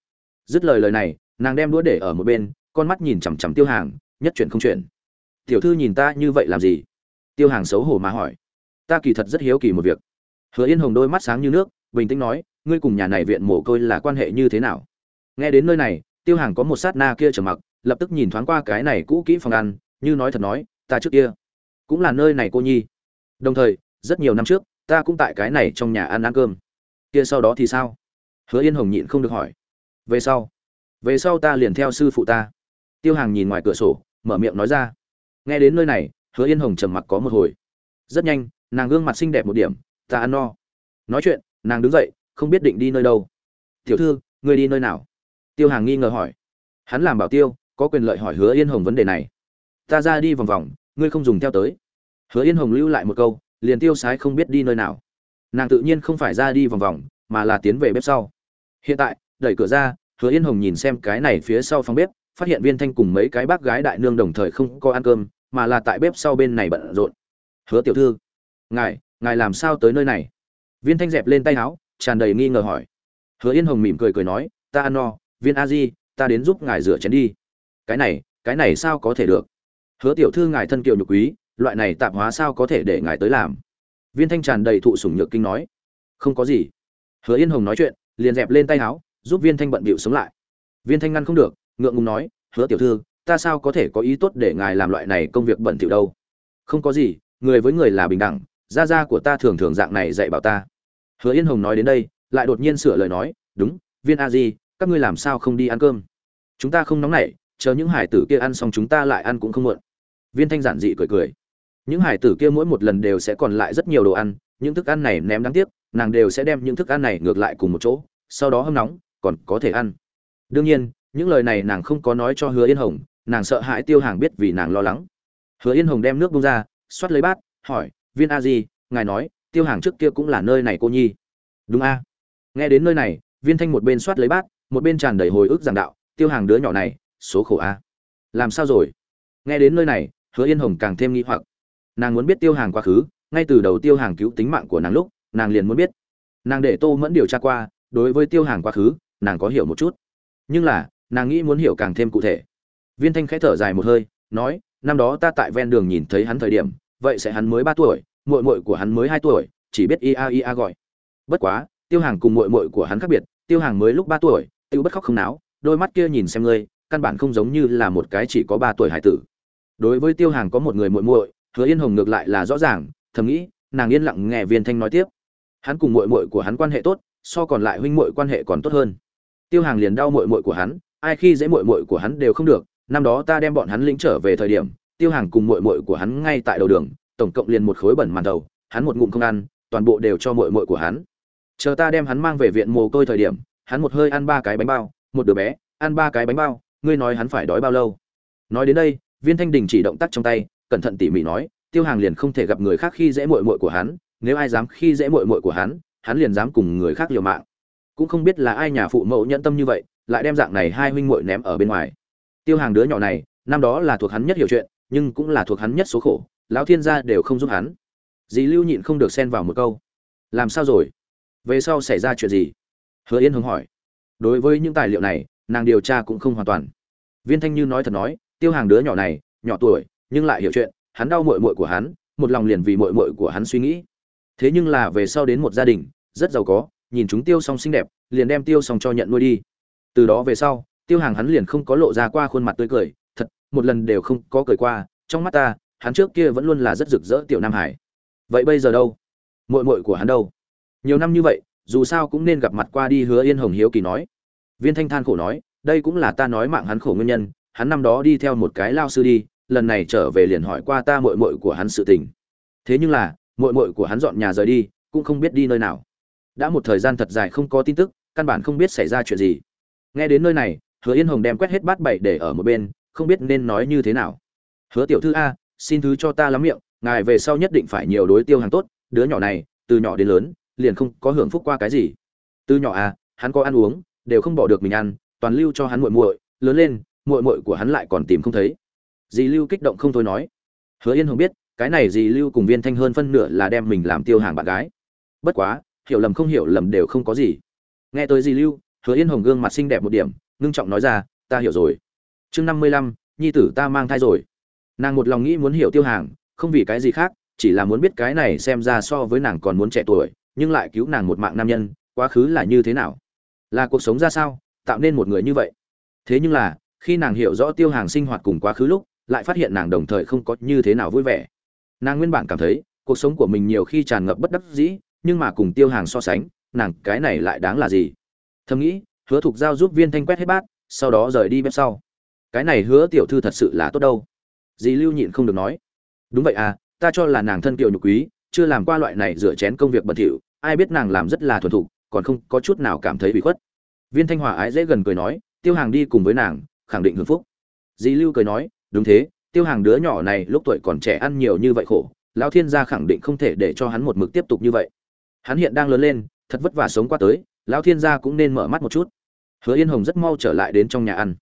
A: Dứt lời lời này, nàng đem đũa để ở một bên, con mắt nhìn chằm chằm tiêu hàng, nhất chuyển không chuyển tiểu thư nhìn ta như vậy làm gì? Tiêu hàng xấu hổ mà hỏi. Ta kỳ thật rất hiếu kỳ một việc. Hứa yên hồng đôi mắt sáng như nước, bình tĩnh nói, ngươi cùng nhà này viện mồ côi là quan hệ như thế nào? Nghe đến nơi này, tiêu hàng có một sát na kia trầm mặc lập tức nhìn thoáng qua cái này cũ kỹ phòng ăn, như nói thật nói, ta trước kia cũng là nơi này cô nhi. Đồng thời, rất nhiều năm trước, ta cũng tại cái này trong nhà ăn ăn cơm. Kia sau đó thì sao? Hứa yên hồng nhịn không được hỏi. Về sau về sau ta liền theo sư phụ ta. Tiêu hàng nhìn ngoài cửa sổ, mở miệng nói ra. Nghe đến nơi này, hứa yên hồng trầm mặc có một hồi. Rất nhanh, nàng gương mặt xinh đẹp một điểm, ta ăn no. Nói chuyện, nàng đứng dậy, không biết định đi nơi đâu. Tiểu thư, ngươi đi nơi nào? Tiêu hàng nghi ngờ hỏi. Hắn làm bảo tiêu có quyền lợi hỏi hứa yên hồng vấn đề này. Ta ra đi vòng vòng, ngươi không dùng theo tới. Hứa yên hồng lưu lại một câu, liền tiêu sái không biết đi nơi nào. Nàng tự nhiên không phải ra đi vòng vòng, mà là tiến về bếp sau. Hiện tại, đẩy cửa ra, hứa yên hồng nhìn xem cái này phía sau phòng bếp, phát hiện viên thanh cùng mấy cái bác gái đại nương đồng thời không có ăn cơm, mà là tại bếp sau bên này bận rộn. Hứa tiểu thư, ngài ngài làm sao tới nơi này? Viên thanh dẹp lên tay áo, tràn đầy nghi ngờ hỏi. Hứa yên hồng mỉm cười cười nói, ta ăn no, viên a di, ta đến giúp ngài rửa chén đi cái này cái này sao có thể được? Hứa tiểu thư ngài thân kiều nhục quý, loại này tạp hóa sao có thể để ngài tới làm? Viên thanh tràn đầy thụ sủng nhược kinh nói. Không có gì. Hứa yên hồng nói chuyện, liền dẹp lên tay áo, giúp viên thanh bận bịu sống lại. Viên thanh ngăn không được, ngượng ngùng nói, hứa tiểu thư, ta sao có thể có ý tốt để ngài làm loại này công việc bẩn thỉu đâu? Không có gì, người với người là bình đẳng, gia gia của ta thường thường dạng này dạy bảo ta. Hứa yên hồng nói đến đây, lại đột nhiên sửa lời nói, đúng, viên a di, các ngươi làm sao không đi ăn cơm? Chúng ta không nóng nảy chờ những hải tử kia ăn xong chúng ta lại ăn cũng không muộn. Viên thanh giản dị cười cười. Những hải tử kia mỗi một lần đều sẽ còn lại rất nhiều đồ ăn, những thức ăn này ném đáng tiếc, nàng đều sẽ đem những thức ăn này ngược lại cùng một chỗ, sau đó hâm nóng, còn có thể ăn. Đương nhiên, những lời này nàng không có nói cho hứa yên hồng, nàng sợ hãi tiêu hàng biết vì nàng lo lắng. Hứa yên hồng đem nước bông ra, xoát lấy bát, hỏi, viên a di, ngài nói, tiêu hàng trước kia cũng là nơi này cô nhi? Đúng a. Nghe đến nơi này, viên thanh một bên xoát lấy bát, một bên tràn đầy hồi ức giảng đạo, tiêu hàng đứa nhỏ này số khổ a. Làm sao rồi? Nghe đến nơi này, hứa yên hồng càng thêm nghi hoặc. Nàng muốn biết tiêu hàng quá khứ, ngay từ đầu tiêu hàng cứu tính mạng của nàng lúc, nàng liền muốn biết. Nàng để tô mẫn điều tra qua, đối với tiêu hàng quá khứ, nàng có hiểu một chút. Nhưng là, nàng nghĩ muốn hiểu càng thêm cụ thể. Viên thanh khẽ thở dài một hơi, nói, năm đó ta tại ven đường nhìn thấy hắn thời điểm, vậy sẽ hắn mới ba tuổi, muội muội của hắn mới hai tuổi, chỉ biết ia ia gọi. Bất quá, tiêu hàng cùng muội muội của hắn khác biệt, tiêu hàng mới lúc ba tuổi tiêu bất khóc không náo, đôi mắt kia nhìn xem ngươi căn bản không giống như là một cái chỉ có ba tuổi hải tử. Đối với tiêu hàng có một người muội muội, hứa yên hồng ngược lại là rõ ràng, thầm nghĩ, nàng yên lặng nghe viên thanh nói tiếp. Hắn cùng muội muội của hắn quan hệ tốt, so còn lại huynh muội quan hệ còn tốt hơn. Tiêu hàng liền đau muội muội của hắn, ai khi dễ muội muội của hắn đều không được, năm đó ta đem bọn hắn lĩnh trở về thời điểm, tiêu hàng cùng muội muội của hắn ngay tại đầu đường, tổng cộng liền một khối bẩn màn đầu, hắn một ngụm không ăn, toàn bộ đều cho muội muội của hắn. Chờ ta đem hắn mang về viện mồ côi thời điểm, hắn một hơi ăn ba cái bánh bao, một đứa bé, ăn ba cái bánh bao ngươi nói hắn phải đói bao lâu? Nói đến đây, viên thanh đình chỉ động tác trong tay, cẩn thận tỉ mỉ nói, tiêu hàng liền không thể gặp người khác khi dễ muội muội của hắn, nếu ai dám khi dễ muội muội của hắn hắn liền dám cùng người khác liều mạng. Cũng không biết là ai nhà phụ mẫu nhẫn tâm như vậy, lại đem dạng này hai huynh muội ném ở bên ngoài. Tiêu hàng đứa nhỏ này, năm đó là thuộc hắn nhất hiểu chuyện, nhưng cũng là thuộc hắn nhất số khổ, lão thiên gia đều không giúp hắn. Dì lưu nhịn không được xen vào một câu. Làm sao rồi? Về sau xảy ra chuyện gì? Hứa yên hưng hỏi. Đối với những tài liệu này nàng điều tra cũng không hoàn toàn. Viên thanh như nói thật nói, tiêu hàng đứa nhỏ này, nhỏ tuổi, nhưng lại hiểu chuyện, hắn đau mội mội của hắn, một lòng liền vì mội mội của hắn suy nghĩ. Thế nhưng là về sau đến một gia đình, rất giàu có, nhìn chúng tiêu song xinh đẹp, liền đem tiêu song cho nhận nuôi đi. Từ đó về sau, tiêu hàng hắn liền không có lộ ra qua khuôn mặt tươi cười, thật, một lần đều không có cười qua, trong mắt ta, hắn trước kia vẫn luôn là rất rực rỡ tiểu nam hải. Vậy bây giờ đâu? Mội mội của hắn đâu? Nhiều năm như vậy, dù sao cũng nên gặp mặt qua đi, hứa yên hồng hiếu kỳ nói viên thanh than khổ nói, đây cũng là ta nói mạng hắn khổ nguyên nhân, hắn năm đó đi theo một cái lao sư đi, lần này trở về liền hỏi qua ta muội muội của hắn sự tình. Thế nhưng là, muội muội của hắn dọn nhà rời đi, cũng không biết đi nơi nào. Đã một thời gian thật dài không có tin tức, căn bản không biết xảy ra chuyện gì. Nghe đến nơi này, hứa yên hồng đem quét hết bát bảy để ở một bên, không biết nên nói như thế nào. Hứa tiểu thư a, xin thứ cho ta lắm miệng, ngài về sau nhất định phải nhiều đối tiêu hàng tốt, đứa nhỏ này, từ nhỏ đến lớn, liền không có hưởng phúc qua cái gì. Từ nhỏ à hắn có ăn uống đều không bỏ được mình ăn, toàn lưu cho hắn muội muội, lớn lên, muội muội của hắn lại còn tìm không thấy. Dì lưu kích động không thôi nói, hứa yên hồng biết, cái này dì lưu cùng viên thanh hơn phân nửa là đem mình làm tiêu hàng bạn gái. Bất quá, hiểu lầm không hiểu lầm đều không có gì. Nghe tới dì lưu, hứa yên hồng gương mặt xinh đẹp một điểm, ngưng trọng nói ra, ta hiểu rồi. Chương năm mươi lăm, nhi tử ta mang thai rồi. Nàng một lòng nghĩ muốn hiểu tiêu hàng, không vì cái gì khác, chỉ là muốn biết cái này xem ra so với nàng còn muốn trẻ tuổi, nhưng lại cứu nàng một mạng nam nhân, quá khứ là như thế nào? Là cuộc sống ra sao, tạo nên một người như vậy. Thế nhưng là, khi nàng hiểu rõ tiêu hàng sinh hoạt cùng quá khứ lúc, lại phát hiện nàng đồng thời không có như thế nào vui vẻ. Nàng nguyên bản cảm thấy, cuộc sống của mình nhiều khi tràn ngập bất đắc dĩ, nhưng mà cùng tiêu hàng so sánh, nàng cái này lại đáng là gì? Thầm nghĩ, hứa thục giao giúp viên thanh quét hết bát, sau đó rời đi bếp sau. Cái này hứa tiểu thư thật sự là tốt đâu. Dì lưu nhịn không được nói. Đúng vậy à ta cho là nàng thân kiều nhục quý, chưa làm qua loại này rửa chén công việc bẩn thỉu, ai biết nàng làm rất là thuần thục còn không có chút nào cảm thấy bị khuất. Viên thanh hòa ái dễ gần cười nói, tiêu hàng đi cùng với nàng, khẳng định hưởng phúc. Di lưu cười nói, đúng thế, tiêu hàng đứa nhỏ này lúc tuổi còn trẻ ăn nhiều như vậy khổ, lão thiên gia khẳng định không thể để cho hắn một mực tiếp tục như vậy. Hắn hiện đang lớn lên, thật vất vả sống qua tới, lão thiên gia cũng nên mở mắt một chút. Hứa yên hồng rất mau trở lại đến trong nhà ăn.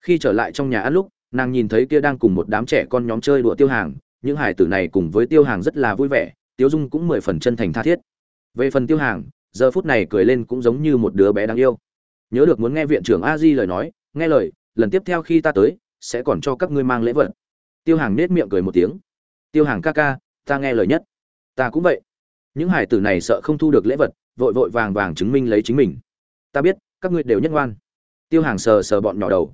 A: Khi trở lại trong nhà ăn lúc, nàng nhìn thấy kia đang cùng một đám trẻ con nhóm chơi đùa tiêu hàng, những hải tử này cùng với tiêu hàng rất là vui vẻ, tiêu dung cũng mười phần chân thành tha thiết. Về phần tiêu hàng giờ phút này cười lên cũng giống như một đứa bé đáng yêu. Nhớ được muốn nghe viện trưởng a di lời nói, nghe lời, lần tiếp theo khi ta tới, sẽ còn cho các ngươi mang lễ vật. Tiêu hàng nết miệng cười một tiếng. Tiêu hàng ca ca, ta nghe lời nhất. Ta cũng vậy. Những hải tử này sợ không thu được lễ vật, vội vội vàng vàng chứng minh lấy chính mình. Ta biết, các ngươi đều nhất ngoan. Tiêu hàng sờ sờ bọn nhỏ đầu.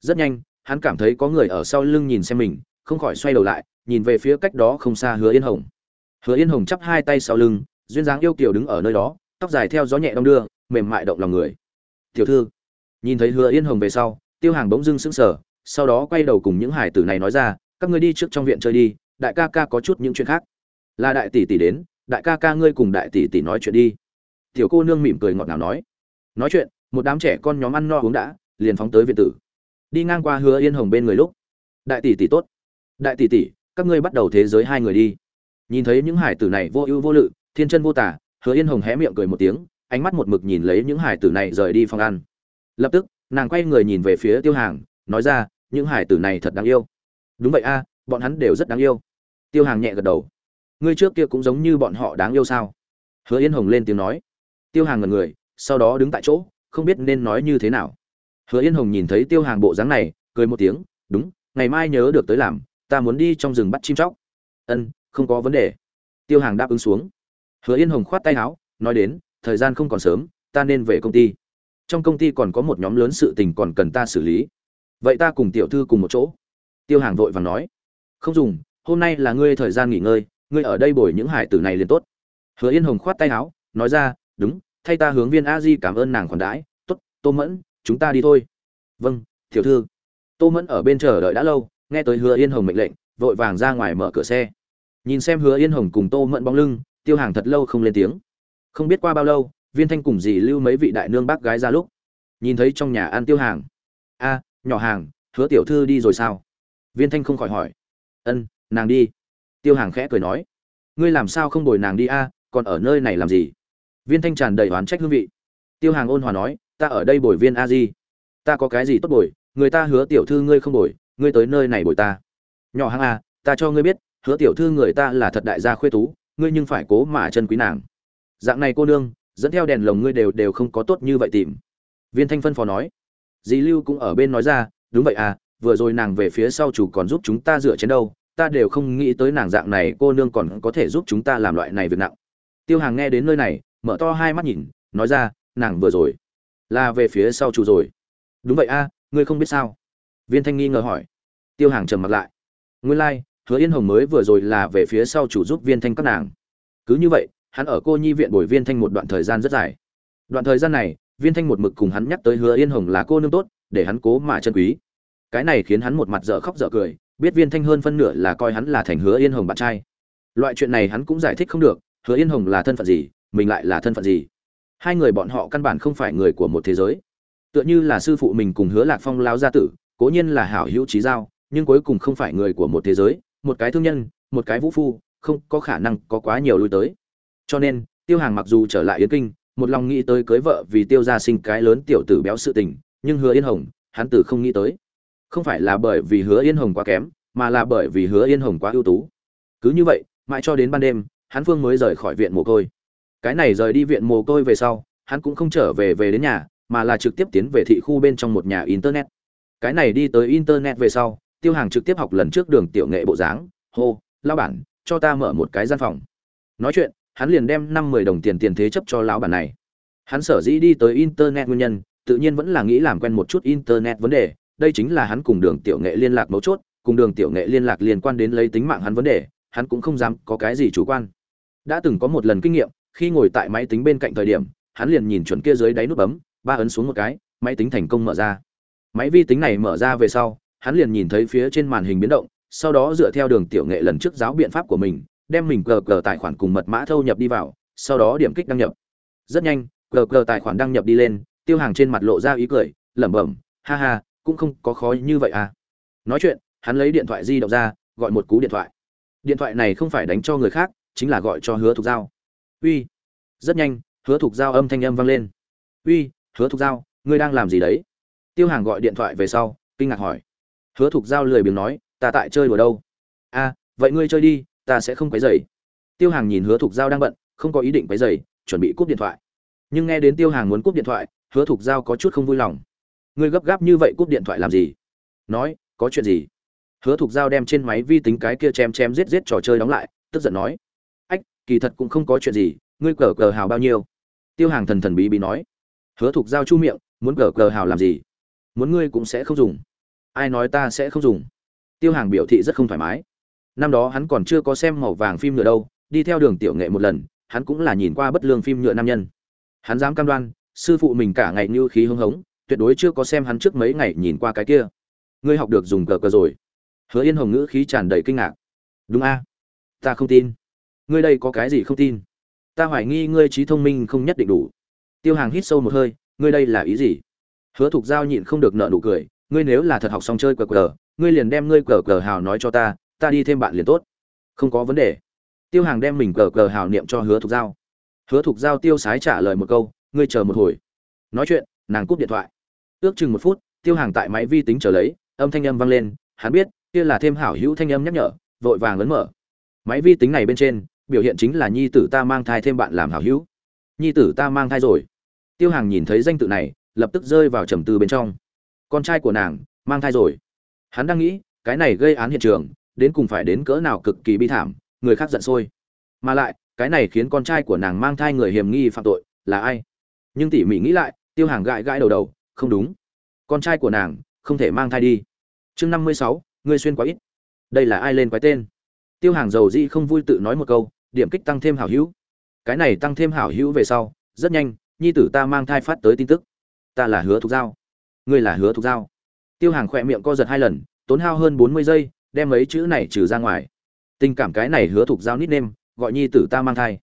A: Rất nhanh, hắn cảm thấy có người ở sau lưng nhìn xem mình, không khỏi xoay đầu lại, nhìn về phía cách đó không xa hứa yên hồng. Hứa yên hồng chắp hai tay sau lưng, duyên dáng yêu kiều đứng ở nơi đó tóc dài theo gió nhẹ đong đưa, mềm mại động lòng người. Tiểu thư. Nhìn thấy hứa yên hồng về sau, tiêu hàng bỗng dưng sững sờ, sau đó quay đầu cùng những hải tử này nói ra, các ngươi đi trước trong viện chơi đi, đại ca ca có chút những chuyện khác. Là đại tỷ tỷ đến, đại ca ca ngươi cùng đại tỷ tỷ nói chuyện đi. Tiểu cô nương mỉm cười ngọt ngào nói. Nói chuyện, một đám trẻ con nhóm ăn no uống đã, liền phóng tới viện tử. Đi ngang qua hứa yên hồng bên người lúc, đại tỷ tỷ tốt. Đại tỷ tỷ, các ngươi bắt đầu thế giới hai người đi. Nhìn thấy những hải tử này vô ưu vô lự, thiên chân vô tả hứa yên hồng hé miệng cười một tiếng, ánh mắt một mực nhìn lấy những hải tử này rời đi phòng ăn. Lập tức, nàng quay người nhìn về phía tiêu hàng, nói ra, những hải tử này thật đáng yêu. Đúng vậy a, bọn hắn đều rất đáng yêu. Tiêu hàng nhẹ gật đầu. Ngươi trước kia cũng giống như bọn họ đáng yêu sao? Hứa yên hồng lên tiếng nói. Tiêu hàng ngần người, sau đó đứng tại chỗ, không biết nên nói như thế nào. Hứa yên hồng nhìn thấy tiêu hàng bộ dáng này, cười một tiếng, đúng, ngày mai nhớ được tới làm, ta muốn đi trong rừng bắt chim chóc. Ân, không có vấn đề. Tiêu hàng đáp ứng xuống hứa yên hồng khoát tay áo, nói đến, thời gian không còn sớm, ta nên về công ty. Trong công ty còn có một nhóm lớn sự tình còn cần ta xử lý. Vậy ta cùng tiểu thư cùng một chỗ. Tiêu hàng vội vàng nói, không dùng, hôm nay là ngươi thời gian nghỉ ngơi, ngươi ở đây bồi những hải tử này liền tốt. Hứa yên hồng khoát tay áo, nói ra, đúng, thay ta hướng viên a di cảm ơn nàng khoản đãi. T ố t tô mẫn, chúng ta đi thôi. Vâng tiểu thư. Tô mẫn ở bên chờ đợi đã lâu, nghe tới hứa yên hồng mệnh lệnh, vội vàng ra ngoài mở cửa xe. Nhìn xem hứa yên hồng cùng tô mẫn bóng lưng tiêu hàng thật lâu không lên tiếng. Không biết qua bao lâu, viên thanh cùng dì lưu mấy vị đại nương bác gái ra lúc, nhìn thấy trong nhà ăn tiêu hàng. A, nhỏ hàng, hứa tiểu thư đi rồi sao? Viên thanh không khỏi hỏi. Ân, nàng đi. Tiêu hàng khẽ cười nói. Ngươi làm sao không bồi nàng đi a? Còn ở nơi này làm gì? Viên thanh tràn đầy oán trách hương vị. Tiêu hàng ôn hòa nói, ta ở đây bồi viên a di. Ta có cái gì tốt bồi? Người ta hứa tiểu thư ngươi không bồi, ngươi tới nơi này bồi ta. Nhỏ hàng a ta cho ngươi biết, hứa tiểu thư người ta là thật đại gia khuê tú ngươi nhưng phải cố mà chân quý nàng. Dạng này cô nương, dẫn theo đèn lồng ngươi đều đều không có tốt như vậy tìm. Viên thanh phân phó nói. Dì lưu cũng ở bên nói ra, đúng vậy à vừa rồi nàng về phía sau chủ còn giúp chúng ta dựa chén đâu, ta đều không nghĩ tới nàng dạng này cô nương còn có thể giúp chúng ta làm loại này việc nặng. Tiêu hàng nghe đến nơi này, mở to hai mắt nhìn, nói ra, nàng vừa rồi là về phía sau chủ rồi. Đúng vậy a ngươi không biết sao? Viên thanh nghi ngờ hỏi. Tiêu hàng trầm mặt lại. Nguyên lai hứa yên hồng mới vừa rồi là về phía sau chủ giúp viên thanh các nàng. Cứ như vậy, hắn ở cô nhi viện bồi viên thanh một đoạn thời gian rất dài. Đoạn thời gian này, viên thanh một mực cùng hắn nhắc tới hứa yên hồng là cô nương tốt, để hắn cố mà chân quý. Cái này khiến hắn một mặt dở khóc dở cười, biết viên thanh hơn phân nửa là coi hắn là thành hứa yên hồng bạn trai. Loại chuyện này hắn cũng giải thích không được, hứa yên hồng là thân phận gì, mình lại là thân phận gì. Hai người bọn họ căn bản không phải người của một thế giới. Tựa như là sư phụ mình cùng hứa lạc phong lao gia tử, cố nhiên là hảo hữu trí giao, nhưng cuối cùng không phải người của một thế giới một cái thương nhân, một cái vũ phu, không có khả năng có quá nhiều lui tới. Cho nên, tiêu hàng mặc dù trở lại yến kinh, một lòng nghĩ tới cưới vợ vì tiêu gia sinh cái lớn tiểu tử béo sự tình, nhưng hứa yên hồng, hắn tử không nghĩ tới. Không phải là bởi vì hứa yên hồng quá kém, mà là bởi vì hứa yên hồng quá ưu tú. Cứ như vậy, mãi cho đến ban đêm, hắn phương mới rời khỏi viện mồ côi. Cái này rời đi viện mồ côi về sau, hắn cũng không trở về về đến nhà, mà là trực tiếp tiến về thị khu bên trong một nhà internet. Cái này đi tới internet về sau tiêu hàng trực tiếp học lần trước đường tiểu nghệ bộ dáng, hô lao bản, cho ta mở một cái gian phòng. Nói chuyện, hắn liền đem năm mười đồng tiền tiền thế chấp cho lão bản này. Hắn sở dĩ đi tới internet nguyên nhân, tự nhiên vẫn là nghĩ làm quen một chút internet vấn đề, đây chính là hắn cùng đường tiểu nghệ liên lạc mấu chốt, cùng đường tiểu nghệ liên lạc liên quan đến lấy tính mạng hắn vấn đề, hắn cũng không dám có cái gì chủ quan. Đã từng có một lần kinh nghiệm, khi ngồi tại máy tính bên cạnh thời điểm, hắn liền nhìn chuẩn kia dưới đáy nút bấm, ba ấn xuống một cái, máy tính thành công mở ra. Máy vi tính này mở ra về sau hắn liền nhìn thấy phía trên màn hình biến động, sau đó dựa theo đường tiểu nghệ lần trước giáo biện pháp của mình, đem mình cờ cờ tài khoản cùng mật mã thâu nhập đi vào, sau đó điểm kích đăng nhập. Rất nhanh, cờ cờ tài khoản đăng nhập đi lên, tiêu hàng trên mặt lộ ra ý cười, lẩm bẩm, ha ha, cũng không có khó như vậy à. Nói chuyện, hắn lấy điện thoại di động ra, gọi một cú điện thoại. Điện thoại này không phải đánh cho người khác, chính là gọi cho hứa thục giao. Uy. Rất nhanh, hứa thục giao âm thanh âm vang lên. Uy, hứa thục giao, ngươi đang làm gì đấy? Tiêu hàng gọi điện thoại về sau, kinh ngạc hỏi hứa thục giao lười biếng nói, ta tại chơi đùa đâu? A, vậy ngươi chơi đi, ta sẽ không quấy dày tiêu hàng nhìn hứa thục giao đang bận, không có ý định quấy dày chuẩn bị cúp điện thoại. Nhưng nghe đến tiêu hàng muốn cúp điện thoại, hứa thục giao có chút không vui lòng. Ngươi gấp gáp như vậy cúp điện thoại làm gì? Nói, có chuyện gì? Hứa thục giao đem trên máy vi tính cái kia chém chém giết giết trò chơi đóng lại, tức giận nói, ách, kỳ thật cũng không có chuyện gì, ngươi cờ cờ hào bao nhiêu? Tiêu hàng thần thần bí bí nói. Hứa thục giao chu miệng, muốn cờ cờ hào làm gì? Muốn ngươi cũng sẽ không dùng ai nói ta sẽ không dùng? Tiêu hàng biểu thị rất không thoải mái. Năm đó hắn còn chưa có xem màu vàng phim nhựa đâu, đi theo đường tiểu nghệ một lần, hắn cũng là nhìn qua bất lương phim nhựa nam nhân. Hắn dám cam đoan, sư phụ mình cả ngày như khí hưng hống, tuyệt đối chưa có xem hắn trước mấy ngày nhìn qua cái kia. Ngươi học được dùng cờ cờ rồi. Hứa yên hồng ngữ khí tràn đầy kinh ngạc. Đúng a. Ta không tin. Ngươi đây có cái gì không tin? Ta hoài nghi ngươi trí thông minh không nhất định đủ. Tiêu hàng hít sâu một hơi, ngươi đây là ý gì? Hứa thục giao nhịn không được nợ nụ cười ngươi nếu là thật học xong chơi cờ cờ ngươi liền đem ngươi cờ cờ hào nói cho ta ta đi thêm bạn liền tốt. Không có vấn đề. Tiêu hàng đem mình cờ cờ hào niệm cho hứa thục giao. Hứa thục giao tiêu sái trả lời một câu, ngươi chờ một hồi. Nói chuyện, nàng cúp điện thoại. Ước chừng một phút, tiêu hàng tại máy vi tính trở lấy, âm thanh âm vang lên, hắn biết, kia là thêm hảo hữu thanh âm nhắc nhở, vội vàng lớn mở. Máy vi tính này bên trên, biểu hiện chính là nhi tử ta mang thai thêm bạn làm hảo hữu. Nhi tử ta mang thai rồi. Tiêu hàng nhìn thấy danh tự này, lập tức rơi vào trầm tư bên trong con trai của nàng, mang thai rồi. Hắn đang nghĩ, cái này gây án hiện trường, đến cùng phải đến cỡ nào cực kỳ bi thảm, người khác giận sôi. Mà lại, cái này khiến con trai của nàng mang thai người hiểm nghi phạm tội, là ai? Nhưng tỉ mỉ nghĩ lại, tiêu hàng gãi gãi đầu đầu, không đúng. Con trai của nàng, không thể mang thai đi. Chương năm mươi sáu, ngươi xuyên quá ít. Đây là ai lên quái tên? Tiêu hàng giàu dĩ không vui tự nói một câu, điểm kích tăng thêm hảo hữu. Cái này tăng thêm hảo hữu về sau, rất nhanh, nhi tử ta mang thai phát tới tin tức. Ta là hứa thục giao ngươi là hứa thục giao. Tiêu hàng khỏe miệng co giật hai lần, tốn hao hơn bốn mươi giây, đem mấy chữ này trừ ra ngoài. Tình cảm cái này hứa thục giao nít nêm, gọi nhi tử ta mang thai.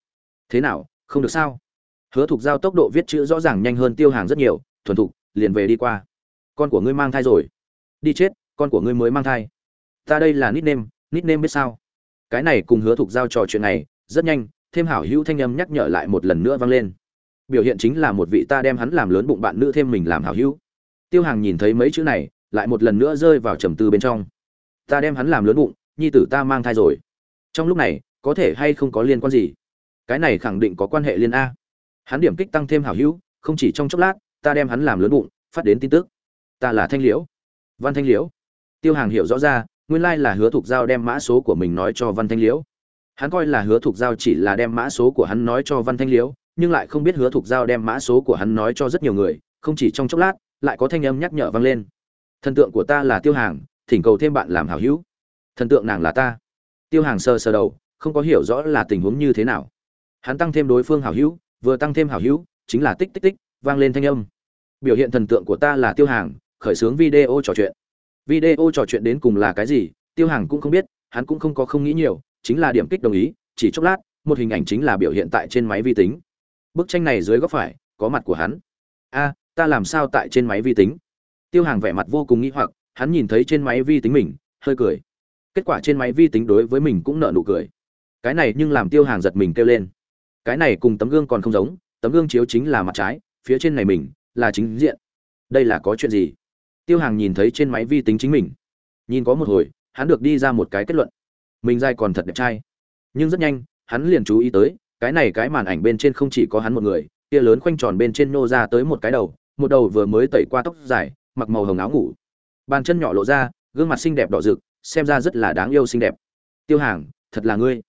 A: Thế nào, không được sao? Hứa thục giao tốc độ viết chữ rõ ràng nhanh hơn tiêu hàng rất nhiều, thuần thục, liền về đi qua. Con của ngươi mang thai rồi. Đi chết, con của ngươi mới mang thai. Ta đây là nít nêm nít nêm biết sao? Cái này cùng hứa thục giao trò chuyện này, rất nhanh, thêm hảo hữu thanh âm nhắc nhở lại một lần nữa vang lên. Biểu hiện chính là một vị ta đem hắn làm lớn bụng bạn nữ thêm mình làm hảo hữu tiêu hàng nhìn thấy mấy chữ này, lại một lần nữa rơi vào trầm tư bên trong. Ta đem hắn làm lớn bụng, nhi tử ta mang thai rồi. Trong lúc này, có thể hay không có liên quan gì? Cái này khẳng định có quan hệ liên a. Hắn điểm kích tăng thêm hảo hữu, không chỉ trong chốc lát, ta đem hắn làm lớn bụng, phát đến tin tức. Ta là thanh liễu. Văn thanh liễu. Tiêu hàng hiểu rõ ra, nguyên lai là hứa thục giao đem mã số của mình nói cho văn thanh liễu. Hắn coi là hứa thục giao chỉ là đem mã số của hắn nói cho văn thanh liễu, nhưng lại không biết hứa thục giao đem mã số của hắn nói cho rất nhiều người, không chỉ trong chốc lát lại có thanh âm nhắc nhở vang lên. Thần tượng của ta là tiêu hàng, thỉnh cầu thêm bạn làm hảo hữu. Thần tượng nàng là ta. Tiêu hàng sơ sơ đầu, không có hiểu rõ là tình huống như thế nào. Hắn tăng thêm đối phương hảo hữu, vừa tăng thêm hảo hữu, chính là tích tích tích, vang lên thanh âm. Biểu hiện thần tượng của ta là tiêu hàng, khởi xướng video trò chuyện. Video trò chuyện đến cùng là cái gì, tiêu hàng cũng không biết, hắn cũng không có không nghĩ nhiều, chính là điểm kích đồng ý, chỉ chốc lát, một hình ảnh chính là biểu hiện tại trên máy vi tính. Bức tranh này dưới góc phải, có mặt của hắn. A ta làm sao tại trên máy vi tính? Tiêu hàng vẻ mặt vô cùng nghĩ hoặc, hắn nhìn thấy trên máy vi tính mình, hơi cười. Kết quả trên máy vi tính đối với mình cũng nợ nụ cười. Cái này nhưng làm tiêu hàng giật mình kêu lên. Cái này cùng tấm gương còn không giống, tấm gương chiếu chính là mặt trái, phía trên này mình là chính diện. Đây là có chuyện gì? Tiêu hàng nhìn thấy trên máy vi tính chính mình. Nhìn có một hồi, hắn được đi ra một cái kết luận. Mình dai còn thật đẹp trai. Nhưng rất nhanh, hắn liền chú ý tới, cái này cái màn ảnh bên trên không chỉ có hắn một người, kia lớn khoanh tròn bên trên nô ra tới một cái đầu một đầu vừa mới tẩy qua tóc dài, mặc màu hồng áo ngủ. Bàn chân nhỏ lộ ra, gương mặt xinh đẹp đỏ rực, xem ra rất là đáng yêu xinh đẹp. Tiêu hàng, thật là ngươi.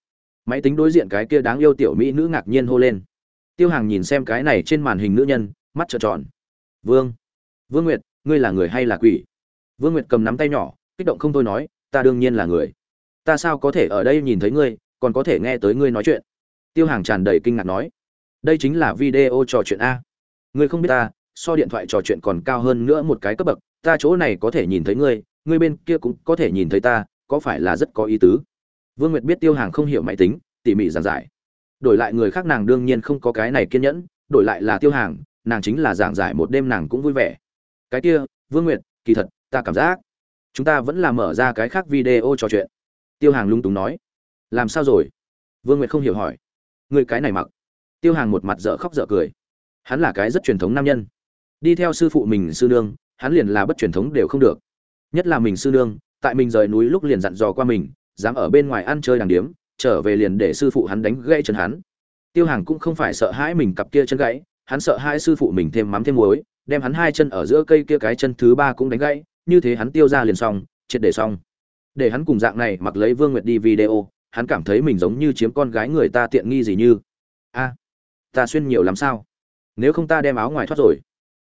A: Máy tính đối diện cái kia đáng yêu tiểu mỹ nữ ngạc nhiên hô lên. Tiêu hàng nhìn xem cái này trên màn hình nữ nhân, mắt trợn tròn. Vương. Vương nguyệt, ngươi là người hay là quỷ? Vương nguyệt cầm nắm tay nhỏ, kích động không thôi nói, ta đương nhiên là người. Ta sao có thể ở đây nhìn thấy ngươi, còn có thể nghe tới ngươi nói chuyện? Tiêu hàng tràn đầy kinh ngạc nói. Đây chính là video trò chuyện a. Ngươi không biết ta so điện thoại trò chuyện còn cao hơn nữa một cái cấp bậc, ta chỗ này có thể nhìn thấy ngươi ngươi bên kia cũng có thể nhìn thấy ta, có phải là rất có ý tứ? Vương nguyệt biết tiêu hàng không hiểu máy tính, tỉ mỉ giảng giải. Đổi lại người khác nàng đương nhiên không có cái này kiên nhẫn, đổi lại là tiêu hàng, nàng chính là giảng giải một đêm nàng cũng vui vẻ. Cái kia, vương nguyệt, kỳ thật, ta cảm giác, chúng ta vẫn là mở ra cái khác video trò chuyện. Tiêu hàng lung túng nói. Làm sao rồi? Vương nguyệt không hiểu hỏi. Người cái này mặc. Tiêu hàng một mặt dở khóc dở cười. Hắn là cái rất truyền thống nam nhân đi theo sư phụ mình sư nương, hắn liền là bất truyền thống đều không được. Nhất là mình sư nương, tại mình rời núi lúc liền dặn dò qua mình, dám ở bên ngoài ăn chơi đàng điếm, trở về liền để sư phụ hắn đánh gãy chân hắn. Tiêu hàng cũng không phải sợ hãi mình cặp kia chân gãy, hắn sợ hai sư phụ mình thêm mắm thêm muối, đem hắn hai chân ở giữa cây kia cái chân thứ ba cũng đánh gãy, như thế hắn tiêu ra liền xong, triệt để xong. Để hắn cùng dạng này mặc lấy vương nguyệt đi video, hắn cảm thấy mình giống như chiếm con gái người ta tiện nghi gì như. A, ta xuyên nhiều lắm sao? Nếu không ta đem áo ngoài thoát rồi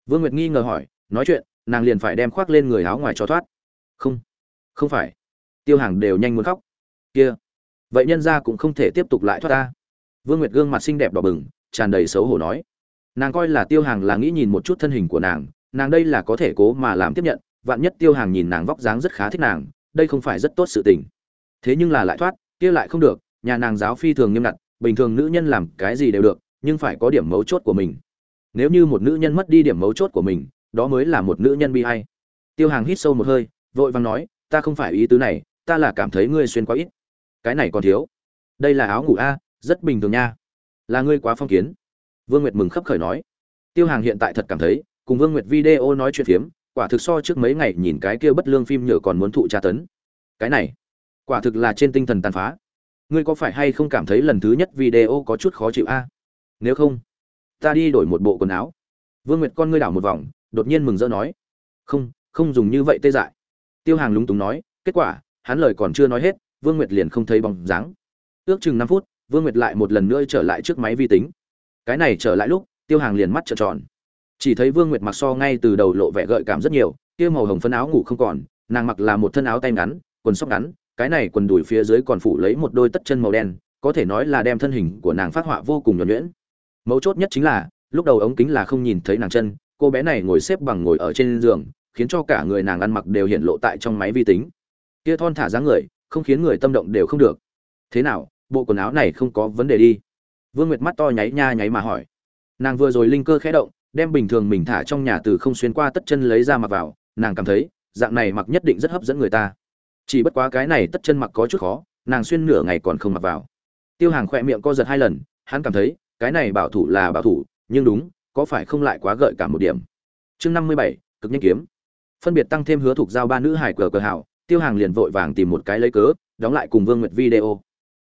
A: vương nguyệt nghi ngờ hỏi, nói chuyện, nàng liền phải đem khoác lên người áo ngoài cho thoát. Không không phải. Tiêu hàng đều nhanh muốn khóc. Kia, vậy nhân ra cũng không thể tiếp tục lại thoát ta. Vương nguyệt gương mặt xinh đẹp đỏ bừng, tràn đầy xấu hổ nói. Nàng coi là tiêu hàng là nghĩ nhìn một chút thân hình của nàng nàng đây là có thể cố mà làm tiếp nhận, vạn nhất tiêu hàng nhìn nàng vóc dáng rất khá thích nàng, đây không phải rất tốt sự tình. Thế nhưng là lại thoát, kia lại không được, nhà nàng giáo phi thường nghiêm ngặt, bình thường nữ nhân làm cái gì đều được, nhưng phải có điểm mấu chốt của mình nếu như một nữ nhân mất đi điểm mấu chốt của mình, đó mới là một nữ nhân bi hay tiêu hàng hít sâu một hơi, vội vàng nói, ta không phải ý tứ này, ta là cảm thấy ngươi xuyên quá ít. Cái này còn thiếu. Đây là áo ngủ a, rất bình thường nha. Là ngươi quá phong kiến. Vương nguyệt mừng khấp khởi nói. Tiêu hàng hiện tại thật cảm thấy, cùng vương nguyệt video nói chuyện phiếm, quả thực so trước mấy ngày nhìn cái kia bất lương phim nhựa còn muốn thụ tra tấn. Cái này, quả thực là trên tinh thần tàn phá. Ngươi có phải hay không cảm thấy lần thứ nhất video có chút khó chịu a? Nếu không ta đi đổi một bộ quần áo. Vương nguyệt con ngươi đảo một vòng, đột nhiên mừng rỡ nói. Không không dùng như vậy tê dại. Tiêu hàng lúng túng nói, kết quả, hắn lời còn chưa nói hết, vương nguyệt liền không thấy bóng dáng. Ước chừng năm phút, vương nguyệt lại một lần nữa trở lại trước máy vi tính. Cái này trở lại lúc, tiêu hàng liền mắt trợn tròn. Chỉ thấy vương nguyệt mặc so ngay từ đầu lộ vẻ gợi cảm rất nhiều, kia màu hồng phân áo ngủ không còn, nàng mặc là một thân áo tay ngắn, quần sóc ngắn, cái này quần đùi phía dưới còn phủ lấy một đôi tất chân màu đen, có thể nói là đem thân hình của nàng phát họa vô cùng nhuẩn nhuyễn mấu chốt nhất chính là, lúc đầu ống kính là không nhìn thấy nàng chân, cô bé này ngồi xếp bằng ngồi ở trên giường, khiến cho cả người nàng ăn mặc đều hiện lộ tại trong máy vi tính. Kia thon thả dáng người, không khiến người tâm động đều không được. Thế nào, bộ quần áo này không có vấn đề đi? Vương nguyệt mắt to nháy nha nháy mà hỏi. Nàng vừa rồi linh cơ khẽ động, đem bình thường mình thả trong nhà từ không xuyên qua tất chân lấy ra mặc vào, nàng cảm thấy, dạng này mặc nhất định rất hấp dẫn người ta. Chỉ bất quá cái này tất chân mặc có chút khó, nàng xuyên nửa ngày còn không mặc vào. Tiêu hàng khỏe miệng co giật hai lần, hắn cảm thấy cái này bảo thủ là bảo thủ, nhưng đúng, có phải không lại quá gợi cả một điểm? Chương năm mươi bảy, cực nhanh kiếm. Phân biệt tăng thêm hứa thuộc giao ba nữ hải cờ cờ hảo, tiêu hàng liền vội vàng tìm một cái lấy cớ, đóng lại cùng vương nguyệt video.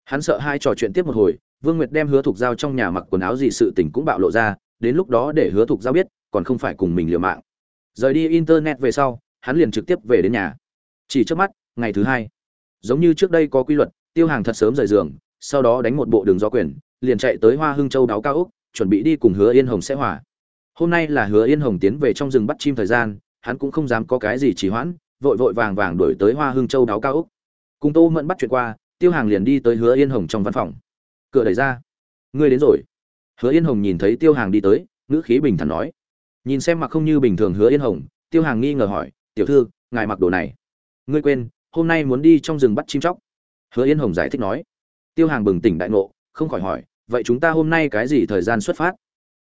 A: Hắn sợ hai trò chuyện tiếp một hồi, vương nguyệt đem hứa thuộc giao trong nhà mặc quần áo gì sự tình cũng bạo lộ ra, đến lúc đó để hứa thuộc giao biết, còn không phải cùng mình liều mạng. Rời đi internet về sau, hắn liền trực tiếp về đến nhà. Chỉ trước mắt, ngày thứ hai. Giống như trước đây có quy luật, tiêu hàng thật sớm rời giường, sau đó đánh một bộ đường do quyền liền chạy tới hoa hưng châu đáo cao ốc, chuẩn bị đi cùng hứa yên hồng sẽ hòa. Hôm nay là hứa yên hồng tiến về trong rừng bắt chim thời gian hắn cũng không dám có cái gì trì hoãn vội vội vàng vàng đuổi tới hoa hưng châu đáo cao ốc. cùng tô mẫn bắt chuyện qua tiêu hàng liền đi tới hứa yên hồng trong văn phòng. Cửa đẩy ra. Ngươi đến rồi. Hứa yên hồng nhìn thấy tiêu hàng đi tới ngữ khí bình thản nói. Nhìn xem mặc không như bình thường hứa yên hồng tiêu hàng nghi ngờ hỏi tiểu thư ngài mặc đồ này? Ngươi quên hôm nay muốn đi trong rừng bắt chim chóc. Hứa yên hồng giải thích nói. Tiêu hàng bừng tỉnh đại ngộ không khỏi hỏi, vậy chúng ta hôm nay cái gì thời gian xuất phát?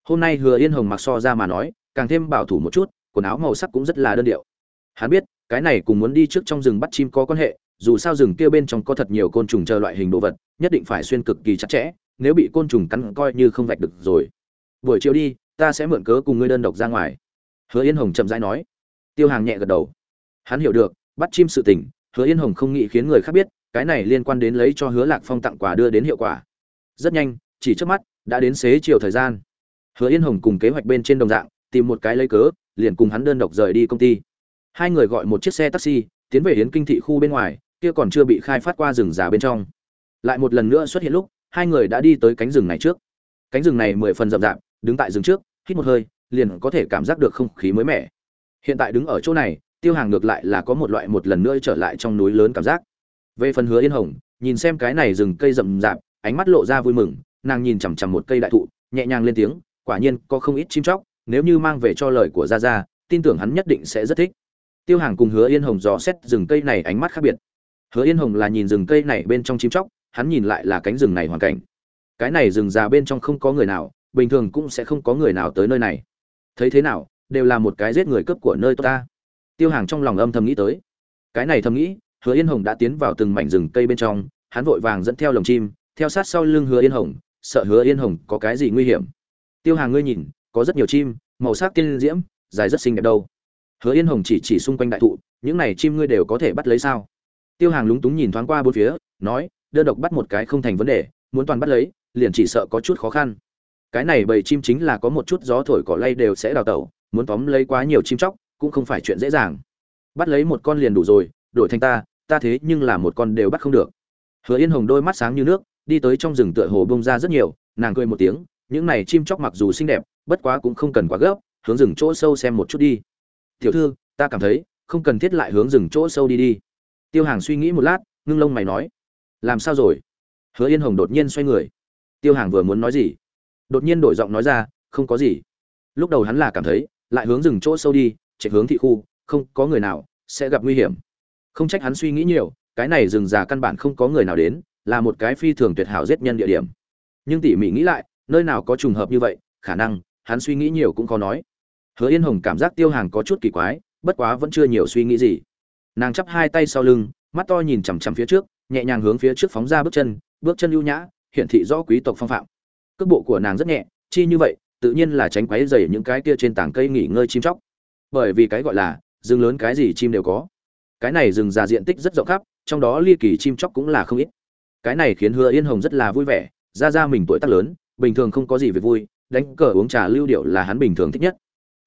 A: Hôm nay hứa yên hồng mặc so ra mà nói, càng thêm bảo thủ một chút, quần áo màu sắc cũng rất là đơn điệu. Hắn biết, cái này cùng muốn đi trước trong rừng bắt chim có quan hệ, dù sao rừng kia bên trong có thật nhiều côn trùng chờ loại hình đồ vật, nhất định phải xuyên cực kỳ chặt chẽ, nếu bị côn trùng cắn coi như không vạch được rồi. Buổi chiều đi, ta sẽ mượn cớ cùng ngươi đơn độc ra ngoài. Hứa yên hồng chậm rãi nói. Tiêu hàng nhẹ gật đầu. Hắn hiểu được, bắt chim sự tình, hứa yên hồng không nghĩ khiến người khác biết, cái này liên quan đến lấy cho hứa lạc phong tặng quà đưa đến hiệu quả rất nhanh, chỉ trước mắt, đã đến xế chiều thời gian. Hứa yên hồng cùng kế hoạch bên trên đồng dạng, tìm một cái lấy cớ, liền cùng hắn đơn độc rời đi công ty. Hai người gọi một chiếc xe taxi, tiến về hiến kinh thị khu bên ngoài, kia còn chưa bị khai phát qua rừng già bên trong. Lại một lần nữa xuất hiện lúc, hai người đã đi tới cánh rừng này trước. Cánh rừng này mười phần rậm rạp, đứng tại rừng trước, hít một hơi, liền có thể cảm giác được không khí mới mẻ. Hiện tại đứng ở chỗ này, tiêu hàng ngược lại là có một loại một lần nữa trở lại trong núi lớn cảm giác. Về phần hứa yên hồng, nhìn xem cái này rừng cây rậm rạp ánh mắt lộ ra vui mừng, nàng nhìn chằm chằm một cây đại thụ, nhẹ nhàng lên tiếng, quả nhiên có không ít chim chóc, nếu như mang về cho lời của gia gia, tin tưởng hắn nhất định sẽ rất thích. Tiêu hàng cùng hứa yên hồng dò xét rừng cây này ánh mắt khác biệt. Hứa yên hồng là nhìn rừng cây này bên trong chim chóc, hắn nhìn lại là cánh rừng này hoàn cảnh. Cái này rừng già bên trong không có người nào, bình thường cũng sẽ không có người nào tới nơi này. Thấy thế nào, đều là một cái giết người cướp của nơi ta. Tiêu hàng trong lòng âm thầm nghĩ tới. Cái này thầm nghĩ, hứa yên hồng đã tiến vào từng mảnh rừng cây bên trong, hắn vội vàng dẫn theo lồng chim theo sát sau lưng hứa yên hồng, sợ hứa yên hồng có cái gì nguy hiểm. Tiêu hàng ngươi nhìn, có rất nhiều chim, màu sắc tiên diễm, dài rất xinh đẹp đâu. Hứa yên hồng chỉ chỉ xung quanh đại thụ, những này chim ngươi đều có thể bắt lấy sao? Tiêu hàng lúng túng nhìn thoáng qua bốn phía, nói, đơn độc bắt một cái không thành vấn đề, muốn toàn bắt lấy, liền chỉ sợ có chút khó khăn. Cái này bầy chim chính là có một chút gió thổi cỏ lay đều sẽ đào tẩu, muốn tóm lấy quá nhiều chim chóc, cũng không phải chuyện dễ dàng. Bắt lấy một con liền đủ rồi, đổi thành ta ta thế nhưng là một con đều bắt không được. Hứa yên hồng đôi mắt sáng như nước đi tới trong rừng tựa hồ bông ra rất nhiều, nàng cười một tiếng, những này chim chóc mặc dù xinh đẹp, bất quá cũng không cần quá gấp, hướng rừng chỗ sâu xem một chút đi. Tiểu thư, ta cảm thấy, không cần thiết lại hướng rừng chỗ sâu đi đi. Tiêu hàng suy nghĩ một lát, ngưng lông mày nói. Làm sao rồi? Hứa yên hồng đột nhiên xoay người. Tiêu hàng vừa muốn nói gì? Đột nhiên đổi giọng nói ra, không có gì. Lúc đầu hắn là cảm thấy, lại hướng rừng chỗ sâu đi, chạy hướng thị khu, không có người nào sẽ gặp nguy hiểm. Không trách hắn suy nghĩ nhiều, cái này rừng già căn bản không có người nào đến là một cái phi thường tuyệt hảo giết nhân địa điểm. Nhưng tỉ mỉ nghĩ lại, nơi nào có trùng hợp như vậy, khả năng, hắn suy nghĩ nhiều cũng khó nói. Hứa yên hồng cảm giác tiêu hàng có chút kỳ quái, bất quá vẫn chưa nhiều suy nghĩ gì. Nàng chắp hai tay sau lưng, mắt to nhìn chằm chằm phía trước, nhẹ nhàng hướng phía trước phóng ra bước chân bước chân ưu nhã, hiển thị rõ quý tộc phong phạm. Cước bộ của nàng rất nhẹ, chi như vậy, tự nhiên là tránh quấy dày những cái kia trên tảng cây nghỉ ngơi chim chóc. Bởi vì cái gọi là, rừng lớn cái gì chim đều có. Cái này rừng già diện tích rất rộng khắp, trong đó ly kỳ chim chóc cũng là không ít cái này khiến hứa yên hồng rất là vui vẻ. Ra ra mình tuổi tác lớn, bình thường không có gì việc vui, đánh cờ uống trà lưu điệu là hắn bình thường thích nhất.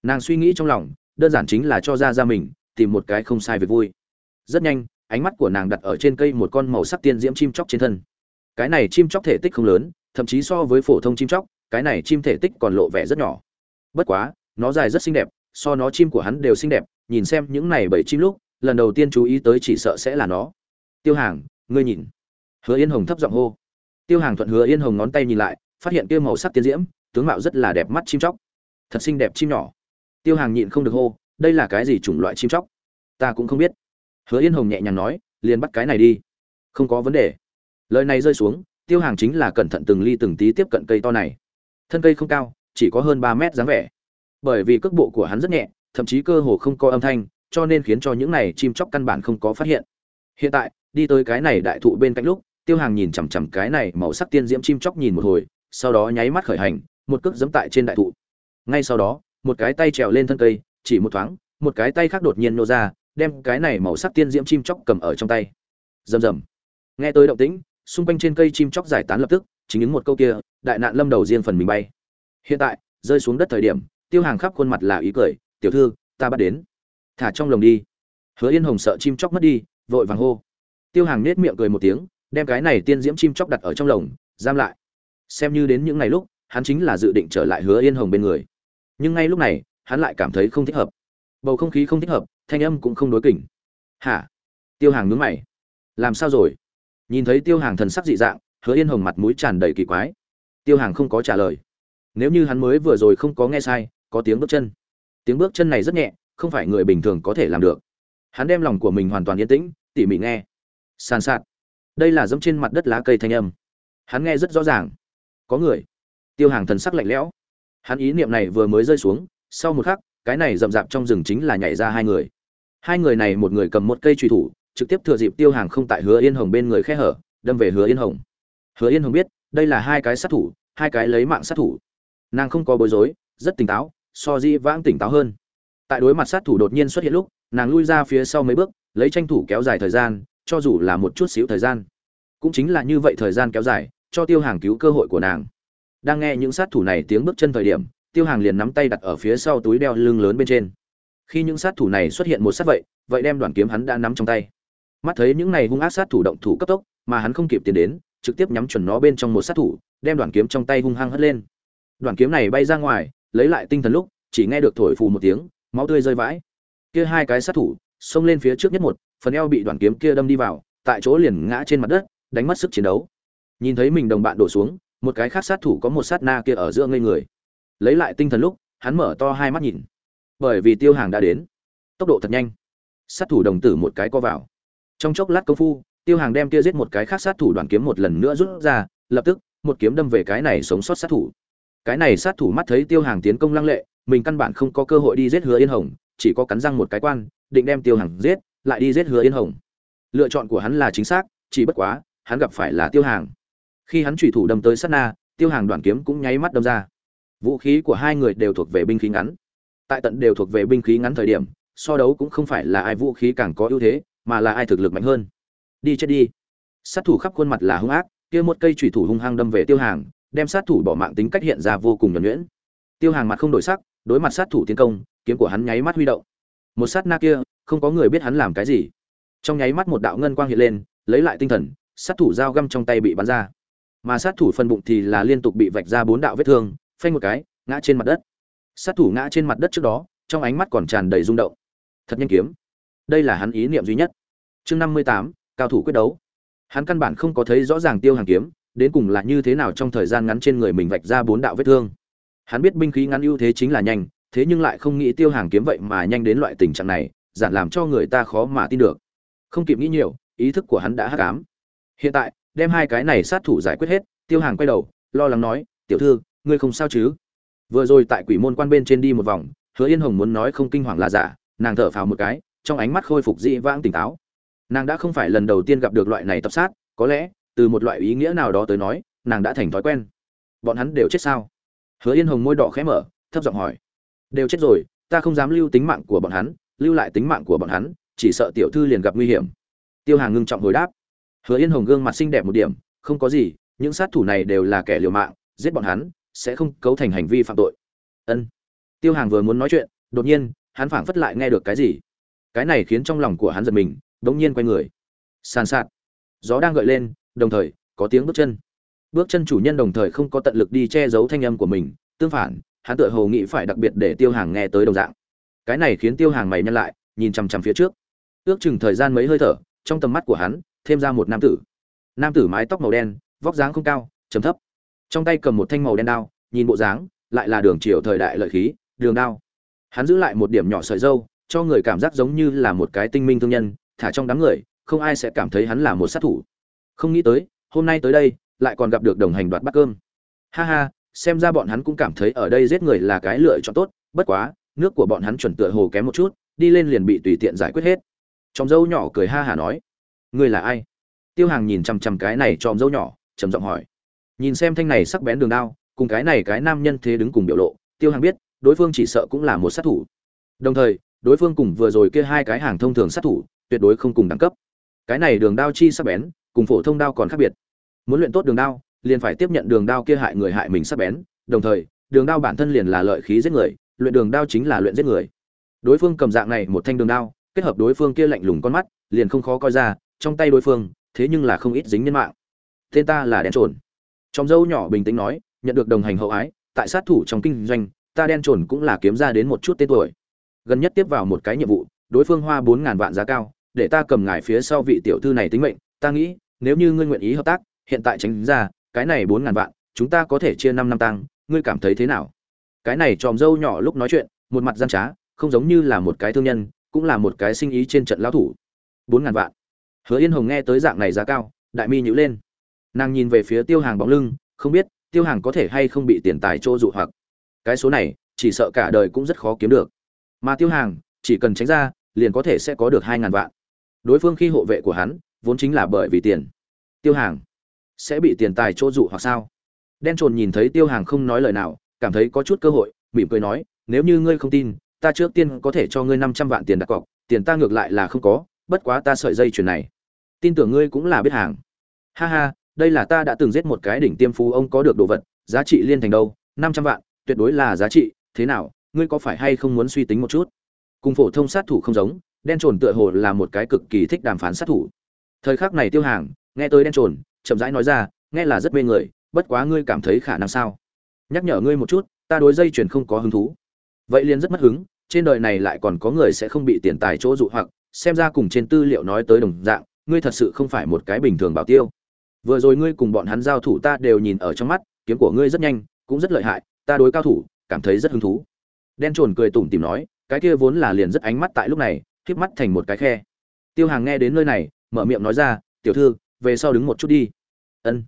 A: Nàng suy nghĩ trong lòng, đơn giản chính là cho ra ra mình, tìm một cái không sai việc vui. Rất nhanh, ánh mắt của nàng đặt ở trên cây một con màu sắc tiên diễm chim chóc trên thân. Cái này chim chóc thể tích không lớn, thậm chí so với phổ thông chim chóc, cái này chim thể tích còn lộ vẻ rất nhỏ. Bất quá, nó dài rất xinh đẹp, so nó chim của hắn đều xinh đẹp, nhìn xem những này bảy chim lúc, lần đầu tiên chú ý tới chỉ sợ sẽ là nó. Tiêu hàng, ngươi nhìn hứa yên hồng thấp giọng hô. Tiêu hàng thuận hứa yên hồng ngón tay nhìn lại, phát hiện kia màu sắc tiến diễm, tướng mạo rất là đẹp mắt chim chóc. Thật xinh đẹp chim nhỏ. Tiêu hàng nhịn không được hô, đây là cái gì chủng loại chim chóc? Ta cũng không biết. Hứa yên hồng nhẹ nhàng nói, liền bắt cái này đi. Không có vấn đề. Lời này rơi xuống, tiêu hàng chính là cẩn thận từng ly từng tí tiếp cận cây to này. Thân cây không cao, chỉ có hơn ba mét dáng vẻ. Bởi vì cước bộ của hắn rất nhẹ, thậm chí cơ hồ không có âm thanh, cho nên khiến cho những này chim chóc căn bản không có phát hiện. Hiện tại, đi tới cái này đại thụ bên cạnh lúc tiêu hàng nhìn chằm chằm cái này màu sắc tiên diễm chim chóc nhìn một hồi, sau đó nháy mắt khởi hành, một cước giẫm tại trên đại thụ. Ngay sau đó, một cái tay trèo lên thân cây, chỉ một thoáng, một cái tay khác đột nhiên nô ra, đem cái này màu sắc tiên diễm chim chóc cầm ở trong tay. Rầm rầm. Nghe tới động tĩnh, xung quanh trên cây chim chóc giải tán lập tức, chính những một câu kia, đại nạn lâm đầu riêng phần mình bay. Hiện tại, rơi xuống đất thời điểm, tiêu hàng khắp khuôn mặt là ý cười, tiểu thư, ta bắt đến. Thả trong lồng đi. Hứa yên hồng sợ chim chóc mất đi, vội vàng hô. Tiêu hàng nết miệng cười một tiếng đem cái này tiên diễm chim chóc đặt ở trong lồng, giam lại. Xem như đến những ngày lúc, hắn chính là dự định trở lại hứa yên hồng bên người. Nhưng ngay lúc này, hắn lại cảm thấy không thích hợp. Bầu không khí không thích hợp, thanh âm cũng không đối kỉnh. Hả? Tiêu hàng nhướng mày. Làm sao rồi? Nhìn thấy tiêu hàng thần sắc dị dạng, hứa yên hồng mặt mũi tràn đầy kỳ quái. Tiêu hàng không có trả lời. Nếu như hắn mới vừa rồi không có nghe sai, có tiếng bước chân. Tiếng bước chân này rất nhẹ, không phải người bình thường có thể làm được. Hắn đem lòng của mình hoàn toàn yên tĩnh, tỉ mỉ nghe. Sàn sạt đây là dẫm trên mặt đất lá cây thanh âm. Hắn nghe rất rõ ràng. Có người. Tiêu hàng thần sắc lạnh lẽo. Hắn ý niệm này vừa mới rơi xuống, sau một khắc, cái này rậm rạp trong rừng chính là nhảy ra hai người. Hai người này một người cầm một cây truy thủ, trực tiếp thừa dịp tiêu hàng không tại hứa yên hồng bên người khe hở, đâm về hứa yên hồng. Hứa yên hồng biết, đây là hai cái sát thủ, hai cái lấy mạng sát thủ. Nàng không có bối rối, rất tỉnh táo, so di vãng tỉnh táo hơn. Tại đối mặt sát thủ đột nhiên xuất hiện lúc, nàng lui ra phía sau mấy bước, lấy tranh thủ kéo dài thời gian cho dù là một chút xíu thời gian, cũng chính là như vậy thời gian kéo dài, cho tiêu hàng cứu cơ hội của nàng. Đang nghe những sát thủ này tiếng bước chân thời điểm, tiêu hàng liền nắm tay đặt ở phía sau túi đeo lưng lớn bên trên. Khi những sát thủ này xuất hiện một sát vậy vậy đem đoàn kiếm hắn đã nắm trong tay. Mắt thấy những này hung ác sát thủ động thủ cấp tốc, mà hắn không kịp tiến đến, trực tiếp nhắm chuẩn nó bên trong một sát thủ, đem đoàn kiếm trong tay hung hăng hất lên. Đoàn kiếm này bay ra ngoài, lấy lại tinh thần lúc, chỉ nghe được thổi phù một tiếng, máu tươi rơi vãi. Kia hai cái sát thủ, xông lên phía trước nhất một phần eo bị đoàn kiếm kia đâm đi vào, tại chỗ liền ngã trên mặt đất, đánh mất sức chiến đấu. Nhìn thấy mình đồng bạn đổ xuống, một cái khác sát thủ có một sát na kia ở giữa ngây người. Lấy lại tinh thần lúc, hắn mở to hai mắt nhìn. Bởi vì tiêu hàng đã đến. Tốc độ thật nhanh. Sát thủ đồng tử một cái co vào. Trong chốc lát công phu, tiêu hàng đem kia giết một cái khác sát thủ đoàn kiếm một lần nữa rút ra, lập tức, một kiếm đâm về cái này sống sót sát thủ. Cái này sát thủ mắt thấy tiêu hàng tiến công lăng lệ, mình căn bản không có cơ hội đi giết hứa yên hồng, chỉ có cắn răng một cái quan, định đem tiêu hàng giết lại đi giết hứa yên hồng. Lựa chọn của hắn là chính xác, chỉ bất quá, hắn gặp phải là tiêu hàng. Khi hắn trùy thủ đâm tới sát na, tiêu hàng đoàn kiếm cũng nháy mắt đâm ra. Vũ khí của hai người đều thuộc về binh khí ngắn. Tại tận đều thuộc về binh khí ngắn thời điểm, so đấu cũng không phải là ai vũ khí càng có ưu thế, mà là ai thực lực mạnh hơn. Đi chết đi. Sát thủ khắp khuôn mặt là hung ác, kia một cây trùy thủ hung hăng đâm về tiêu hàng, đem sát thủ bỏ mạng tính cách hiện ra vô cùng nhuẩn nhuyễn. Tiêu hàng mặt không đổi sắc, đối mặt sát thủ tiến công, kiếm của hắn nháy mắt huy động. Một sát na kia không có người biết hắn làm cái gì. Trong nháy mắt một đạo ngân quang hiện lên, lấy lại tinh thần, sát thủ dao găm trong tay bị bắn ra. Mà sát thủ phần bụng thì là liên tục bị vạch ra bốn đạo vết thương, phanh một cái, ngã trên mặt đất. Sát thủ ngã trên mặt đất trước đó, trong ánh mắt còn tràn đầy rung động. Thật nhanh kiếm. Đây là hắn ý niệm duy nhất. Chương năm mươi tám, cao thủ quyết đấu. Hắn căn bản không có thấy rõ ràng tiêu hàng kiếm, đến cùng là như thế nào trong thời gian ngắn trên người mình vạch ra bốn đạo vết thương. Hắn biết binh khí ngắn ưu thế chính là nhanh, thế nhưng lại không nghĩ tiêu hàng kiếm vậy mà nhanh đến loại tình trạng này giản làm cho người ta khó mà tin được. Không kịp nghĩ nhiều, ý thức của hắn đã hắc ám. Hiện tại, đem hai cái này sát thủ giải quyết hết, tiêu hàng quay đầu, lo lắng nói, tiểu thư, ngươi không sao chứ? Vừa rồi tại quỷ môn quan bên trên đi một vòng, hứa yên hồng muốn nói không kinh hoàng là giả, nàng thở phào một cái, trong ánh mắt khôi phục dị vãng tỉnh táo. Nàng đã không phải lần đầu tiên gặp được loại này tập sát, có lẽ, từ một loại ý nghĩa nào đó tới nói, nàng đã thành thói quen. Bọn hắn đều chết sao? Hứa yên hồng môi đỏ khẽ mở, thấp giọng hỏi. Đều chết rồi, ta không dám lưu tính mạng của bọn hắn lưu lại tính mạng của bọn hắn, chỉ sợ tiểu thư liền gặp nguy hiểm. Tiêu hàng ngưng trọng hồi đáp. Hứa yên hồng gương mặt xinh đẹp một điểm, không có gì, những sát thủ này đều là kẻ liều mạng, giết bọn hắn, sẽ không cấu thành hành vi phạm tội. Ân. Tiêu hàng vừa muốn nói chuyện, đột nhiên, hắn phảng phất lại nghe được cái gì. Cái này khiến trong lòng của hắn giật mình, đống nhiên quay người. Sàn sạt. Gió đang gợi lên, đồng thời, có tiếng bước chân. Bước chân chủ nhân đồng thời không có tận lực đi che giấu thanh âm của mình, tương phản, hắn tựa hồ nghĩ phải đặc biệt để tiêu hàng nghe tới đồng dạng cái này khiến tiêu hàng mày nhăn lại, nhìn chằm chằm phía trước. Ước chừng thời gian mấy hơi thở, trong tầm mắt của hắn, thêm ra một nam tử. Nam tử mái tóc màu đen, vóc dáng không cao chấm thấp. Trong tay cầm một thanh màu đen đao, nhìn bộ dáng, lại là đường triều thời đại lợi khí, đường đao. Hắn giữ lại một điểm nhỏ sợi dâu, cho người cảm giác giống như là một cái tinh minh thương nhân, thả trong đám người, không ai sẽ cảm thấy hắn là một sát thủ. Không nghĩ tới, hôm nay tới đây, lại còn gặp được đồng hành đoạt bát cơm. Ha ha, xem ra bọn hắn cũng cảm thấy ở đây giết người là cái lựa chọn tốt, bất quá nước của bọn hắn chuẩn tựa hồ kém một chút, đi lên liền bị tùy tiện giải quyết hết. Trong dâu nhỏ cười ha hả nói, ngươi là ai? Tiêu hàng nhìn chằm chằm cái này chòm dâu nhỏ, trầm giọng hỏi. Nhìn xem thanh này sắc bén đường đao, cùng cái này cái nam nhân thế đứng cùng biểu lộ, tiêu hàng biết, đối phương chỉ sợ cũng là một sát thủ. Đồng thời, đối phương cùng vừa rồi kia hai cái hàng thông thường sát thủ, tuyệt đối không cùng đẳng cấp. Cái này đường đao chi sắc bén, cùng phổ thông đao còn khác biệt. Muốn luyện tốt đường đao, liền phải tiếp nhận đường đao kia hại người hại mình sắc bén. Đồng thời, đường đao bản thân liền là lợi khí giết người luyện đường đao chính là luyện giết người. Đối phương cầm dạng này một thanh đường đao, kết hợp đối phương kia lạnh lùng con mắt, liền không khó coi ra, trong tay đối phương, thế nhưng là không ít dính nhân mạng. Tên ta là đen trồn. Trong dâu nhỏ bình tĩnh nói, nhận được đồng hành hậu ái, tại sát thủ trong kinh doanh, ta đen trồn cũng là kiếm ra đến một chút tên tuổi. Gần nhất tiếp vào một cái nhiệm vụ, đối phương hoa bốn ngàn vạn giá cao, để ta cầm ngài phía sau vị tiểu thư này tính mệnh, ta nghĩ, nếu như ngươi nguyện ý hợp tác, hiện tại tránh ra, cái này bốn ngàn vạn, chúng ta có thể chia năm năm tăng, ngươi cảm thấy thế nào? Cái này tròm dâu nhỏ lúc nói chuyện, một mặt gian trá, không giống như là một cái thương nhân, cũng là một cái sinh ý trên trận lão thủ. Bốn ngàn vạn. Hứa yên hồng nghe tới dạng này giá cao, đại mi nhữ lên. Nàng nhìn về phía tiêu hàng bóng lưng, không biết tiêu hàng có thể hay không bị tiền tài trô dụ hoặc. Cái số này, chỉ sợ cả đời cũng rất khó kiếm được. Mà tiêu hàng, chỉ cần tránh ra, liền có thể sẽ có được hai ngàn vạn. Đối phương khi hộ vệ của hắn, vốn chính là bởi vì tiền. Tiêu hàng, sẽ bị tiền tài chỗ dụ hoặc sao? Đen trồn nhìn thấy tiêu hàng không nói lời nào cảm thấy có chút cơ hội, mỉm cười nói, nếu như ngươi không tin, ta trước tiên có thể cho ngươi năm trăm vạn tiền đặt cọc, tiền ta ngược lại là không có, bất quá ta sợi dây chuyền này. Tin tưởng ngươi cũng là biết hàng. Ha ha, đây là ta đã từng giết một cái đỉnh tiêm phú ông có được đồ vật, giá trị liên thành đâu, năm trăm vạn, tuyệt đối là giá trị, thế nào, ngươi có phải hay không muốn suy tính một chút? Cùng phổ thông sát thủ không giống, đen trồn tựa hồ là một cái cực kỳ thích đàm phán sát thủ. Thời khắc này tiêu hàng, nghe tới đen trồn, chậm rãi nói ra, nghe là rất mê người, bất quá ngươi cảm thấy khả năng sao? Nhắc nhở ngươi một chút, ta đối dây chuyền không có hứng thú. Vậy liền rất mất hứng, trên đời này lại còn có người sẽ không bị tiền tài chỗ dụ hoặc, xem ra cùng trên tư liệu nói tới đồng dạng, ngươi thật sự không phải một cái bình thường bảo tiêu. Vừa rồi ngươi cùng bọn hắn giao thủ ta đều nhìn ở trong mắt, kiếm của ngươi rất nhanh, cũng rất lợi hại, ta đối cao thủ, cảm thấy rất hứng thú. Đen trồn cười tủm tìm nói, cái kia vốn là liền rất ánh mắt tại lúc này híp mắt thành một cái khe. Tiêu hàng nghe đến nơi này, mở miệng nói ra, tiểu thư, về sau đứng một chút đi. Ân.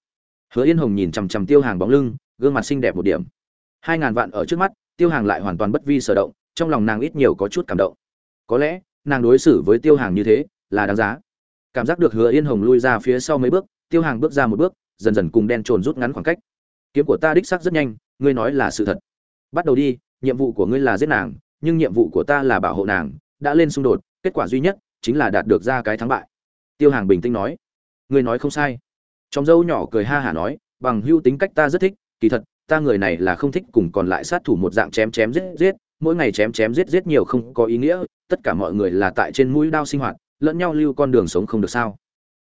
A: Hứa yên hồng nhìn chằm chằm tiêu hàng bóng lưng gương mặt xinh đẹp một điểm. Hai ngàn vạn ở trước mắt, tiêu hàng lại hoàn toàn bất vi sở động, trong lòng nàng ít nhiều có chút cảm động. Có lẽ, nàng đối xử với tiêu hàng như thế, là đáng giá. Cảm giác được hứa yên hồng lui ra phía sau mấy bước, tiêu hàng bước ra một bước, dần dần cùng đen trồn rút ngắn khoảng cách. Kiếm của ta đích xác rất nhanh, ngươi nói là sự thật. Bắt đầu đi, nhiệm vụ của ngươi là giết nàng, nhưng nhiệm vụ của ta là bảo hộ nàng, đã lên xung đột, kết quả duy nhất chính là đạt được ra cái thắng bại. Tiêu hàng bình tĩnh nói. Ngươi nói không sai. Trong dâu nhỏ cười ha hả nói, bằng hưu tính cách ta rất thích kỳ thật, ta người này là không thích cùng còn lại sát thủ một dạng chém chém giết giết, mỗi ngày chém chém giết giết nhiều không có ý nghĩa, tất cả mọi người là tại trên mũi đao sinh hoạt, lẫn nhau lưu con đường sống không được sao.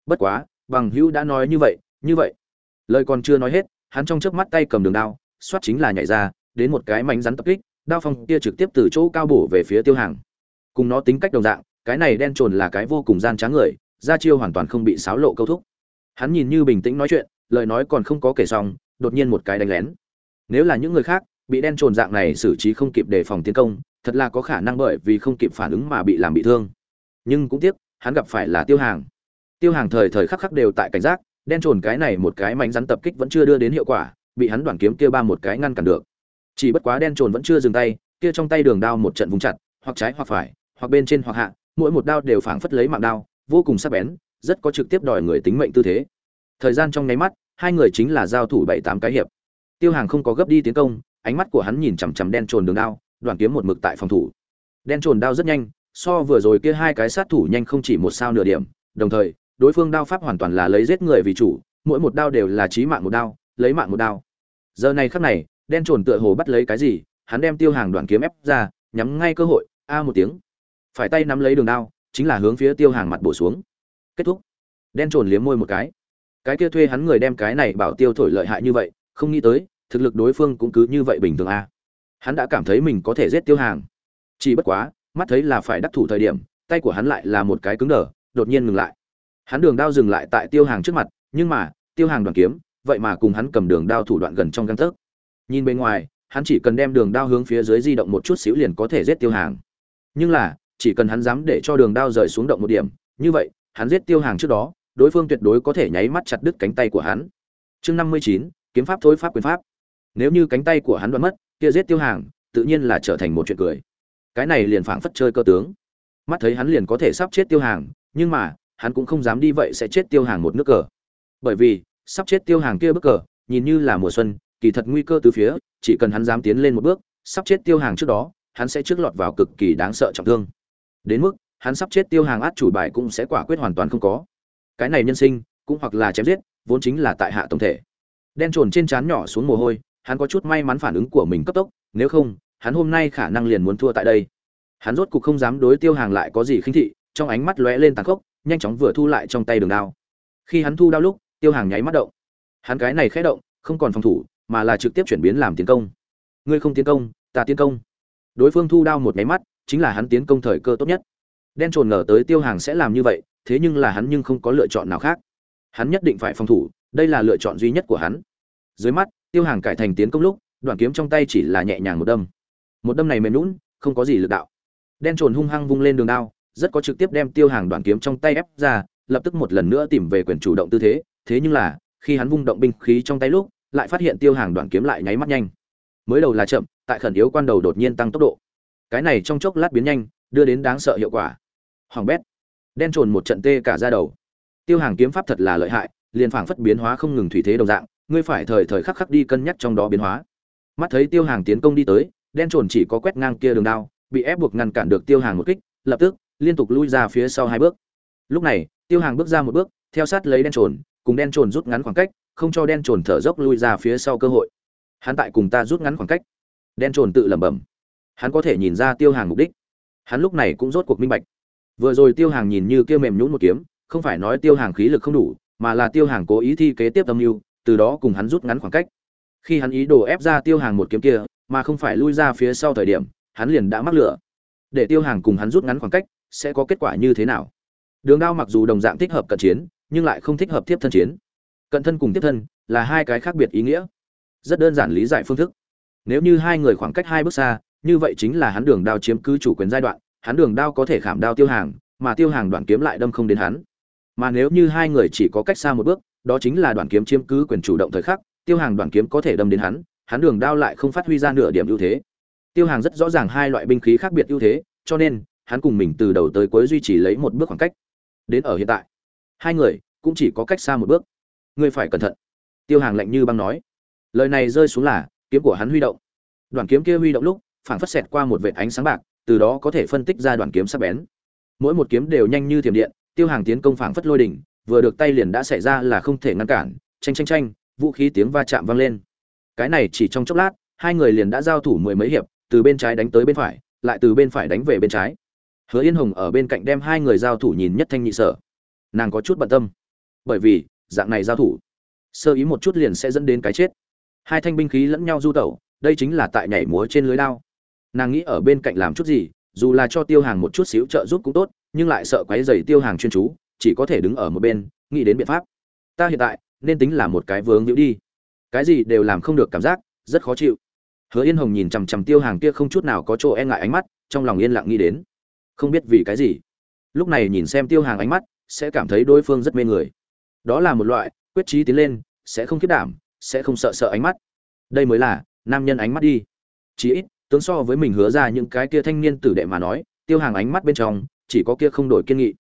A: Bất quá, bằng hữu đã nói như vậy như vậy. Lời còn chưa nói hết, hắn trong trước mắt tay cầm đường đao, xoát chính là nhảy ra, đến một cái mảnh rắn tập kích, đao phong kia trực tiếp từ chỗ cao bổ về phía tiêu hàng. Cùng nó tính cách đồng dạng, cái này đen trồn là cái vô cùng gian trá người ra chiêu hoàn toàn không bị xáo lộ câu thúc. Hắn nhìn như bình tĩnh nói chuyện, lời nói còn không có kể xong đột nhiên một cái đánh lén. Nếu là những người khác, bị đen trồn dạng này xử trí không kịp đề phòng tiến công, thật là có khả năng bởi vì không kịp phản ứng mà bị làm bị thương. Nhưng cũng tiếc, hắn gặp phải là tiêu hàng. Tiêu hàng thời thời khắc khắc đều tại cảnh giác, đen trồn cái này một cái mảnh rắn tập kích vẫn chưa đưa đến hiệu quả, bị hắn đoàn kiếm kia ba một cái ngăn cản được. Chỉ bất quá đen trồn vẫn chưa dừng tay, kia trong tay đường đao một trận vùng chặt, hoặc trái hoặc phải, hoặc bên trên hoặc hạ, mỗi một đao đều phảng phất lấy mạng đao, vô cùng sắc bén, rất có trực tiếp đòi người tính mệnh tư thế. Thời gian trong nháy mắt hai người chính là giao thủ bảy tám cái hiệp. Tiêu hàng không có gấp đi tiến công, ánh mắt của hắn nhìn chằm chằm đen trồn đường đao, đoàn kiếm một mực tại phòng thủ. Đen trồn đao rất nhanh, so vừa rồi kia hai cái sát thủ nhanh không chỉ một sao nửa điểm, đồng thời, đối phương đao pháp hoàn toàn là lấy giết người vì chủ, mỗi một đao đều là chí mạng một đao, lấy mạng một đao. Giờ này khắc này, đen trồn tựa hồ bắt lấy cái gì, hắn đem tiêu hàng đoàn kiếm ép ra, nhắm ngay cơ hội, a một tiếng. Phải tay nắm lấy đường đao, chính là hướng phía tiêu hàng mặt bổ xuống. Kết thúc. Đen trồn liếm môi một cái cái kia thuê hắn người đem cái này bảo tiêu thổi lợi hại như vậy, không nghĩ tới, thực lực đối phương cũng cứ như vậy bình thường a. Hắn đã cảm thấy mình có thể giết tiêu hàng. Chỉ bất quá, mắt thấy là phải đắc thủ thời điểm, tay của hắn lại là một cái cứng đờ, đột nhiên ngừng lại. Hắn đường đao dừng lại tại tiêu hàng trước mặt, nhưng mà, tiêu hàng đoàn kiếm, vậy mà cùng hắn cầm đường đao thủ đoạn gần trong găng tấc. Nhìn bên ngoài, hắn chỉ cần đem đường đao hướng phía dưới di động một chút xíu liền có thể giết tiêu hàng. Nhưng là, chỉ cần hắn dám để cho đường đao rời xuống động một điểm, như vậy, hắn giết tiêu hàng trước đó đối phương tuyệt đối có thể nháy mắt chặt đứt cánh tay của hắn. Chương năm mươi chín, kiếm pháp thối pháp quyền pháp. Nếu như cánh tay của hắn đoán mất, kia giết tiêu hàng, tự nhiên là trở thành một chuyện cười. Cái này liền phảng phất chơi cơ tướng. Mắt thấy hắn liền có thể sắp chết tiêu hàng, nhưng mà, hắn cũng không dám đi vậy sẽ chết tiêu hàng một nước cờ. Bởi vì, sắp chết tiêu hàng kia bức cờ, nhìn như là mùa xuân, kỳ thật nguy cơ từ phía, chỉ cần hắn dám tiến lên một bước, sắp chết tiêu hàng trước đó, hắn sẽ trước lọt vào cực kỳ đáng sợ trọng thương. Đến mức, hắn sắp chết tiêu hàng át chủ bài cũng sẽ quả quyết hoàn toàn không có cái này nhân sinh cũng hoặc là chém giết, vốn chính là tại hạ tổng thể. Đen trồn trên trán nhỏ xuống mồ hôi, hắn có chút may mắn phản ứng của mình cấp tốc, nếu không, hắn hôm nay khả năng liền muốn thua tại đây. Hắn rốt cục không dám đối tiêu hàng lại có gì khinh thị, trong ánh mắt lóe lên tàn khốc, nhanh chóng vừa thu lại trong tay đường đao. Khi hắn thu đao lúc, tiêu hàng nháy mắt động. Hắn cái này khẽ động, không còn phòng thủ, mà là trực tiếp chuyển biến làm tiến công. Ngươi không tiến công, ta tiến công. Đối phương thu đao một nháy mắt, chính là hắn tiến công thời cơ tốt nhất đen trồn ngờ tới tiêu hàng sẽ làm như vậy, thế nhưng là hắn nhưng không có lựa chọn nào khác. Hắn nhất định phải phòng thủ, đây là lựa chọn duy nhất của hắn. Dưới mắt, tiêu hàng cải thành tiến công lúc, đoạn kiếm trong tay chỉ là nhẹ nhàng một đâm. Một đâm này mềm lún không có gì lực đạo. Đen trồn hung hăng vung lên đường đao, rất có trực tiếp đem tiêu hàng đoạn kiếm trong tay ép ra, lập tức một lần nữa tìm về quyền chủ động tư thế thế nhưng là, khi hắn vung động binh khí trong tay lúc, lại phát hiện tiêu hàng đoạn kiếm lại nháy mắt nhanh. Mới đầu là chậm, tại khẩn yếu quan đầu đột nhiên tăng tốc độ. Cái này trong chốc lát biến nhanh, đưa đến đáng sợ hiệu quả hoàng bét. Đen trồn một trận tê cả ra đầu. Tiêu hàng kiếm pháp thật là lợi hại, liền phảng phất biến hóa không ngừng thủy thế đồng dạng, ngươi phải thời thời khắc khắc đi cân nhắc trong đó biến hóa. Mắt thấy tiêu hàng tiến công đi tới, đen trồn chỉ có quét ngang kia đường đao, bị ép buộc ngăn cản được tiêu hàng một kích, lập tức, liên tục lui ra phía sau hai bước. Lúc này, tiêu hàng bước ra một bước, theo sát lấy đen trồn, cùng đen trồn rút ngắn khoảng cách, không cho đen trồn thở dốc lui ra phía sau cơ hội. Hắn tại cùng ta rút ngắn khoảng cách. Đen trồn tự lẩm bẩm. Hắn có thể nhìn ra tiêu hàng mục đích. Hắn lúc này cũng rốt cuộc minh bạch vừa rồi tiêu hàng nhìn như kia mềm nhũn một kiếm, không phải nói tiêu hàng khí lực không đủ, mà là tiêu hàng cố ý thi kế tiếp âm mưu, từ đó cùng hắn rút ngắn khoảng cách. Khi hắn ý đồ ép ra tiêu hàng một kiếm kia, mà không phải lui ra phía sau thời điểm, hắn liền đã mắc lửa. Để tiêu hàng cùng hắn rút ngắn khoảng cách, sẽ có kết quả như thế nào? Đường đao mặc dù đồng dạng thích hợp cận chiến, nhưng lại không thích hợp tiếp thân chiến. Cận thân cùng tiếp thân là hai cái khác biệt ý nghĩa. Rất đơn giản lý giải phương thức. Nếu như hai người khoảng cách hai bước xa, như vậy chính là hắn đường đao chiếm cứ chủ quyền giai đoạn hắn đường đao có thể khảm đao tiêu hàng, mà tiêu hàng đoạn kiếm lại đâm không đến hắn. Mà nếu như hai người chỉ có cách xa một bước, đó chính là đoạn kiếm chiếm cứ quyền chủ động thời khắc, tiêu hàng đoạn kiếm có thể đâm đến hắn hắn đường đao lại không phát huy ra nửa điểm ưu thế. Tiêu hàng rất rõ ràng hai loại binh khí khác biệt ưu thế, cho nên, hắn cùng mình từ đầu tới cuối duy trì lấy một bước khoảng cách. Đến ở hiện tại, hai người cũng chỉ có cách xa một bước. Ngươi phải cẩn thận. Tiêu hàng lạnh như băng nói. Lời này rơi xuống là, kiếm của hắn huy động. Đoàn kiếm kia huy động lúc, phảng phất xẹt qua một vệt ánh sáng bạc từ đó có thể phân tích ra đoạn kiếm sắc bén. Mỗi một kiếm đều nhanh như thiểm điện, tiêu hàng tiến công phảng phất lôi đỉnh, vừa được tay liền đã xảy ra là không thể ngăn cản tranh tranh tranh vũ khí tiếng va chạm vang lên. Cái này chỉ trong chốc lát, hai người liền đã giao thủ mười mấy hiệp, từ bên trái đánh tới bên phải, lại từ bên phải đánh về bên trái. Hứa yên hồng ở bên cạnh đem hai người giao thủ nhìn nhất thanh nhị sở. Nàng có chút bận tâm, bởi vì, dạng này giao thủ, sơ ý một chút liền sẽ dẫn đến cái chết. Hai thanh binh khí lẫn nhau du tẩu, đây chính là tại nhảy múa trên lưới lao nàng nghĩ ở bên cạnh làm chút gì, dù là cho tiêu hàng một chút xíu trợ giúp cũng tốt, nhưng lại sợ quấy dày tiêu hàng chuyên chú, chỉ có thể đứng ở một bên, nghĩ đến biện pháp. Ta hiện tại, nên tính là một cái vướng nhiễu đi. Cái gì đều làm không được cảm giác, rất khó chịu. Hứa yên hồng nhìn chằm chằm tiêu hàng kia không chút nào có chỗ e ngại ánh mắt, trong lòng yên lặng nghĩ đến. Không biết vì cái gì. Lúc này nhìn xem tiêu hàng ánh mắt, sẽ cảm thấy đối phương rất mê người. Đó là một loại, quyết trí tiến lên, sẽ không khiết đảm, sẽ không sợ sợ ánh mắt. Đây mới là nam nhân ánh mắt đi. Chí ít tướng so với mình hứa ra những cái kia thanh niên tử đệ mà nói, tiêu hàng ánh mắt bên trong, chỉ có kia không đổi kiên nghị.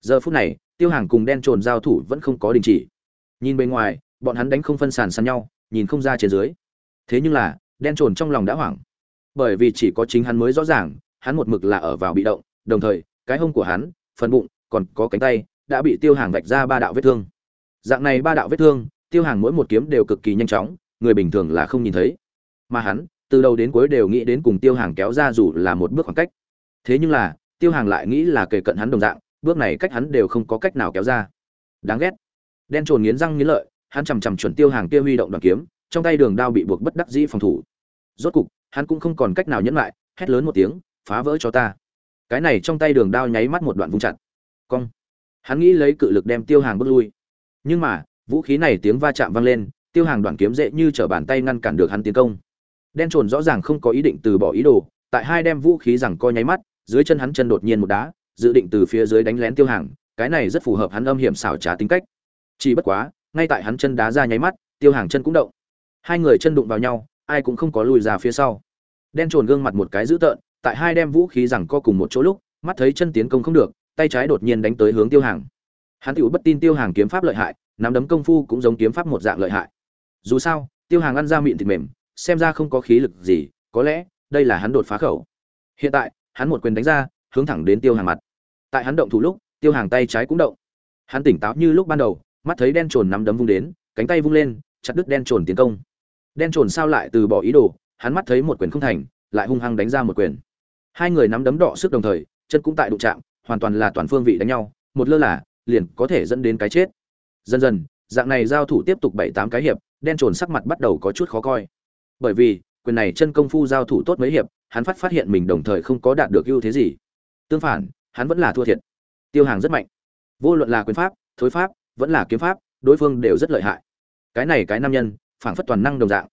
A: Giờ phút này, tiêu hàng cùng đen trồn giao thủ vẫn không có đình chỉ. Nhìn bên ngoài, bọn hắn đánh không phân sàn sàn nhau, nhìn không ra trên dưới. Thế nhưng là, đen trồn trong lòng đã hoảng. Bởi vì chỉ có chính hắn mới rõ ràng, hắn một mực là ở vào bị động, đồng thời, cái hông của hắn, phần bụng, còn có cánh tay, đã bị tiêu hàng vạch ra ba đạo vết thương. Dạng này ba đạo vết thương, tiêu hàng mỗi một kiếm đều cực kỳ nhanh chóng, người bình thường là không nhìn thấy. Mà hắn từ đầu đến cuối đều nghĩ đến cùng tiêu hàng kéo ra dù là một bước khoảng cách. Thế nhưng là, tiêu hàng lại nghĩ là kề cận hắn đồng dạng, bước này cách hắn đều không có cách nào kéo ra. Đáng ghét. Đen trồn nghiến răng nghiến lợi, hắn chằm chằm chuẩn tiêu hàng kia huy động đoàn kiếm, trong tay đường đao bị buộc bất đắc dĩ phòng thủ. Rốt cục, hắn cũng không còn cách nào nhẫn lại, hét lớn một tiếng, phá vỡ cho ta. Cái này trong tay đường đao nháy mắt một đoạn vung chặt. Cong. Hắn nghĩ lấy cự lực đem tiêu hàng bước lui. Nhưng mà, vũ khí này tiếng va chạm vang lên, tiêu hàng đoàn kiếm dễ như t r ở bàn tay ngăn cản được hắn tiến công đen trồn rõ ràng không có ý định từ bỏ ý đồ, tại hai đem vũ khí rằng co nháy mắt, dưới chân hắn chân đột nhiên một đá, dự định từ phía dưới đánh lén tiêu hàng, cái này rất phù hợp hắn âm hiểm xảo trá tính cách. Chỉ bất quá, ngay tại hắn chân đá ra nháy mắt, tiêu hàng chân cũng động. Hai người chân đụng vào nhau, ai cũng không có lùi ra phía sau. Đen trồn gương mặt một cái dữ tợn, tại hai đem vũ khí rằng co cùng một chỗ lúc, mắt thấy chân tiến công không được, tay trái đột nhiên đánh tới hướng tiêu hàng. Hắn tựu bất tin tiêu hàng kiếm pháp lợi hại, nắm đấm công phu cũng giống kiếm pháp một dạng lợi hại. Dù sao, tiêu hàng ăn ra miệng thịt mềm xem ra không có khí lực gì, có lẽ, đây là hắn đột phá khẩu. Hiện tại, hắn một quyền đánh ra, hướng thẳng đến tiêu hàng mặt. Tại hắn động thủ lúc, tiêu hàng tay trái cũng động. Hắn tỉnh táo như lúc ban đầu, mắt thấy đen trồn nắm đấm vung đến, cánh tay vung lên, chặt đứt đen trồn tiến công. Đen trồn sao lại từ bỏ ý đồ, hắn mắt thấy một quyền không thành, lại hung hăng đánh ra một quyền. Hai người nắm đấm đỏ sức đồng thời, chân cũng tại đụng chạm, hoàn toàn là toàn phương vị đánh nhau, một lơ là, liền có thể dẫn đến cái chết. Dần dần, dạng này giao thủ tiếp tục bảy tám cái hiệp, đen trồn sắc mặt bắt đầu có chút khó coi bởi vì, quyền này chân công phu giao thủ tốt mấy hiệp, hắn phát phát hiện mình đồng thời không có đạt được ưu thế gì. Tương phản, hắn vẫn là thua thiệt. Tiêu hàng rất mạnh. Vô luận là quyền pháp, thối pháp, vẫn là kiếm pháp, đối phương đều rất lợi hại. Cái này cái nam nhân, phảng phất toàn năng đồng dạng.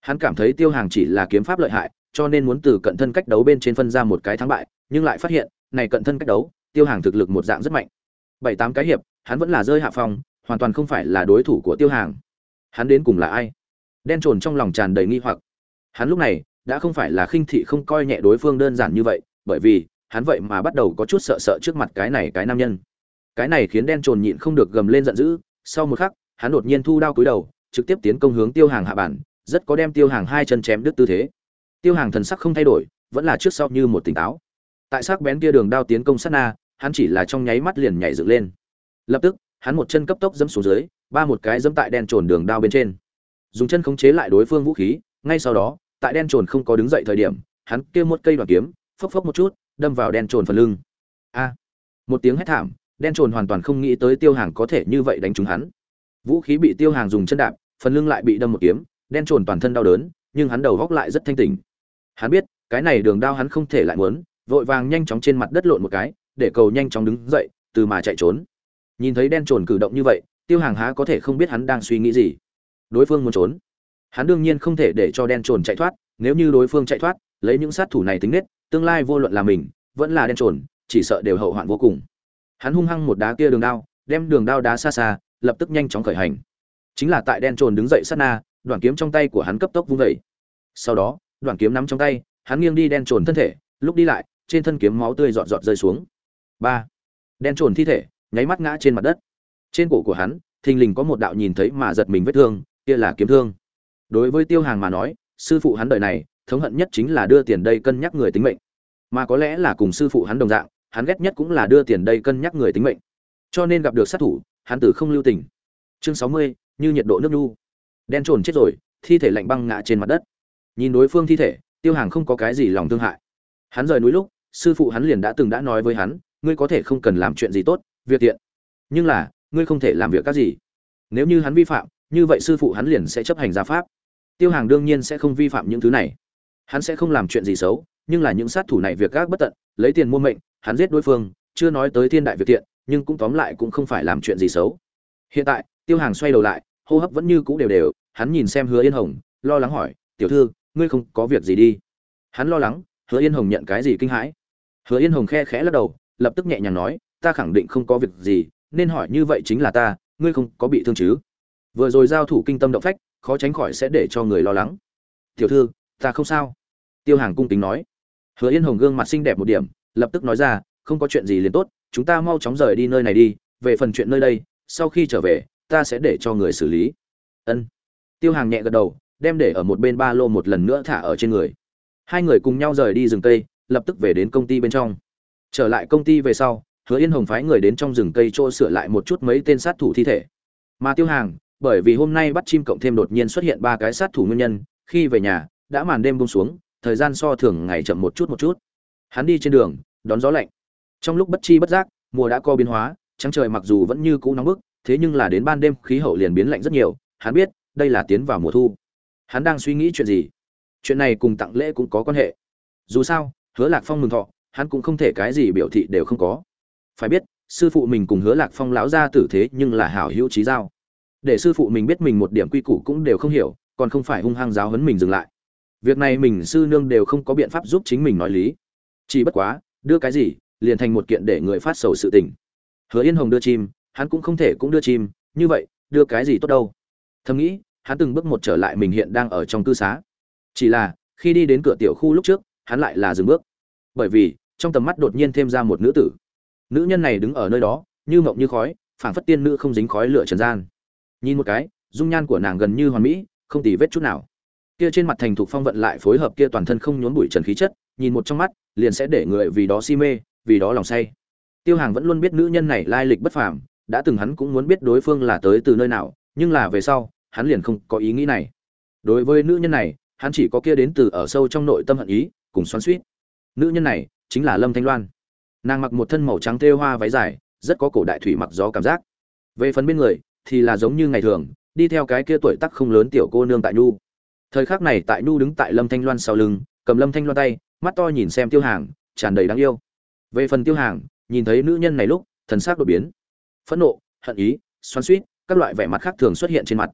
A: Hắn cảm thấy tiêu hàng chỉ là kiếm pháp lợi hại, cho nên muốn từ cận thân cách đấu bên trên phân ra một cái thắng bại, nhưng lại phát hiện, này cận thân cách đấu, tiêu hàng thực lực một dạng rất mạnh. Bảy tám cái hiệp, hắn vẫn là rơi hạ phong hoàn toàn không phải là đối thủ của tiêu hàng. Hắn đến cùng là ai? Đen trồn trong lòng tràn đầy nghi hoặc. Hắn lúc này, đã không phải là khinh thị không coi nhẹ đối phương đơn giản như vậy, bởi vì, hắn vậy mà bắt đầu có chút sợ sợ trước mặt cái này cái nam nhân. Cái này khiến đen trồn nhịn không được gầm lên giận dữ, sau một khắc, hắn đột nhiên thu đao cúi đầu, trực tiếp tiến công hướng tiêu hàng hạ bản, rất có đem tiêu hàng hai chân chém đứt tư thế. Tiêu hàng thần sắc không thay đổi, vẫn là trước sau như một tỉnh táo. Tại sắc bén kia đường đao tiến công sát na, hắn chỉ là trong nháy mắt liền nhảy dựng lên. Lập tức, hắn một chân cấp tốc dẫm xuống dưới, ba một cái dẫm tại đen trồn đường đao bên trên dùng chân khống chế lại đối phương vũ khí, ngay sau đó, tại đen trồn không có đứng dậy thời điểm, hắn kêu một cây đoàn kiếm, phốc phốc một chút, đâm vào đen trồn phần lưng. A! Một tiếng hét thảm, đen trồn hoàn toàn không nghĩ tới tiêu hàng có thể như vậy đánh trúng hắn. Vũ khí bị tiêu hàng dùng chân đạp, phần lưng lại bị đâm một kiếm, đen trồn toàn thân đau đớn, nhưng hắn đầu góc lại rất thanh tỉnh. Hắn biết, cái này đường đao hắn không thể lại muốn, vội vàng nhanh chóng trên mặt đất lộn một cái, để cầu nhanh chóng đứng dậy, từ mà chạy trốn. Nhìn thấy đen trồn cử động như vậy, tiêu hàng há có thể không biết hắn đang suy nghĩ gì đối phương muốn trốn. Hắn đương nhiên không thể để cho đen trồn chạy thoát, nếu như đối phương chạy thoát, lấy những sát thủ này tính nết, tương lai vô luận là mình, vẫn là đen trồn, chỉ sợ đều hậu hoạn vô cùng. Hắn hung hăng một đá kia đường đao, đem đường đao đá xa xa, lập tức nhanh chóng khởi hành. Chính là tại đen trồn đứng dậy sát na, đoạn kiếm trong tay của hắn cấp tốc vung vẩy sau đó, đoạn kiếm nắm trong tay, hắn nghiêng đi đen trồn thân thể, lúc đi lại, trên thân kiếm máu tươi giọt giọt rơi xuống. Ba. Đen trồn thi thể, nháy mắt ngã trên mặt đất. Trên cổ của hắn, thình lình có một đạo nhìn thấy mà giật mình vết thương kia là kiếm thương. Đối với tiêu hàng mà nói, sư phụ hắn đời này, thống hận nhất chính là đưa tiền đây cân nhắc người tính mệnh. Mà có lẽ là cùng sư phụ hắn đồng dạng, hắn ghét nhất cũng là đưa tiền đây cân nhắc người tính mệnh. Cho nên gặp được sát thủ, hắn tử không lưu tình. Chương sáu mươi, như nhiệt độ nước nhu. Đen trồn chết rồi, thi thể lạnh băng ngã trên mặt đất. Nhìn đối phương thi thể, tiêu hàng không có cái gì lòng thương hại. Hắn rời núi lúc, sư phụ hắn liền đã từng đã nói với hắn, ngươi có thể không cần làm chuyện gì tốt, việc tiện nhưng là, ngươi không thể làm việc các gì. Nếu như hắn vi phạm như vậy sư phụ hắn liền sẽ chấp hành gia pháp. Tiêu hàng đương nhiên sẽ không vi phạm những thứ này. Hắn sẽ không làm chuyện gì xấu, nhưng là những sát thủ này việc gác bất tận, lấy tiền mua mệnh, hắn giết đối phương, chưa nói tới thiên đại việc thiện, nhưng cũng tóm lại cũng không phải làm chuyện gì xấu. Hiện tại, tiêu hàng xoay đầu lại, hô hấp vẫn như cũ đều đều, hắn nhìn xem hứa yên hồng, lo lắng hỏi, tiểu thư, ngươi không có việc gì đi? Hắn lo lắng, hứa yên hồng nhận cái gì kinh hãi. Hứa yên hồng khe khẽ lắc đầu, lập tức nhẹ nhàng nói, ta khẳng định không có việc gì, nên hỏi như vậy chính là ta, ngươi không có bị thương chứ? Vừa rồi giao thủ kinh tâm động phách, khó tránh khỏi sẽ để cho người lo lắng. Tiểu thư, ta không sao. Tiêu hàng cung kính nói. Hứa yên hồng gương mặt xinh đẹp một điểm, lập tức nói ra, không có chuyện gì liền tốt, chúng ta mau chóng rời đi nơi này đi, về phần chuyện nơi đây, sau khi trở về, ta sẽ để cho người xử lý. Ân. Tiêu hàng nhẹ gật đầu, đem để ở một bên ba lô một lần nữa thả ở trên người. Hai người cùng nhau rời đi rừng cây, lập tức về đến công ty bên trong. Trở lại công ty về sau, hứa yên hồng phái người đến trong rừng cây chỗ sửa lại một chút mấy tên sát thủ thi thể. Mà tiêu hàng bởi vì hôm nay bắt chim cộng thêm đột nhiên xuất hiện ba cái sát thủ nguyên nhân, khi về nhà, đã màn đêm bông xuống, thời gian so thường ngày chậm một chút một chút. Hắn đi trên đường, đón gió lạnh. Trong lúc bất chi bất giác, mùa đã co biến hóa, trắng trời mặc dù vẫn như cũ nóng bức, thế nhưng là đến ban đêm khí hậu liền biến lạnh rất nhiều, hắn biết, đây là tiến vào mùa thu. Hắn đang suy nghĩ chuyện gì? Chuyện này cùng tặng lễ cũng có quan hệ. Dù sao, hứa lạc phong mừng thọ, hắn cũng không thể cái gì biểu thị đều không có. Phải biết, sư phụ mình cùng hứa lạc phong lão ra tử thế nhưng là hảo hữu trí giao để sư phụ mình biết mình một điểm quy củ cũng đều không hiểu, còn không phải hung hăng giáo hấn mình dừng lại. Việc này mình sư nương đều không có biện pháp giúp chính mình nói lý. Chỉ bất quá, đưa cái gì, liền thành một kiện để người phát sầu sự tình. Hứa yên hồng đưa chim, hắn cũng không thể cũng đưa chim, như vậy, đưa cái gì tốt đâu. Thầm nghĩ, hắn từng bước một trở lại mình hiện đang ở trong cư xá. Chỉ là, khi đi đến cửa tiểu khu lúc trước, hắn lại là dừng bước. Bởi vì, trong tầm mắt đột nhiên thêm ra một nữ tử. Nữ nhân này đứng ở nơi đó, như mộng như khói, phảng phất tiên nữ không dính khói lửa trần gian nhìn một cái, dung nhan của nàng gần như hoàn mỹ, không tì vết chút nào. Kia trên mặt thành thục phong vận lại phối hợp kia toàn thân không nhốn bụi trần khí chất, nhìn một trong mắt, liền sẽ để người vì đó si mê, vì đó lòng say. Tiêu hàng vẫn luôn biết nữ nhân này lai lịch bất phàm, đã từng hắn cũng muốn biết đối phương là tới từ nơi nào, nhưng là về sau, hắn liền không có ý nghĩ này. Đối với nữ nhân này, hắn chỉ có kia đến từ ở sâu trong nội tâm hận ý, cùng xoắn suýt nữ nhân này chính là lâm thanh loan. Nàng mặc một thân màu trắng thêu hoa váy dài, rất có cổ đại thủy mặc gió cảm giác. Về phần bên người thì là giống như ngày thường, đi theo cái kia tuổi tác không lớn tiểu cô nương tại nhu thời khắc này tại nhu đứng tại lâm thanh loan sau lưng, cầm lâm thanh loan tay, mắt to nhìn xem tiêu hàng, tràn đầy đáng yêu. Về phần tiêu hàng, nhìn thấy nữ nhân này lúc, thần sắc đột biến. Phẫn nộ, hận ý, xoắn suýt các loại vẻ mặt khác thường xuất hiện trên mặt.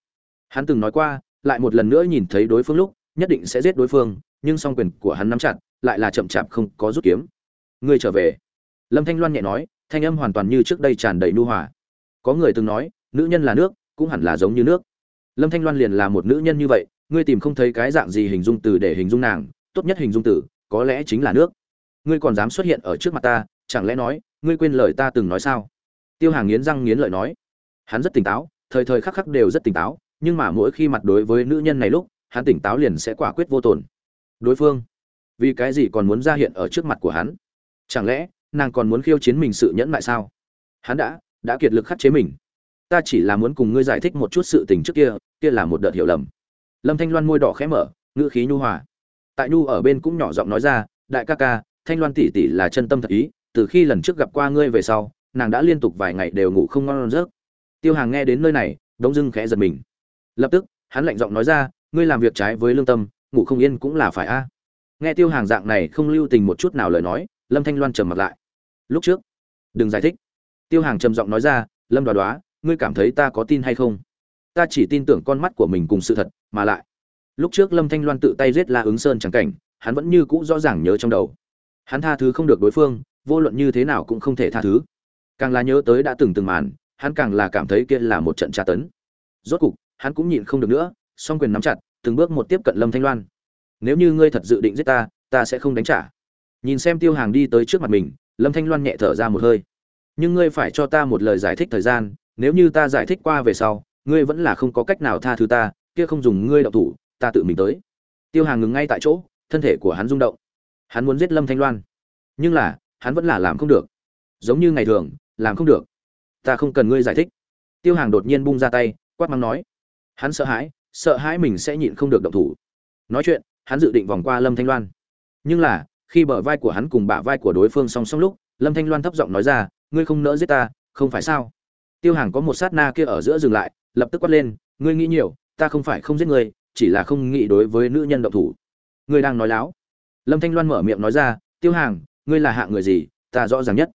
A: Hắn từng nói qua, lại một lần nữa nhìn thấy đối phương lúc, nhất định sẽ giết đối phương, nhưng song quyền của hắn nắm chặt, lại là chậm chạp không có rút kiếm. Ngươi trở về. Lâm thanh loan nhẹ nói, thanh âm hoàn toàn như trước đây tràn đầy nu hòa. Có người từng nói nữ nhân là nước, cũng hẳn là giống như nước. Lâm thanh loan liền là một nữ nhân như vậy, ngươi tìm không thấy cái dạng gì hình dung từ để hình dung nàng, tốt nhất hình dung từ, có lẽ chính là nước. Ngươi còn dám xuất hiện ở trước mặt ta, chẳng lẽ nói, ngươi quên lời ta từng nói sao? Tiêu hàng nghiến răng nghiến lợi nói. Hắn rất tỉnh táo, thời thời khắc khắc đều rất tỉnh táo, nhưng mà mỗi khi mặt đối với nữ nhân này lúc, hắn tỉnh táo liền sẽ quả quyết vô tồn. Đối phương, vì cái gì còn muốn ra hiện ở trước mặt của hắn? Chẳng lẽ, nàng còn muốn khiêu chiến mình sự nhẫn lại sao? Hắn đã đã kiệt lực khắc chế mình ta chỉ là muốn cùng ngươi giải thích một chút sự tình trước kia kia là một đợt hiểu lầm. Lâm thanh loan môi đỏ khẽ mở, ngữ khí nhu hòa. Tại nhu ở bên cũng nhỏ giọng nói ra, đại ca ca, thanh loan tỷ tỷ là chân tâm thật ý, từ khi lần trước gặp qua ngươi về sau, nàng đã liên tục vài ngày đều ngủ không ngon giấc. Tiêu hàng nghe đến nơi này, đống dưng khẽ giật mình. Lập tức, hắn lạnh giọng nói ra, ngươi làm việc trái với lương tâm, ngủ không yên cũng là phải a. Nghe tiêu hàng dạng này không lưu tình một chút nào lời nói, lâm thanh loan trầm mặt lại. Lúc trước, đừng giải thích. Tiêu hàng trầm giọng nói ra, lâm đoá đoá ngươi cảm thấy ta có tin hay không? Ta chỉ tin tưởng con mắt của mình cùng sự thật, mà lại, lúc trước lâm thanh loan tự tay giết la ứng sơn chẳng cảnh, hắn vẫn như cũ rõ ràng nhớ trong đầu. Hắn tha thứ không được đối phương, vô luận như thế nào cũng không thể tha thứ. Càng là nhớ tới đã từng từng màn, hắn càng là cảm thấy kia là một trận tra tấn. Rốt cục, hắn cũng nhịn không được nữa, song quyền nắm chặt, từng bước một tiếp cận lâm thanh loan. Nếu như ngươi thật dự định giết ta ta sẽ không đánh trả. Nhìn xem tiêu hàng đi tới trước mặt mình, lâm thanh loan nhẹ thở ra một hơi. Nhưng ngươi phải cho ta một lời giải thích thời gian nếu như ta giải thích qua về sau, ngươi vẫn là không có cách nào tha thứ ta, kia không dùng ngươi đậu thủ, ta tự mình tới. Tiêu hàng ngừng ngay tại chỗ, thân thể của hắn rung động. Hắn muốn giết lâm thanh loan. Nhưng là, hắn vẫn là làm không được. Giống như ngày thường, làm không được. Ta không cần ngươi giải thích. Tiêu hàng đột nhiên bung ra tay, quát mắng nói. Hắn sợ hãi sợ hãi mình sẽ nhịn không được động thủ. Nói chuyện, hắn dự định vòng qua lâm thanh loan. Nhưng là, khi bờ vai của hắn cùng bả vai của đối phương song song lúc, lâm thanh loan thấp giọng nói ra, ngươi không nỡ giết ta, không phải sao? Tiêu hàng có một sát na kia ở giữa dừng lại, lập tức quát lên, ngươi nghĩ nhiều, ta không phải không giết ngươi, chỉ là không nghĩ đối với nữ nhân động thủ. Ngươi đang nói láo. Lâm thanh loan mở miệng nói ra, tiêu hàng, ngươi là hạng người gì, ta rõ ràng nhất.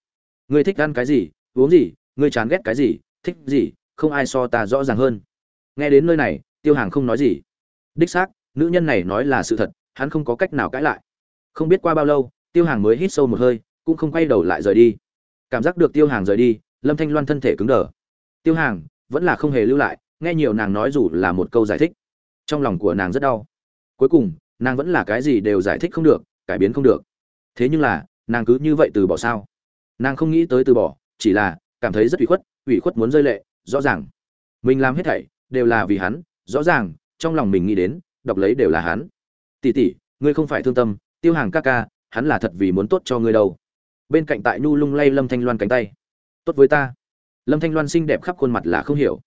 A: Ngươi thích ăn cái gì, uống gì, ngươi chán ghét cái gì, thích gì, không ai so ta rõ ràng hơn. Nghe đến nơi này, tiêu hàng không nói gì. Đích xác, nữ nhân này nói là sự thật, hắn không có cách nào cãi lại. Không biết qua bao lâu, tiêu hàng mới hít sâu một hơi, cũng không quay đầu lại rời đi. Cảm giác được tiêu hàng rời đi lâm thanh loan thân thể cứng đờ. Tiêu hàng, vẫn là không hề lưu lại, nghe nhiều nàng nói dù là một câu giải thích. Trong lòng của nàng rất đau. Cuối cùng, nàng vẫn là cái gì đều giải thích không được, cải biến không được. Thế nhưng là, nàng cứ như vậy từ bỏ sao? Nàng không nghĩ tới từ bỏ, chỉ là cảm thấy rất ủy khuất ủy khuất muốn rơi lệ, rõ ràng. Mình làm hết thảy đều là vì hắn, rõ ràng, trong lòng mình nghĩ đến, đọc lấy đều là hắn. Tỷ tỷ, ngươi không phải thương tâm, tiêu hàng ca ca, hắn là thật vì muốn tốt cho ngươi đâu. Bên cạnh tại nhu lung lay lâm thanh loan cánh tay tốt với ta. Lâm thanh loan xinh đẹp khắp khuôn mặt là không hiểu.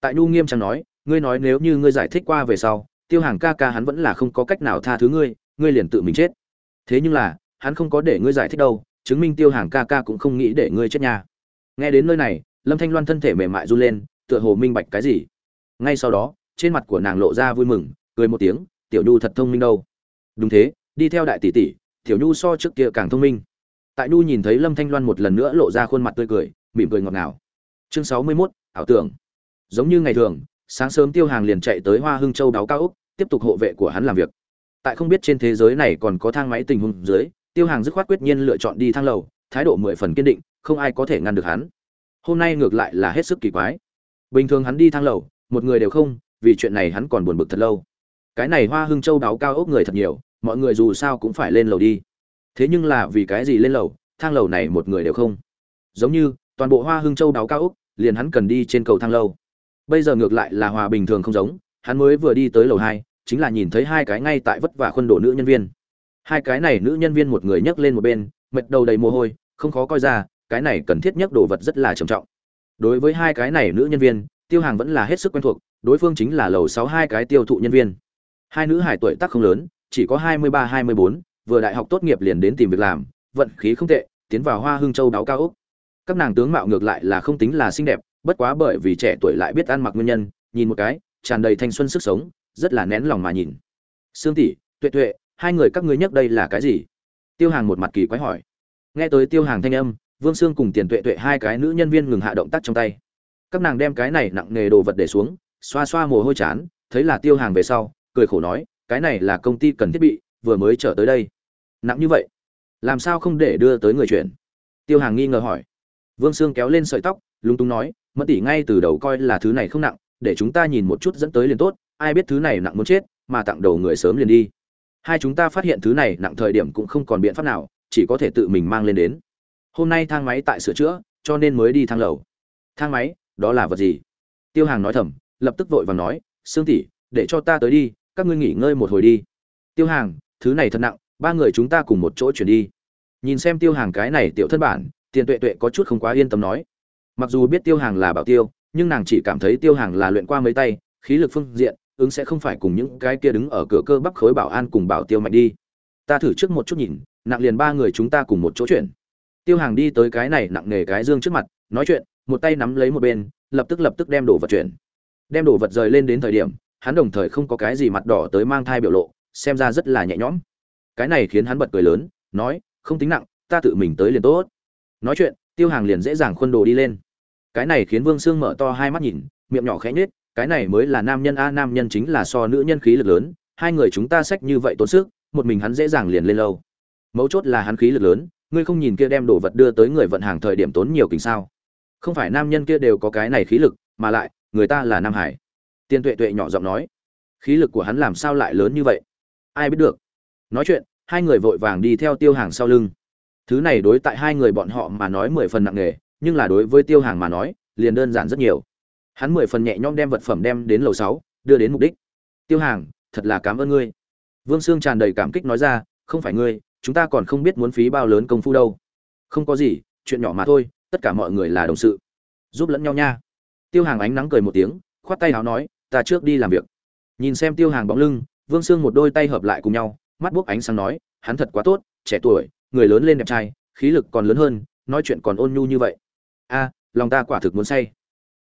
A: Tại nhu nghiêm trang nói, ngươi nói nếu như ngươi giải thích qua về sau, tiêu hàng ca ca hắn vẫn là không có cách nào tha thứ ngươi ngươi liền tự mình chết. Thế nhưng là, hắn không có để ngươi giải thích đâu, chứng minh tiêu hàng ca ca cũng không nghĩ để ngươi chết nha. Nghe đến nơi này, lâm thanh loan thân thể mềm mại run lên, tựa hồ minh bạch cái gì. Ngay sau đó, trên mặt của nàng lộ ra vui mừng, cười một tiếng, tiểu nhu thật thông minh đâu. Đúng thế, đi theo đại tỷ tỷ, tiểu nhu so trước kia càng thông minh. Tại nhu nhìn thấy lâm thanh loan một lần nữa lộ ra khuôn mặt tươi cười mỉm cười ngọt ngào. Chương sáu mươi 61, ảo tưởng. Giống như ngày thường sáng sớm tiêu hàng liền chạy tới hoa hưng châu đáo cao úc tiếp tục hộ vệ của hắn làm việc. Tại không biết trên thế giới này còn có thang máy tình huống dưới tiêu hàng dứt khoát quyết nhiên lựa chọn đi thang lầu thái độ mười phần kiên định không ai có thể ngăn được hắn. Hôm nay ngược lại là hết sức kỳ quái. Bình thường hắn đi thang lầu một người đều không vì chuyện này hắn còn buồn bực thật lâu. Cái này hoa hưng châu đáo cao ốc người thật nhiều mọi người dù sao cũng phải lên lầu đi. Thế nhưng là vì cái gì lên lầu thang lầu này một người đều không? Giống như toàn bộ hoa hưng châu đáo cao úc liền hắn cần đi trên cầu thang lâu. Bây giờ ngược lại là hòa bình thường không giống, hắn mới vừa đi tới lầu hai, chính là nhìn thấy hai cái ngay tại vất vả khuôn đổ nữ nhân viên. Hai cái này nữ nhân viên một người nhấc lên một bên, mệt đầu đầy mồ hôi, không khó coi ra, cái này cần thiết nhất đồ vật rất là trầm trọng. Đối với hai cái này nữ nhân viên, tiêu hàng vẫn là hết sức quen thuộc, đối phương chính là lầu sáu hai cái tiêu thụ nhân viên. Hai nữ hải tuổi tác không lớn, chỉ có hai mươi ba, hai mươi bốn, vừa đại học tốt nghiệp liền đến tìm việc làm, vận khí không tệ, tiến vào hoa hưng châu đáo cao úc các nàng tướng mạo ngược lại là không tính là xinh đẹp, bất quá bởi vì trẻ tuổi lại biết ăn mặc nguyên nhân, nhìn một cái, tràn đầy thanh xuân sức sống, rất là nén lòng mà nhìn. Sương tỷ, tuệ tuệ, hai người các ngươi nhắc đây là cái gì? Tiêu hàng một mặt kỳ quái hỏi. Nghe tới tiêu hàng thanh âm, vương sương cùng tiền tuệ tuệ hai cái nữ nhân viên ngừng hạ động tác trong tay. Các nàng đem cái này nặng nghề đồ vật để xuống, xoa xoa mồ hôi chán, thấy là tiêu hàng về sau, cười khổ nói, cái này là công ty cần thiết bị, vừa mới trở tới đây. Nặng như vậy? Làm sao không để đưa tới người chuyển? Tiêu hàng nghi ngờ hỏi vương sương kéo lên sợi tóc, lúng túng nói mất tỷ ngay từ đầu coi là thứ này không nặng, để chúng ta nhìn một chút dẫn tới liền tốt, ai biết thứ này nặng muốn chết, mà tặng đầu người sớm liền đi. Hai chúng ta phát hiện thứ này nặng thời điểm cũng không còn biện pháp nào, chỉ có thể tự mình mang lên đến. Hôm nay thang máy tại sửa chữa, cho nên mới đi thang lầu. Thang máy, đó là vật gì? Tiêu hàng nói thầm, lập tức vội vàng nói, sương tỷ, để cho ta tới đi, các ngươi nghỉ ngơi một hồi đi. Tiêu hàng, thứ này thật nặng, ba người chúng ta cùng một chỗ chuyển đi. Nhìn xem tiêu hàng cái này tiểu thân bản tiền tuệ tuệ có chút không quá yên tâm nói. Mặc dù biết tiêu hàng là bảo tiêu, nhưng nàng chỉ cảm thấy tiêu hàng là luyện qua mấy tay, khí lực phương diện, ứng sẽ không phải cùng những cái kia đứng ở cửa cơ bắp khối bảo an cùng bảo tiêu mạnh đi. Ta thử trước một chút nhìn, nặng liền ba người chúng ta cùng một chỗ chuyện. tiêu hàng đi tới cái này nặng nề cái dương trước mặt, nói chuyện, một tay nắm lấy một bên, lập tức lập tức đem đồ vật chuyển. Đem đồ vật rời lên đến thời điểm, hắn đồng thời không có cái gì mặt đỏ tới mang thai biểu lộ, xem ra rất là nhẹ nhõm. Cái này khiến hắn bật cười lớn, nói, không tính nặng, ta tự mình tới liền tốt nói chuyện, tiêu hàng liền dễ dàng khuôn đồ đi lên. Cái này khiến vương sương mở to hai mắt nhìn, miệng nhỏ khẽ nhết cái này mới là nam nhân a, nam nhân chính là so nữ nhân khí lực lớn, hai người chúng ta xách như vậy tốn sức, một mình hắn dễ dàng liền lên lâu. Mấu chốt là hắn khí lực lớn, ngươi không nhìn kia đem đồ vật đưa tới người vận hàng thời điểm tốn nhiều kính sao? Không phải nam nhân kia đều có cái này khí lực, mà lại, người ta là nam hải. Tiên tuệ tuệ nhỏ giọng nói, khí lực của hắn làm sao lại lớn như vậy? Ai biết được. Nói chuyện, hai người vội vàng đi theo tiêu hàng sau lưng thứ này đối tại hai người bọn họ mà nói mười phần nặng nề, nhưng là đối với tiêu hàng mà nói, liền đơn giản rất nhiều. Hắn mười phần nhẹ nhõm đem vật phẩm đem đến lầu sáu, đưa đến mục đích. Tiêu hàng, thật là cảm ơn ngươi. Vương sương tràn đầy cảm kích nói ra, không phải ngươi, chúng ta còn không biết muốn phí bao lớn công phu đâu. Không có gì, chuyện nhỏ mà thôi, tất cả mọi người là đồng sự. Giúp lẫn nhau nha. Tiêu hàng ánh nắng cười một tiếng, khoát tay áo nói, ta trước đi làm việc. Nhìn xem tiêu hàng bóng lưng, vương sương một đôi tay hợp lại cùng nhau, mắt buốc ánh sáng nói, hắn thật quá tốt, trẻ tuổi người lớn lên đẹp trai, khí lực còn lớn hơn, nói chuyện còn ôn nhu như vậy. A, lòng ta quả thực muốn say.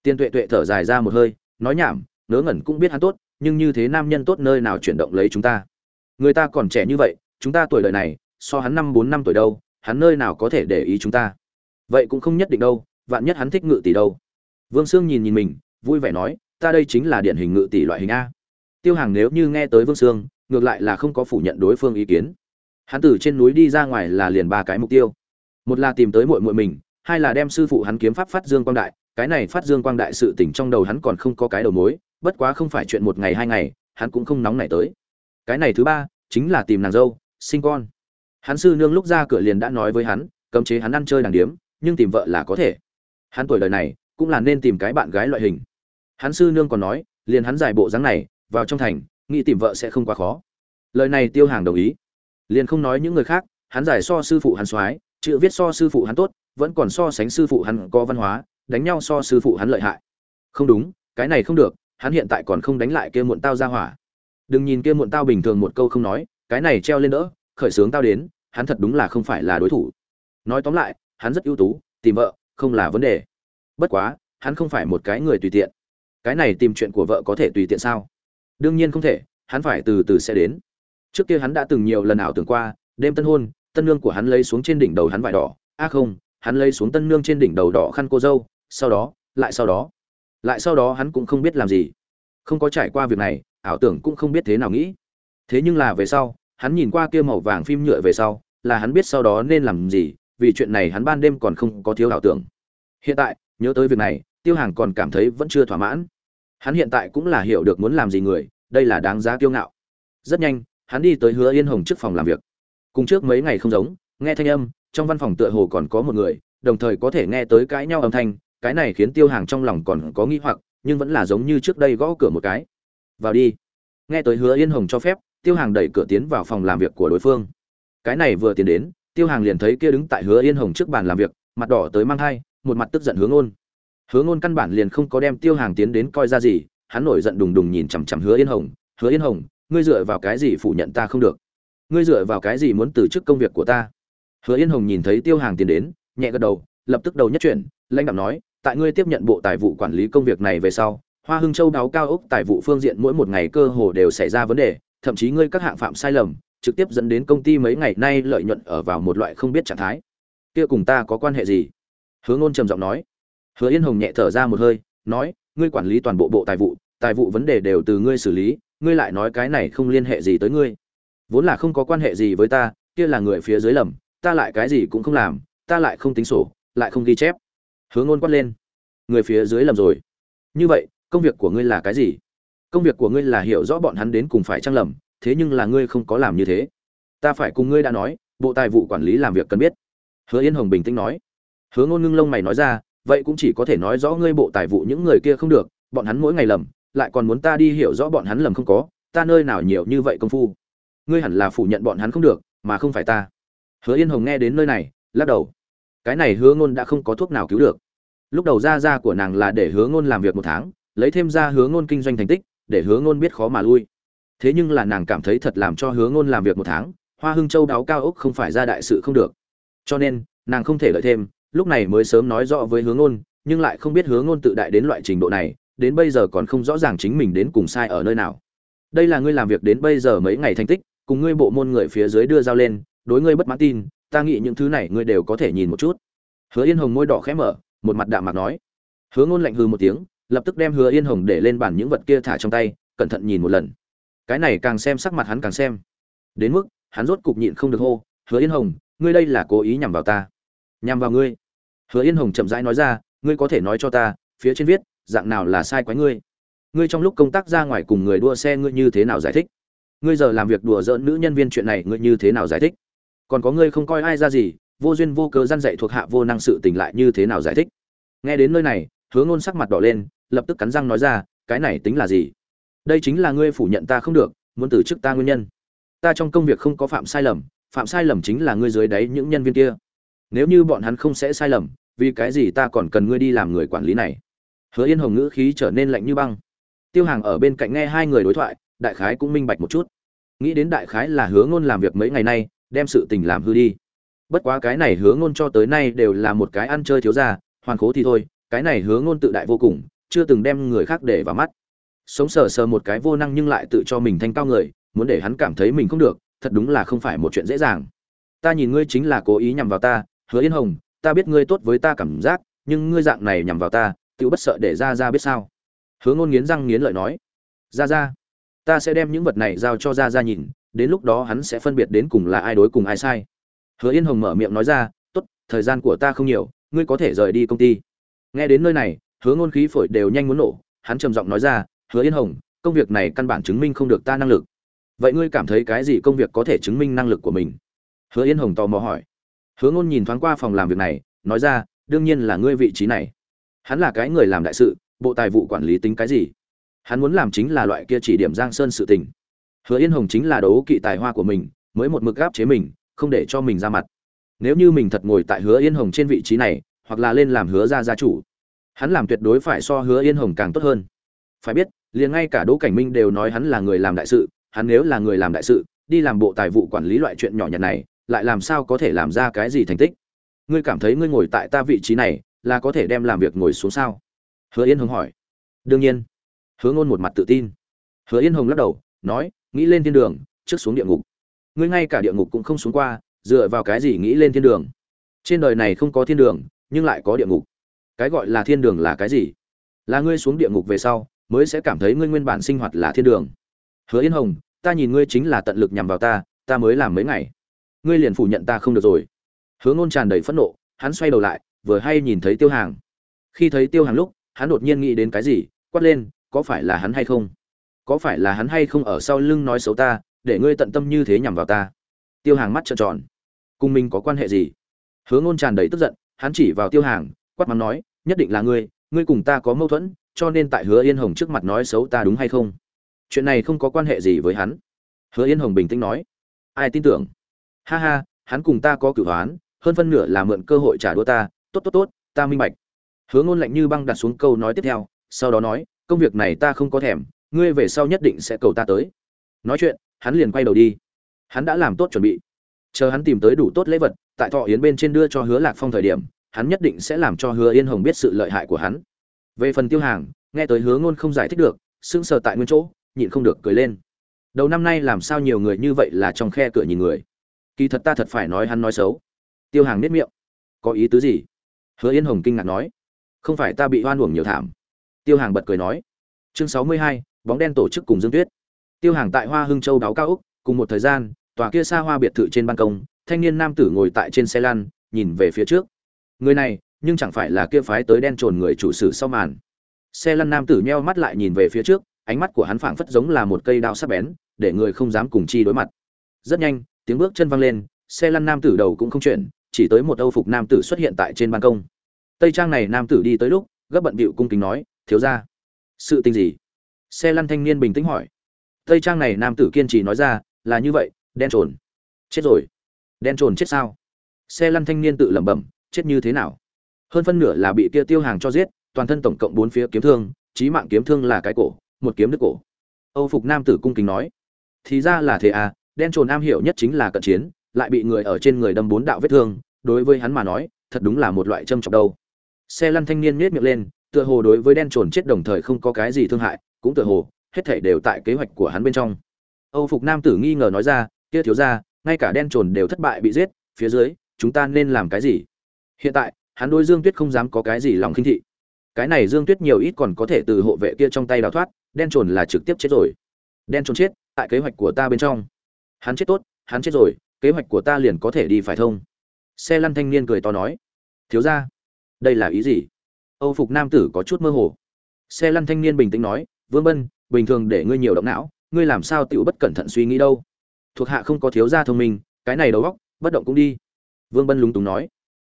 A: Tiên tuệ tuệ thở dài ra một hơi, nói nhảm, ngớ ngẩn cũng biết hắn tốt, nhưng như thế nam nhân tốt nơi nào chuyển động lấy chúng ta. Người ta còn trẻ như vậy, chúng ta tuổi đời này, so hắn năm bốn năm tuổi đâu, hắn nơi nào có thể để ý chúng ta? Vậy cũng không nhất định đâu, vạn nhất hắn thích ngự tỷ đâu. Vương sương nhìn nhìn mình, vui vẻ nói, ta đây chính là điển hình ngự tỷ loại hình a. Tiêu hàng nếu như nghe tới vương sương, ngược lại là không có phủ nhận đối phương ý kiến hắn từ trên núi đi ra ngoài là liền ba cái mục tiêu. Một là tìm tới muội muội mình, hai là đem sư phụ hắn kiếm pháp phát dương quang đại, cái này phát dương quang đại sự tỉnh trong đầu hắn còn không có cái đầu mối, bất quá không phải chuyện một ngày hai ngày, hắn cũng không nóng nảy tới. Cái này thứ ba, chính là tìm nàng dâu, sinh con. Hắn sư nương lúc ra cửa liền đã nói với hắn, cấm chế hắn ăn chơi đàng điếm, nhưng tìm vợ là có thể. Hắn tuổi đời này, cũng là nên tìm cái bạn gái loại hình. Hắn sư nương còn nói, liền hắn giải bộ dáng này, vào trong thành, nghĩ tìm vợ sẽ không quá khó. Lời này tiêu hàng đồng ý liền không nói những người khác, hắn giải so sư phụ hắn soái, chữ viết so sư phụ hắn tốt, vẫn còn so sánh sư phụ hắn có văn hóa, đánh nhau so sư phụ hắn lợi hại. Không đúng, cái này không được, hắn hiện tại còn không đánh lại kia muộn tao ra hỏa. Đừng nhìn kia muộn tao bình thường một câu không nói, cái này treo lên đỡ, khởi sướng tao đến, hắn thật đúng là không phải là đối thủ. Nói tóm lại, hắn rất ưu tú, tìm vợ, không là vấn đề. Bất quá, hắn không phải một cái người tùy tiện. Cái này tìm chuyện của vợ có thể tùy tiện sao? Đương nhiên không thể, hắn phải từ từ sẽ đến trước kia hắn đã từng nhiều lần ảo tưởng qua, đêm tân hôn, tân nương của hắn lấy xuống trên đỉnh đầu hắn vải đỏ. A không, hắn lấy xuống tân nương trên đỉnh đầu đỏ khăn cô dâu. Sau đó, lại sau đó. Lại sau đó hắn cũng không biết làm gì. Không có trải qua việc này, ảo tưởng cũng không biết thế nào nghĩ. Thế nhưng là về sau, hắn nhìn qua kia màu vàng phim nhựa về sau, là hắn biết sau đó nên làm gì, vì chuyện này hắn ban đêm còn không có thiếu ảo tưởng. Hiện tại, nhớ tới việc này, tiêu hàng còn cảm thấy vẫn chưa thỏa mãn. Hắn hiện tại cũng là hiểu được muốn làm gì người, đây là đáng giá kiêu ngạo. Rất nhanh hắn đi tới hứa yên hồng trước phòng làm việc. Cùng trước mấy ngày không giống, nghe thanh âm, trong văn phòng tựa hồ còn có một người, đồng thời có thể nghe tới cãi nhau âm thanh, cái này khiến tiêu hàng trong lòng còn có nghi hoặc, nhưng vẫn là giống như trước đây gõ cửa một cái. Vào đi. Nghe tới hứa yên hồng cho phép, tiêu hàng đẩy cửa tiến vào phòng làm việc của đối phương. Cái này vừa tiến đến, tiêu hàng liền thấy kia đứng tại hứa yên hồng trước bàn làm việc, mặt đỏ tới mang thai, một mặt tức giận hướng ôn. Hướng ôn căn bản liền không có đem tiêu hàng tiến đến coi ra gì, hắn nổi giận đùng đùng nhìn chằm chằm hứa yên hồng, hứa yên hồng ngươi dựa vào cái gì phủ nhận ta không được? Ngươi dựa vào cái gì muốn từ chức công việc của ta? Hứa yên hồng nhìn thấy tiêu hàng tiến đến, nhẹ gật đầu, lập tức đầu nhất chuyển, lãnh đạo nói, tại ngươi tiếp nhận bộ tài vụ quản lý công việc này về sau, hoa hưng châu đáo cao ốc tài vụ phương diện mỗi một ngày cơ hồ đều xảy ra vấn đề, thậm chí ngươi các hạng phạm sai lầm, trực tiếp dẫn đến công ty mấy ngày nay lợi nhuận ở vào một loại không biết trạng thái. Kia cùng ta có quan hệ gì? Hứa ngôn trầm giọng nói. Hứa yên hồng nhẹ thở ra một hơi, nói, ngươi quản lý toàn bộ bộ tài vụ tài vụ vấn đề đều từ ngươi xử lý ngươi lại nói cái này không liên hệ gì tới ngươi. Vốn là không có quan hệ gì với ta, kia là người phía dưới lầm, ta lại cái gì cũng không làm, ta lại không tính sổ, lại không ghi chép. Hứa ngôn quát lên. Người phía dưới lầm rồi. Như vậy, công việc của ngươi là cái gì? Công việc của ngươi là hiểu rõ bọn hắn đến cùng phải trang lầm, thế nhưng là ngươi không có làm như thế. Ta phải cùng ngươi đã nói, bộ tài vụ quản lý làm việc cần biết. Hứa yên hồng bình tĩnh nói. Hứa ngôn ngưng lông mày nói ra, vậy cũng chỉ có thể nói rõ ngươi bộ tài vụ những người kia không được, bọn hắn mỗi ngày lầm lại còn muốn ta đi hiểu rõ bọn hắn lầm không có, ta nơi nào nhiều như vậy công phu. Ngươi hẳn là phủ nhận bọn hắn không được, mà không phải ta. Hứa yên hồng nghe đến nơi này, lắc đầu. Cái này hứa ngôn đã không có thuốc nào cứu được. Lúc đầu ra ra của nàng là để hứa ngôn làm việc một tháng, lấy thêm ra hứa ngôn kinh doanh thành tích, để hứa ngôn biết khó mà lui. Thế nhưng là nàng cảm thấy thật làm cho hứa ngôn làm việc một tháng, hoa hưng châu đáo cao ốc không phải ra đại sự không được. Cho nên, nàng không thể lợi thêm, lúc này mới sớm nói rõ với hứa ngôn, nhưng lại không biết hứa ngôn tự đại đến loại trình độ này đến bây giờ còn không rõ ràng chính mình đến cùng sai ở nơi nào. Đây là ngươi làm việc đến bây giờ mấy ngày thành tích, cùng ngươi bộ môn người phía dưới đưa giao lên, đối ngươi bất mãn tin, ta nghĩ những thứ này ngươi đều có thể nhìn một chút. Hứa yên hồng môi đỏ khẽ mở, một mặt đạm mạc nói. Hứa ngôn lạnh hư một tiếng, lập tức đem hứa yên hồng để lên bàn những vật kia thả trong tay, cẩn thận nhìn một lần. Cái này càng xem sắc mặt hắn càng xem. Đến mức, hắn rốt cục nhịn không được hô, hứa yên hồng, ngươi đây là cố ý nhằm vào ta. Nhằm vào ngươi? Hứa yên hồng chậm rãi nói ra, ngươi có thể nói cho ta, phía trên viết dạng nào là sai quái ngươi? Ngươi trong lúc công tác ra ngoài cùng người đua xe ngươi như thế nào giải thích? Ngươi giờ làm việc đùa giỡn nữ nhân viên chuyện này ngươi như thế nào giải thích? Còn có ngươi không coi ai ra gì, vô duyên vô cớ gian dạy thuộc hạ vô năng sự tình lại như thế nào giải thích? Nghe đến nơi này hứa ngôn sắc mặt đỏ lên, lập tức cắn răng nói ra, cái này tính là gì? Đây chính là ngươi phủ nhận ta không được, muốn từ chức ta nguyên nhân. Ta trong công việc không có phạm sai lầm, phạm sai lầm chính là ngươi dưới đáy những nhân viên kia. Nếu như bọn hắn không sẽ sai lầm, vì cái gì ta còn cần ngươi đi làm người quản lý này? Hứa yên hồng ngữ khí trở nên lạnh như băng. Tiêu hàng ở bên cạnh nghe hai người đối thoại, đại khái cũng minh bạch một chút. Nghĩ đến đại khái là hứa ngôn làm việc mấy ngày nay, đem sự tình làm hư đi. Bất quá cái này hứa ngôn cho tới nay đều là một cái ăn chơi thiếu ra hoàn khố thì thôi, cái này hứa ngôn tự đại vô cùng, chưa từng đem người khác để vào mắt. Sống sờ sờ một cái vô năng nhưng lại tự cho mình thanh cao người, muốn để hắn cảm thấy mình không được, thật đúng là không phải một chuyện dễ dàng. Ta nhìn ngươi chính là cố ý nhằm vào ta, hứa yên hồng, ta biết ngươi tốt với ta cảm giác, nhưng ngươi dạng này nhằm vào ta tự bất sợ để ra ra biết sao? Hứa ngôn nghiến răng nghiến lợi nói ra ra ta sẽ đem những vật này giao cho ra ra nhìn, đến lúc đó hắn sẽ phân biệt đến cùng là ai đối cùng ai sai. Hứa yên hồng mở miệng nói ra, tốt, thời gian của ta không nhiều, ngươi có thể rời đi công ty. Nghe đến nơi này hứa ngôn khí phổi đều nhanh muốn nổ, hắn trầm giọng nói ra, hứa yên hồng, công việc này căn bản chứng minh không được ta năng lực. Vậy ngươi cảm thấy cái gì công việc có thể chứng minh năng lực của mình? Hứa yên hồng tò mò hỏi. Hứa ngôn nhìn thoáng qua phòng làm việc này, nói ra, đương nhiên là ngươi vị trí này hắn là cái người làm đại sự, bộ tài vụ quản lý tính cái gì? Hắn muốn làm chính là loại kia chỉ điểm giang sơn sự tình. Hứa yên hồng chính là đấu kỵ tài hoa của mình, mới một mực gáp chế mình, không để cho mình ra mặt. Nếu như mình thật ngồi tại hứa yên hồng trên vị trí này, hoặc là lên làm hứa gia gia chủ, hắn làm tuyệt đối phải so hứa yên hồng càng tốt hơn. Phải biết, liền ngay cả đỗ cảnh minh đều nói hắn là người làm đại sự, hắn nếu là người làm đại sự, đi làm bộ tài vụ quản lý loại chuyện nhỏ nhặt này, lại làm sao có thể làm ra cái gì thành tích? Ngươi cảm thấy ngươi ngồi tại ta vị trí này là có thể đem làm việc ngồi xuống sao? Hứa yên hồng hỏi. Đương nhiên. Hứa ngôn một mặt tự tin. Hứa yên hồng lắc đầu, nói, nghĩ lên thiên đường, trước xuống địa ngục. Ngươi ngay cả địa ngục cũng không xuống qua, dựa vào cái gì nghĩ lên thiên đường? Trên đời này không có thiên đường, nhưng lại có địa ngục. Cái gọi là thiên đường là cái gì? Là ngươi xuống địa ngục về sau, mới sẽ cảm thấy ngươi nguyên bản sinh hoạt là thiên đường. Hứa yên hồng, ta nhìn ngươi chính là tận lực nhằm vào ta ta mới làm mấy ngày. Ngươi liền phủ nhận ta không được rồi. Hứa ngôn tràn đầy phẫn nộ, hắn xoay đầu lại vừa hay nhìn thấy tiêu hàng. Khi thấy tiêu hàng lúc, hắn đột nhiên nghĩ đến cái gì, quát lên, có phải là hắn hay không? Có phải là hắn hay không ở sau lưng nói xấu ta, để ngươi tận tâm như thế nhằm vào ta? Tiêu hàng mắt trợn tròn. Cùng mình có quan hệ gì? Hứa ngôn tràn đầy tức giận, hắn chỉ vào tiêu hàng, quát mắng nói, nhất định là ngươi ngươi cùng ta có mâu thuẫn, cho nên tại hứa yên hồng trước mặt nói xấu ta đúng hay không? Chuyện này không có quan hệ gì với hắn. Hứa yên hồng bình tĩnh nói, ai tin tưởng? Ha ha, hắn cùng ta có cửu hoán, hơn phân nửa là mượn cơ hội trả đũa ta tốt tốt tốt, ta minh bạch. Hứa ngôn lạnh như băng đặt xuống câu nói tiếp theo, sau đó nói, công việc này ta không có thèm, ngươi về sau nhất định sẽ cầu ta tới. Nói chuyện, hắn liền quay đầu đi. Hắn đã làm tốt chuẩn bị. Chờ hắn tìm tới đủ tốt lễ vật, tại thọ yến bên trên đưa cho hứa lạc phong thời điểm, hắn nhất định sẽ làm cho hứa yên hồng biết sự lợi hại của hắn. Về phần tiêu hàng, nghe tới hứa ngôn không giải thích được, sững sờ tại nguyên chỗ, nhịn không được cười lên. Đầu năm nay làm sao nhiều người như vậy là trong khe cửa nhìn người. Kỳ thật ta thật phải nói hắn nói xấu. Tiêu hàng nết miệng. Có ý tứ gì? Hứa yên hồng kinh ngạc nói, không phải ta bị hoan uổng nhiều thảm. Tiêu hàng bật cười nói, chương sáu mươi hai, bóng đen tổ chức cùng dương tuyết. Tiêu hàng tại hoa hưng châu đáo cao úc, cùng một thời gian, tòa kia xa hoa biệt thự trên ban công, thanh niên nam tử ngồi tại trên xe lăn, nhìn về phía trước. Người này, nhưng chẳng phải là kia phái tới đen trồn người chủ sử sau màn. Xe lăn nam tử nheo mắt lại nhìn về phía trước, ánh mắt của hắn phảng phất giống là một cây đao sắc bén, để người không dám cùng chi đối mặt. Rất nhanh, tiếng bước chân văng lên, xe lăn nam tử đầu cũng không chuyển chỉ tới một âu phục nam tử xuất hiện tại trên ban công. Tây trang này nam tử đi tới lúc, gấp bận bịu cung kính nói, thiếu ra sự tình gì? Xe lăn thanh niên bình tĩnh hỏi. Tây trang này nam tử kiên trì nói ra, là như vậy, đen trồn. Chết rồi. Đen trồn chết sao? Xe lăn thanh niên tự lẩm bẩm, chết như thế nào? Hơn phân nửa là bị kia tiêu hàng cho giết, toàn thân tổng cộng bốn phía kiếm thương trí mạng kiếm thương là cái cổ, một kiếm đứt cổ. Âu phục nam tử cung kính nói, thì ra là thế à đen trồn am hiểu nhất chính là cận chiến lại bị người ở trên người đâm bốn đạo vết thương, đối với hắn mà nói, thật đúng là một loại châm trọng đâu. Xe lăn thanh niên nhếch miệng lên, tựa hồ đối với đen trồn chết đồng thời không có cái gì thương hại, cũng tựa hồ, hết thảy đều tại kế hoạch của hắn bên trong. Âu phục nam tử nghi ngờ nói ra, kia thiếu ra ngay cả đen trồn đều thất bại bị giết, phía dưới, chúng ta nên làm cái gì? Hiện tại, hắn đối dương tuyết không dám có cái gì lòng khinh thị. Cái này dương tuyết nhiều ít còn có thể từ hộ vệ kia trong tay đào thoát, đen trồn là trực tiếp chết rồi. Đen trồn chết, tại kế hoạch của ta bên trong. Hắn chết tốt, hắn chết rồi kế hoạch của ta liền có thể đi phải thông xe lăn thanh niên cười to nói. Thiếu ra đây là ý gì? Âu phục nam tử có chút mơ hồ. Xe lăn thanh niên bình tĩnh nói. Vương bân, bình thường để ngươi nhiều động não, ngươi làm sao tựu bất cẩn thận suy nghĩ đâu? Thuộc hạ không có thiếu gia thông minh, cái này đầu góc bất động cũng đi. Vương bân lúng túng nói.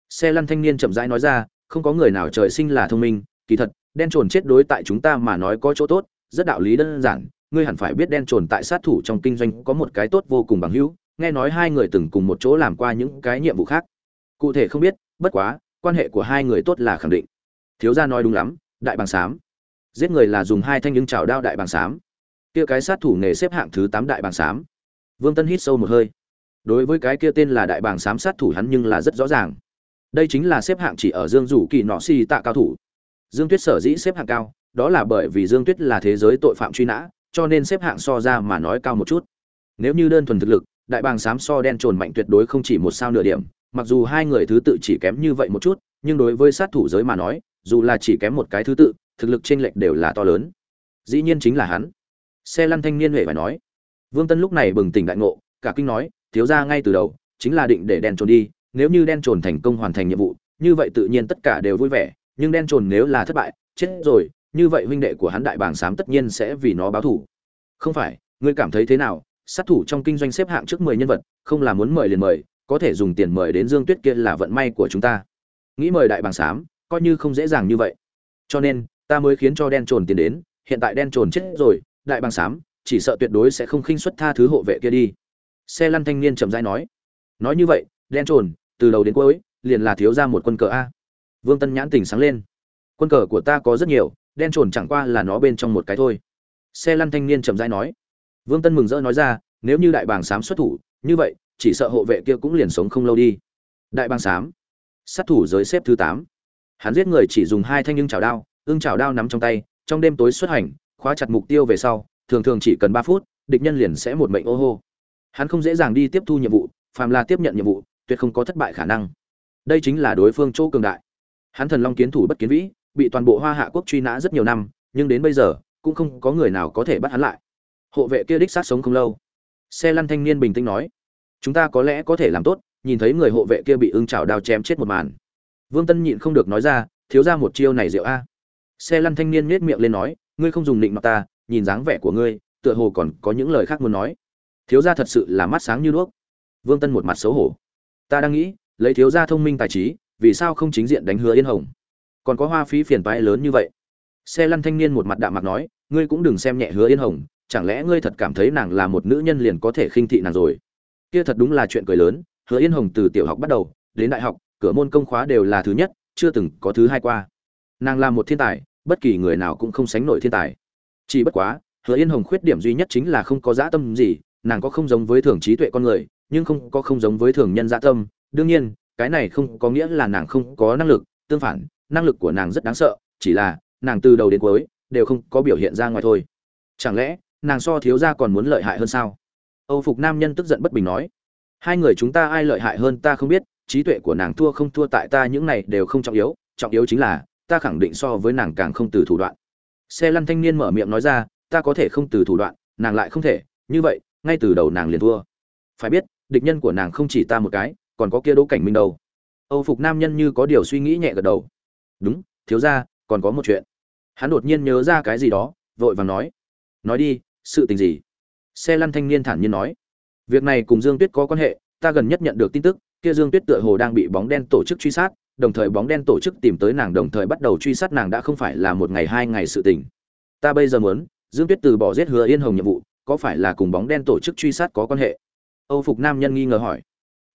A: Xe lăn thanh niên chậm rãi nói ra. Không có người nào trời sinh là thông minh. Kỳ thật, đen trồn chết đối tại chúng ta mà nói có chỗ tốt, rất đạo lý đơn giản. Ngươi hẳn phải biết đen trồn tại sát thủ trong kinh doanh có một cái tốt vô cùng bằng hữu nghe nói hai người từng cùng một chỗ làm qua những cái nhiệm vụ khác. Cụ thể không biết, bất quá, quan hệ của hai người tốt là khẳng định. Thiếu gia nói đúng lắm, đại bàng xám giết người là dùng hai thanh nhưng chảo đao đại bàng xám kia cái sát thủ nghề xếp hạng thứ tám đại bàng xám vương tân hít sâu một hơi. Đối với cái kia tên là đại bàng xám sát thủ hắn nhưng là rất rõ ràng. Đây chính là xếp hạng chỉ ở dương rủ kỳ nọ si tạ cao thủ. Dương tuyết sở dĩ xếp hạng cao, đó là bởi vì dương tuyết là thế giới tội phạm truy nã, cho nên xếp hạng so ra mà nói cao một chút. Nếu như đơn thuần thực lực đại bàng xám so đen trồn mạnh tuyệt đối không chỉ một sao nửa điểm, mặc dù hai người thứ tự chỉ kém như vậy một chút, nhưng đối với sát thủ giới mà nói, dù là chỉ kém một cái thứ tự, thực lực chênh lệch đều là to lớn. Dĩ nhiên chính là hắn. Xe lăn thanh niên huệ phải nói. Vương tân lúc này bừng tỉnh đại ngộ, cả kinh nói, thiếu ra ngay từ đầu, chính là định để đen trồn đi, nếu như đen trồn thành công hoàn thành nhiệm vụ, như vậy tự nhiên tất cả đều vui vẻ, nhưng đen trồn nếu là thất bại, chết rồi, như vậy huynh đệ của hắn đại bàng xám tất nhiên sẽ vì nó báo thủ không phải, ngươi cảm thấy thế nào? Sát thủ trong kinh doanh xếp hạng trước mười nhân vật, không là muốn mời liền mời, có thể dùng tiền mời đến dương tuyết kia là vận may của chúng ta. Nghĩ mời đại bàng sám, coi như không dễ dàng như vậy. Cho nên, ta mới khiến cho đen trồn tiền đến, hiện tại đen trồn chết rồi, đại bàng sám, chỉ sợ tuyệt đối sẽ không khinh suất tha thứ hộ vệ kia đi. Xe lăn thanh niên chậm rãi nói. Nói như vậy, đen trồn, từ đầu đến cuối, liền là thiếu ra một quân cờ a. Vương tân nhãn tỉnh sáng lên. Quân cờ của ta có rất nhiều, đen trồn chẳng qua là nó bên trong một cái thôi. Xe lăn thanh niên chậm rãi nói vương tân mừng rỡ nói ra, nếu như đại bàng sám xuất thủ, như vậy, chỉ sợ hộ vệ kia cũng liền sống không lâu đi. Đại bàng sám, sát thủ giới xếp thứ tám. Hắn giết người chỉ dùng hai thanh nhưng chảo đao ương chảo đao nắm trong tay, trong đêm tối xuất hành, khóa chặt mục tiêu về sau, thường thường chỉ cần ba phút, địch nhân liền sẽ một mệnh ô hô. Hắn không dễ dàng đi tiếp thu nhiệm vụ, phàm là tiếp nhận nhiệm vụ, tuyệt không có thất bại khả năng. Đây chính là đối phương chỗ cường đại. Hắn thần long kiến thủ bất kiến vĩ, bị toàn bộ hoa hạ quốc truy nã rất nhiều năm, nhưng đến bây giờ, cũng không có người nào có thể bắt hắn lại hộ vệ kia đích sát sống không lâu. Xe lăn thanh niên bình tĩnh nói, chúng ta có lẽ có thể làm tốt, nhìn thấy người hộ vệ kia bị ưng chảo đao chém chết một màn. Vương tân nhịn không được nói ra, thiếu ra một chiêu này rượu a. Xe lăn thanh niên nhếch miệng lên nói, ngươi không dùng định mặt ta, nhìn dáng vẻ của ngươi, tựa hồ còn có những lời khác muốn nói. Thiếu gia thật sự là mắt sáng như đuốc. Vương tân một mặt xấu hổ. Ta đang nghĩ, lấy thiếu gia thông minh tài trí, vì sao không chính diện đánh hứa yên hồng? Còn có hoa phí phiền toái lớn như vậy. Xe lăn thanh niên một mặt đạm mặt nói, ngươi cũng đừng xem nhẹ hứa yên hồng chẳng lẽ ngươi thật cảm thấy nàng là một nữ nhân liền có thể khinh thị nàng rồi? Kia thật đúng là chuyện cười lớn, hứa yên hồng từ tiểu học bắt đầu, đến đại học, cửa môn công khóa đều là thứ nhất, chưa từng có thứ hai qua. Nàng là một thiên tài, bất kỳ người nào cũng không sánh nổi thiên tài. Chỉ bất quá, hứa yên hồng khuyết điểm duy nhất chính là không có dã tâm gì, nàng có không giống với thường trí tuệ con người, nhưng không có không giống với thường nhân dạ tâm. Đương nhiên, cái này không có nghĩa là nàng không có năng lực, tương phản, năng lực của nàng rất đáng sợ, chỉ là nàng từ đầu đến cuối đều không có biểu hiện ra ngoài thôi. Chẳng lẽ nàng so thiếu gia còn muốn lợi hại hơn sao? Âu phục nam nhân tức giận bất bình nói. Hai người chúng ta ai lợi hại hơn ta không biết, trí tuệ của nàng thua không thua tại ta những này đều không trọng yếu trọng yếu chính là, ta khẳng định so với nàng càng không từ thủ đoạn. Xe lăn thanh niên mở miệng nói ra, ta có thể không từ thủ đoạn, nàng lại không thể, như vậy, ngay từ đầu nàng liền thua. Phải biết, địch nhân của nàng không chỉ ta một cái, còn có kia đỗ cảnh minh đâu. Âu phục nam nhân như có điều suy nghĩ nhẹ gật đầu. Đúng, thiếu ra còn có một chuyện. Hắn đột nhiên nhớ ra cái gì đó, vội vàng nói. Nói đi sự tình gì? Xe lăn thanh niên thản nhiên nói. Việc này cùng dương tuyết có quan hệ, ta gần nhất nhận được tin tức, kia dương tuyết tựa hồ đang bị bóng đen tổ chức truy sát, đồng thời bóng đen tổ chức tìm tới nàng đồng thời bắt đầu truy sát nàng đã không phải là một ngày hai ngày sự tình. Ta bây giờ muốn, dương tuyết từ bỏ giết hứa yên hồng nhiệm vụ, có phải là cùng bóng đen tổ chức truy sát có quan hệ? Âu phục nam nhân nghi ngờ hỏi.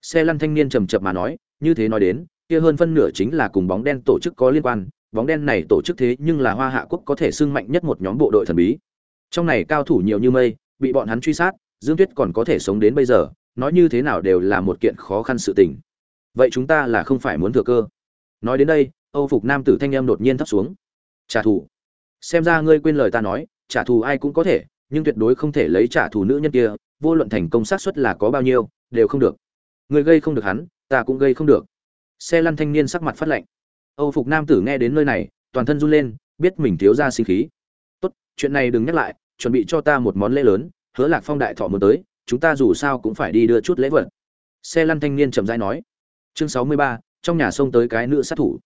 A: Xe lăn thanh niên trầm chập mà nói, như thế nói đến, kia hơn phân nửa chính là cùng bóng đen tổ chức có liên quan, bóng đen này tổ chức thế nhưng là hoa hạ quốc có thể xưng mạnh nhất một nhóm bộ đội thần bí trong này cao thủ nhiều như mây, bị bọn hắn truy sát, dương tuyết còn có thể sống đến bây giờ, nói như thế nào đều là một kiện khó khăn sự tình. Vậy chúng ta là không phải muốn thừa cơ. Nói đến đây, âu phục nam tử thanh em đột nhiên thấp xuống. Trả thù. Xem ra ngươi quên lời ta nói, trả thù ai cũng có thể, nhưng tuyệt đối không thể lấy trả thù nữ nhân kia, vô luận thành công xác suất là có bao nhiêu, đều không được. Người gây không được hắn, ta cũng gây không được. Xe lăn thanh niên sắc mặt phát lạnh. Âu phục nam tử nghe đến nơi này, toàn thân run lên, biết mình thiếu ra sinh khí chuyện này đừng nhắc lại, chuẩn bị cho ta một món lễ lớn, hứa lạc phong đại thọ muốn tới, chúng ta dù sao cũng phải đi đưa chút lễ vật. Xe lăn thanh niên chậm rãi nói. Chương sáu mươi ba, trong nhà xông tới cái nữ sát thủ.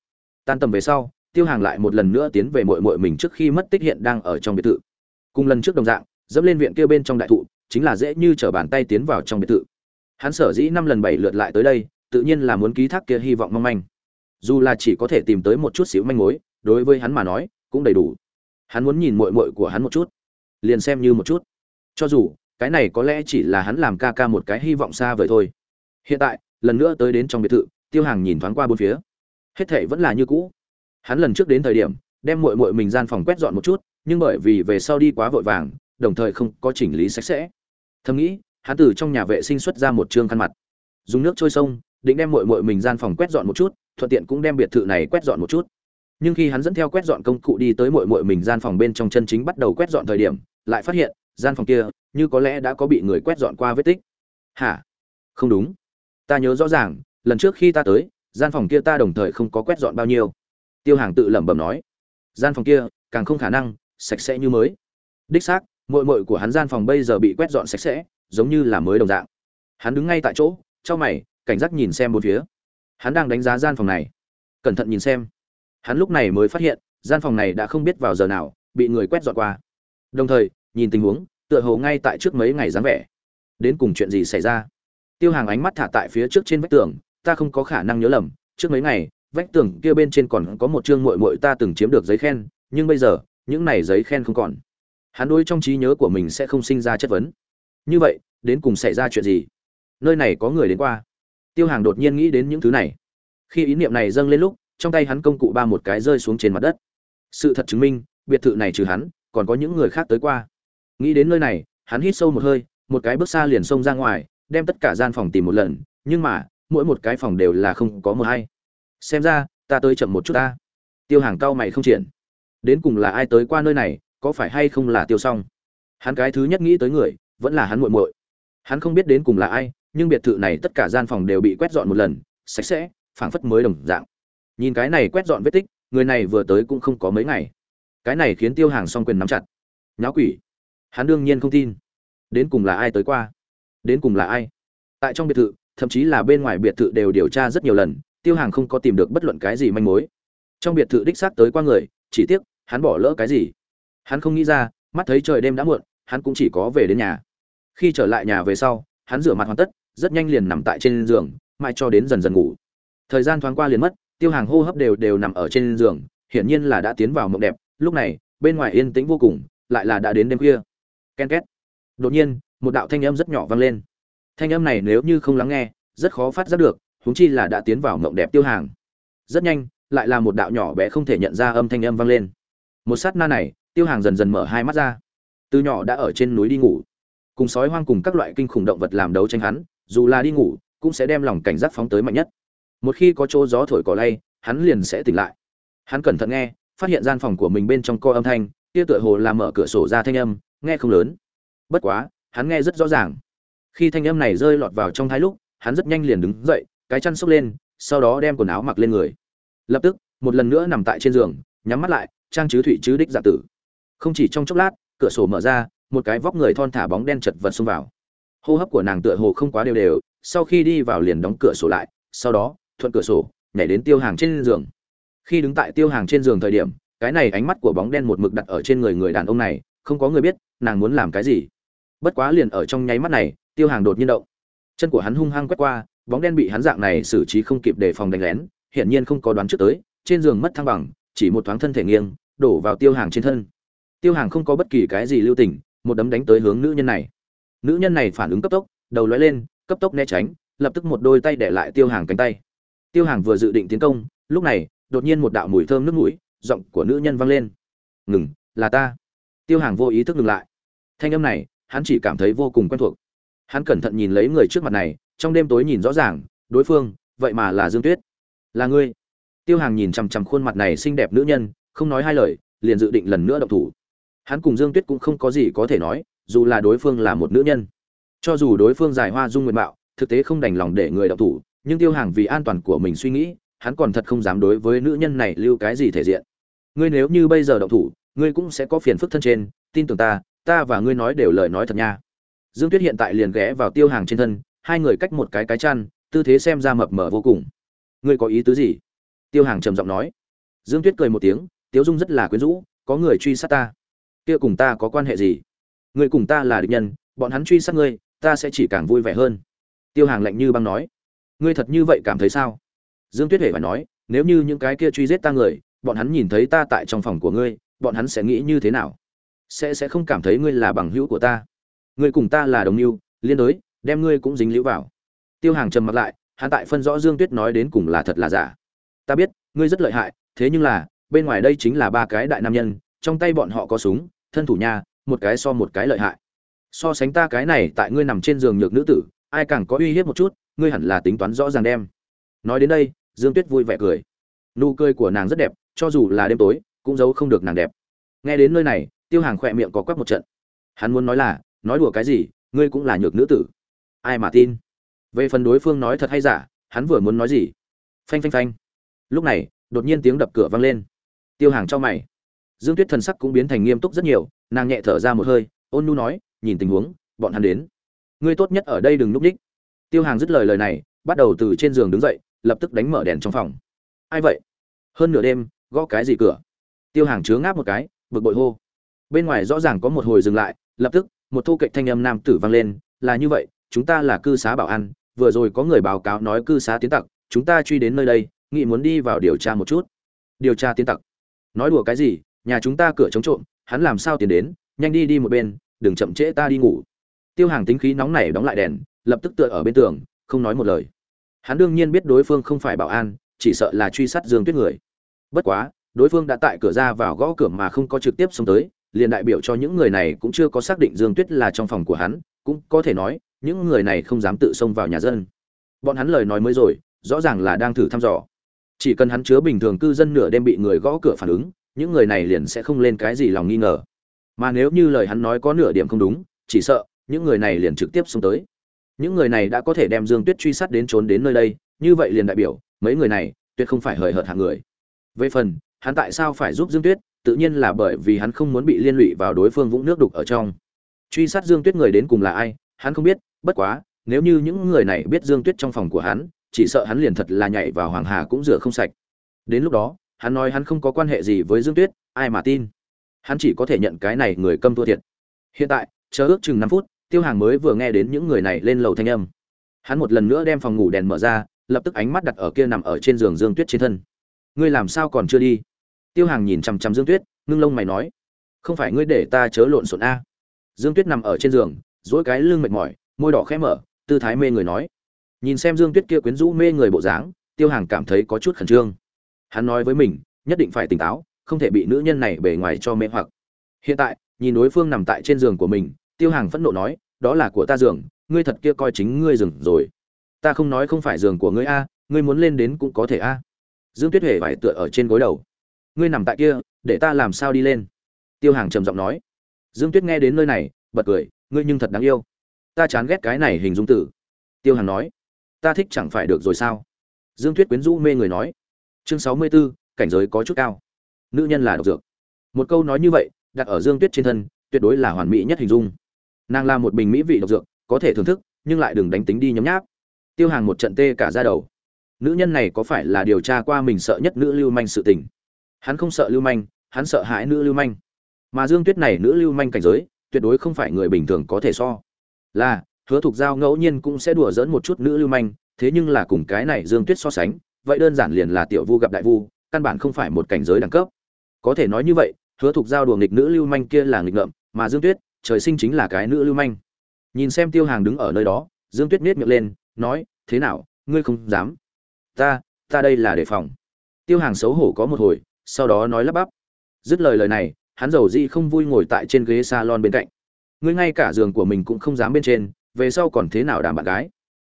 A: Tan tầm về sau, tiêu hàng lại một lần nữa tiến về mội mội mình trước khi mất tích hiện đang ở trong biệt thự. Cùng lần trước đồng dạng, dẫm lên viện kia bên trong đại thụ, chính là dễ như trở bàn tay tiến vào trong biệt thự. Hắn sở dĩ năm lần bảy lượt lại tới đây, tự nhiên là muốn ký thác kia hy vọng mong manh. Dù là chỉ có thể tìm tới một chút xíu manh mối, đối với hắn mà nói, cũng đầy đủ hắn muốn nhìn mội mội của hắn một chút, liền xem như một chút. Cho dù, cái này có lẽ chỉ là hắn làm ca ca một cái hy vọng xa vời thôi. Hiện tại, lần nữa tới đến trong biệt thự, tiêu hàng nhìn thoáng qua bốn phía. Hết thệ vẫn là như cũ. Hắn lần trước đến thời điểm, đem mội mội mình gian phòng quét dọn một chút, nhưng bởi vì về sau đi quá vội vàng, đồng thời không có chỉnh lý sạch sẽ. Thầm nghĩ, hắn từ trong nhà vệ sinh xuất ra một trương khăn mặt. Dùng nước trôi sông, định đem mội mội mình gian phòng quét dọn một chút, thuận tiện cũng đem biệt thự này quét dọn một chút nhưng khi hắn dẫn theo quét dọn công cụ đi tới mội mội mình gian phòng bên trong chân chính bắt đầu quét dọn thời điểm, lại phát hiện, gian phòng kia, như có lẽ đã có bị người quét dọn qua vết tích. Hả? Không đúng. Ta nhớ rõ ràng, lần trước khi ta tới, gian phòng kia ta đồng thời không có quét dọn bao nhiêu. Tiêu hàng tự lẩm bẩm nói. Gian phòng kia, càng không khả năng, sạch sẽ như mới. Đích xác mội mội của hắn gian phòng bây giờ bị quét dọn sạch sẽ, giống như là mới đồng dạng. Hắn đứng ngay tại chỗ trong mày, cảnh giác nhìn xem một phía. Hắn đang đánh giá gian phòng này. Cẩn thận nhìn xem hắn lúc này mới phát hiện, gian phòng này đã không biết vào giờ nào, bị người quét dọn qua. Đồng thời, nhìn tình huống, tựa hồ ngay tại trước mấy ngày dáng vẻ. Đến cùng chuyện gì xảy ra? Tiêu hàng ánh mắt thả tại phía trước trên vách tường, ta không có khả năng nhớ lầm, trước mấy ngày, vách tường kia bên trên còn có một chương mội mội ta từng chiếm được giấy khen, nhưng bây giờ, những này giấy khen không còn. Hắn đôi trong trí nhớ của mình sẽ không sinh ra chất vấn. Như vậy, đến cùng xảy ra chuyện gì? Nơi này có người đến qua. Tiêu hàng đột nhiên nghĩ đến những thứ này. Khi ý niệm này dâng lên lúc trong tay hắn công cụ ba một cái rơi xuống trên mặt đất. Sự thật chứng minh, biệt thự này trừ hắn, còn có những người khác tới qua. Nghĩ đến nơi này, hắn hít sâu một hơi, một cái bước xa liền xông ra ngoài, đem tất cả gian phòng tìm một lần, nhưng mà, mỗi một cái phòng đều là không có một hay. Xem ra, ta tới chậm một chút ta. Tiêu hàng cao mày không triển. Đến cùng là ai tới qua nơi này, có phải hay không là tiêu xong hắn cái thứ nhất nghĩ tới người, vẫn là hắn muội muội. Hắn không biết đến cùng là ai, nhưng biệt thự này tất cả gian phòng đều bị quét dọn một lần, sạch sẽ, phảng phất mới đồng dạng nhìn cái này quét dọn vết tích, người này vừa tới cũng không có mấy ngày. Cái này khiến tiêu hàng song quyền nắm chặt. Nháo quỷ. Hắn đương nhiên không tin. Đến cùng là ai tới qua? Đến cùng là ai? Tại trong biệt thự, thậm chí là bên ngoài biệt thự đều điều tra rất nhiều lần, tiêu hàng không có tìm được bất luận cái gì manh mối. Trong biệt thự đích xác tới qua người, chỉ tiếc, hắn bỏ lỡ cái gì? Hắn không nghĩ ra, mắt thấy trời đêm đã muộn, hắn cũng chỉ có về đến nhà. Khi trở lại nhà về sau, hắn rửa mặt hoàn tất, rất nhanh liền nằm tại trên giường, mãi cho đến dần dần ngủ. Thời gian thoáng qua liền mất tiêu hàng hô hấp đều đều nằm ở trên giường, hiển nhiên là đã tiến vào mộng đẹp, lúc này, bên ngoài yên tĩnh vô cùng, lại là đã đến đêm khuya. Ken két. Đột nhiên, một đạo thanh âm rất nhỏ vang lên. Thanh âm này nếu như không lắng nghe, rất khó phát giác được húng chi là đã tiến vào mộng đẹp tiêu hàng. Rất nhanh, lại là một đạo nhỏ bé không thể nhận ra âm thanh âm vang lên. Một sát na này, tiêu hàng dần dần mở hai mắt ra. Từ nhỏ đã ở trên núi đi ngủ. Cùng sói hoang cùng các loại kinh khủng động vật làm đấu tranh hắn, dù là đi ngủ, cũng sẽ đem lòng cảnh giác phóng tới mạnh nhất một khi có chỗ gió thổi cỏ lay, hắn liền sẽ tỉnh lại. Hắn cẩn thận nghe, phát hiện gian phòng của mình bên trong co âm thanh, kia tựa hồ làm mở cửa sổ ra thanh âm, nghe không lớn. Bất quá, hắn nghe rất rõ ràng. Khi thanh âm này rơi lọt vào trong thái lúc, hắn rất nhanh liền đứng dậy, cái chăn xốc lên, sau đó đem quần áo mặc lên người. Lập tức, một lần nữa nằm tại trên giường, nhắm mắt lại, trang chứ thủy chứ đích giả tử. Không chỉ trong chốc lát, cửa sổ mở ra, một cái vóc người thon thả bóng đen chật vật xông vào. Hô hấp của nàng tựa hồ không quá đều đều, sau khi đi vào liền đóng cửa sổ lại, sau đó thuận cửa sổ, nhảy đến tiêu hàng trên giường. Khi đứng tại tiêu hàng trên giường thời điểm, cái này ánh mắt của bóng đen một mực đặt ở trên người người đàn ông này, không có người biết, nàng muốn làm cái gì. Bất quá liền ở trong nháy mắt này, tiêu hàng đột nhiên động. Chân của hắn hung hăng quét qua, bóng đen bị hắn dạng này xử trí không kịp đề phòng đánh lén, hiển nhiên không có đoán trước tới, trên giường mất thăng bằng, chỉ một thoáng thân thể nghiêng, đổ vào tiêu hàng trên thân. Tiêu hàng không có bất kỳ cái gì lưu tình, một đấm đánh tới hướng nữ nhân này. Nữ nhân này phản ứng cấp tốc, đầu lóe lên, cấp tốc né tránh, lập tức một đôi tay để lại tiêu hàng cánh tay tiêu hàng vừa dự định tiến công, lúc này, đột nhiên một đạo mùi thơm nước mũi, giọng của nữ nhân vang lên. Ngừng, là ta. Tiêu hàng vô ý thức ngừng lại. Thanh âm này, hắn chỉ cảm thấy vô cùng quen thuộc. Hắn cẩn thận nhìn lấy người trước mặt này, trong đêm tối nhìn rõ ràng, đối phương, vậy mà là dương tuyết. Là ngươi? Tiêu hàng nhìn chằm chằm khuôn mặt này xinh đẹp nữ nhân, không nói hai lời, liền dự định lần nữa động thủ. Hắn cùng dương tuyết cũng không có gì có thể nói, dù là đối phương là một nữ nhân. Cho dù đối phương giải hoa dung nguyện mạo, thực tế không đành lòng để người động thủ nhưng tiêu hàng vì an toàn của mình suy nghĩ, hắn còn thật không dám đối với nữ nhân này lưu cái gì thể diện. Ngươi nếu như bây giờ động thủ, ngươi cũng sẽ có phiền phức thân trên, tin tưởng ta ta và ngươi nói đều lời nói thật nha. Dương tuyết hiện tại liền ghé vào tiêu hàng trên thân, hai người cách một cái cái chăn, tư thế xem ra mập mờ vô cùng. Ngươi có ý tứ gì? Tiêu hàng trầm giọng nói. Dương tuyết cười một tiếng, tiếu dung rất là quyến rũ, có người truy sát ta. Kia cùng ta có quan hệ gì? Ngươi cùng ta là địch nhân, bọn hắn truy sát ngươi, ta sẽ chỉ càng vui vẻ hơn. Tiêu hàng lạnh như băng nói ngươi thật như vậy cảm thấy sao? Dương tuyết hề phải nói, nếu như những cái kia truy giết ta người, bọn hắn nhìn thấy ta tại trong phòng của ngươi, bọn hắn sẽ nghĩ như thế nào? Sẽ sẽ không cảm thấy ngươi là bằng hữu của ta. Ngươi cùng ta là đồng mưu liên đối, đem ngươi cũng dính liễu vào. Tiêu hàng trầm mặt lại, hắn tại phân rõ dương tuyết nói đến cùng là thật là giả. Ta biết, ngươi rất lợi hại, thế nhưng là, bên ngoài đây chính là ba cái đại nam nhân, trong tay bọn họ có súng, thân thủ nha, một cái so một cái lợi hại. So sánh ta cái này tại ngươi nằm trên giường nhược nữ tử ai càng có uy hiếp một chút, ngươi hẳn là tính toán rõ ràng đem. Nói đến đây, dương tuyết vui vẻ cười. Nụ cười của nàng rất đẹp, cho dù là đêm tối, cũng giấu không được nàng đẹp. Nghe đến nơi này, tiêu hàng khỏe miệng có quắc một trận. Hắn muốn nói là, nói đùa cái gì, ngươi cũng là nhược nữ tử. Ai mà tin? Về phần đối phương nói thật hay giả, hắn vừa muốn nói gì? Phanh phanh phanh. Lúc này, đột nhiên tiếng đập cửa vang lên. Tiêu hàng cho mày. Dương tuyết thần sắc cũng biến thành nghiêm túc rất nhiều, nàng nhẹ thở ra một hơi, ôn nu nói, nhìn tình huống, bọn hắn đến ngươi tốt nhất ở đây đừng núp ních tiêu hàng dứt lời lời này, bắt đầu từ trên giường đứng dậy, lập tức đánh mở đèn trong phòng. Ai vậy? Hơn nửa đêm, gõ cái gì cửa? Tiêu hàng chứa ngáp một cái, bực bội hô. Bên ngoài rõ ràng có một hồi dừng lại, lập tức, một thu cạnh thanh âm nam tử vang lên, là như vậy, chúng ta là cư xá bảo an, vừa rồi có người báo cáo nói cư xá tiến tặc, chúng ta truy đến nơi đây, nghị muốn đi vào điều tra một chút. Điều tra tiến tặc. Nói đùa cái gì, nhà chúng ta cửa chống trộm, hắn làm sao tiến đến, nhanh đi đi một bên, đừng chậm trễ ta đi ngủ tiêu hàng tính khí nóng nảy đóng lại đèn, lập tức tựa ở bên tường, không nói một lời. Hắn đương nhiên biết đối phương không phải bảo an, chỉ sợ là truy sát dương tuyết người. Bất quá, đối phương đã tại cửa ra vào gõ cửa mà không có trực tiếp xông tới, liền đại biểu cho những người này cũng chưa có xác định dương tuyết là trong phòng của hắn, cũng có thể nói, những người này không dám tự xông vào nhà dân. Bọn hắn lời nói mới rồi, rõ ràng là đang thử thăm dò. Chỉ cần hắn chứa bình thường cư dân nửa đêm bị người gõ cửa phản ứng, những người này liền sẽ không lên cái gì lòng nghi ngờ. Mà nếu như lời hắn nói có nửa điểm không đúng, chỉ sợ những người này liền trực tiếp xông tới. Những người này đã có thể đem dương tuyết truy sát đến trốn đến nơi đây, như vậy liền đại biểu, mấy người này, tuyệt không phải hời hợt hạng người. Về phần, hắn tại sao phải giúp dương tuyết, tự nhiên là bởi vì hắn không muốn bị liên lụy vào đối phương vũng nước đục ở trong. Truy sát dương tuyết người đến cùng là ai, hắn không biết, bất quá, nếu như những người này biết dương tuyết trong phòng của hắn, chỉ sợ hắn liền thật là nhảy vào hoàng hà cũng rửa không sạch. Đến lúc đó, hắn nói hắn không có quan hệ gì với dương tuyết, ai mà tin. Hắn chỉ có thể nhận cái này người câm thua thiệt. Hiện tại, chờ ước chừng năm phút tiêu hàng mới vừa nghe đến những người này lên lầu thanh âm. Hắn một lần nữa đem phòng ngủ đèn mở ra, lập tức ánh mắt đặt ở kia nằm ở trên giường dương tuyết trên thân. Ngươi làm sao còn chưa đi? Tiêu hàng nhìn chằm chằm dương tuyết, ngưng lông mày nói. Không phải ngươi để ta chớ lộn xộn a? Dương tuyết nằm ở trên giường dỗi cái lưng mệt mỏi, môi đỏ khẽ mở, tư thái mê người nói. Nhìn xem dương tuyết kia quyến rũ mê người bộ dáng, tiêu hàng cảm thấy có chút khẩn trương. Hắn nói với mình, nhất định phải tỉnh táo, không thể bị nữ nhân này bề ngoài cho mê hoặc. Hiện tại, nhìn đối phương nằm tại trên giường của mình tiêu hàng phẫn nộ nói đó là của ta giường ngươi thật kia coi chính ngươi giường rồi. Ta không nói không phải giường của ngươi a ngươi muốn lên đến cũng có thể a. Dương tuyết hề phải tựa ở trên gối đầu. Ngươi nằm tại kia để ta làm sao đi lên? Tiêu hàng trầm giọng nói. Dương tuyết nghe đến nơi này bật cười ngươi nhưng thật đáng yêu. Ta chán ghét cái này hình dung tử. Tiêu hàng nói. Ta thích chẳng phải được rồi sao? Dương tuyết quyến rũ mê người nói. Chương sáu mươi 64, cảnh giới có chút cao. Nữ nhân là độc dược. Một câu nói như vậy đặt ở dương tuyết trên thân tuyệt đối là hoàn mỹ nhất hình dung nàng là một bình mỹ vị độc dược, có thể thưởng thức, nhưng lại đừng đánh tính đi nhấm nháp. Tiêu hàng một trận tê cả ra đầu. Nữ nhân này có phải là điều tra qua mình sợ nhất nữ lưu manh sự tình? Hắn không sợ lưu manh, hắn sợ hãi nữ lưu manh. Mà dương tuyết này nữ lưu manh cảnh giới, tuyệt đối không phải người bình thường có thể so. Là, hứa thục giao ngẫu nhiên cũng sẽ đùa dỡn một chút nữ lưu manh, thế nhưng là cùng cái này dương tuyết so sánh, vậy đơn giản liền là tiểu vu gặp đại vu, căn bản không phải một cảnh giới đẳng cấp. Có thể nói như vậy, hứa thục giao đùa nghịch nữ lưu manh kia là nghịch ngợm, mà dương tuyết trời sinh chính là cái nữ lưu manh. Nhìn xem tiêu hàng đứng ở nơi đó, dương tuyết miết miệng lên, nói, thế nào, ngươi không dám? Ta ta đây là đề phòng. Tiêu hàng xấu hổ có một hồi, sau đó nói lắp bắp. Dứt lời lời này, hắn giàu di không vui ngồi tại trên ghế salon bên cạnh. Ngươi ngay cả giường của mình cũng không dám bên trên, về sau còn thế nào đảm bạn gái?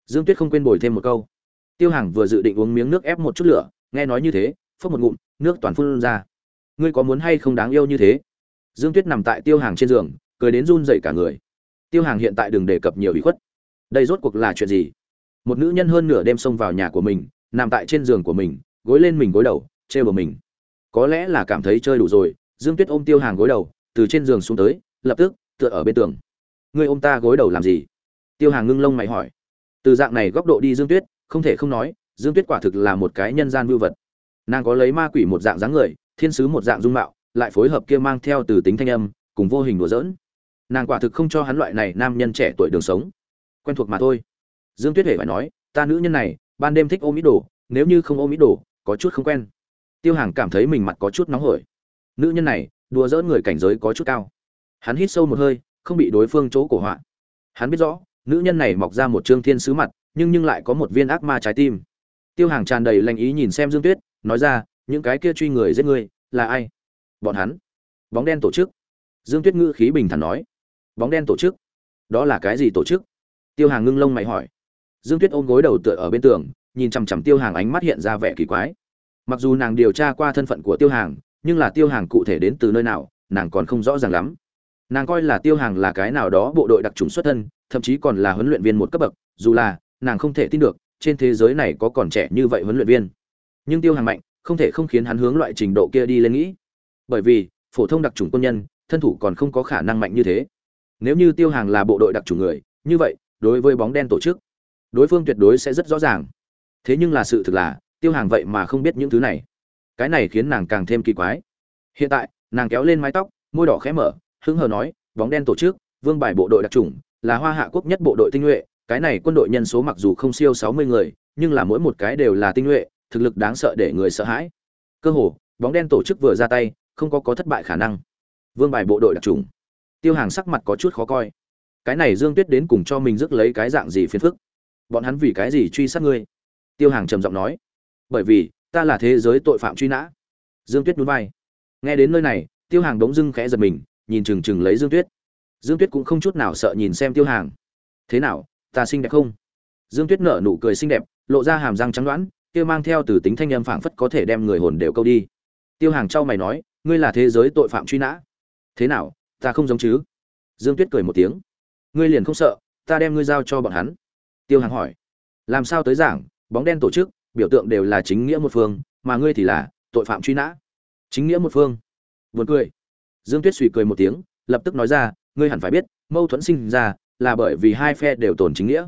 A: Dương tuyết không quên bồi thêm một câu. Tiêu hàng vừa dự định uống miếng nước ép một chút lửa, nghe nói như thế, phốc một ngụm, nước toàn phun ra. Ngươi có muốn hay không đáng yêu như thế? Dương tuyết nằm tại tiêu hàng trên giường cười đến run dậy cả người. Tiêu hàng hiện tại đừng đề cập nhiều ý khuất. Đây rốt cuộc là chuyện gì? Một nữ nhân hơn nửa đêm xông vào nhà của mình, nằm tại trên giường của mình, gối lên mình gối đầu, trêu bờ mình. Có lẽ là cảm thấy chơi đủ rồi, dương tuyết ôm tiêu hàng gối đầu, từ trên giường xuống tới, lập tức, tựa ở bên tường. Ngươi ôm ta gối đầu làm gì? Tiêu hàng ngưng lông mày hỏi. Từ dạng này góc độ đi dương tuyết, không thể không nói, dương tuyết quả thực là một cái nhân gian vưu vật. Nàng có lấy ma quỷ một dạng dáng người, thiên sứ một dạng dung mạo, lại phối hợp kia mang theo từ tính thanh âm, cùng vô hình đùa giỡn nàng quả thực không cho hắn loại này nam nhân trẻ tuổi đường sống. Quen thuộc mà thôi. Dương tuyết hề phải nói, ta nữ nhân này, ban đêm thích ôm ít đồ, nếu như không ôm ít đồ, có chút không quen. Tiêu hàng cảm thấy mình mặt có chút nóng hổi. Nữ nhân này, đùa dỡ người cảnh giới có chút cao. Hắn hít sâu một hơi, không bị đối phương chỗ cổ họa. Hắn biết rõ, nữ nhân này mọc ra một trương thiên sứ mặt, nhưng nhưng lại có một viên ác ma trái tim. Tiêu hàng tràn đầy lành ý nhìn xem dương tuyết, nói ra, những cái kia truy người giết người, là ai? Bọn hắn. Bóng đen tổ chức. Dương tuyết ngữ khí bình thản nói bóng đen tổ chức. Đó là cái gì tổ chức? Tiêu hàng ngưng lông mày hỏi. Dương tuyết ôm gối đầu tựa ở bên tường, nhìn chằm chằm tiêu hàng ánh mắt hiện ra vẻ kỳ quái. Mặc dù nàng điều tra qua thân phận của tiêu hàng, nhưng là tiêu hàng cụ thể đến từ nơi nào, nàng còn không rõ ràng lắm. Nàng coi là tiêu hàng là cái nào đó bộ đội đặc trùng xuất thân, thậm chí còn là huấn luyện viên một cấp bậc, dù là, nàng không thể tin được, trên thế giới này có còn trẻ như vậy huấn luyện viên. Nhưng tiêu hàng mạnh, không thể không khiến hắn hướng loại trình độ kia đi lên nghĩ. Bởi vì, phổ thông đặc trùng quân nhân, thân thủ còn không có khả năng mạnh như thế nếu như tiêu hàng là bộ đội đặc chủ người, như vậy, đối với bóng đen tổ chức, đối phương tuyệt đối sẽ rất rõ ràng. Thế nhưng là sự thực là, tiêu hàng vậy mà không biết những thứ này. Cái này khiến nàng càng thêm kỳ quái. Hiện tại, nàng kéo lên mái tóc, môi đỏ khẽ mở, hứng hờ nói, bóng đen tổ chức, vương bài bộ đội đặc trùng là hoa hạ quốc nhất bộ đội tinh nhuệ, cái này quân đội nhân số mặc dù không siêu sáu mươi người, nhưng là mỗi một cái đều là tinh nhuệ, thực lực đáng sợ để người sợ hãi. Cơ hồ, bóng đen tổ chức vừa ra tay, không có có thất bại khả năng. Vương bài bộ đội đặc trùng tiêu hàng sắc mặt có chút khó coi. Cái này dương tuyết đến cùng cho mình rước lấy cái dạng gì phiền phức? Bọn hắn vì cái gì truy sát ngươi? Tiêu hàng trầm giọng nói. Bởi vì, ta là thế giới tội phạm truy nã. Dương tuyết núi vai. Nghe đến nơi này, tiêu hàng đống dưng khẽ giật mình, nhìn chừng chừng lấy dương tuyết. Dương tuyết cũng không chút nào sợ nhìn xem tiêu hàng. Thế nào, ta xinh đẹp không? Dương tuyết nở nụ cười xinh đẹp, lộ ra hàm răng trắng đoãn kia mang theo từ tính thanh âm phảng phất có thể đem người hồn đều câu đi. Tiêu hàng trao mày nói, ngươi là thế giới tội phạm truy nã. Thế nào ta không giống chứ? Dương tuyết cười một tiếng. Ngươi liền không sợ, ta đem ngươi giao cho bọn hắn. Tiêu hàng hỏi. Làm sao tới giảng, bóng đen tổ chức, biểu tượng đều là chính nghĩa một phương, mà ngươi thì là tội phạm truy nã. Chính nghĩa một phương. Buồn cười. Dương tuyết suy cười một tiếng, lập tức nói ra, ngươi hẳn phải biết, mâu thuẫn sinh ra là bởi vì hai phe đều tồn chính nghĩa.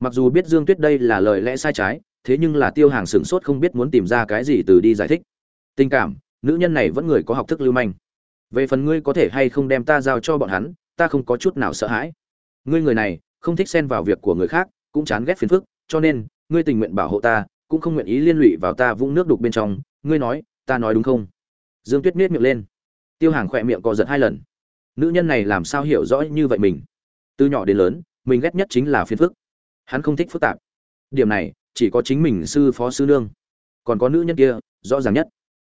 A: Mặc dù biết dương tuyết đây là lời lẽ sai trái, thế nhưng là tiêu hàng sửng sốt không biết muốn tìm ra cái gì từ đi giải thích. Tình cảm, nữ nhân này vẫn người có học thức lưu manh về phần ngươi có thể hay không đem ta giao cho bọn hắn, ta không có chút nào sợ hãi. Ngươi người này, không thích xen vào việc của người khác, cũng chán ghét phiền phức, cho nên, ngươi tình nguyện bảo hộ ta, cũng không nguyện ý liên lụy vào ta vũng nước đục bên trong. Ngươi nói, ta nói đúng không? Dương tuyết miết miệng lên. Tiêu hàng khỏe miệng co giật hai lần. Nữ nhân này làm sao hiểu rõ như vậy mình? Từ nhỏ đến lớn, mình ghét nhất chính là phiền phức. Hắn không thích phức tạp. Điểm này, chỉ có chính mình sư phó sư nương. Còn có nữ nhân kia, rõ ràng nhất.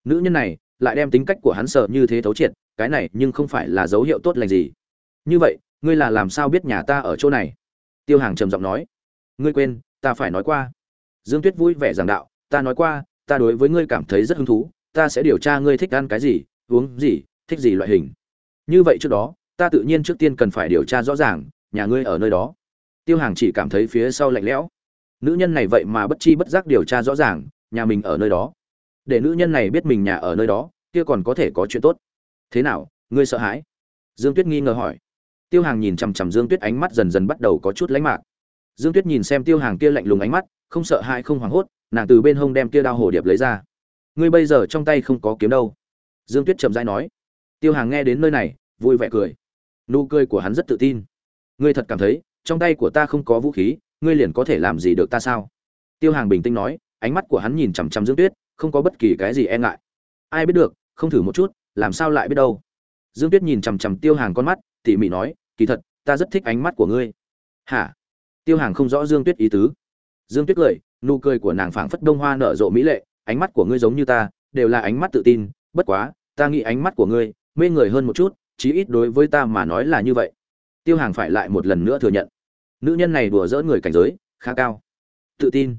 A: Nữ nhân này lại đem tính cách của hắn sợ như thế thấu triệt, cái này nhưng không phải là dấu hiệu tốt lành gì. Như vậy, ngươi là làm sao biết nhà ta ở chỗ này? Tiêu hàng trầm giọng nói. Ngươi quên, ta phải nói qua. Dương tuyết vui vẻ giảng đạo, ta nói qua, ta đối với ngươi cảm thấy rất hứng thú, ta sẽ điều tra ngươi thích ăn cái gì, uống gì, thích gì loại hình. Như vậy trước đó, ta tự nhiên trước tiên cần phải điều tra rõ ràng, nhà ngươi ở nơi đó. Tiêu hàng chỉ cảm thấy phía sau lạnh lẽo. Nữ nhân này vậy mà bất chi bất giác điều tra rõ ràng, nhà mình ở nơi đó để nữ nhân này biết mình nhà ở nơi đó, kia còn có thể có chuyện tốt. Thế nào, ngươi sợ hãi? Dương tuyết nghi ngờ hỏi. Tiêu hàng nhìn chằm chằm dương tuyết, ánh mắt dần dần bắt đầu có chút lánh mạc. Dương tuyết nhìn xem tiêu hàng kia lạnh lùng ánh mắt, không sợ hãi, không hoảng hốt, nàng từ bên hông đem kia đao hồ điệp lấy ra. Ngươi bây giờ trong tay không có kiếm đâu. Dương tuyết chậm rãi nói. Tiêu hàng nghe đến nơi này, vui vẻ cười. Nụ cười của hắn rất tự tin. Ngươi thật cảm thấy, trong tay của ta không có vũ khí, ngươi liền có thể làm gì được ta sao? Tiêu hàng bình tĩnh nói, ánh mắt của hắn nhìn chằm chằm dương tuyết không có bất kỳ cái gì e ngại. Ai biết được, không thử một chút, làm sao lại biết đâu. Dương tuyết nhìn chằm chằm tiêu hàng con mắt, tỉ mỉ nói, kỳ thật, ta rất thích ánh mắt của ngươi. Hả? Tiêu hàng không rõ dương tuyết ý tứ. Dương tuyết cười, nụ cười của nàng phảng phất đông hoa nở rộ mỹ lệ, ánh mắt của ngươi giống như ta, đều là ánh mắt tự tin, bất quá, ta nghĩ ánh mắt của ngươi mê người hơn một chút, chí ít đối với ta mà nói là như vậy. Tiêu hàng phải lại một lần nữa thừa nhận. Nữ nhân này đùa dỡ người cảnh giới, khá cao. Tự tin.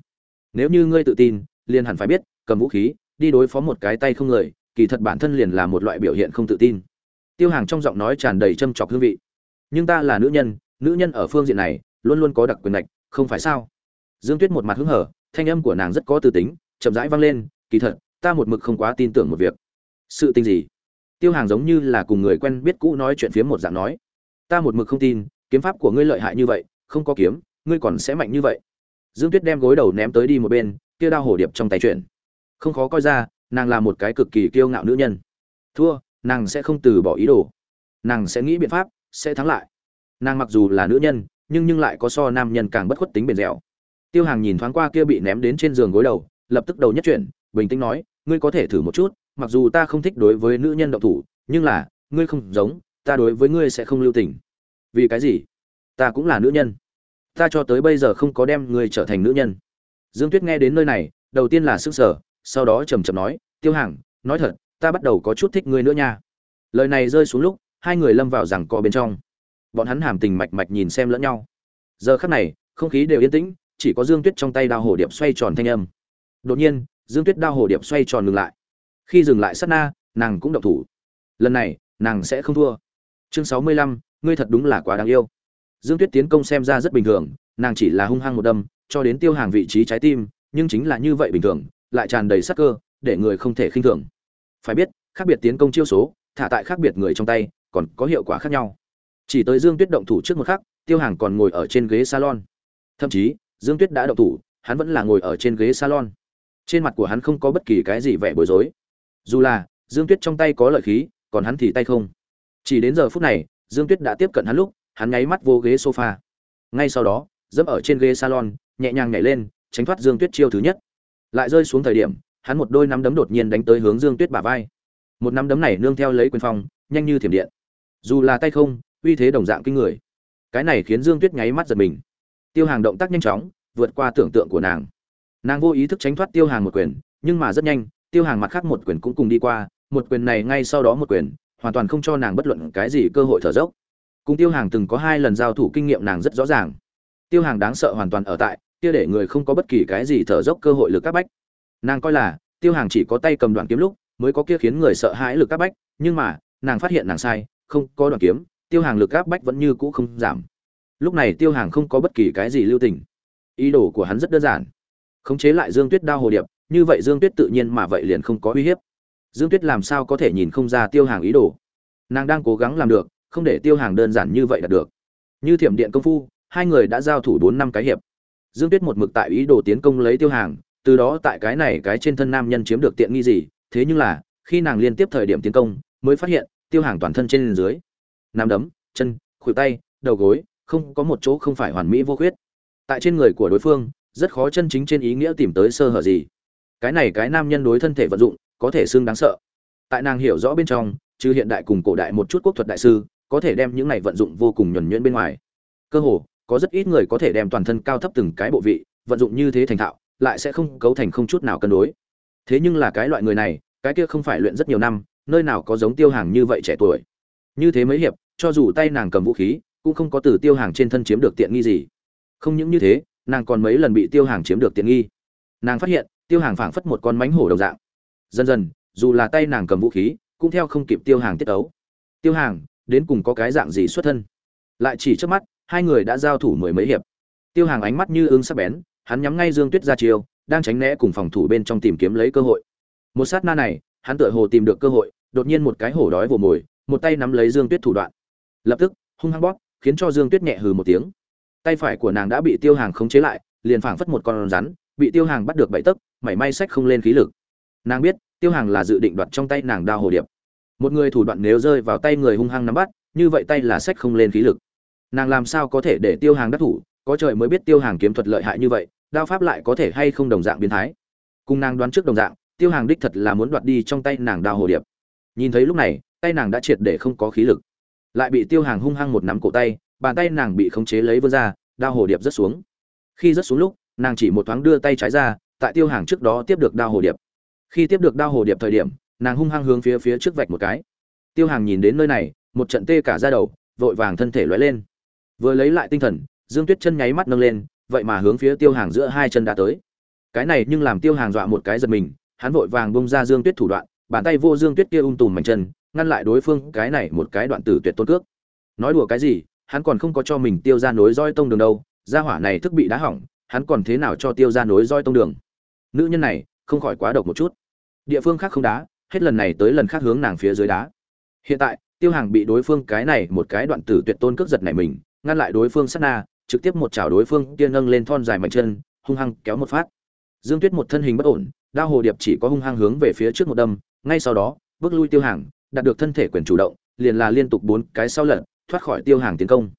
A: Nếu như ngươi tự tin, liền hẳn phải biết cầm vũ khí, đi đối phó một cái tay không người, kỳ thật bản thân liền là một loại biểu hiện không tự tin. Tiêu hàng trong giọng nói tràn đầy châm chọc hương vị. Nhưng ta là nữ nhân nữ nhân ở phương diện này, luôn luôn có đặc quyền lệch không phải sao? Dương tuyết một mặt hứng hở, thanh âm của nàng rất có tư tính, chậm rãi vang lên, kỳ thật, ta một mực không quá tin tưởng một việc. Sự tình gì? Tiêu hàng giống như là cùng người quen biết cũ nói chuyện phiếm một dạng nói. Ta một mực không tin, kiếm pháp của ngươi lợi hại như vậy, không có kiếm, ngươi còn sẽ mạnh như vậy. Dương tuyết đem gối đầu ném tới đi một bên, kia đao hổ điệp trong tay chuyện không khó coi ra, nàng là một cái cực kỳ kiêu ngạo nữ nhân. Thua, nàng sẽ không từ bỏ ý đồ. Nàng sẽ nghĩ biện pháp, sẽ thắng lại. Nàng mặc dù là nữ nhân, nhưng nhưng lại có so nam nhân càng bất khuất tính bền dẻo. Tiêu hàng nhìn thoáng qua kia bị ném đến trên giường gối đầu, lập tức đầu nhất chuyển, bình tĩnh nói, ngươi có thể thử một chút, mặc dù ta không thích đối với nữ nhân động thủ, nhưng là, ngươi không giống, ta đối với ngươi sẽ không lưu tình. Vì cái gì? Ta cũng là nữ nhân. Ta cho tới bây giờ không có đem ngươi trở thành nữ nhân. Dương tuyết nghe đến nơi này, đầu tiên là sức sở sau đó trầm trầm nói, tiêu hàng nói thật, ta bắt đầu có chút thích ngươi nữa nha. Lời này rơi xuống lúc, hai người lâm vào rằng co bên trong. Bọn hắn hàm tình mạch mạch nhìn xem lẫn nhau. Giờ khắc này, không khí đều yên tĩnh, chỉ có dương tuyết trong tay đao hồ điệp xoay tròn thanh âm. Đột nhiên, dương tuyết đao hồ điệp xoay tròn ngừng lại. Khi dừng lại sát na, nàng cũng động thủ. Lần này, nàng sẽ không thua. Chương sáu mươi lăm, ngươi thật đúng là quá đáng yêu. Dương tuyết tiến công xem ra rất bình thường, nàng chỉ là hung hăng một đâm, cho đến tiêu hàng vị trí trái tim, nhưng chính là như vậy bình thường lại tràn đầy sắc cơ, để người không thể khinh thường. Phải biết, khác biệt tiến công chiêu số, thả tại khác biệt người trong tay, còn có hiệu quả khác nhau. Chỉ tới dương tuyết động thủ trước một khắc, tiêu hàng còn ngồi ở trên ghế salon. Thậm chí, dương tuyết đã động thủ, hắn vẫn là ngồi ở trên ghế salon. Trên mặt của hắn không có bất kỳ cái gì vẻ bối rối. Dù là, dương tuyết trong tay có lợi khí, còn hắn thì tay không. Chỉ đến giờ phút này, dương tuyết đã tiếp cận hắn lúc, hắn nháy mắt vô ghế sofa. Ngay sau đó, dẫm ở trên ghế salon, nhẹ nhàng nhảy lên, tránh thoát dương tuyết chiêu thứ nhất lại rơi xuống thời điểm, hắn một đôi nắm đấm đột nhiên đánh tới hướng dương tuyết bả vai. Một nắm đấm này nương theo lấy quyền phong, nhanh như thiểm điện. Dù là tay không, uy thế đồng dạng kinh người. Cái này khiến dương tuyết nháy mắt giật mình. Tiêu hàng động tác nhanh chóng, vượt qua tưởng tượng của nàng. Nàng vô ý thức tránh thoát tiêu hàng một quyền, nhưng mà rất nhanh, tiêu hàng mặt khác một quyền cũng cùng đi qua, một quyền này ngay sau đó một quyền, hoàn toàn không cho nàng bất luận cái gì cơ hội thở dốc. Cùng tiêu hàng từng có hai lần giao thủ kinh nghiệm nàng rất rõ ràng. Tiêu hàng đáng sợ hoàn toàn ở tại kia để người không có bất kỳ cái gì thở dốc cơ hội lực các bách. Nàng coi là, tiêu hàng chỉ có tay cầm đoạn kiếm lúc, mới có kia khiến người sợ hãi lực các bách, nhưng mà, nàng phát hiện nàng sai, không có đoạn kiếm, tiêu hàng lực các bách vẫn như cũ không giảm. Lúc này tiêu hàng không có bất kỳ cái gì lưu tình. Ý đồ của hắn rất đơn giản. Khống chế lại dương tuyết đao hồ điệp, như vậy dương tuyết tự nhiên mà vậy liền không có uy hiếp. Dương tuyết làm sao có thể nhìn không ra tiêu hàng ý đồ? Nàng đang cố gắng làm được, không để tiêu hàng đơn giản như vậy đạt được. Như thiểm điện công phu, hai người đã giao thủ bốn năm cái hiệp dương tuyết một mực tại ý đồ tiến công lấy tiêu hàng, từ đó tại cái này cái trên thân nam nhân chiếm được tiện nghi gì, thế nhưng là, khi nàng liên tiếp thời điểm tiến công, mới phát hiện, tiêu hàng toàn thân trên dưới nam đấm, chân, khuỷu tay, đầu gối, không có một chỗ không phải hoàn mỹ vô khuyết. Tại trên người của đối phương, rất khó chân chính trên ý nghĩa tìm tới sơ hở gì. Cái này cái nam nhân đối thân thể vận dụng, có thể xương đáng sợ. Tại nàng hiểu rõ bên trong, chứ hiện đại cùng cổ đại một chút quốc thuật đại sư, có thể đem những này vận dụng vô cùng nhuần nhuyễn bên ngoài. Cơ hồ có rất ít người có thể đem toàn thân cao thấp từng cái bộ vị, vận dụng như thế thành thạo, lại sẽ không cấu thành không chút nào cân đối. Thế nhưng là cái loại người này, cái kia không phải luyện rất nhiều năm, nơi nào có giống tiêu hàng như vậy trẻ tuổi. Như thế mấy hiệp, cho dù tay nàng cầm vũ khí, cũng không có từ tiêu hàng trên thân chiếm được tiện nghi gì. Không những như thế, nàng còn mấy lần bị tiêu hàng chiếm được tiện nghi. Nàng phát hiện, tiêu hàng phảng phất một con mánh hổ đầu dạng. Dần dần, dù là tay nàng cầm vũ khí, cũng theo không kịp tiêu hàng tiết ấu. Tiêu hàng, đến cùng có cái dạng gì xuất thân? Lại chỉ trước mắt hai người đã giao thủ mười mấy hiệp. Tiêu hàng ánh mắt như ương sắc bén hắn nhắm ngay dương tuyết ra chiêu, đang tránh né cùng phòng thủ bên trong tìm kiếm lấy cơ hội. Một sát na này hắn tựa hồ tìm được cơ hội đột nhiên một cái hổ đói vồ mồi một tay nắm lấy dương tuyết thủ đoạn. Lập tức hung hăng bóp khiến cho dương tuyết nhẹ hừ một tiếng. Tay phải của nàng đã bị tiêu hàng khống chế lại liền phảng phất một con rắn bị tiêu hàng bắt được bảy tấc mảy may sách không lên khí lực. Nàng biết tiêu hàng là dự định đoạt trong tay nàng đao hồ điệp. Một người thủ đoạn nếu rơi vào tay người hung hăng nắm bắt như vậy tay là sách không lên khí lực nàng làm sao có thể để tiêu hàng đắc thủ, có trời mới biết tiêu hàng kiếm thuật lợi hại như vậy, đao pháp lại có thể hay không đồng dạng biến thái. Cùng nàng đoán trước đồng dạng, tiêu hàng đích thật là muốn đoạt đi trong tay nàng đao hồ điệp. Nhìn thấy lúc này, tay nàng đã triệt để không có khí lực. Lại bị tiêu hàng hung hăng một nắm cổ tay, bàn tay nàng bị khống chế lấy vươn ra, đao hồ điệp rất xuống. Khi rất xuống lúc, nàng chỉ một thoáng đưa tay trái ra, tại tiêu hàng trước đó tiếp được đao hồ điệp. Khi tiếp được đao hồ điệp thời điểm, nàng hung hăng hướng phía phía trước vạch một cái. Tiêu hàng nhìn đến nơi này, một trận tê cả ra đầu, vội vàng thân thể lóe lên vừa lấy lại tinh thần, dương tuyết chân nháy mắt nâng lên, vậy mà hướng phía tiêu hàng giữa hai chân đã tới. Cái này nhưng làm tiêu hàng dọa một cái giật mình, hắn vội vàng bông ra dương tuyết thủ đoạn, bàn tay vô dương tuyết kia ung tùm mảnh chân, ngăn lại đối phương, cái này một cái đoạn tử tuyệt tôn cước. Nói đùa cái gì, hắn còn không có cho mình tiêu ra nối roi tông đường đâu, gia hỏa này thức bị đá hỏng, hắn còn thế nào cho tiêu ra nối roi tông đường? Nữ nhân này, không khỏi quá độc một chút. Địa phương khác không đá, hết lần này tới lần khác hướng nàng phía dưới đá. Hiện tại, tiêu hàng bị đối phương cái này một cái đoạn tử tuyệt tôn cước giật này mình ngăn lại đối phương sát na, trực tiếp một chảo đối phương kia nâng lên thon dài mạnh chân, hung hăng kéo một phát. Dương tuyết một thân hình bất ổn, đao hồ điệp chỉ có hung hăng hướng về phía trước một đâm, ngay sau đó, bước lui tiêu hàng, đạt được thân thể quyền chủ động, liền là liên tục bốn cái sau lật, thoát khỏi tiêu hàng tiến công.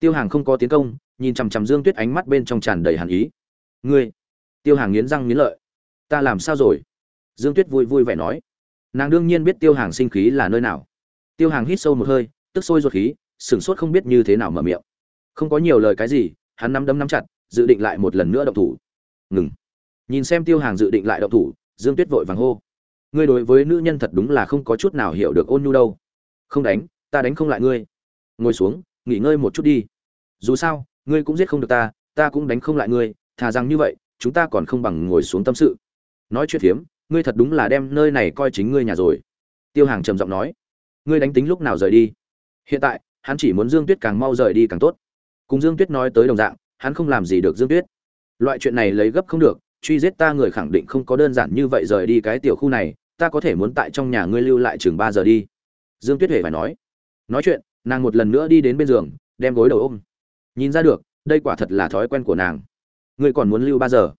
A: Tiêu hàng không có tiến công, nhìn chằm chằm dương tuyết ánh mắt bên trong tràn đầy hàn ý. Ngươi! Tiêu hàng nghiến răng nghiến lợi. Ta làm sao rồi? Dương tuyết vui vui vẻ nói. Nàng đương nhiên biết tiêu hàng sinh khí là nơi nào. Tiêu hàng hít sâu một hơi, tức sôi ruột khí sửng sốt không biết như thế nào mở miệng. Không có nhiều lời cái gì hắn nắm đấm nắm chặt dự định lại một lần nữa động thủ. Ngừng. Nhìn xem tiêu hàng dự định lại động thủ dương tuyết vội vàng hô. Ngươi đối với nữ nhân thật đúng là không có chút nào hiểu được ôn nhu đâu. Không đánh ta đánh không lại ngươi. Ngồi xuống nghỉ ngơi một chút đi. Dù sao ngươi cũng giết không được ta ta cũng đánh không lại ngươi thà rằng như vậy chúng ta còn không bằng ngồi xuống tâm sự. Nói chuyện hiếm, ngươi thật đúng là đem nơi này coi chính ngươi nhà rồi. Tiêu hàng trầm giọng nói. Ngươi đánh tính lúc nào rời đi? Hiện tại hắn chỉ muốn dương tuyết càng mau rời đi càng tốt. Cùng dương tuyết nói tới đồng dạng, hắn không làm gì được dương tuyết. Loại chuyện này lấy gấp không được, truy giết ta người khẳng định không có đơn giản như vậy rời đi cái tiểu khu này, ta có thể muốn tại trong nhà ngươi lưu lại chừng ba giờ đi. Dương tuyết hề phải nói. Nói chuyện, nàng một lần nữa đi đến bên giường, đem gối đầu ôm. Nhìn ra được, đây quả thật là thói quen của nàng. Ngươi còn muốn lưu ba giờ?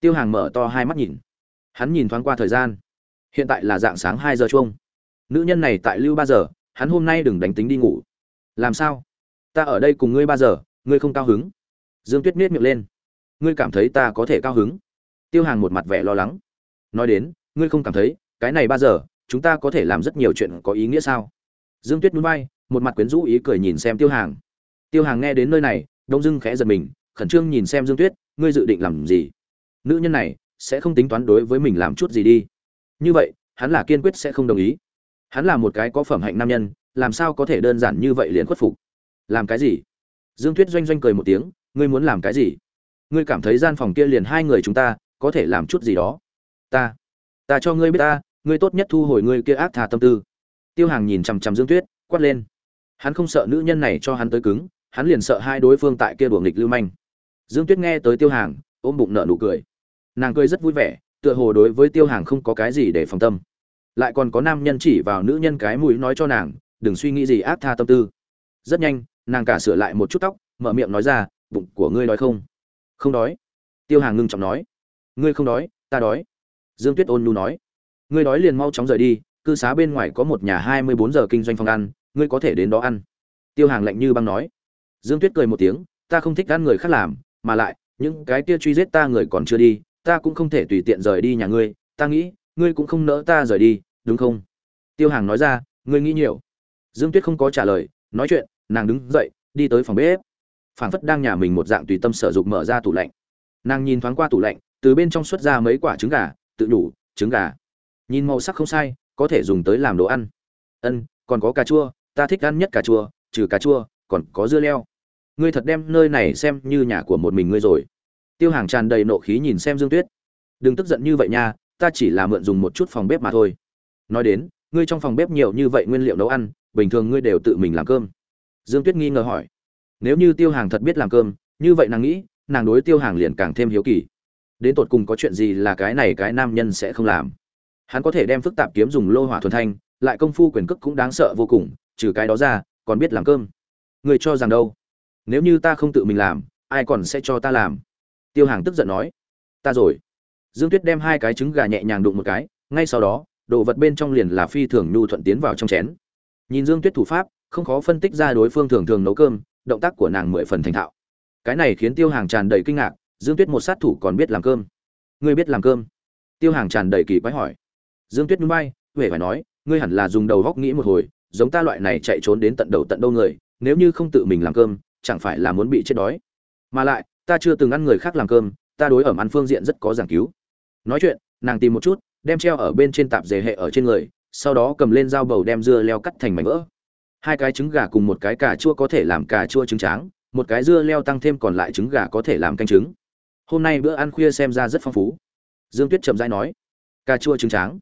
A: Tiêu hàng mở to hai mắt nhìn. Hắn nhìn thoáng qua thời gian. Hiện tại là dạng sáng hai giờ chung nữ nhân này tại lưu ba giờ, hắn hôm nay đừng đánh tính đi ngủ làm sao? Ta ở đây cùng ngươi ba giờ, ngươi không cao hứng. Dương tuyết miết miệng lên. Ngươi cảm thấy ta có thể cao hứng? Tiêu hàng một mặt vẻ lo lắng. Nói đến, ngươi không cảm thấy, cái này ba giờ, chúng ta có thể làm rất nhiều chuyện có ý nghĩa sao? Dương tuyết núi bay một mặt quyến rũ ý cười nhìn xem tiêu hàng. Tiêu hàng nghe đến nơi này, đông dưng khẽ giật mình, khẩn trương nhìn xem dương tuyết, ngươi dự định làm gì? Nữ nhân này, sẽ không tính toán đối với mình làm chút gì đi. Như vậy, hắn là kiên quyết sẽ không đồng ý. Hắn là một cái có phẩm hạnh nam nhân làm sao có thể đơn giản như vậy liền khuất phục? Làm cái gì? Dương tuyết doanh doanh cười một tiếng, ngươi muốn làm cái gì? Ngươi cảm thấy gian phòng kia liền hai người chúng ta, có thể làm chút gì đó? Ta ta cho ngươi biết ta, ngươi tốt nhất thu hồi ngươi kia ác thà tâm tư. Tiêu hàng nhìn chằm chằm dương tuyết, quát lên. Hắn không sợ nữ nhân này cho hắn tới cứng, hắn liền sợ hai đối phương tại kia đuổi nghịch lưu manh. Dương tuyết nghe tới tiêu hàng, ôm bụng nợ nụ cười. Nàng cười rất vui vẻ, tựa hồ đối với tiêu hàng không có cái gì để phòng tâm. Lại còn có nam nhân chỉ vào nữ nhân cái mũi nói cho nàng đừng suy nghĩ gì ác tha tâm tư. Rất nhanh, nàng cả sửa lại một chút tóc, mở miệng nói ra, bụng của ngươi đói không? Không đói. Tiêu hàng ngưng trọng nói. Ngươi không đói, ta đói. Dương tuyết ôn nhu nói. Ngươi đói liền mau chóng rời đi, cư xá bên ngoài có một nhà hai mươi bốn giờ kinh doanh phòng ăn, ngươi có thể đến đó ăn. Tiêu hàng lạnh như băng nói. Dương tuyết cười một tiếng, ta không thích ăn người khác làm, mà lại, những cái kia truy giết ta người còn chưa đi, ta cũng không thể tùy tiện rời đi nhà ngươi, ta nghĩ, ngươi cũng không nỡ ta rời đi, đúng không? Tiêu hàng nói ra, ngươi nghĩ nhiều dương tuyết không có trả lời, nói chuyện, nàng đứng dậy, đi tới phòng bếp. Phảng phất đang nhà mình một dạng tùy tâm sở dụng mở ra tủ lạnh. Nàng nhìn thoáng qua tủ lạnh, từ bên trong xuất ra mấy quả trứng gà, tự đủ trứng gà. Nhìn màu sắc không sai, có thể dùng tới làm đồ ăn. Ân, còn có cà chua, ta thích ăn nhất cà chua, trừ cà chua, còn có dưa leo. Ngươi thật đem nơi này xem như nhà của một mình ngươi rồi. Tiêu hàng tràn đầy nộ khí nhìn xem dương tuyết. Đừng tức giận như vậy nha, ta chỉ là mượn dùng một chút phòng bếp mà thôi. Nói đến, ngươi trong phòng bếp nhiều như vậy nguyên liệu nấu ăn bình thường ngươi đều tự mình làm cơm. Dương tuyết nghi ngờ hỏi. Nếu như tiêu hàng thật biết làm cơm, như vậy nàng nghĩ, nàng đối tiêu hàng liền càng thêm hiếu kỳ. Đến tột cùng có chuyện gì là cái này cái nam nhân sẽ không làm. Hắn có thể đem phức tạp kiếm dùng lô hỏa thuần thanh, lại công phu quyền cước cũng đáng sợ vô cùng, trừ cái đó ra, còn biết làm cơm. Người cho rằng đâu? Nếu như ta không tự mình làm, ai còn sẽ cho ta làm? Tiêu hàng tức giận nói. Ta rồi. Dương tuyết đem hai cái trứng gà nhẹ nhàng đụng một cái, ngay sau đó, đồ vật bên trong liền là phi thường nhu thuận tiến vào trong chén nhìn dương tuyết thủ pháp, không khó phân tích ra đối phương thường thường nấu cơm, động tác của nàng mười phần thành thạo. Cái này khiến tiêu hàng tràn đầy kinh ngạc, dương tuyết một sát thủ còn biết làm cơm. Ngươi biết làm cơm? Tiêu hàng tràn đầy kỳ quái hỏi. Dương tuyết núi bay huệ phải nói, ngươi hẳn là dùng đầu góc nghĩ một hồi, giống ta loại này chạy trốn đến tận đầu tận đâu người, nếu như không tự mình làm cơm, chẳng phải là muốn bị chết đói. Mà lại, ta chưa từng ăn người khác làm cơm, ta đối ẩm ăn phương diện rất có giảng cứu. Nói chuyện, nàng tìm một chút, đem treo ở bên trên tạp dề hệ ở trên người sau đó cầm lên dao bầu đem dưa leo cắt thành mảnh vỡ. Hai cái trứng gà cùng một cái cà chua có thể làm cà chua trứng tráng, một cái dưa leo tăng thêm còn lại trứng gà có thể làm canh trứng. Hôm nay bữa ăn khuya xem ra rất phong phú. Dương tuyết chậm rãi nói, cà chua trứng tráng?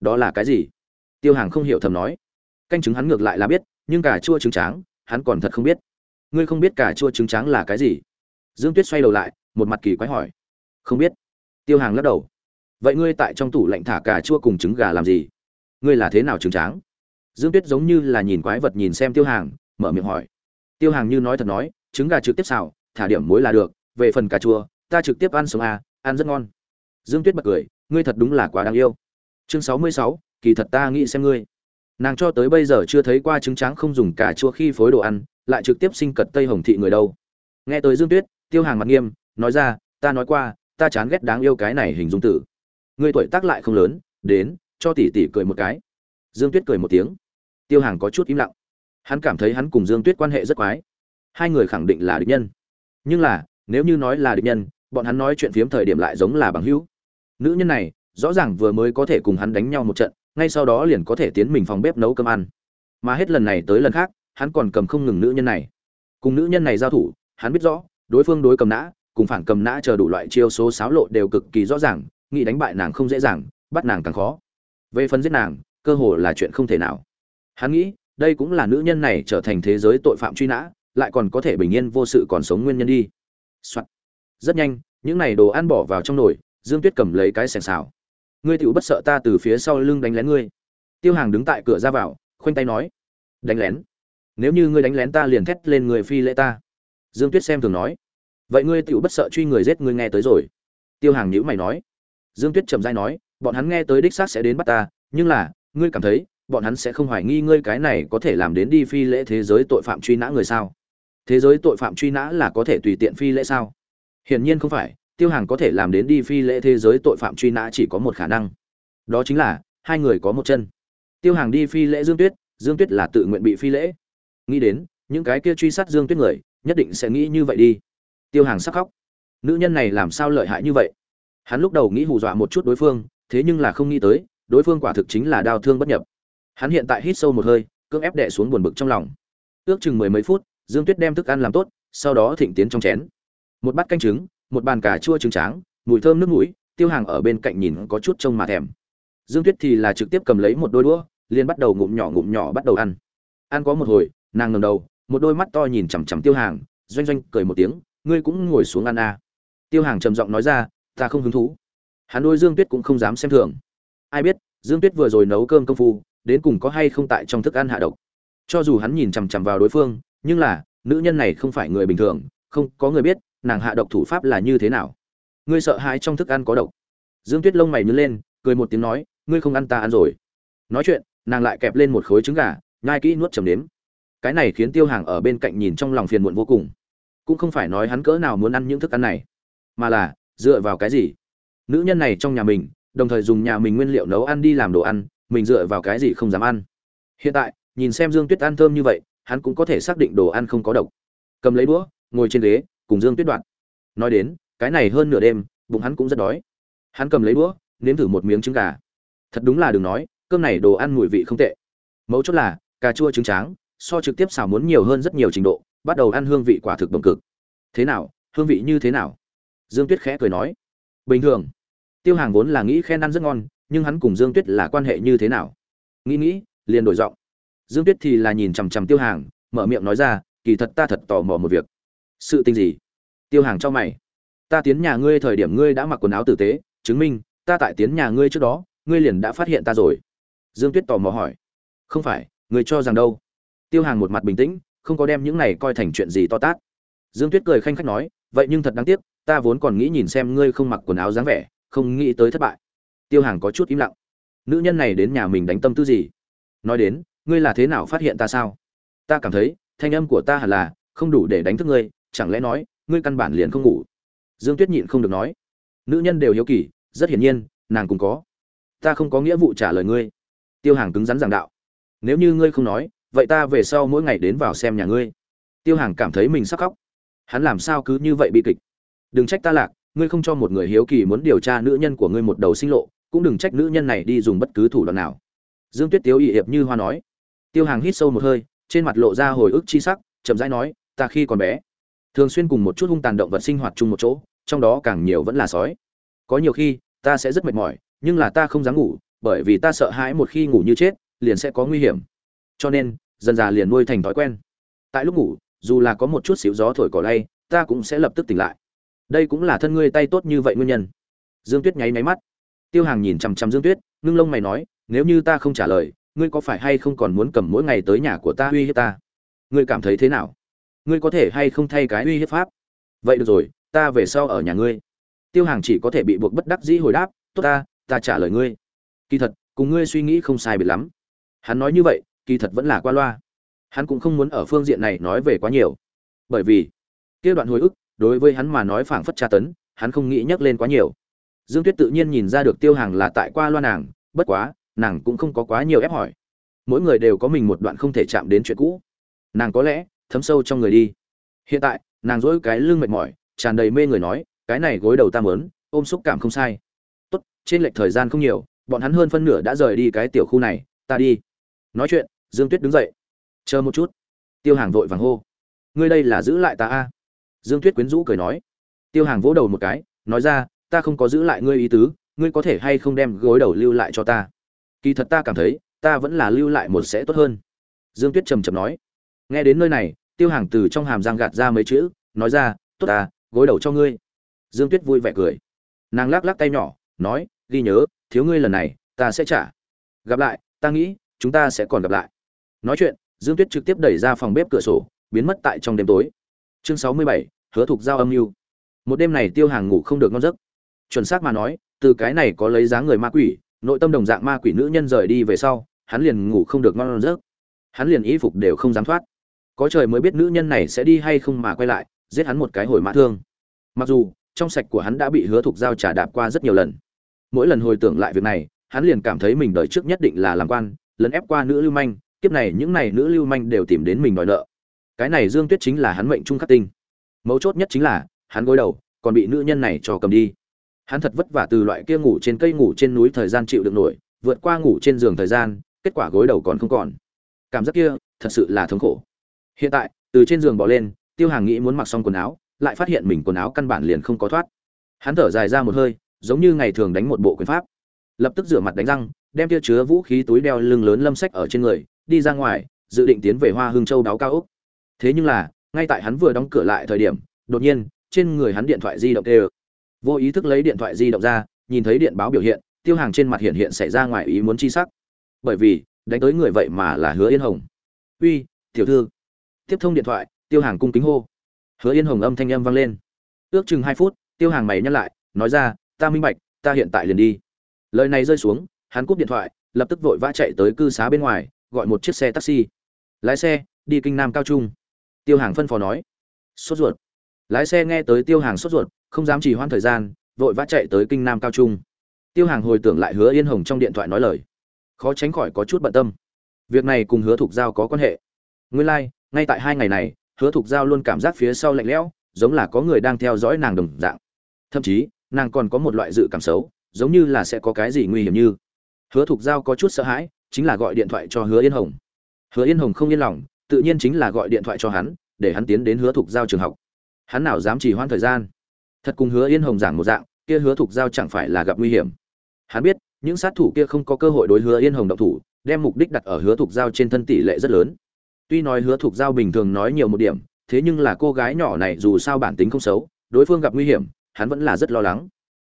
A: Đó là cái gì? Tiêu hàng không hiểu thầm nói, canh trứng hắn ngược lại là biết, nhưng cà chua trứng tráng, hắn còn thật không biết. Ngươi không biết cà chua trứng tráng là cái gì? Dương tuyết xoay đầu lại, một mặt kỳ quái hỏi, không biết. Tiêu hàng lắc đầu, vậy ngươi tại trong tủ lạnh thả cà chua cùng trứng gà làm gì? Ngươi là thế nào trừng tráng? Dương tuyết giống như là nhìn quái vật nhìn xem tiêu hàng mở miệng hỏi. Tiêu hàng như nói thật nói trứng gà trực tiếp xào thả điểm muối là được về phần cà chua ta trực tiếp ăn sống à, ăn rất ngon. Dương tuyết bật cười ngươi thật đúng là quá đáng yêu. Chương sáu mươi sáu kỳ thật ta nghĩ xem ngươi. Nàng cho tới bây giờ chưa thấy qua trứng tráng không dùng cà chua khi phối đồ ăn lại trực tiếp sinh cật tây hồng thị người đâu. Nghe tới dương tuyết tiêu hàng mặt nghiêm nói ra ta nói qua ta chán ghét đáng yêu cái này hình dung tử. Ngươi tuổi tác lại không lớn đến cho tỷ tỷ cười một cái. Dương tuyết cười một tiếng. Tiêu hàng có chút im lặng. Hắn cảm thấy hắn cùng dương tuyết quan hệ rất quái. Hai người khẳng định là địch nhân. Nhưng là, nếu như nói là địch nhân, bọn hắn nói chuyện phiếm thời điểm lại giống là bằng hữu. Nữ nhân này, rõ ràng vừa mới có thể cùng hắn đánh nhau một trận, ngay sau đó liền có thể tiến mình phòng bếp nấu cơm ăn. Mà hết lần này tới lần khác, hắn còn cầm không ngừng nữ nhân này. Cùng nữ nhân này giao thủ, hắn biết rõ, đối phương đối cầm nã, cùng phản cầm nã chờ đủ loại chiêu số xáo lộ đều cực kỳ rõ ràng, nghĩ đánh bại nàng không dễ dàng, bắt nàng càng khó về phần giết nàng, cơ hồ là chuyện không thể nào. Hắn nghĩ, đây cũng là nữ nhân này trở thành thế giới tội phạm truy nã, lại còn có thể bình yên vô sự còn sống nguyên nhân đi、Soạn. rất nhanh, những này đồ ăn bỏ vào trong nồi, dương tuyết cầm lấy cái sẻng xào. Ngươi tựu bất sợ ta từ phía sau lưng đánh lén ngươi. Tiêu hàng đứng tại cửa ra vào, khoanh tay nói. Đánh lén? Nếu như ngươi đánh lén ta liền thét lên người phi lễ ta. Dương tuyết xem thường nói. Vậy ngươi tựu bất sợ truy người giết ngươi nghe tới rồi. Tiêu hàng nhữ mày nói. Dương tuyết trầm dai nói bọn hắn nghe tới đích xác sẽ đến bắt ta, nhưng là, ngươi cảm thấy, bọn hắn sẽ không hoài nghi ngươi cái này có thể làm đến đi phi lễ thế giới tội phạm truy nã người sao? Thế giới tội phạm truy nã là có thể tùy tiện phi lễ sao? Hiển nhiên không phải, tiêu hàng có thể làm đến đi phi lễ thế giới tội phạm truy nã chỉ có một khả năng. Đó chính là, hai người có một chân. Tiêu hàng đi phi lễ dương tuyết dương tuyết là tự nguyện bị phi lễ. Nghĩ đến, những cái kia truy sát dương tuyết người, nhất định sẽ nghĩ như vậy đi. Tiêu hàng sắc khóc. Nữ nhân này làm sao lợi hại như vậy? Hắn lúc đầu nghĩ hù dọa một chút đối phương thế nhưng là không nghĩ tới, đối phương quả thực chính là đau thương bất nhập. Hắn hiện tại hít sâu một hơi, cưỡng ép đè xuống buồn bực trong lòng. Ước chừng mười mấy phút, dương tuyết đem thức ăn làm tốt, sau đó thịnh tiến trong chén. Một bát canh trứng, một bàn cà chua trứng tráng, mùi thơm nước mũi, tiêu hàng ở bên cạnh nhìn có chút trông mà thèm. Dương tuyết thì là trực tiếp cầm lấy một đôi đũa, liền bắt đầu ngụm nhỏ ngụm nhỏ bắt đầu ăn. Ăn có một hồi, nàng ngầm đầu, một đôi mắt to nhìn chằm chằm tiêu hàng, doanh doanh cười một tiếng, ngươi cũng ngồi xuống ăn à. tiêu hàng trầm giọng nói ra, ta không hứng thú hắn đôi dương tuyết cũng không dám xem thường. Ai biết, dương tuyết vừa rồi nấu cơm công phu, đến cùng có hay không tại trong thức ăn hạ độc. Cho dù hắn nhìn chằm chằm vào đối phương, nhưng là, nữ nhân này không phải người bình thường, không có người biết, nàng hạ độc thủ pháp là như thế nào. Ngươi sợ hãi trong thức ăn có độc. Dương tuyết lông mày nhớ lên, cười một tiếng nói, ngươi không ăn ta ăn rồi. Nói chuyện, nàng lại kẹp lên một khối trứng gà, nhai kỹ nuốt chầm nếm. Cái này khiến tiêu hàng ở bên cạnh nhìn trong lòng phiền muộn vô cùng. Cũng không phải nói hắn cỡ nào muốn ăn những thức ăn này, mà là dựa vào cái gì? Nữ nhân này trong nhà mình, đồng thời dùng nhà mình nguyên liệu nấu ăn đi làm đồ ăn, mình dựa vào cái gì không dám ăn? Hiện tại, nhìn xem dương tuyết ăn thơm như vậy, hắn cũng có thể xác định đồ ăn không có độc. Cầm lấy đũa, ngồi trên ghế, cùng dương tuyết đoạn. Nói đến, cái này hơn nửa đêm, bụng hắn cũng rất đói. Hắn cầm lấy đũa, nếm thử một miếng trứng gà. Thật đúng là đừng nói, cơm này đồ ăn mùi vị không tệ. Mấu chốt là, cà chua trứng tráng, so trực tiếp xào muốn nhiều hơn rất nhiều trình độ, bắt đầu ăn hương vị quả thực đồng cực. Thế nào? Hương vị như thế nào? Dương tuyết khẽ cười nói bình thường. Tiêu hàng vốn là nghĩ khen ăn rất ngon, nhưng hắn cùng dương tuyết là quan hệ như thế nào? Nghĩ nghĩ, liền đổi giọng. Dương tuyết thì là nhìn chằm chằm tiêu hàng, mở miệng nói ra, kỳ thật ta thật tò mò một việc. Sự tình gì? Tiêu hàng cho mày. Ta tiến nhà ngươi thời điểm ngươi đã mặc quần áo tử tế, chứng minh, ta tại tiến nhà ngươi trước đó, ngươi liền đã phát hiện ta rồi. Dương tuyết tò mò hỏi. Không phải, ngươi cho rằng đâu? Tiêu hàng một mặt bình tĩnh, không có đem những này coi thành chuyện gì to tát. Dương tuyết cười khanh khách nói, vậy nhưng thật đáng tiếc ta vốn còn nghĩ nhìn xem ngươi không mặc quần áo dáng vẻ, không nghĩ tới thất bại. Tiêu hàng có chút im lặng. Nữ nhân này đến nhà mình đánh tâm tư gì? Nói đến, ngươi là thế nào phát hiện ta sao? Ta cảm thấy, thanh âm của ta hẳn là, không đủ để đánh thức ngươi, chẳng lẽ nói, ngươi căn bản liền không ngủ? Dương tuyết nhịn không được nói. Nữ nhân đều hiếu kỳ, rất hiển nhiên, nàng cũng có. Ta không có nghĩa vụ trả lời ngươi. Tiêu hàng cứng rắn giảng đạo. Nếu như ngươi không nói, vậy ta về sau mỗi ngày đến vào xem nhà ngươi. Tiêu hàng cảm thấy mình sắp khóc. Hắn làm sao cứ như vậy bị kịch? Đừng trách ta lạc, ngươi không cho một người hiếu kỳ muốn điều tra nữ nhân của ngươi một đầu sinh lộ, cũng đừng trách nữ nhân này đi dùng bất cứ thủ đoạn nào. Dương tuyết tiếu ỵ hiệp như hoa nói. Tiêu hàng hít sâu một hơi, trên mặt lộ ra hồi ức chi sắc, chậm rãi nói, ta khi còn bé, thường xuyên cùng một chút hung tàn động vật sinh hoạt chung một chỗ, trong đó càng nhiều vẫn là sói. Có nhiều khi, ta sẽ rất mệt mỏi, nhưng là ta không dám ngủ, bởi vì ta sợ hãi một khi ngủ như chết, liền sẽ có nguy hiểm. Cho nên, dần dà liền nuôi thành thói quen. Tại lúc ngủ, dù là có một chút xíu gió thổi cỏ lay, ta cũng sẽ lập tức tỉnh lại đây cũng là thân ngươi tay tốt như vậy nguyên nhân. Dương tuyết nháy máy mắt. Tiêu hàng nhìn chằm chằm dương tuyết, ngưng lông mày nói, nếu như ta không trả lời, ngươi có phải hay không còn muốn cầm mỗi ngày tới nhà của ta uy hiếp ta? Ngươi cảm thấy thế nào? Ngươi có thể hay không thay cái uy hiếp pháp? Vậy được rồi, ta về sau ở nhà ngươi. Tiêu hàng chỉ có thể bị buộc bất đắc dĩ hồi đáp, tốt ta ta trả lời ngươi. Kỳ thật, cùng ngươi suy nghĩ không sai biệt lắm. Hắn nói như vậy, kỳ thật vẫn là qua loa. Hắn cũng không muốn ở phương diện này nói về quá nhiều. Bởi vì, kia đoạn hồi ức đối với hắn mà nói phảng phất tra tấn hắn không nghĩ nhắc lên quá nhiều. Dương tuyết tự nhiên nhìn ra được tiêu hàng là tại qua loa nàng bất quá nàng cũng không có quá nhiều ép hỏi. Mỗi người đều có mình một đoạn không thể chạm đến chuyện cũ. Nàng có lẽ thấm sâu trong người đi. Hiện tại nàng dỗi cái lưng mệt mỏi tràn đầy mê người nói cái này gối đầu ta muốn, ôm xúc cảm không sai. Tốt trên lệch thời gian không nhiều bọn hắn hơn phân nửa đã rời đi cái tiểu khu này ta đi. Nói chuyện dương tuyết đứng dậy. Chờ một chút. Tiêu hàng vội vàng hô. Ngươi đây là giữ lại ta a? Dương tuyết quyến rũ cười nói. Tiêu hàng vỗ đầu một cái, nói ra, ta không có giữ lại ngươi ý tứ, ngươi có thể hay không đem gối đầu lưu lại cho ta? Kỳ thật ta cảm thấy, ta vẫn là lưu lại một sẽ tốt hơn. Dương tuyết trầm trầm nói. Nghe đến nơi này, tiêu hàng từ trong hàm răng gạt ra mấy chữ, nói ra, tốt ta, gối đầu cho ngươi. Dương tuyết vui vẻ cười. Nàng lắc lắc tay nhỏ, nói, ghi nhớ, thiếu ngươi lần này, ta sẽ trả. Gặp lại, ta nghĩ, chúng ta sẽ còn gặp lại. Nói chuyện, dương tuyết trực tiếp đẩy ra phòng bếp cửa sổ, biến mất tại trong đêm tối. Chương sáu mươi bảy hứa thục giao âm mưu. Một đêm này tiêu hàng ngủ không được ngon giấc. Chuẩn xác mà nói, từ cái này có lấy dáng người ma quỷ, nội tâm đồng dạng ma quỷ nữ nhân rời đi về sau, hắn liền ngủ không được ngon giấc. Hắn liền y phục đều không dám thoát. Có trời mới biết nữ nhân này sẽ đi hay không mà quay lại, giết hắn một cái hồi mã thương. Mặc dù, trong sạch của hắn đã bị hứa thục giao trả đạp qua rất nhiều lần. Mỗi lần hồi tưởng lại việc này, hắn liền cảm thấy mình đời trước nhất định là làm quan, lấn ép qua nữ lưu manh, kiếp này những này nữ lưu manh đều tìm đến mình đòi nợ. Cái này dương tuyết chính là hắn mệnh trung khắc tinh mấu chốt nhất chính là, hắn gối đầu, còn bị nữ nhân này cho cầm đi. Hắn thật vất vả từ loại kia ngủ trên cây ngủ trên núi thời gian chịu được nổi, vượt qua ngủ trên giường thời gian, kết quả gối đầu còn không còn. Cảm giác kia, thật sự là thống khổ. Hiện tại, từ trên giường bỏ lên, tiêu hàng nghĩ muốn mặc xong quần áo, lại phát hiện mình quần áo căn bản liền không có thoát. Hắn thở dài ra một hơi, giống như ngày thường đánh một bộ quyền pháp. Lập tức rửa mặt đánh răng, đem tia chứa vũ khí túi đeo lưng lớn lâm sách ở trên người, đi ra ngoài, dự định tiến về hoa hương châu đáo cao úc thế nhưng là ngay tại hắn vừa đóng cửa lại thời điểm, đột nhiên, trên người hắn điện thoại di động tê vô ý thức lấy điện thoại di động ra, nhìn thấy điện báo biểu hiện, tiêu hàng trên mặt hiện hiện xảy ra ngoài ý muốn chi sắc. Bởi vì, đánh tới người vậy mà là hứa yên hồng. Uy, tiểu thư. Tiếp thông điện thoại, tiêu hàng cung kính hô. Hứa yên hồng âm thanh âm vang lên. Ước chừng hai phút, tiêu hàng mày nhắc lại, nói ra, ta minh bạch, ta hiện tại liền đi. Lời này rơi xuống, hắn cúp điện thoại, lập tức vội vã chạy tới cư xá bên ngoài, gọi một chiếc xe taxi. Lái xe, đi kinh nam cao trung tiêu hàng phân phó nói. Sốt ruột. Lái xe nghe tới tiêu hàng sốt ruột không dám trì hoãn thời gian vội vã chạy tới kinh nam cao trung. Tiêu hàng hồi tưởng lại hứa yên hồng trong điện thoại nói lời. Khó tránh khỏi có chút bận tâm. Việc này cùng hứa thục giao có quan hệ. Nguyên lai、like, ngay tại hai ngày này hứa thục giao luôn cảm giác phía sau lạnh lẽo giống là có người đang theo dõi nàng đồng dạng. Thậm chí nàng còn có một loại dự cảm xấu giống như là sẽ có cái gì nguy hiểm như. Hứa thục giao có chút sợ hãi chính là gọi điện thoại cho hứa yên hồng. Hứa yên hồng không yên lòng tự nhiên chính là gọi điện thoại cho hắn, để hắn tiến đến hứa thục giao trường học. Hắn nào dám trì hoãn thời gian? Thật cùng hứa yên hồng giảng một dạng, kia hứa thục giao chẳng phải là gặp nguy hiểm. Hắn biết, những sát thủ kia không có cơ hội đối hứa yên hồng động thủ, đem mục đích đặt ở hứa thục giao trên thân tỷ lệ rất lớn. Tuy nói hứa thục giao bình thường nói nhiều một điểm, thế nhưng là cô gái nhỏ này dù sao bản tính không xấu, đối phương gặp nguy hiểm, hắn vẫn là rất lo lắng.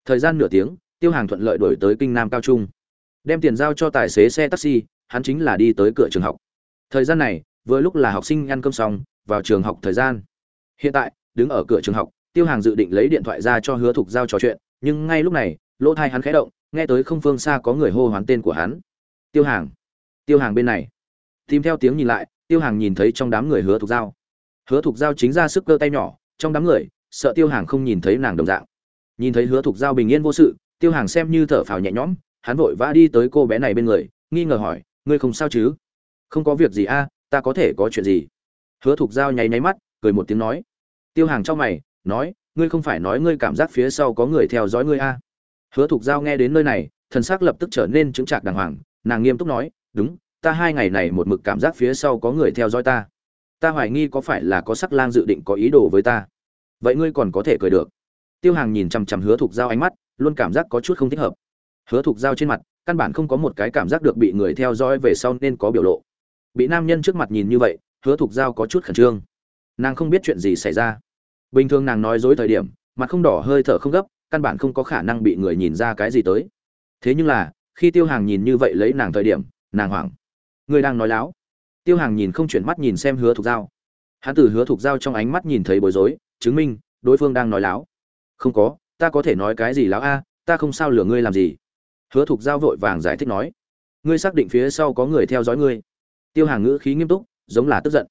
A: Thời gian nửa tiếng, tiêu hàng thuận lợi đổi tới kinh nam cao trung. Đem tiền giao cho tài xế xe taxi, hắn chính là đi tới cửa trường học. Thời gian này vừa lúc là học sinh ăn cơm xong, vào trường học thời gian. Hiện tại, đứng ở cửa trường học, tiêu hàng dự định lấy điện thoại ra cho hứa thục giao trò chuyện, nhưng ngay lúc này, lỗ thai hắn khẽ động, nghe tới không phương xa có người hô hoán tên của hắn. Tiêu hàng. Tiêu hàng bên này. Tìm theo tiếng nhìn lại, tiêu hàng nhìn thấy trong đám người hứa thục giao. Hứa thục giao chính ra sức cơ tay nhỏ, trong đám người, sợ tiêu hàng không nhìn thấy nàng đồng dạng. Nhìn thấy hứa thục giao bình yên vô sự, tiêu hàng xem như thở phào nhẹ nhõm, hắn vội vã đi tới cô bé này bên người, nghi ngờ hỏi, ngươi không sao chứ? Không có việc gì a ta có thể có chuyện gì? Hứa thục giao nháy nháy mắt, cười một tiếng nói. Tiêu hàng trong mày, nói, ngươi không phải nói ngươi cảm giác phía sau có người theo dõi ngươi a hứa thục giao nghe đến nơi này, thần xác lập tức trở nên chứng chạc đàng hoàng, nàng nghiêm túc nói, đúng, ta hai ngày này một mực cảm giác phía sau có người theo dõi ta. Ta hoài nghi có phải là có sắc lang dự định có ý đồ với ta. Vậy ngươi còn có thể cười được. Tiêu hàng nhìn chằm chằm hứa thục giao ánh mắt, luôn cảm giác có chút không thích hợp. Hứa thục giao trên mặt, căn bản không có một cái cảm giác được bị người theo dõi về sau nên có biểu lộ bị nam nhân trước mặt nhìn như vậy, hứa thục giao có chút khẩn trương. Nàng không biết chuyện gì xảy ra. Bình thường nàng nói dối thời điểm, mặt không đỏ hơi thở không gấp, căn bản không có khả năng bị người nhìn ra cái gì tới. Thế nhưng là, khi tiêu hàng nhìn như vậy lấy nàng thời điểm, nàng hoảng. Người đang nói láo. Tiêu hàng nhìn không chuyển mắt nhìn xem hứa thục giao. Hắn từ hứa thục giao trong ánh mắt nhìn thấy bối rối, chứng minh, đối phương đang nói láo. Không có, ta có thể nói cái gì láo a, ta không sao lừa ngươi làm gì. Hứa thục giao vội vàng giải thích nói. Ngươi xác định phía sau có người theo dõi ngươi tiêu hàng ngữ khí nghiêm túc, giống là tức giận.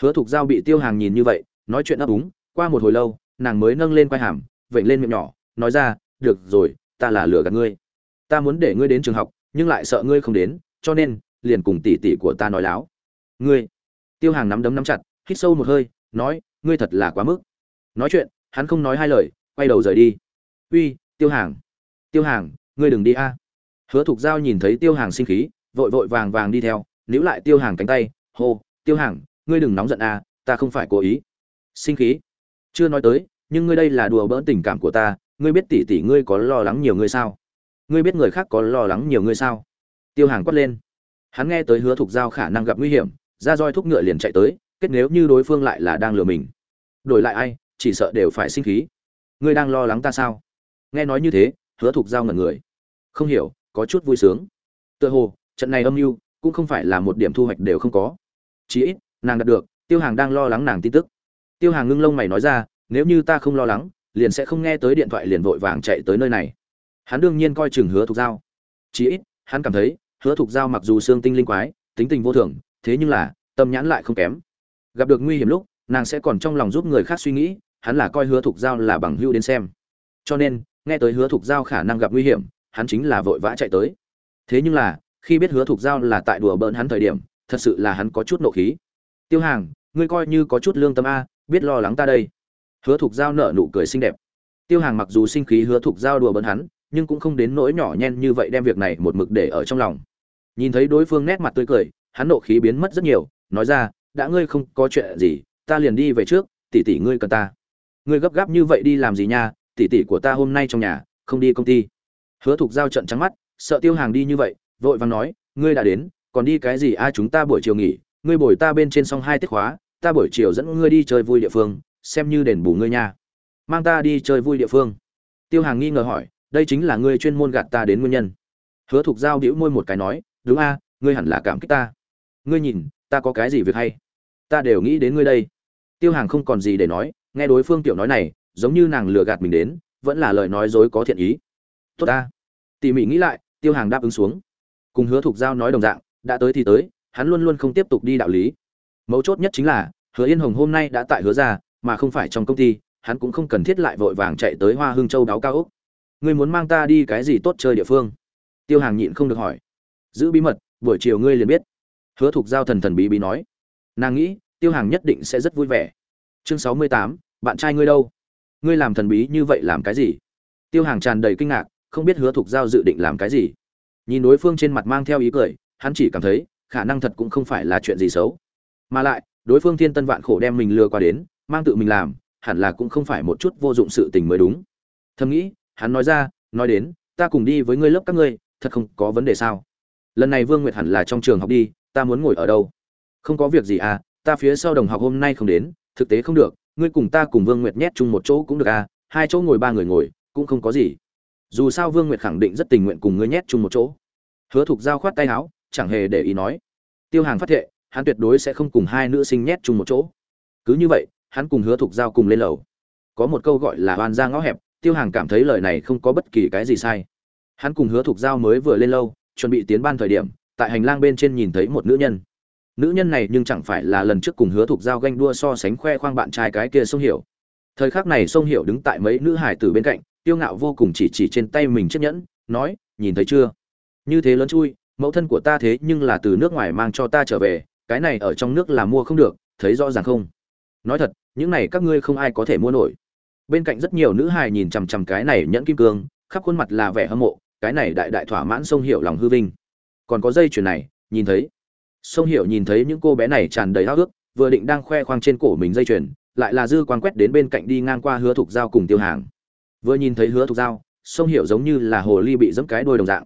A: Hứa thục giao bị tiêu hàng nhìn như vậy, nói chuyện ấp úng, qua một hồi lâu, nàng mới nâng lên quai hàm, vểnh lên miệng nhỏ, nói ra, được rồi, ta là lừa gạt ngươi. Ta muốn để ngươi đến trường học, nhưng lại sợ ngươi không đến, cho nên, liền cùng tỷ tỷ của ta nói láo. Ngươi? Tiêu hàng nắm đấm nắm chặt, hít sâu một hơi, nói, ngươi thật là quá mức. Nói chuyện, hắn không nói hai lời, quay đầu rời đi. Uy, tiêu hàng tiêu hàng, ngươi đừng đi a. Hứa thục giao nhìn thấy tiêu hàng sinh khí, vội vội vàng vàng đi theo níu lại tiêu hàng cánh tay hô tiêu hàng ngươi đừng nóng giận à, ta không phải cố ý. Sinh khí. Chưa nói tới nhưng ngươi đây là đùa bỡn tình cảm của ta ngươi biết tỷ tỷ ngươi có lo lắng nhiều ngươi sao? Ngươi biết người khác có lo lắng nhiều ngươi sao? Tiêu hàng quát lên. Hắn nghe tới hứa thục giao khả năng gặp nguy hiểm ra roi thúc ngựa liền chạy tới kết nếu như đối phương lại là đang lừa mình. Đổi lại ai chỉ sợ đều phải sinh khí. Ngươi đang lo lắng ta sao? Nghe nói như thế hứa thục giao ngẩn người. Không hiểu có chút vui sướng. Tựa hồ trận này âm mưu cũng không phải là một điểm thu hoạch đều không có. Chí ít, nàng đạt được, tiêu hàng đang lo lắng nàng tin tức. Tiêu hàng ngưng lông mày nói ra, nếu như ta không lo lắng, liền sẽ không nghe tới điện thoại liền vội vàng chạy tới nơi này. Hắn đương nhiên coi chừng hứa thục giao. Chí ít, hắn cảm thấy, hứa thục giao mặc dù xương tinh linh quái, tính tình vô thường, thế nhưng là, tâm nhãn lại không kém. Gặp được nguy hiểm lúc, nàng sẽ còn trong lòng giúp người khác suy nghĩ, hắn là coi hứa thục giao là bằng hưu đến xem. Cho nên, nghe tới hứa thục giao khả năng gặp nguy hiểm, hắn chính là vội vã chạy tới. Thế nhưng là khi biết hứa thục giao là tại đùa bỡn hắn thời điểm, thật sự là hắn có chút nộ khí. Tiêu hàng, ngươi coi như có chút lương tâm a, biết lo lắng ta đây. Hứa thục giao nở nụ cười xinh đẹp. Tiêu hàng mặc dù sinh khí hứa thục giao đùa bỡn hắn, nhưng cũng không đến nỗi nhỏ nhen như vậy đem việc này một mực để ở trong lòng. Nhìn thấy đối phương nét mặt tươi cười, hắn nộ khí biến mất rất nhiều, nói ra, đã ngươi không có chuyện gì, ta liền đi về trước, tỷ tỷ ngươi cần ta. Ngươi gấp gáp như vậy đi làm gì nha, tỷ tỷ của ta hôm nay trong nhà, không đi công ty. Hứa thục giao trận trắng mắt, sợ tiêu hàng đi như vậy vội vàng nói, ngươi đã đến, còn đi cái gì? A, chúng ta buổi chiều nghỉ, ngươi bồi ta bên trên xong hai tiết khóa, ta buổi chiều dẫn ngươi đi chơi vui địa phương, xem như đền bù ngươi nha. Mang ta đi chơi vui địa phương. Tiêu hàng nghi ngờ hỏi, đây chính là ngươi chuyên môn gạt ta đến nguyên nhân. Hứa thục giao đĩu môi một cái nói, đúng a, ngươi hẳn là cảm kích ta. Ngươi nhìn, ta có cái gì việc hay? Ta đều nghĩ đến ngươi đây. Tiêu hàng không còn gì để nói, nghe đối phương tiểu nói này, giống như nàng lừa gạt mình đến, vẫn là lời nói dối có thiện ý. Tốt ta. Tỉ mỉ nghĩ lại, tiêu hàng đáp ứng xuống cùng hứa thục giao nói đồng dạng, đã tới thì tới, hắn luôn luôn không tiếp tục đi đạo lý. Mấu chốt nhất chính là, hứa yên hồng hôm nay đã tại hứa ra mà không phải trong công ty, hắn cũng không cần thiết lại vội vàng chạy tới hoa hương châu đáo cao úc. Ngươi muốn mang ta đi cái gì tốt chơi địa phương? Tiêu hàng nhịn không được hỏi. Giữ bí mật, buổi chiều ngươi liền biết. Hứa thục giao thần thần bí bí nói. Nàng nghĩ, tiêu hàng nhất định sẽ rất vui vẻ. Chương sáu mươi tám, bạn trai ngươi đâu? Ngươi làm thần bí như vậy làm cái gì? Tiêu hàng tràn đầy kinh ngạc, không biết hứa thục giao dự định làm cái gì nhìn đối phương trên mặt mang theo ý cười, hắn chỉ cảm thấy, khả năng thật cũng không phải là chuyện gì xấu. Mà lại, đối phương thiên tân vạn khổ đem mình lừa qua đến, mang tự mình làm, hẳn là cũng không phải một chút vô dụng sự tình mới đúng. Thầm nghĩ, hắn nói ra, nói đến, ta cùng đi với ngươi lớp các ngươi, thật không có vấn đề sao? Lần này vương nguyệt hẳn là trong trường học đi, ta muốn ngồi ở đâu? Không có việc gì à ta phía sau đồng học hôm nay không đến, thực tế không được, ngươi cùng ta cùng vương nguyệt nhét chung một chỗ cũng được à hai chỗ ngồi ba người ngồi, cũng không có gì dù sao vương nguyệt khẳng định rất tình nguyện cùng ngươi nhét chung một chỗ. Hứa thục giao khoát tay áo, chẳng hề để ý nói. Tiêu hàng phát thệ, hắn tuyệt đối sẽ không cùng hai nữ sinh nhét chung một chỗ. Cứ như vậy, hắn cùng hứa thục giao cùng lên lầu. Có một câu gọi là oan ra ngõ hẹp, tiêu hàng cảm thấy lời này không có bất kỳ cái gì sai. Hắn cùng hứa thục giao mới vừa lên lâu chuẩn bị tiến ban thời điểm, tại hành lang bên trên nhìn thấy một nữ nhân. Nữ nhân này nhưng chẳng phải là lần trước cùng hứa thục giao ganh đua so sánh khoe khoang bạn trai cái kia sông hiểu. Thời khắc này sông hiểu đứng tại mấy nữ hải tử bên cạnh tiêu ngạo vô cùng chỉ chỉ trên tay mình chiếc nhẫn, nói, nhìn thấy chưa? Như thế lớn chui, mẫu thân của ta thế nhưng là từ nước ngoài mang cho ta trở về, cái này ở trong nước là mua không được, thấy rõ ràng không? Nói thật, những này các ngươi không ai có thể mua nổi. Bên cạnh rất nhiều nữ hài nhìn chằm chằm cái này nhẫn kim cương, khắp khuôn mặt là vẻ hâm mộ, cái này đại đại thỏa mãn sông hiểu lòng hư vinh. Còn có dây chuyền này, nhìn thấy. Sông hiểu nhìn thấy những cô bé này tràn đầy háo ước vừa định đang khoe khoang trên cổ mình dây chuyền, lại là dư quang quét đến bên cạnh đi ngang qua hứa thục giao cùng tiêu hàng vừa nhìn thấy hứa thục dao, sông hiểu giống như là hồ ly bị giẫm cái đôi đồng dạng.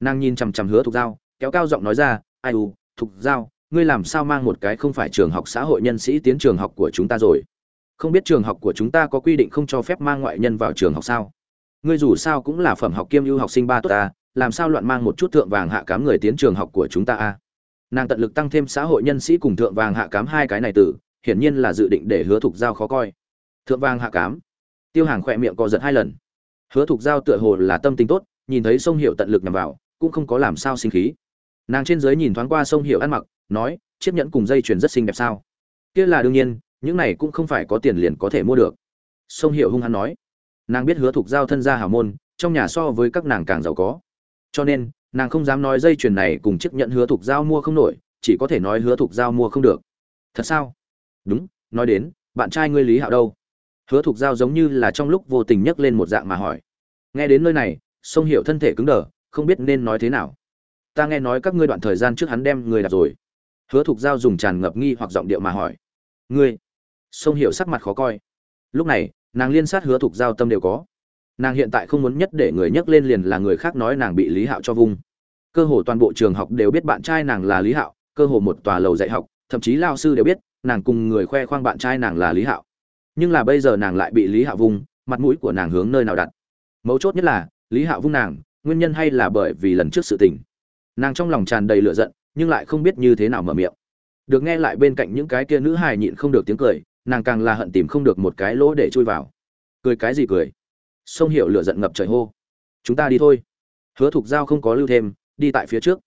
A: Nàng nhìn chằm chằm hứa thục dao, kéo cao giọng nói ra ai u thục dao, ngươi làm sao mang một cái không phải trường học xã hội nhân sĩ tiến trường học của chúng ta rồi? Không biết trường học của chúng ta có quy định không cho phép mang ngoại nhân vào trường học sao? Ngươi dù sao cũng là phẩm học kiêm ưu học sinh ba tốt ta làm sao loạn mang một chút thượng vàng hạ cám người tiến trường học của chúng ta a? Nàng tận lực tăng thêm xã hội nhân sĩ cùng thượng vàng hạ cám hai cái này từ hiển nhiên là dự định để hứa thục giao khó coi. Thượng vàng hạ cám tiêu hàng khỏe miệng co giật hai lần. Hứa thục giao tựa hồ là tâm tính tốt, nhìn thấy sông hiệu tận lực nhằm vào, cũng không có làm sao sinh khí. Nàng trên dưới nhìn thoáng qua sông hiệu ăn mặc, nói, chiếc nhẫn cùng dây chuyền rất xinh đẹp sao? Kia là đương nhiên, những này cũng không phải có tiền liền có thể mua được. Sông hiệu hung hăng nói. Nàng biết hứa thục giao thân gia hào môn, trong nhà so với các nàng càng giàu có. Cho nên, nàng không dám nói dây chuyền này cùng chiếc nhẫn hứa thục giao mua không nổi, chỉ có thể nói hứa thục giao mua không được. Thật sao? Đúng, nói đến, bạn trai ngươi lý hạo đâu? Hứa thục giao giống như là trong lúc vô tình nhấc lên một dạng mà hỏi. Nghe đến nơi này sông Hiểu thân thể cứng đờ, không biết nên nói thế nào. Ta nghe nói các ngươi đoạn thời gian trước hắn đem người đặt rồi. Hứa thục giao dùng tràn ngập nghi hoặc giọng điệu mà hỏi. Ngươi? Sông Hiểu sắc mặt khó coi. Lúc này, nàng liên sát hứa thục giao tâm đều có. Nàng hiện tại không muốn nhất để người nhắc lên liền là người khác nói nàng bị lý hạo cho vung. Cơ hồ toàn bộ trường học đều biết bạn trai nàng là lý hạo, cơ hồ một tòa lầu dạy học, thậm chí lao sư đều biết, nàng cùng người khoe khoang bạn trai nàng là lý hạo nhưng là bây giờ nàng lại bị lý Hạ vung, mặt mũi của nàng hướng nơi nào đặt? Mấu chốt nhất là, lý Hạ vung nàng, nguyên nhân hay là bởi vì lần trước sự tình? Nàng trong lòng tràn đầy lửa giận, nhưng lại không biết như thế nào mở miệng. Được nghe lại bên cạnh những cái kia nữ hài nhịn không được tiếng cười, nàng càng là hận tìm không được một cái lỗ để chui vào. Cười cái gì cười? Sông hiểu lửa giận ngập trời hô. Chúng ta đi thôi. Hứa thục giao không có lưu thêm, đi tại phía trước.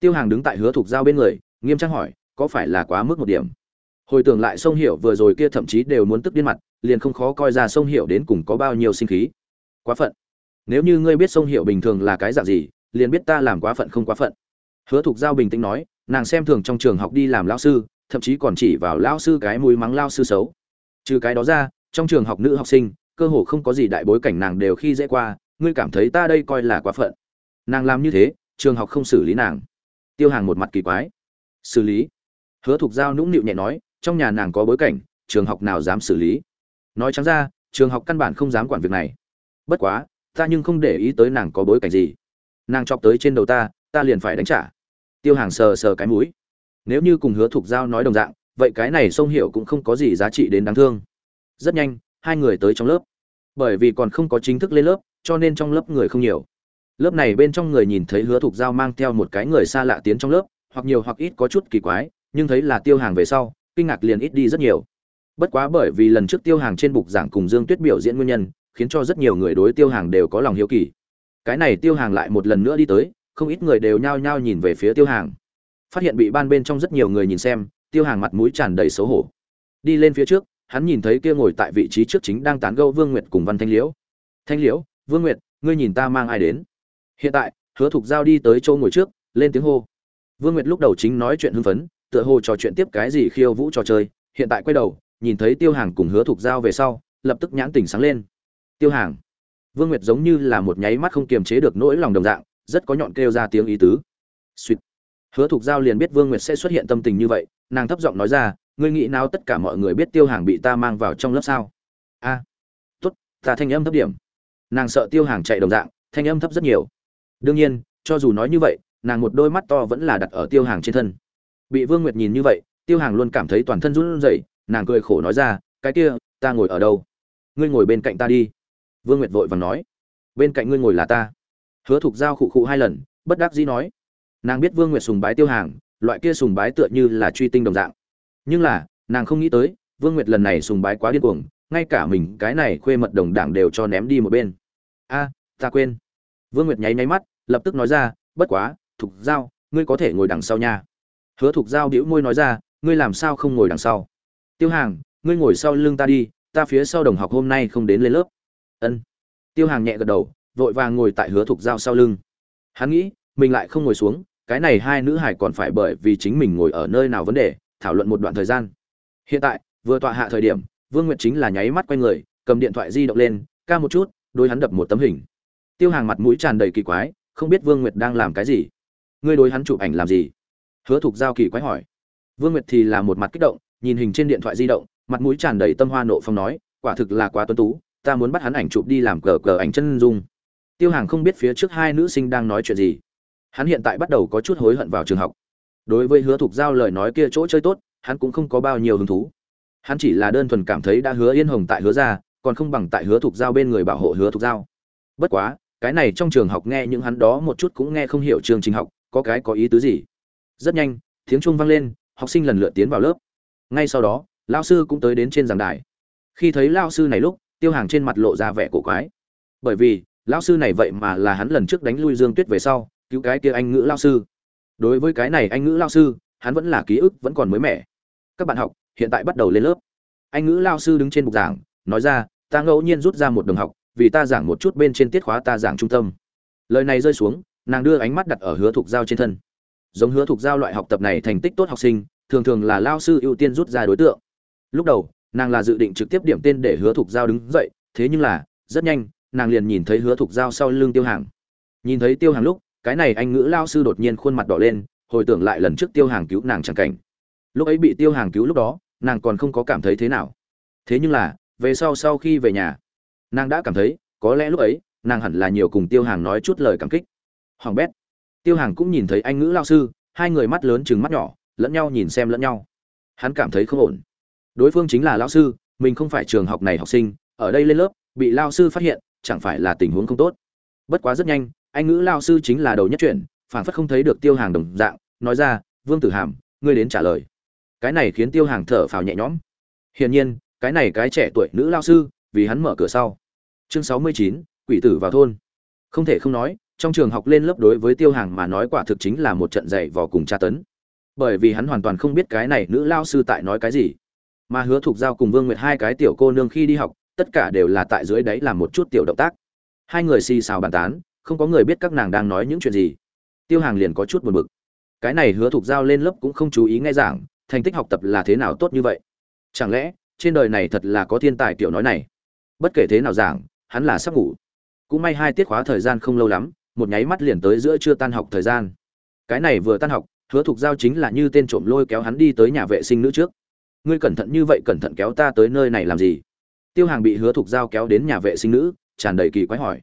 A: Tiêu hàng đứng tại hứa thục giao bên người, nghiêm trang hỏi, có phải là quá mức một điểm? Hồi tưởng lại sông hiểu vừa rồi kia thậm chí đều muốn tức điên mặt, liền không khó coi ra sông hiểu đến cùng có bao nhiêu sinh khí. Quá phận. Nếu như ngươi biết sông hiểu bình thường là cái dạng gì, liền biết ta làm quá phận không quá phận. Hứa thục giao bình tĩnh nói, nàng xem thường trong trường học đi làm lao sư, thậm chí còn chỉ vào lao sư cái mùi mắng lao sư xấu. Trừ cái đó ra, trong trường học nữ học sinh, cơ hồ không có gì đại bối cảnh nàng đều khi dễ qua, ngươi cảm thấy ta đây coi là quá phận. Nàng làm như thế, trường học không xử lý nàng. Tiêu hàng một mặt kỳ quái. Xử lý? Hứa thục giao nũng nịu nhẹ nói trong nhà nàng có bối cảnh, trường học nào dám xử lý? Nói trắng ra, trường học căn bản không dám quản việc này. Bất quá, ta nhưng không để ý tới nàng có bối cảnh gì. Nàng chọc tới trên đầu ta ta liền phải đánh trả. Tiêu hàng sờ sờ cái mũi. Nếu như cùng hứa thục giao nói đồng dạng, vậy cái này sông hiểu cũng không có gì giá trị đến đáng thương. Rất nhanh, hai người tới trong lớp. Bởi vì còn không có chính thức lên lớp, cho nên trong lớp người không nhiều. Lớp này bên trong người nhìn thấy hứa thục giao mang theo một cái người xa lạ tiến trong lớp, hoặc nhiều hoặc ít có chút kỳ quái, nhưng thấy là tiêu hàng về sau kinh ngạc liền ít đi rất nhiều. Bất quá bởi vì lần trước tiêu hàng trên bục giảng cùng dương tuyết biểu diễn nguyên nhân, khiến cho rất nhiều người đối tiêu hàng đều có lòng hiếu kỳ. Cái này tiêu hàng lại một lần nữa đi tới, không ít người đều nhao nhao nhìn về phía tiêu hàng. Phát hiện bị ban bên trong rất nhiều người nhìn xem, tiêu hàng mặt mũi tràn đầy xấu hổ. Đi lên phía trước, hắn nhìn thấy kia ngồi tại vị trí trước chính đang tán gẫu vương nguyệt cùng văn thanh liễu. Thanh liễu, vương nguyệt, ngươi nhìn ta mang ai đến? Hiện tại, hứa thục giao đi tới chỗ ngồi trước, lên tiếng hô. Vương nguyệt lúc đầu chính nói chuyện hưng phấn tựa hồ trò chuyện tiếp cái gì khiêu vũ trò chơi hiện tại quay đầu nhìn thấy tiêu hàng cùng hứa thục giao về sau lập tức nhãn tỉnh sáng lên. Tiêu hàng. Vương nguyệt giống như là một nháy mắt không kiềm chế được nỗi lòng đồng dạng rất có nhọn kêu ra tiếng ý tứ. Suýt hứa thục giao liền biết vương nguyệt sẽ xuất hiện tâm tình như vậy nàng thấp giọng nói ra ngươi nghĩ nào tất cả mọi người biết tiêu hàng bị ta mang vào trong lớp sao? A. À, tốt ta thanh âm thấp điểm. Nàng sợ tiêu hàng chạy đồng dạng thanh âm thấp rất nhiều. Đương nhiên cho dù nói như vậy nàng một đôi mắt to vẫn là đặt ở tiêu hàng trên thân bị vương nguyệt nhìn như vậy, tiêu hàng luôn cảm thấy toàn thân run rẩy, nàng cười khổ nói ra, cái kia, ta ngồi ở đâu? Ngươi ngồi bên cạnh ta đi. Vương nguyệt vội vàng nói, bên cạnh ngươi ngồi là ta. Hứa thục giao khụ khụ hai lần, bất đắc dĩ nói, nàng biết vương nguyệt sùng bái tiêu hàng, loại kia sùng bái tựa như là truy tinh đồng dạng. Nhưng là, nàng không nghĩ tới, vương nguyệt lần này sùng bái quá điên cuồng, ngay cả mình cái này khuê mật đồng đảng đều cho ném đi một bên. A, ta quên. Vương nguyệt nháy nháy mắt, lập tức nói ra, bất quá, thục giao, ngươi có thể ngồi đằng sau nha hứa thục giao đĩu môi nói ra, ngươi làm sao không ngồi đằng sau? Tiêu hàng, ngươi ngồi sau lưng ta đi, ta phía sau đồng học hôm nay không đến lên lớp. Ân. Tiêu hàng nhẹ gật đầu, vội vàng ngồi tại hứa thục giao sau lưng. Hắn nghĩ, mình lại không ngồi xuống, cái này hai nữ hải còn phải bởi vì chính mình ngồi ở nơi nào vấn đề, thảo luận một đoạn thời gian. Hiện tại, vừa tọa hạ thời điểm, vương nguyệt chính là nháy mắt quay người, cầm điện thoại di động lên, ca một chút, đôi hắn đập một tấm hình. Tiêu hàng mặt mũi tràn đầy kỳ quái, không biết vương nguyệt đang làm cái gì. Ngươi đối hắn chụp ảnh làm gì? Hứa thục giao kỳ quái hỏi. Vương nguyệt thì là một mặt kích động, nhìn hình trên điện thoại di động, mặt mũi tràn đầy tâm hoa nộ phong nói, quả thực là quá tuấn tú, ta muốn bắt hắn ảnh chụp đi làm cờ cờ ảnh chân dung. Tiêu hàng không biết phía trước hai nữ sinh đang nói chuyện gì. Hắn hiện tại bắt đầu có chút hối hận vào trường học. Đối với hứa thục giao lời nói kia chỗ chơi tốt, hắn cũng không có bao nhiêu hứng thú. Hắn chỉ là đơn thuần cảm thấy đã hứa yên hồng tại hứa ra còn không bằng tại hứa thục giao bên người bảo hộ hứa thục giao. Bất quá, cái này trong trường học nghe những hắn đó một chút cũng nghe không hiểu trường trình học, có cái có ý tứ gì? Rất nhanh, tiếng chuông vang lên, học sinh lần lượt tiến vào lớp. Ngay sau đó lao sư cũng tới đến trên giảng đài. Khi thấy lao sư này lúc, tiêu hàng trên mặt lộ ra vẻ cổ quái. Bởi vì lao sư này vậy mà là hắn lần trước đánh lui dương tuyết về sau, cứu cái kia anh ngữ lao sư. Đối với cái này anh ngữ lao sư, hắn vẫn là ký ức vẫn còn mới mẻ. Các bạn học, hiện tại bắt đầu lên lớp. Anh ngữ lao sư đứng trên bục giảng, nói ra, ta ngẫu nhiên rút ra một đồng học, vì ta giảng một chút bên trên tiết khóa ta giảng trung tâm. Lời này rơi xuống, nàng đưa ánh mắt đặt ở hứa thục giao trên thân giống hứa thục giao loại học tập này thành tích tốt học sinh, thường thường là lao sư ưu tiên rút ra đối tượng. Lúc đầu, nàng là dự định trực tiếp điểm tên để hứa thục giao đứng dậy, thế nhưng là, rất nhanh, nàng liền nhìn thấy hứa thục giao sau lưng tiêu hàng. Nhìn thấy tiêu hàng lúc, cái này anh ngữ lao sư đột nhiên khuôn mặt đỏ lên, hồi tưởng lại lần trước tiêu hàng cứu nàng chẳng cảnh. Lúc ấy bị tiêu hàng cứu lúc đó, nàng còn không có cảm thấy thế nào. Thế nhưng là, về sau sau khi về nhà, nàng đã cảm thấy, có lẽ lúc ấy, nàng hẳn là nhiều cùng tiêu hàng nói chút lời cảm kích. Hoàng bét tiêu hàng cũng nhìn thấy anh ngữ lao sư, hai người mắt lớn chừng mắt nhỏ, lẫn nhau nhìn xem lẫn nhau. Hắn cảm thấy không ổn. Đối phương chính là lao sư, mình không phải trường học này học sinh, ở đây lên lớp, bị lao sư phát hiện, chẳng phải là tình huống không tốt. Bất quá rất nhanh, anh ngữ lao sư chính là đầu nhất chuyển phản phất không thấy được tiêu hàng đồng dạng, nói ra, vương tử hàm, ngươi đến trả lời. Cái này khiến tiêu hàng thở phào nhẹ nhõm. Hiển nhiên, cái này cái trẻ tuổi nữ lao sư, vì hắn mở cửa sau. Chương sáu mươi chín, quỷ tử vào thôn. Không thể không nói trong trường học lên lớp đối với tiêu hàng mà nói quả thực chính là một trận dạy vò cùng tra tấn. Bởi vì hắn hoàn toàn không biết cái này nữ lao sư tại nói cái gì. Mà hứa thục giao cùng vương nguyệt hai cái tiểu cô nương khi đi học, tất cả đều là tại dưới đấy làm một chút tiểu động tác. Hai người xì xào bàn tán, không có người biết các nàng đang nói những chuyện gì. Tiêu hàng liền có chút buồn bực. Cái này hứa thục giao lên lớp cũng không chú ý nghe giảng, thành tích học tập là thế nào tốt như vậy? Chẳng lẽ, trên đời này thật là có thiên tài tiểu nói này? Bất kể thế nào giảng, hắn là sắp ngủ. Cũng may hai tiết khóa thời gian không lâu lắm một nháy mắt liền tới giữa chưa tan học thời gian. Cái này vừa tan học, hứa thục giao chính là như tên trộm lôi kéo hắn đi tới nhà vệ sinh nữ trước. Ngươi cẩn thận như vậy cẩn thận kéo ta tới nơi này làm gì? Tiêu hàng bị hứa thục giao kéo đến nhà vệ sinh nữ, tràn đầy kỳ quái hỏi.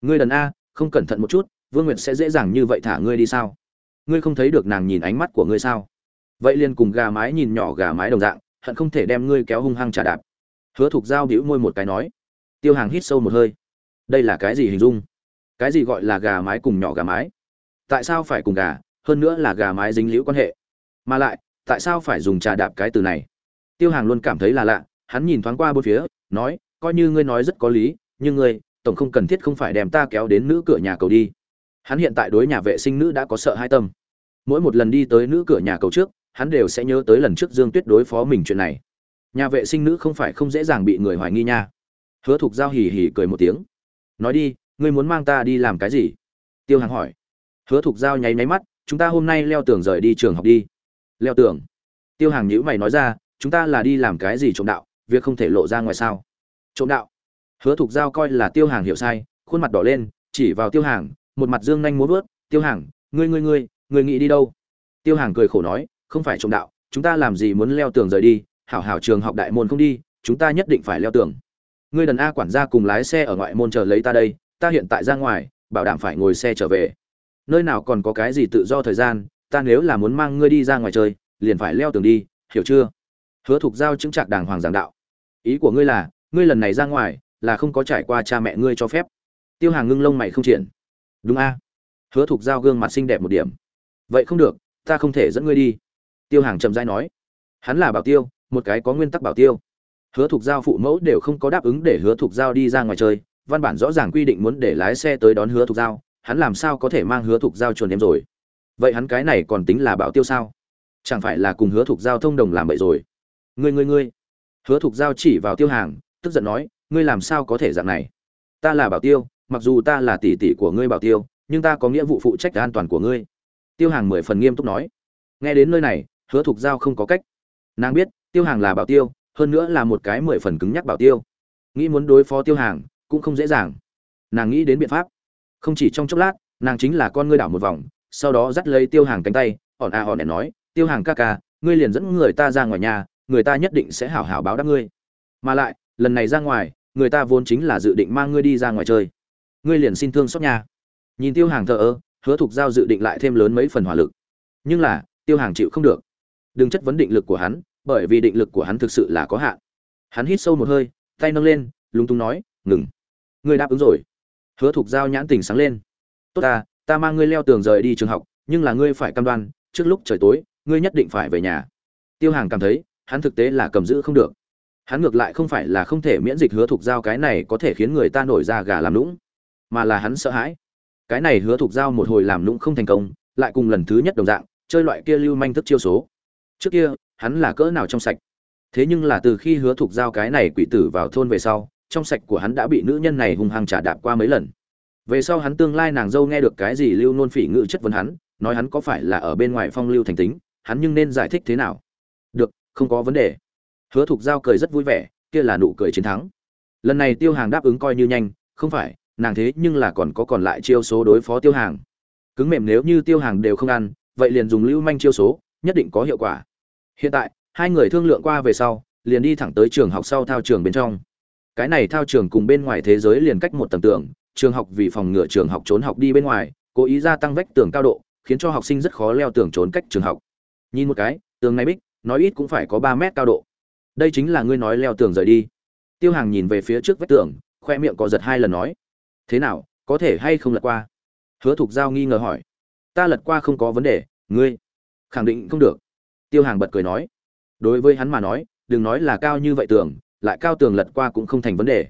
A: Ngươi đần a, không cẩn thận một chút, vương nguyệt sẽ dễ dàng như vậy thả ngươi đi sao? Ngươi không thấy được nàng nhìn ánh mắt của ngươi sao? Vậy liền cùng gà mái nhìn nhỏ gà mái đồng dạng, hận không thể đem ngươi kéo hung hăng trả đạp. Hứa thục giao bĩu môi một cái nói. Tiêu hàng hít sâu một hơi. Đây là cái gì hình dung? Cái gì gọi là gà mái cùng nhỏ gà mái? Tại sao phải cùng gà, hơn nữa là gà mái dính liễu quan hệ? Mà lại, tại sao phải dùng trà đạp cái từ này? Tiêu hàng luôn cảm thấy là lạ, hắn nhìn thoáng qua bốn phía, nói, coi như ngươi nói rất có lý, nhưng ngươi, tổng không cần thiết không phải đem ta kéo đến nữ cửa nhà cầu đi. Hắn hiện tại đối nhà vệ sinh nữ đã có sợ hai tâm. Mỗi một lần đi tới nữ cửa nhà cầu trước, hắn đều sẽ nhớ tới lần trước dương tuyết đối phó mình chuyện này. Nhà vệ sinh nữ không phải không dễ dàng bị người hoài nghi nha. Hứa thục giao hì hì cười một tiếng. Nói đi ngươi muốn mang ta đi làm cái gì? Tiêu hàng hỏi. Hứa thục giao nháy nháy mắt, chúng ta hôm nay leo tường rời đi trường học đi. Leo tường. Tiêu hàng nhữ mày nói ra, chúng ta là đi làm cái gì trộm đạo, việc không thể lộ ra ngoài sao? Trộm đạo. Hứa thục giao coi là tiêu hàng hiểu sai, khuôn mặt đỏ lên, chỉ vào tiêu hàng một mặt dương nhanh muốn vớt, tiêu hàng ngươi ngươi ngươi ngươi nghĩ đi đâu? Tiêu hàng cười khổ nói, không phải trộm đạo, chúng ta làm gì muốn leo tường rời đi, hảo hảo trường học đại môn không đi, chúng ta nhất định phải leo tường. Ngươi đần a quản gia cùng lái xe ở ngoại môn chờ lấy ta đây ta hiện tại ra ngoài, bảo đảm phải ngồi xe trở về. Nơi nào còn có cái gì tự do thời gian, ta nếu là muốn mang ngươi đi ra ngoài chơi, liền phải leo tường đi, hiểu chưa? Hứa thục giao chứng trạc đàng hoàng giảng đạo. Ý của ngươi là, ngươi lần này ra ngoài, là không có trải qua cha mẹ ngươi cho phép. Tiêu hàng ngưng lông mày không triển. Đúng a. Hứa thục giao gương mặt xinh đẹp một điểm. Vậy không được, ta không thể dẫn ngươi đi. Tiêu hàng chậm rãi nói. Hắn là bảo tiêu, một cái có nguyên tắc bảo tiêu. Hứa thục giao phụ mẫu đều không có đáp ứng để hứa thục giao đi ra ngoài chơi văn bản rõ ràng quy định muốn để lái xe tới đón hứa thục giao, hắn làm sao có thể mang hứa thục giao chuồn em rồi? Vậy hắn cái này còn tính là bảo tiêu sao? Chẳng phải là cùng hứa thục giao thông đồng làm vậy rồi? Ngươi ngươi ngươi. Hứa thục giao chỉ vào tiêu hàng, tức giận nói, ngươi làm sao có thể dạng này? Ta là bảo tiêu, mặc dù ta là tỷ tỷ của ngươi bảo tiêu, nhưng ta có nghĩa vụ phụ trách an toàn của ngươi. Tiêu hàng mười phần nghiêm túc nói. Nghe đến nơi này, hứa thục giao không có cách. Nàng biết, tiêu hàng là bảo tiêu, hơn nữa là một cái mười phần cứng nhắc bảo tiêu. Nghĩ muốn đối phó tiêu hàng cũng không dễ dàng. Nàng nghĩ đến biện pháp. Không chỉ trong chốc lát, nàng chính là con ngươi đảo một vòng, sau đó dắt lấy tiêu hàng cánh tay hòn a hòn để nói, tiêu hàng ca ca, ngươi liền dẫn người ta ra ngoài nhà, người ta nhất định sẽ hảo hảo báo đáp ngươi. Mà lại, lần này ra ngoài, người ta vốn chính là dự định mang ngươi đi ra ngoài chơi. Ngươi liền xin thương xót nhà. nhìn tiêu hàng thờ ơ, hứa thục giao dự định lại thêm lớn mấy phần hỏa lực. Nhưng là, tiêu hàng chịu không được. Đừng chất vấn định lực của hắn, bởi vì định lực của hắn thực sự là có hạn. Hắn hít sâu một hơi, tay nâng lên, lúng túng nói ngừng. Ngươi đáp ứng rồi. Hứa thục giao nhãn tình sáng lên. Tốt ta ta mang ngươi leo tường rời đi trường học, nhưng là ngươi phải cam đoan, trước lúc trời tối, ngươi nhất định phải về nhà. Tiêu hàng cảm thấy, hắn thực tế là cầm giữ không được. Hắn ngược lại không phải là không thể miễn dịch hứa thục giao cái này có thể khiến người ta nổi ra gà làm lũng mà là hắn sợ hãi. Cái này hứa thục giao một hồi làm lũng không thành công, lại cùng lần thứ nhất đồng dạng, chơi loại kia lưu manh thức chiêu số. Trước kia, hắn là cỡ nào trong sạch. Thế nhưng là từ khi hứa thục giao cái này quỷ tử vào thôn về sau trong sạch của hắn đã bị nữ nhân này hung hăng trả đạp qua mấy lần. Về sau hắn tương lai nàng dâu nghe được cái gì lưu nôn phỉ ngự chất vấn hắn, nói hắn có phải là ở bên ngoài phong lưu thành tính, hắn nhưng nên giải thích thế nào? Được, không có vấn đề. Hứa thục giao cười rất vui vẻ, kia là nụ cười chiến thắng. Lần này tiêu hàng đáp ứng coi như nhanh, không phải, nàng thế nhưng là còn có còn lại chiêu số đối phó tiêu hàng. Cứng mềm nếu như tiêu hàng đều không ăn, vậy liền dùng lưu manh chiêu số, nhất định có hiệu quả. Hiện tại, hai người thương lượng qua về sau, liền đi thẳng tới trường học sau thao trường bên trong cái này thao trường cùng bên ngoài thế giới liền cách một tầng tường trường học vì phòng ngừa trường học trốn học đi bên ngoài, cố ý gia tăng vách tường cao độ, khiến cho học sinh rất khó leo tường trốn cách trường học. Nhìn một cái, tường này bích, nói ít cũng phải có ba mét cao độ. Đây chính là ngươi nói leo tường rời đi. Tiêu hàng nhìn về phía trước vách tường, khoe miệng có giật hai lần nói, thế nào, có thể hay không lật qua? Hứa thục giao nghi ngờ hỏi, ta lật qua không có vấn đề, ngươi? Khẳng định không được. Tiêu hàng bật cười nói, đối với hắn mà nói, đừng nói là cao như vậy tường lại cao tường lật qua cũng không thành vấn đề.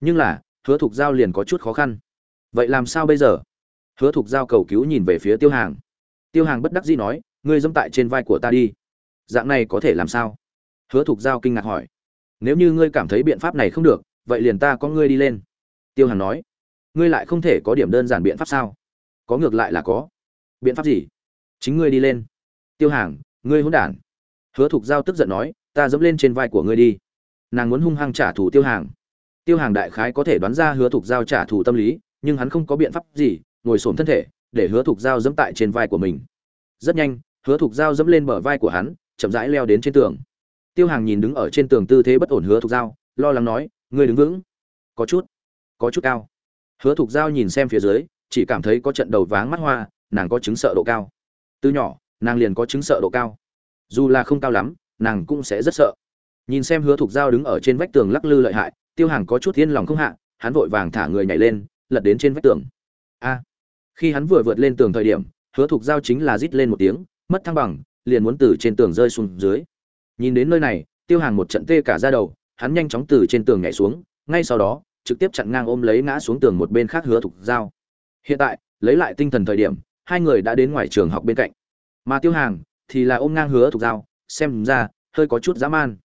A: Nhưng là, hứa thục giao liền có chút khó khăn. Vậy làm sao bây giờ? Hứa thục giao cầu cứu nhìn về phía tiêu hàng. Tiêu hàng bất đắc dĩ nói, ngươi dẫm tại trên vai của ta đi. Dạng này có thể làm sao? Hứa thục giao kinh ngạc hỏi, nếu như ngươi cảm thấy biện pháp này không được, vậy liền ta có ngươi đi lên. Tiêu hàng nói, ngươi lại không thể có điểm đơn giản biện pháp sao? Có ngược lại là có. Biện pháp gì? Chính ngươi đi lên. Tiêu hàng, ngươi hỗn đản. Hứa thục giao tức giận nói, ta dẫm lên trên vai của ngươi đi nàng muốn hung hăng trả thù tiêu hàng. Tiêu hàng đại khái có thể đoán ra hứa thục giao trả thù tâm lý, nhưng hắn không có biện pháp gì, ngồi xổm thân thể, để hứa thục giao dẫm tại trên vai của mình. Rất nhanh, hứa thục giao dẫm lên bờ vai của hắn, chậm rãi leo đến trên tường. Tiêu hàng nhìn đứng ở trên tường tư thế bất ổn hứa thục giao, lo lắng nói, ngươi đứng vững, có chút có chút cao. Hứa thục giao nhìn xem phía dưới, chỉ cảm thấy có trận đầu váng mắt hoa, nàng có chứng sợ độ cao. Từ nhỏ, nàng liền có chứng sợ độ cao. Dù là không cao lắm, nàng cũng sẽ rất sợ nhìn xem hứa thục giao đứng ở trên vách tường lắc lư lợi hại, tiêu hàng có chút yên lòng không hạ, hắn vội vàng thả người nhảy lên, lật đến trên vách tường. A. Khi hắn vừa vượt lên tường thời điểm, hứa thục giao chính là rít lên một tiếng, mất thăng bằng, liền muốn từ trên tường rơi xuống dưới. Nhìn đến nơi này, tiêu hàng một trận tê cả ra đầu, hắn nhanh chóng từ trên tường nhảy xuống, ngay sau đó, trực tiếp chặn ngang ôm lấy ngã xuống tường một bên khác hứa thục giao. Hiện tại, lấy lại tinh thần thời điểm, hai người đã đến ngoài trường học bên cạnh. Mà tiêu hàng thì là ôm ngang hứa thục giao, xem ra, hơi có chút dã man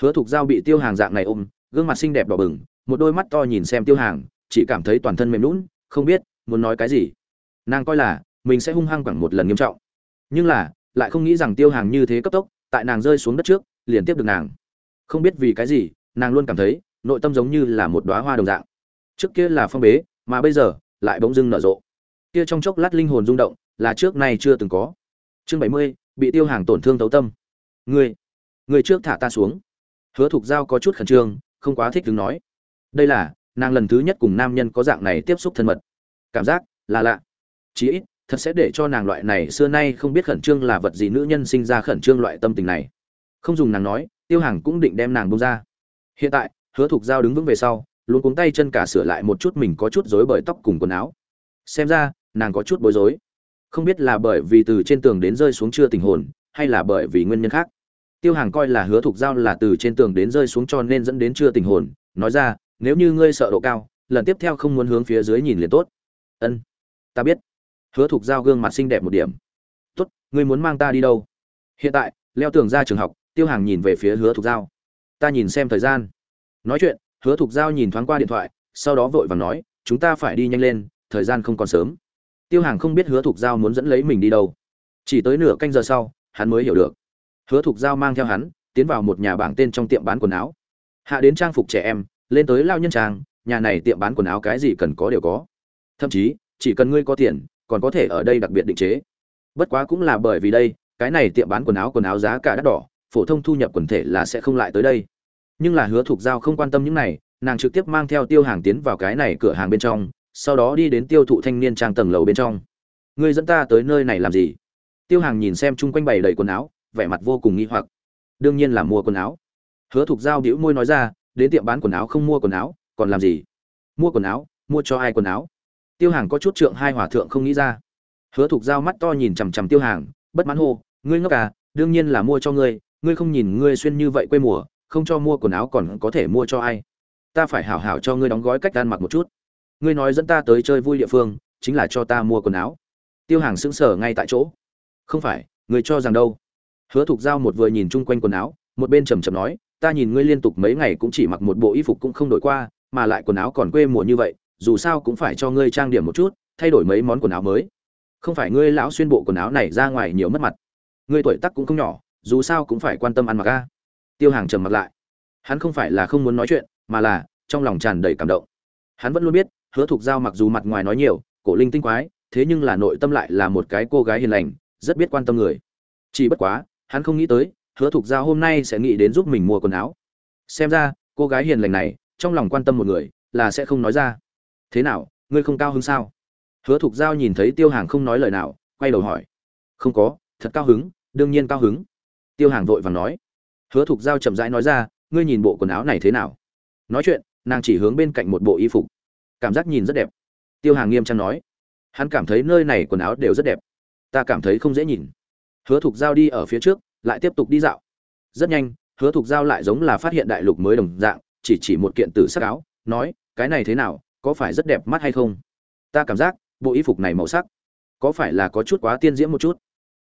A: hứa thục giao bị tiêu hàng dạng này ôm, gương mặt xinh đẹp đỏ bừng, một đôi mắt to nhìn xem tiêu hàng, chỉ cảm thấy toàn thân mềm lún không biết muốn nói cái gì. Nàng coi là mình sẽ hung hăng quẳng một lần nghiêm trọng. Nhưng là, lại không nghĩ rằng tiêu hàng như thế cấp tốc, tại nàng rơi xuống đất trước, liền tiếp được nàng. Không biết vì cái gì, nàng luôn cảm thấy nội tâm giống như là một đoá hoa đồng dạng. Trước kia là phong bế, mà bây giờ lại bỗng dưng nở rộ. Kia trong chốc lát linh hồn rung động, là trước nay chưa từng có. Chương bảy mươi, bị tiêu hàng tổn thương tấu tâm. Ngươi ngươi trước thả ta xuống hứa thục giao có chút khẩn trương, không quá thích đứng nói. Đây là, nàng lần thứ nhất cùng nam nhân có dạng này tiếp xúc thân mật. Cảm giác, là lạ. Chí ít, thật sẽ để cho nàng loại này xưa nay không biết khẩn trương là vật gì nữ nhân sinh ra khẩn trương loại tâm tình này. Không dùng nàng nói, tiêu hàng cũng định đem nàng bông ra. Hiện tại, hứa thục giao đứng vững về sau, luôn cuống tay chân cả sửa lại một chút mình có chút rối bởi tóc cùng quần áo. Xem ra, nàng có chút bối rối. Không biết là bởi vì từ trên tường đến rơi xuống chưa tình hồn, hay là bởi vì nguyên nhân khác tiêu hàng coi là hứa thục giao là từ trên tường đến rơi xuống cho nên dẫn đến chưa tình hồn, nói ra, nếu như ngươi sợ độ cao, lần tiếp theo không muốn hướng phía dưới nhìn liền tốt. Ân, ta biết. Hứa thục giao gương mặt xinh đẹp một điểm. Tốt, ngươi muốn mang ta đi đâu? Hiện tại, leo tường ra trường học. Tiêu hàng nhìn về phía hứa thục giao. Ta nhìn xem thời gian. Nói chuyện, hứa thục giao nhìn thoáng qua điện thoại, sau đó vội vàng nói, chúng ta phải đi nhanh lên, thời gian không còn sớm. Tiêu hàng không biết hứa thục giao muốn dẫn lấy mình đi đâu. Chỉ tới nửa canh giờ sau, hắn mới hiểu được hứa thục giao mang theo hắn, tiến vào một nhà bảng tên trong tiệm bán quần áo. Hạ đến trang phục trẻ em, lên tới lao nhân trang, nhà này tiệm bán quần áo cái gì cần có đều có. Thậm chí, chỉ cần ngươi có tiền, còn có thể ở đây đặc biệt định chế. Bất quá cũng là bởi vì đây, cái này tiệm bán quần áo quần áo giá cả đắt đỏ, phổ thông thu nhập quần thể là sẽ không lại tới đây. Nhưng là hứa thục giao không quan tâm những này, nàng trực tiếp mang theo tiêu hàng tiến vào cái này cửa hàng bên trong, sau đó đi đến tiêu thụ thanh niên trang tầng lầu bên trong. Ngươi dẫn ta tới nơi này làm gì? Tiêu hàng nhìn xem chung quanh bày đầy quần áo vẻ mặt vô cùng nghi hoặc. Đương nhiên là mua quần áo. Hứa thục giao đĩu môi nói ra, đến tiệm bán quần áo không mua quần áo, còn làm gì? Mua quần áo, mua cho ai quần áo? Tiêu hàng có chút trượng hai hòa thượng không nghĩ ra. Hứa thục giao mắt to nhìn chằm chằm tiêu hàng, bất mãn hô, ngươi ngốc à đương nhiên là mua cho ngươi ngươi không nhìn ngươi xuyên như vậy quê mùa, không cho mua quần áo còn có thể mua cho ai? Ta phải hảo hảo cho ngươi đóng gói cách ăn mặc một chút. Ngươi nói dẫn ta tới chơi vui địa phương, chính là cho ta mua quần áo. Tiêu hàng sững sờ ngay tại chỗ. Không phải, ngươi cho rằng đâu? Hứa thục giao một vừa nhìn chung quanh quần áo, một bên trầm trầm nói, ta nhìn ngươi liên tục mấy ngày cũng chỉ mặc một bộ y phục cũng không đổi qua, mà lại quần áo còn quê mùa như vậy, dù sao cũng phải cho ngươi trang điểm một chút, thay đổi mấy món quần áo mới. Không phải ngươi lão xuyên bộ quần áo này ra ngoài nhiều mất mặt. Ngươi tuổi tác cũng không nhỏ, dù sao cũng phải quan tâm ăn mặc a. Tiêu hàng trầm mặc lại. Hắn không phải là không muốn nói chuyện, mà là trong lòng tràn đầy cảm động. Hắn vẫn luôn biết, hứa thục giao mặc dù mặt ngoài nói nhiều, cổ linh tinh quái, thế nhưng là nội tâm lại là một cái cô gái hiền lành, rất biết quan tâm người. Chỉ bất quá hắn không nghĩ tới, hứa thục giao hôm nay sẽ nghĩ đến giúp mình mua quần áo. Xem ra, cô gái hiền lành này, trong lòng quan tâm một người, là sẽ không nói ra. Thế nào, ngươi không cao hứng sao? Hứa thục giao nhìn thấy tiêu hàng không nói lời nào, quay đầu hỏi. Không có, thật cao hứng, đương nhiên cao hứng. Tiêu hàng vội vàng nói. Hứa thục giao chậm rãi nói ra, ngươi nhìn bộ quần áo này thế nào? Nói chuyện, nàng chỉ hướng bên cạnh một bộ y phục. Cảm giác nhìn rất đẹp. Tiêu hàng nghiêm trang nói. Hắn cảm thấy nơi này quần áo đều rất đẹp. Ta cảm thấy không dễ nhìn hứa thục giao đi ở phía trước, lại tiếp tục đi dạo. Rất nhanh, hứa thục giao lại giống là phát hiện đại lục mới đồng dạng, chỉ chỉ một kiện tử sắc áo, nói, cái này thế nào, có phải rất đẹp mắt hay không? Ta cảm giác, bộ y phục này màu sắc, có phải là có chút quá tiên diễm một chút?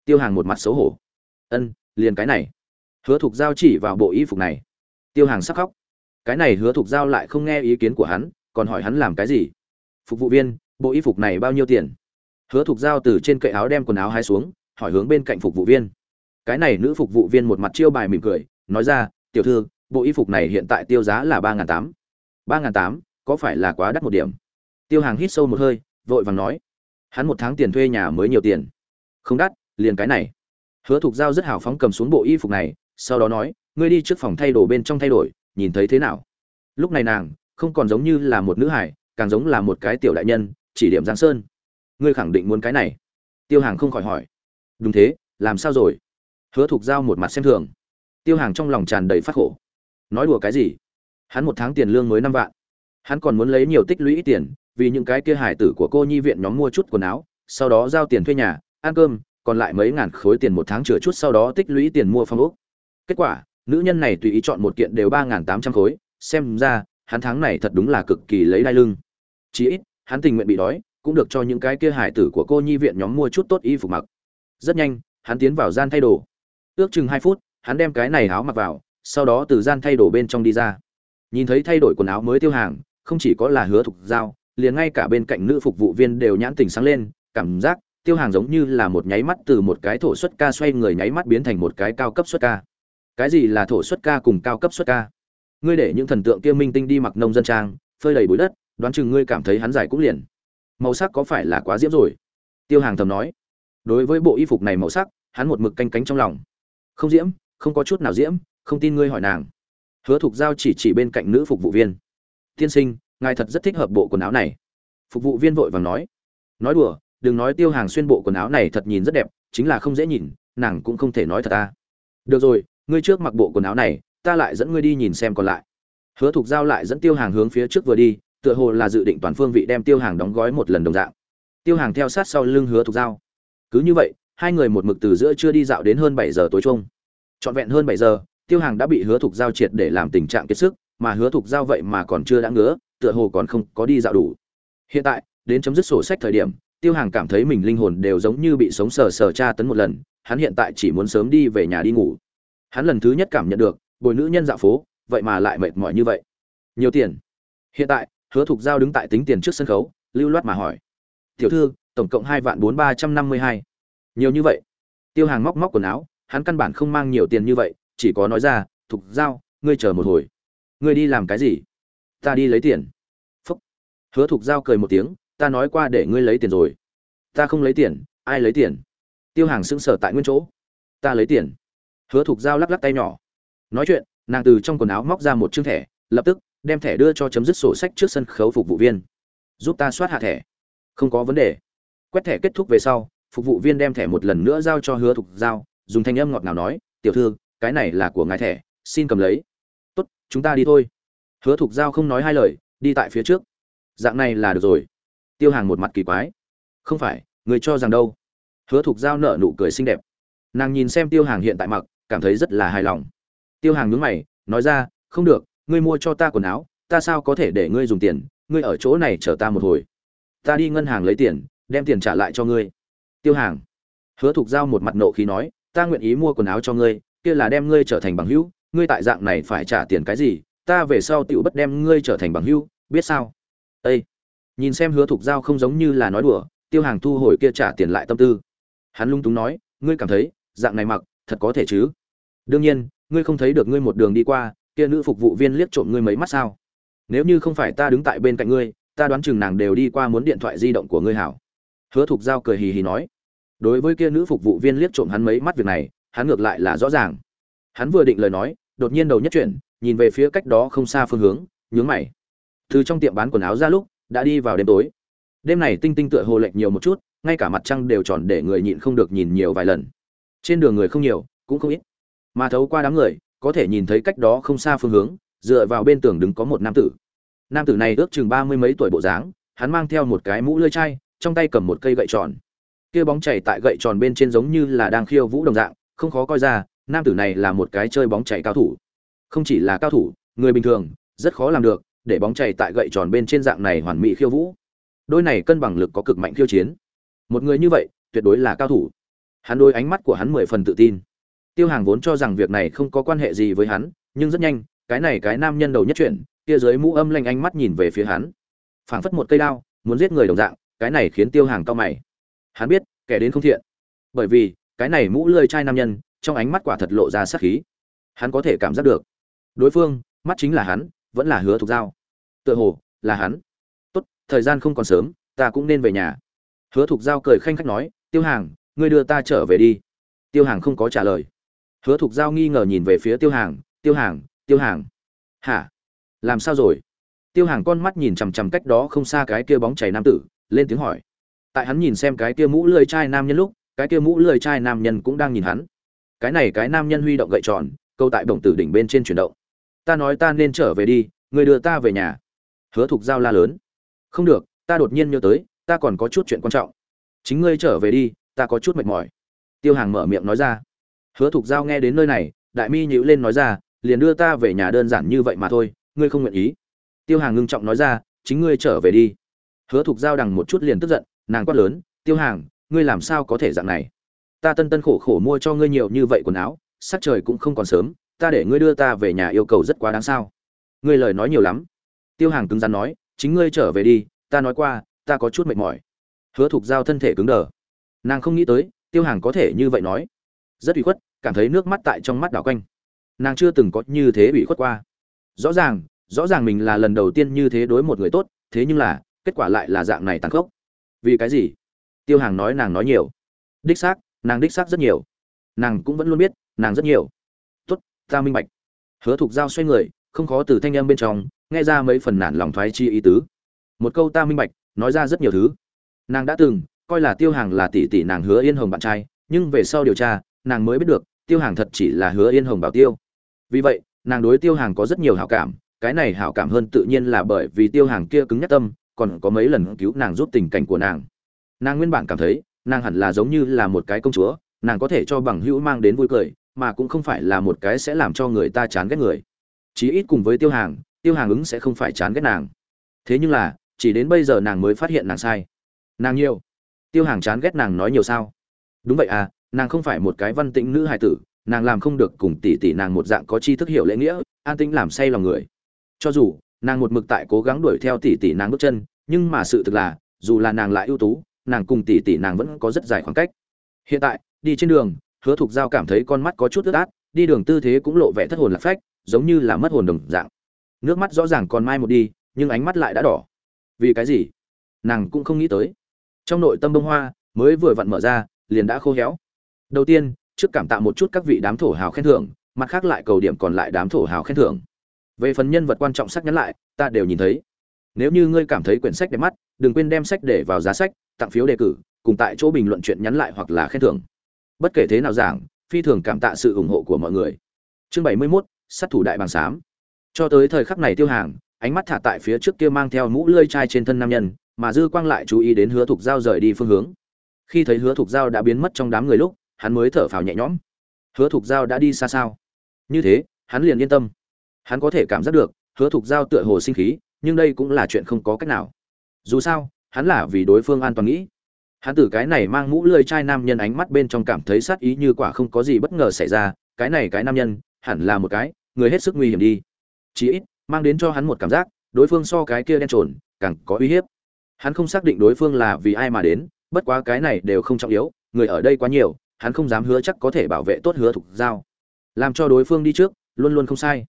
A: Tiêu hàng một mặt xấu hổ. Ân, liền cái này. Hứa thục giao chỉ vào bộ y phục này. Tiêu hàng sắc khóc. Cái này hứa thục giao lại không nghe ý kiến của hắn, còn hỏi hắn làm cái gì? Phục vụ viên, bộ y phục này bao nhiêu tiền? Hứa thục giao từ trên cậy áo đem quần áo hai xuống hỏi hướng bên cạnh phục vụ viên. Cái này nữ phục vụ viên một mặt chiêu bài mỉm cười, nói ra, tiểu thư, bộ y phục này hiện tại tiêu giá là ba n g h n tám. Ba n g h n tám, có phải là quá đắt một điểm? Tiêu hàng hít sâu một hơi, vội vàng nói, hắn một tháng tiền thuê nhà mới nhiều tiền. Không đắt, liền cái này. Hứa thục giao rất hào phóng cầm xuống bộ y phục này, sau đó nói, ngươi đi trước phòng thay đồ bên trong thay đổi, nhìn thấy thế nào? Lúc này nàng, không còn giống như là một nữ hải, càng giống là một cái tiểu đại nhân, chỉ điểm giang sơn. Ngươi khẳng định muốn cái này? Tiêu hàng không khỏi hỏi đúng thế, làm sao rồi? Hứa thục giao một mặt xem thường. Tiêu hàng trong lòng tràn đầy phát khổ. Nói đùa cái gì? Hắn một tháng tiền lương mới năm vạn. Hắn còn muốn lấy nhiều tích lũy tiền, vì những cái kia hải tử của cô nhi viện nhóm mua chút quần áo, sau đó giao tiền thuê nhà, ăn cơm, còn lại mấy ngàn khối tiền một tháng chừa chút sau đó tích lũy tiền mua phong ốc. Kết quả, nữ nhân này tùy ý chọn một kiện đều ba ngàn tám trăm khối, xem ra, hắn tháng này thật đúng là cực kỳ lấy đai lưng. Chí ít, hắn tình nguyện bị đói, cũng được cho những cái kia hải tử của cô nhi viện nhóm mua chút tốt y phục mặc rất nhanh, hắn tiến vào gian thay đồ. Ước chừng hai phút, hắn đem cái này áo mặc vào, sau đó từ gian thay đồ bên trong đi ra. Nhìn thấy thay đổi quần áo mới tiêu hàng, không chỉ có là hứa thục giao, liền ngay cả bên cạnh nữ phục vụ viên đều nhãn tình sáng lên, cảm giác tiêu hàng giống như là một nháy mắt từ một cái thổ xuất ca xoay người nháy mắt biến thành một cái cao cấp xuất ca. Cái gì là thổ xuất ca cùng cao cấp xuất ca? Ngươi để những thần tượng kia minh tinh đi mặc nông dân trang, phơi đầy bụi đất, đoán chừng ngươi cảm thấy hắn giải cũng liền. Màu sắc có phải là quá diễm rồi? Tiêu hàng thầm nói đối với bộ y phục này màu sắc, hắn một mực canh cánh trong lòng. Không diễm, không có chút nào diễm, không tin ngươi hỏi nàng. Hứa thục giao chỉ chỉ bên cạnh nữ phục vụ viên. Tiên sinh, ngài thật rất thích hợp bộ quần áo này. Phục vụ viên vội vàng nói. Nói đùa, đừng nói tiêu hàng xuyên bộ quần áo này thật nhìn rất đẹp, chính là không dễ nhìn, nàng cũng không thể nói thật ta. Được rồi, ngươi trước mặc bộ quần áo này, ta lại dẫn ngươi đi nhìn xem còn lại. Hứa thục giao lại dẫn tiêu hàng hướng phía trước vừa đi, tựa hồ là dự định toàn phương vị đem tiêu hàng đóng gói một lần đồng dạng. Tiêu hàng theo sát sau lưng hứa thục giao cứ như vậy, hai người một mực từ giữa chưa đi dạo đến hơn bảy giờ tối chung trọn vẹn hơn bảy giờ, tiêu hàng đã bị hứa thục giao triệt để làm tình trạng kiệt sức, mà hứa thục giao vậy mà còn chưa đã ngứa, tựa hồ còn không có đi dạo đủ. Hiện tại, đến chấm dứt sổ sách thời điểm, tiêu hàng cảm thấy mình linh hồn đều giống như bị sống sờ sờ tra tấn một lần, hắn hiện tại chỉ muốn sớm đi về nhà đi ngủ. Hắn lần thứ nhất cảm nhận được, bồi nữ nhân dạo phố, vậy mà lại mệt mỏi như vậy. Nhiều tiền. Hiện tại, hứa thục giao đứng tại tính tiền trước sân khấu, lưu loát mà hỏi. Tiểu thư tổng cộng hai vạn bốn ba trăm năm mươi hai. Nhiều như vậy. Tiêu hàng móc móc quần áo, hắn căn bản không mang nhiều tiền như vậy, chỉ có nói ra, thục giao, ngươi chờ một hồi. Ngươi đi làm cái gì? Ta đi lấy tiền. Phúc. Hứa thục giao cười một tiếng, ta nói qua để ngươi lấy tiền rồi. Ta không lấy tiền, ai lấy tiền? Tiêu hàng sững sờ tại nguyên chỗ. Ta lấy tiền. Hứa thục giao lắc lắc tay nhỏ. Nói chuyện, nàng từ trong quần áo móc ra một chương thẻ, lập tức đem thẻ đưa cho chấm dứt sổ sách trước sân khấu phục vụ viên. Giúp ta soát hạ thẻ. Không có vấn đề quét thẻ kết thúc về sau, phục vụ viên đem thẻ một lần nữa giao cho hứa thục giao, dùng thanh âm ngọt ngào nói, tiểu thư, cái này là của ngài thẻ, xin cầm lấy. Tốt, chúng ta đi thôi. Hứa thục giao không nói hai lời, đi tại phía trước. Dạng này là được rồi. Tiêu hàng một mặt kỳ quái. Không phải, người cho rằng đâu. Hứa thục giao nở nụ cười xinh đẹp. Nàng nhìn xem tiêu hàng hiện tại mặc, cảm thấy rất là hài lòng. Tiêu hàng nhướng mày, nói ra, không được, ngươi mua cho ta quần áo, ta sao có thể để ngươi dùng tiền, ngươi ở chỗ này chờ ta một hồi. Ta đi ngân hàng lấy tiền đem tiền trả lại cho ngươi. Tiêu hàng. Hứa thục giao một mặt nộ khí nói, ta nguyện ý mua quần áo cho ngươi, kia là đem ngươi trở thành bằng hữu, ngươi tại dạng này phải trả tiền cái gì, ta về sau tựu bất đem ngươi trở thành bằng hữu, biết sao? Ây nhìn xem hứa thục giao không giống như là nói đùa, tiêu hàng thu hồi kia trả tiền lại tâm tư. Hắn lung túng nói, ngươi cảm thấy, dạng này mặc, thật có thể chứ? Đương nhiên, ngươi không thấy được ngươi một đường đi qua, kia nữ phục vụ viên liếc trộm ngươi mấy mắt sao? Nếu như không phải ta đứng tại bên cạnh ngươi, ta đoán chừng nàng đều đi qua muốn điện thoại di động của ngươi hảo hứa thục giao cười hì hì nói, đối với kia nữ phục vụ viên liếc trộm hắn mấy mắt việc này, hắn ngược lại là rõ ràng. Hắn vừa định lời nói, đột nhiên đầu nhất chuyển, nhìn về phía cách đó không xa phương hướng, nhướng mày. Từ trong tiệm bán quần áo ra lúc, đã đi vào đêm tối. Đêm này tinh tinh tựa hồ lệch nhiều một chút, ngay cả mặt trăng đều tròn để người nhịn không được nhìn nhiều vài lần. Trên đường người không nhiều, cũng không ít. Mà thấu qua đám người, có thể nhìn thấy cách đó không xa phương hướng, dựa vào bên tường đứng có một nam tử. Nam tử này ước chừng ba mươi mấy tuổi bộ dáng, hắn mang theo một cái mũ lưỡi chai trong tay cầm một cây gậy tròn. Kia bóng chảy tại gậy tròn bên trên giống như là đang khiêu vũ đồng dạng, không khó coi ra, nam tử này là một cái chơi bóng chảy cao thủ. Không chỉ là cao thủ, người bình thường, rất khó làm được, để bóng chảy tại gậy tròn bên trên dạng này hoàn mỹ khiêu vũ. Đôi này cân bằng lực có cực mạnh khiêu chiến. Một người như vậy, tuyệt đối là cao thủ. Hắn đôi ánh mắt của hắn mười phần tự tin. Tiêu hàng vốn cho rằng việc này không có quan hệ gì với hắn, nhưng rất nhanh, cái này cái nam nhân đầu nhất chuyển, kia dưới mũ âm lanh ánh mắt nhìn về phía hắn. Phảng phất một cây đao, muốn giết người đồng dạng cái này khiến tiêu hàng cao mày. Hắn biết, kẻ đến không thiện. Bởi vì, cái này mũ lơi chai nam nhân, trong ánh mắt quả thật lộ ra sát khí. Hắn có thể cảm giác được. Đối phương, mắt chính là hắn, vẫn là hứa thục giao. Tựa hồ, là hắn. Tốt, thời gian không còn sớm, ta cũng nên về nhà. Hứa thục giao cười khanh khách nói, tiêu hàng, ngươi đưa ta trở về đi. Tiêu hàng không có trả lời. Hứa thục giao nghi ngờ nhìn về phía tiêu hàng tiêu hàng tiêu hàng. Hả? Làm sao rồi? Tiêu hàng con mắt nhìn chằm chằm cách đó không xa cái kia bóng chảy nam tử lên tiếng hỏi. Tại hắn nhìn xem cái kia mũ lưỡi trai nam nhân lúc, cái kia mũ lưỡi trai nam nhân cũng đang nhìn hắn. Cái này cái nam nhân huy động gậy tròn, câu tại bổng tử đỉnh bên trên chuyển động. Ta nói ta nên trở về đi, người đưa ta về nhà. Hứa thục giao la lớn. Không được, ta đột nhiên nhớ tới, ta còn có chút chuyện quan trọng. Chính ngươi trở về đi, ta có chút mệt mỏi. Tiêu hàng mở miệng nói ra. Hứa thục giao nghe đến nơi này, đại mi nhíu lên nói ra, liền đưa ta về nhà đơn giản như vậy mà thôi, ngươi không nguyện ý. Tiêu hàng ngưng trọng nói ra, chính ngươi trở về đi hứa thục giao đằng một chút liền tức giận, nàng quát lớn, tiêu hàng, ngươi làm sao có thể dạng này? Ta tân tân khổ khổ mua cho ngươi nhiều như vậy quần áo, sắc trời cũng không còn sớm, ta để ngươi đưa ta về nhà yêu cầu rất quá đáng sao. Ngươi lời nói nhiều lắm. Tiêu hàng cứng rắn nói, chính ngươi trở về đi, ta nói qua, ta có chút mệt mỏi. Hứa thục giao thân thể cứng đờ. Nàng không nghĩ tới, tiêu hàng có thể như vậy nói. Rất ủy khuất, cảm thấy nước mắt tại trong mắt đảo quanh. Nàng chưa từng có như thế ủy khuất qua. Rõ ràng rõ ràng mình là lần đầu tiên như thế đối một người tốt, thế nhưng là kết quả lại là dạng này tàn khốc. Vì cái gì? Tiêu hàng nói nàng nói nhiều. Đích xác, nàng đích xác rất nhiều. Nàng cũng vẫn luôn biết, nàng rất nhiều. Tốt, ta minh bạch. Hứa thục giao xoay người, không khó từ thanh âm bên trong, nghe ra mấy phần nản lòng thoái chi ý tứ. Một câu ta minh bạch, nói ra rất nhiều thứ. Nàng đã từng, coi là tiêu hàng là tỷ tỷ nàng hứa yên hồng bạn trai, nhưng về sau điều tra, nàng mới biết được, tiêu hàng thật chỉ là hứa yên hồng bảo tiêu. Vì vậy, nàng đối tiêu hàng có rất nhiều hảo cảm, cái này hảo cảm hơn tự nhiên là bởi vì tiêu hàng kia cứng nhắc tâm còn có mấy lần cứu nàng giúp tình cảnh của nàng. Nàng nguyên bản cảm thấy, nàng hẳn là giống như là một cái công chúa, nàng có thể cho bằng hữu mang đến vui cười, mà cũng không phải là một cái sẽ làm cho người ta chán ghét người. Chí ít cùng với tiêu hàng tiêu hàng ứng sẽ không phải chán ghét nàng. Thế nhưng là, chỉ đến bây giờ nàng mới phát hiện nàng sai. Nàng nhiều. Tiêu hàng chán ghét nàng nói nhiều sao? Đúng vậy à nàng không phải một cái văn tĩnh nữ hài tử, nàng làm không được cùng tỷ tỷ nàng một dạng có tri thức hiểu lễ nghĩa, an tĩnh làm say lòng người. Cho dù nàng một mực tại cố gắng đuổi theo tỷ tỷ nàng bước chân, nhưng mà sự thực là, dù là nàng lại ưu tú, nàng cùng tỷ tỷ nàng vẫn có rất dài khoảng cách. Hiện tại, đi trên đường, hứa thục giao cảm thấy con mắt có chút ướt át, đi đường tư thế cũng lộ vẻ thất hồn lạc phách, giống như là mất hồn đồng dạng. Nước mắt rõ ràng còn mai một đi, nhưng ánh mắt lại đã đỏ. Vì cái gì? Nàng cũng không nghĩ tới. Trong nội tâm bông hoa, mới vừa vặn mở ra, liền đã khô héo. Đầu tiên, trước cảm tạ một chút các vị đám thổ hào khen thưởng, mặt khác lại cầu điểm còn lại đám thổ hào khen thưởng về phần nhân vật quan trọng sắc nhắn lại ta đều nhìn thấy. Nếu như ngươi cảm thấy quyển sách đẹp mắt đừng quên đem sách để vào giá sách tặng phiếu đề cử cùng tại chỗ bình luận chuyện nhắn lại hoặc là khen thưởng. Bất kể thế nào giảng phi thường cảm tạ sự ủng hộ của mọi người. Chương bảy mươi 71, sát thủ đại bàng xám cho tới thời khắc này tiêu hàng ánh mắt thả tại phía trước kia mang theo mũ lươi chai trên thân nam nhân mà dư quang lại chú ý đến hứa thục giao rời đi phương hướng. Khi thấy hứa thục giao đã biến mất trong đám người lúc hắn mới thở phào nhẹ nhõm. Hứa thục giao đã đi xa sao? Như thế hắn liền yên tâm hắn có thể cảm giác được, hứa thục giao tựa hồ sinh khí, nhưng đây cũng là chuyện không có cách nào. Dù sao, hắn là vì đối phương an toàn nghĩ. Hắn từ cái này mang mũ lươi chai nam nhân ánh mắt bên trong cảm thấy sát ý như quả không có gì bất ngờ xảy ra, cái này cái nam nhân, hẳn là một cái, người hết sức nguy hiểm đi. Chí ít, mang đến cho hắn một cảm giác, đối phương so cái kia đen trồn, càng có uy hiếp. Hắn không xác định đối phương là vì ai mà đến, bất quá cái này đều không trọng yếu, người ở đây quá nhiều, hắn không dám hứa chắc có thể bảo vệ tốt hứa thục giao. Làm cho đối phương đi trước, luôn luôn không sai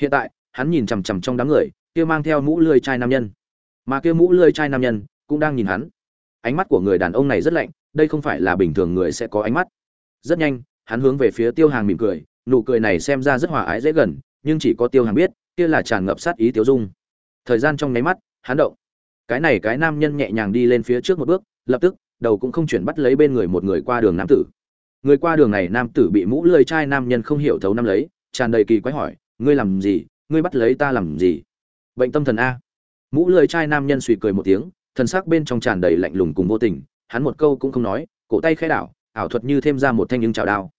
A: hiện tại, hắn nhìn chằm chằm trong đám người, kia mang theo mũ lươi chai nam nhân. Mà kia mũ lươi chai nam nhân cũng đang nhìn hắn. Ánh mắt của người đàn ông này rất lạnh, đây không phải là bình thường người sẽ có ánh mắt. Rất nhanh, hắn hướng về phía tiêu hàng mỉm cười, nụ cười này xem ra rất hòa ái dễ gần, nhưng chỉ có tiêu hàng biết, kia là tràn ngập sát ý tiêu dung. Thời gian trong nháy mắt, hắn động. Cái này cái nam nhân nhẹ nhàng đi lên phía trước một bước, lập tức, đầu cũng không chuyển bắt lấy bên người một người qua đường nam tử. Người qua đường này nam tử bị mũ lười trai nam nhân không hiểu thấu năm lấy, tràn đầy kỳ quái hỏi ngươi làm gì, ngươi bắt lấy ta làm gì? Bệnh tâm thần a. Mũ lưỡi trai nam nhân suy cười một tiếng, thần sắc bên trong tràn đầy lạnh lùng cùng vô tình, hắn một câu cũng không nói, cổ tay khẽ đảo, ảo thuật như thêm ra một thanh ưng chảo đao.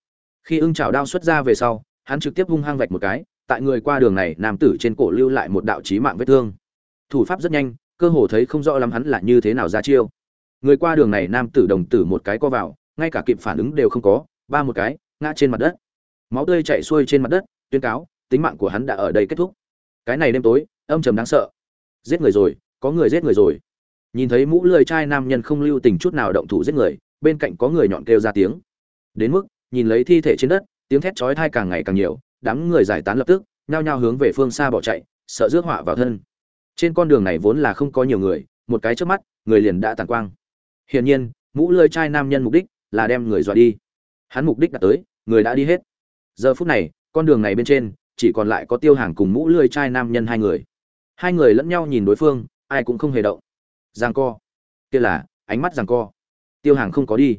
A: Khi ưng chảo đao xuất ra về sau, hắn trực tiếp hung hăng vạch một cái, tại người qua đường này, nam tử trên cổ lưu lại một đạo chí mạng vết thương. Thủ pháp rất nhanh, cơ hồ thấy không rõ lắm hắn là như thế nào ra chiêu. Người qua đường này, nam tử đồng tử một cái co vào, ngay cả kịp phản ứng đều không có, ba một cái, ngã trên mặt đất. Máu tươi chảy xuôi trên mặt đất, tuyên cáo tính mạng của hắn đã ở đây kết thúc. Cái này đêm tối, âm trầm đáng sợ. Giết người rồi, có người giết người rồi. Nhìn thấy mũ lười trai nam nhân không lưu tình chút nào động thủ giết người, bên cạnh có người nhọn kêu ra tiếng. Đến mức, nhìn lấy thi thể trên đất, tiếng thét chói tai càng ngày càng nhiều, đám người giải tán lập tức, nhao nhao hướng về phương xa bỏ chạy, sợ rước họa vào thân. Trên con đường này vốn là không có nhiều người, một cái trước mắt, người liền đã tàn quang. Hiển nhiên, mũ lưỡi trai nam nhân mục đích là đem người dọa đi. Hắn mục đích đã tới, người đã đi hết. Giờ phút này, con đường này bên trên chỉ còn lại có tiêu hàng cùng mũ lươi trai nam nhân hai người. Hai người lẫn nhau nhìn đối phương, ai cũng không hề động. Giang co. Kia là, ánh mắt giang co. Tiêu hàng không có đi.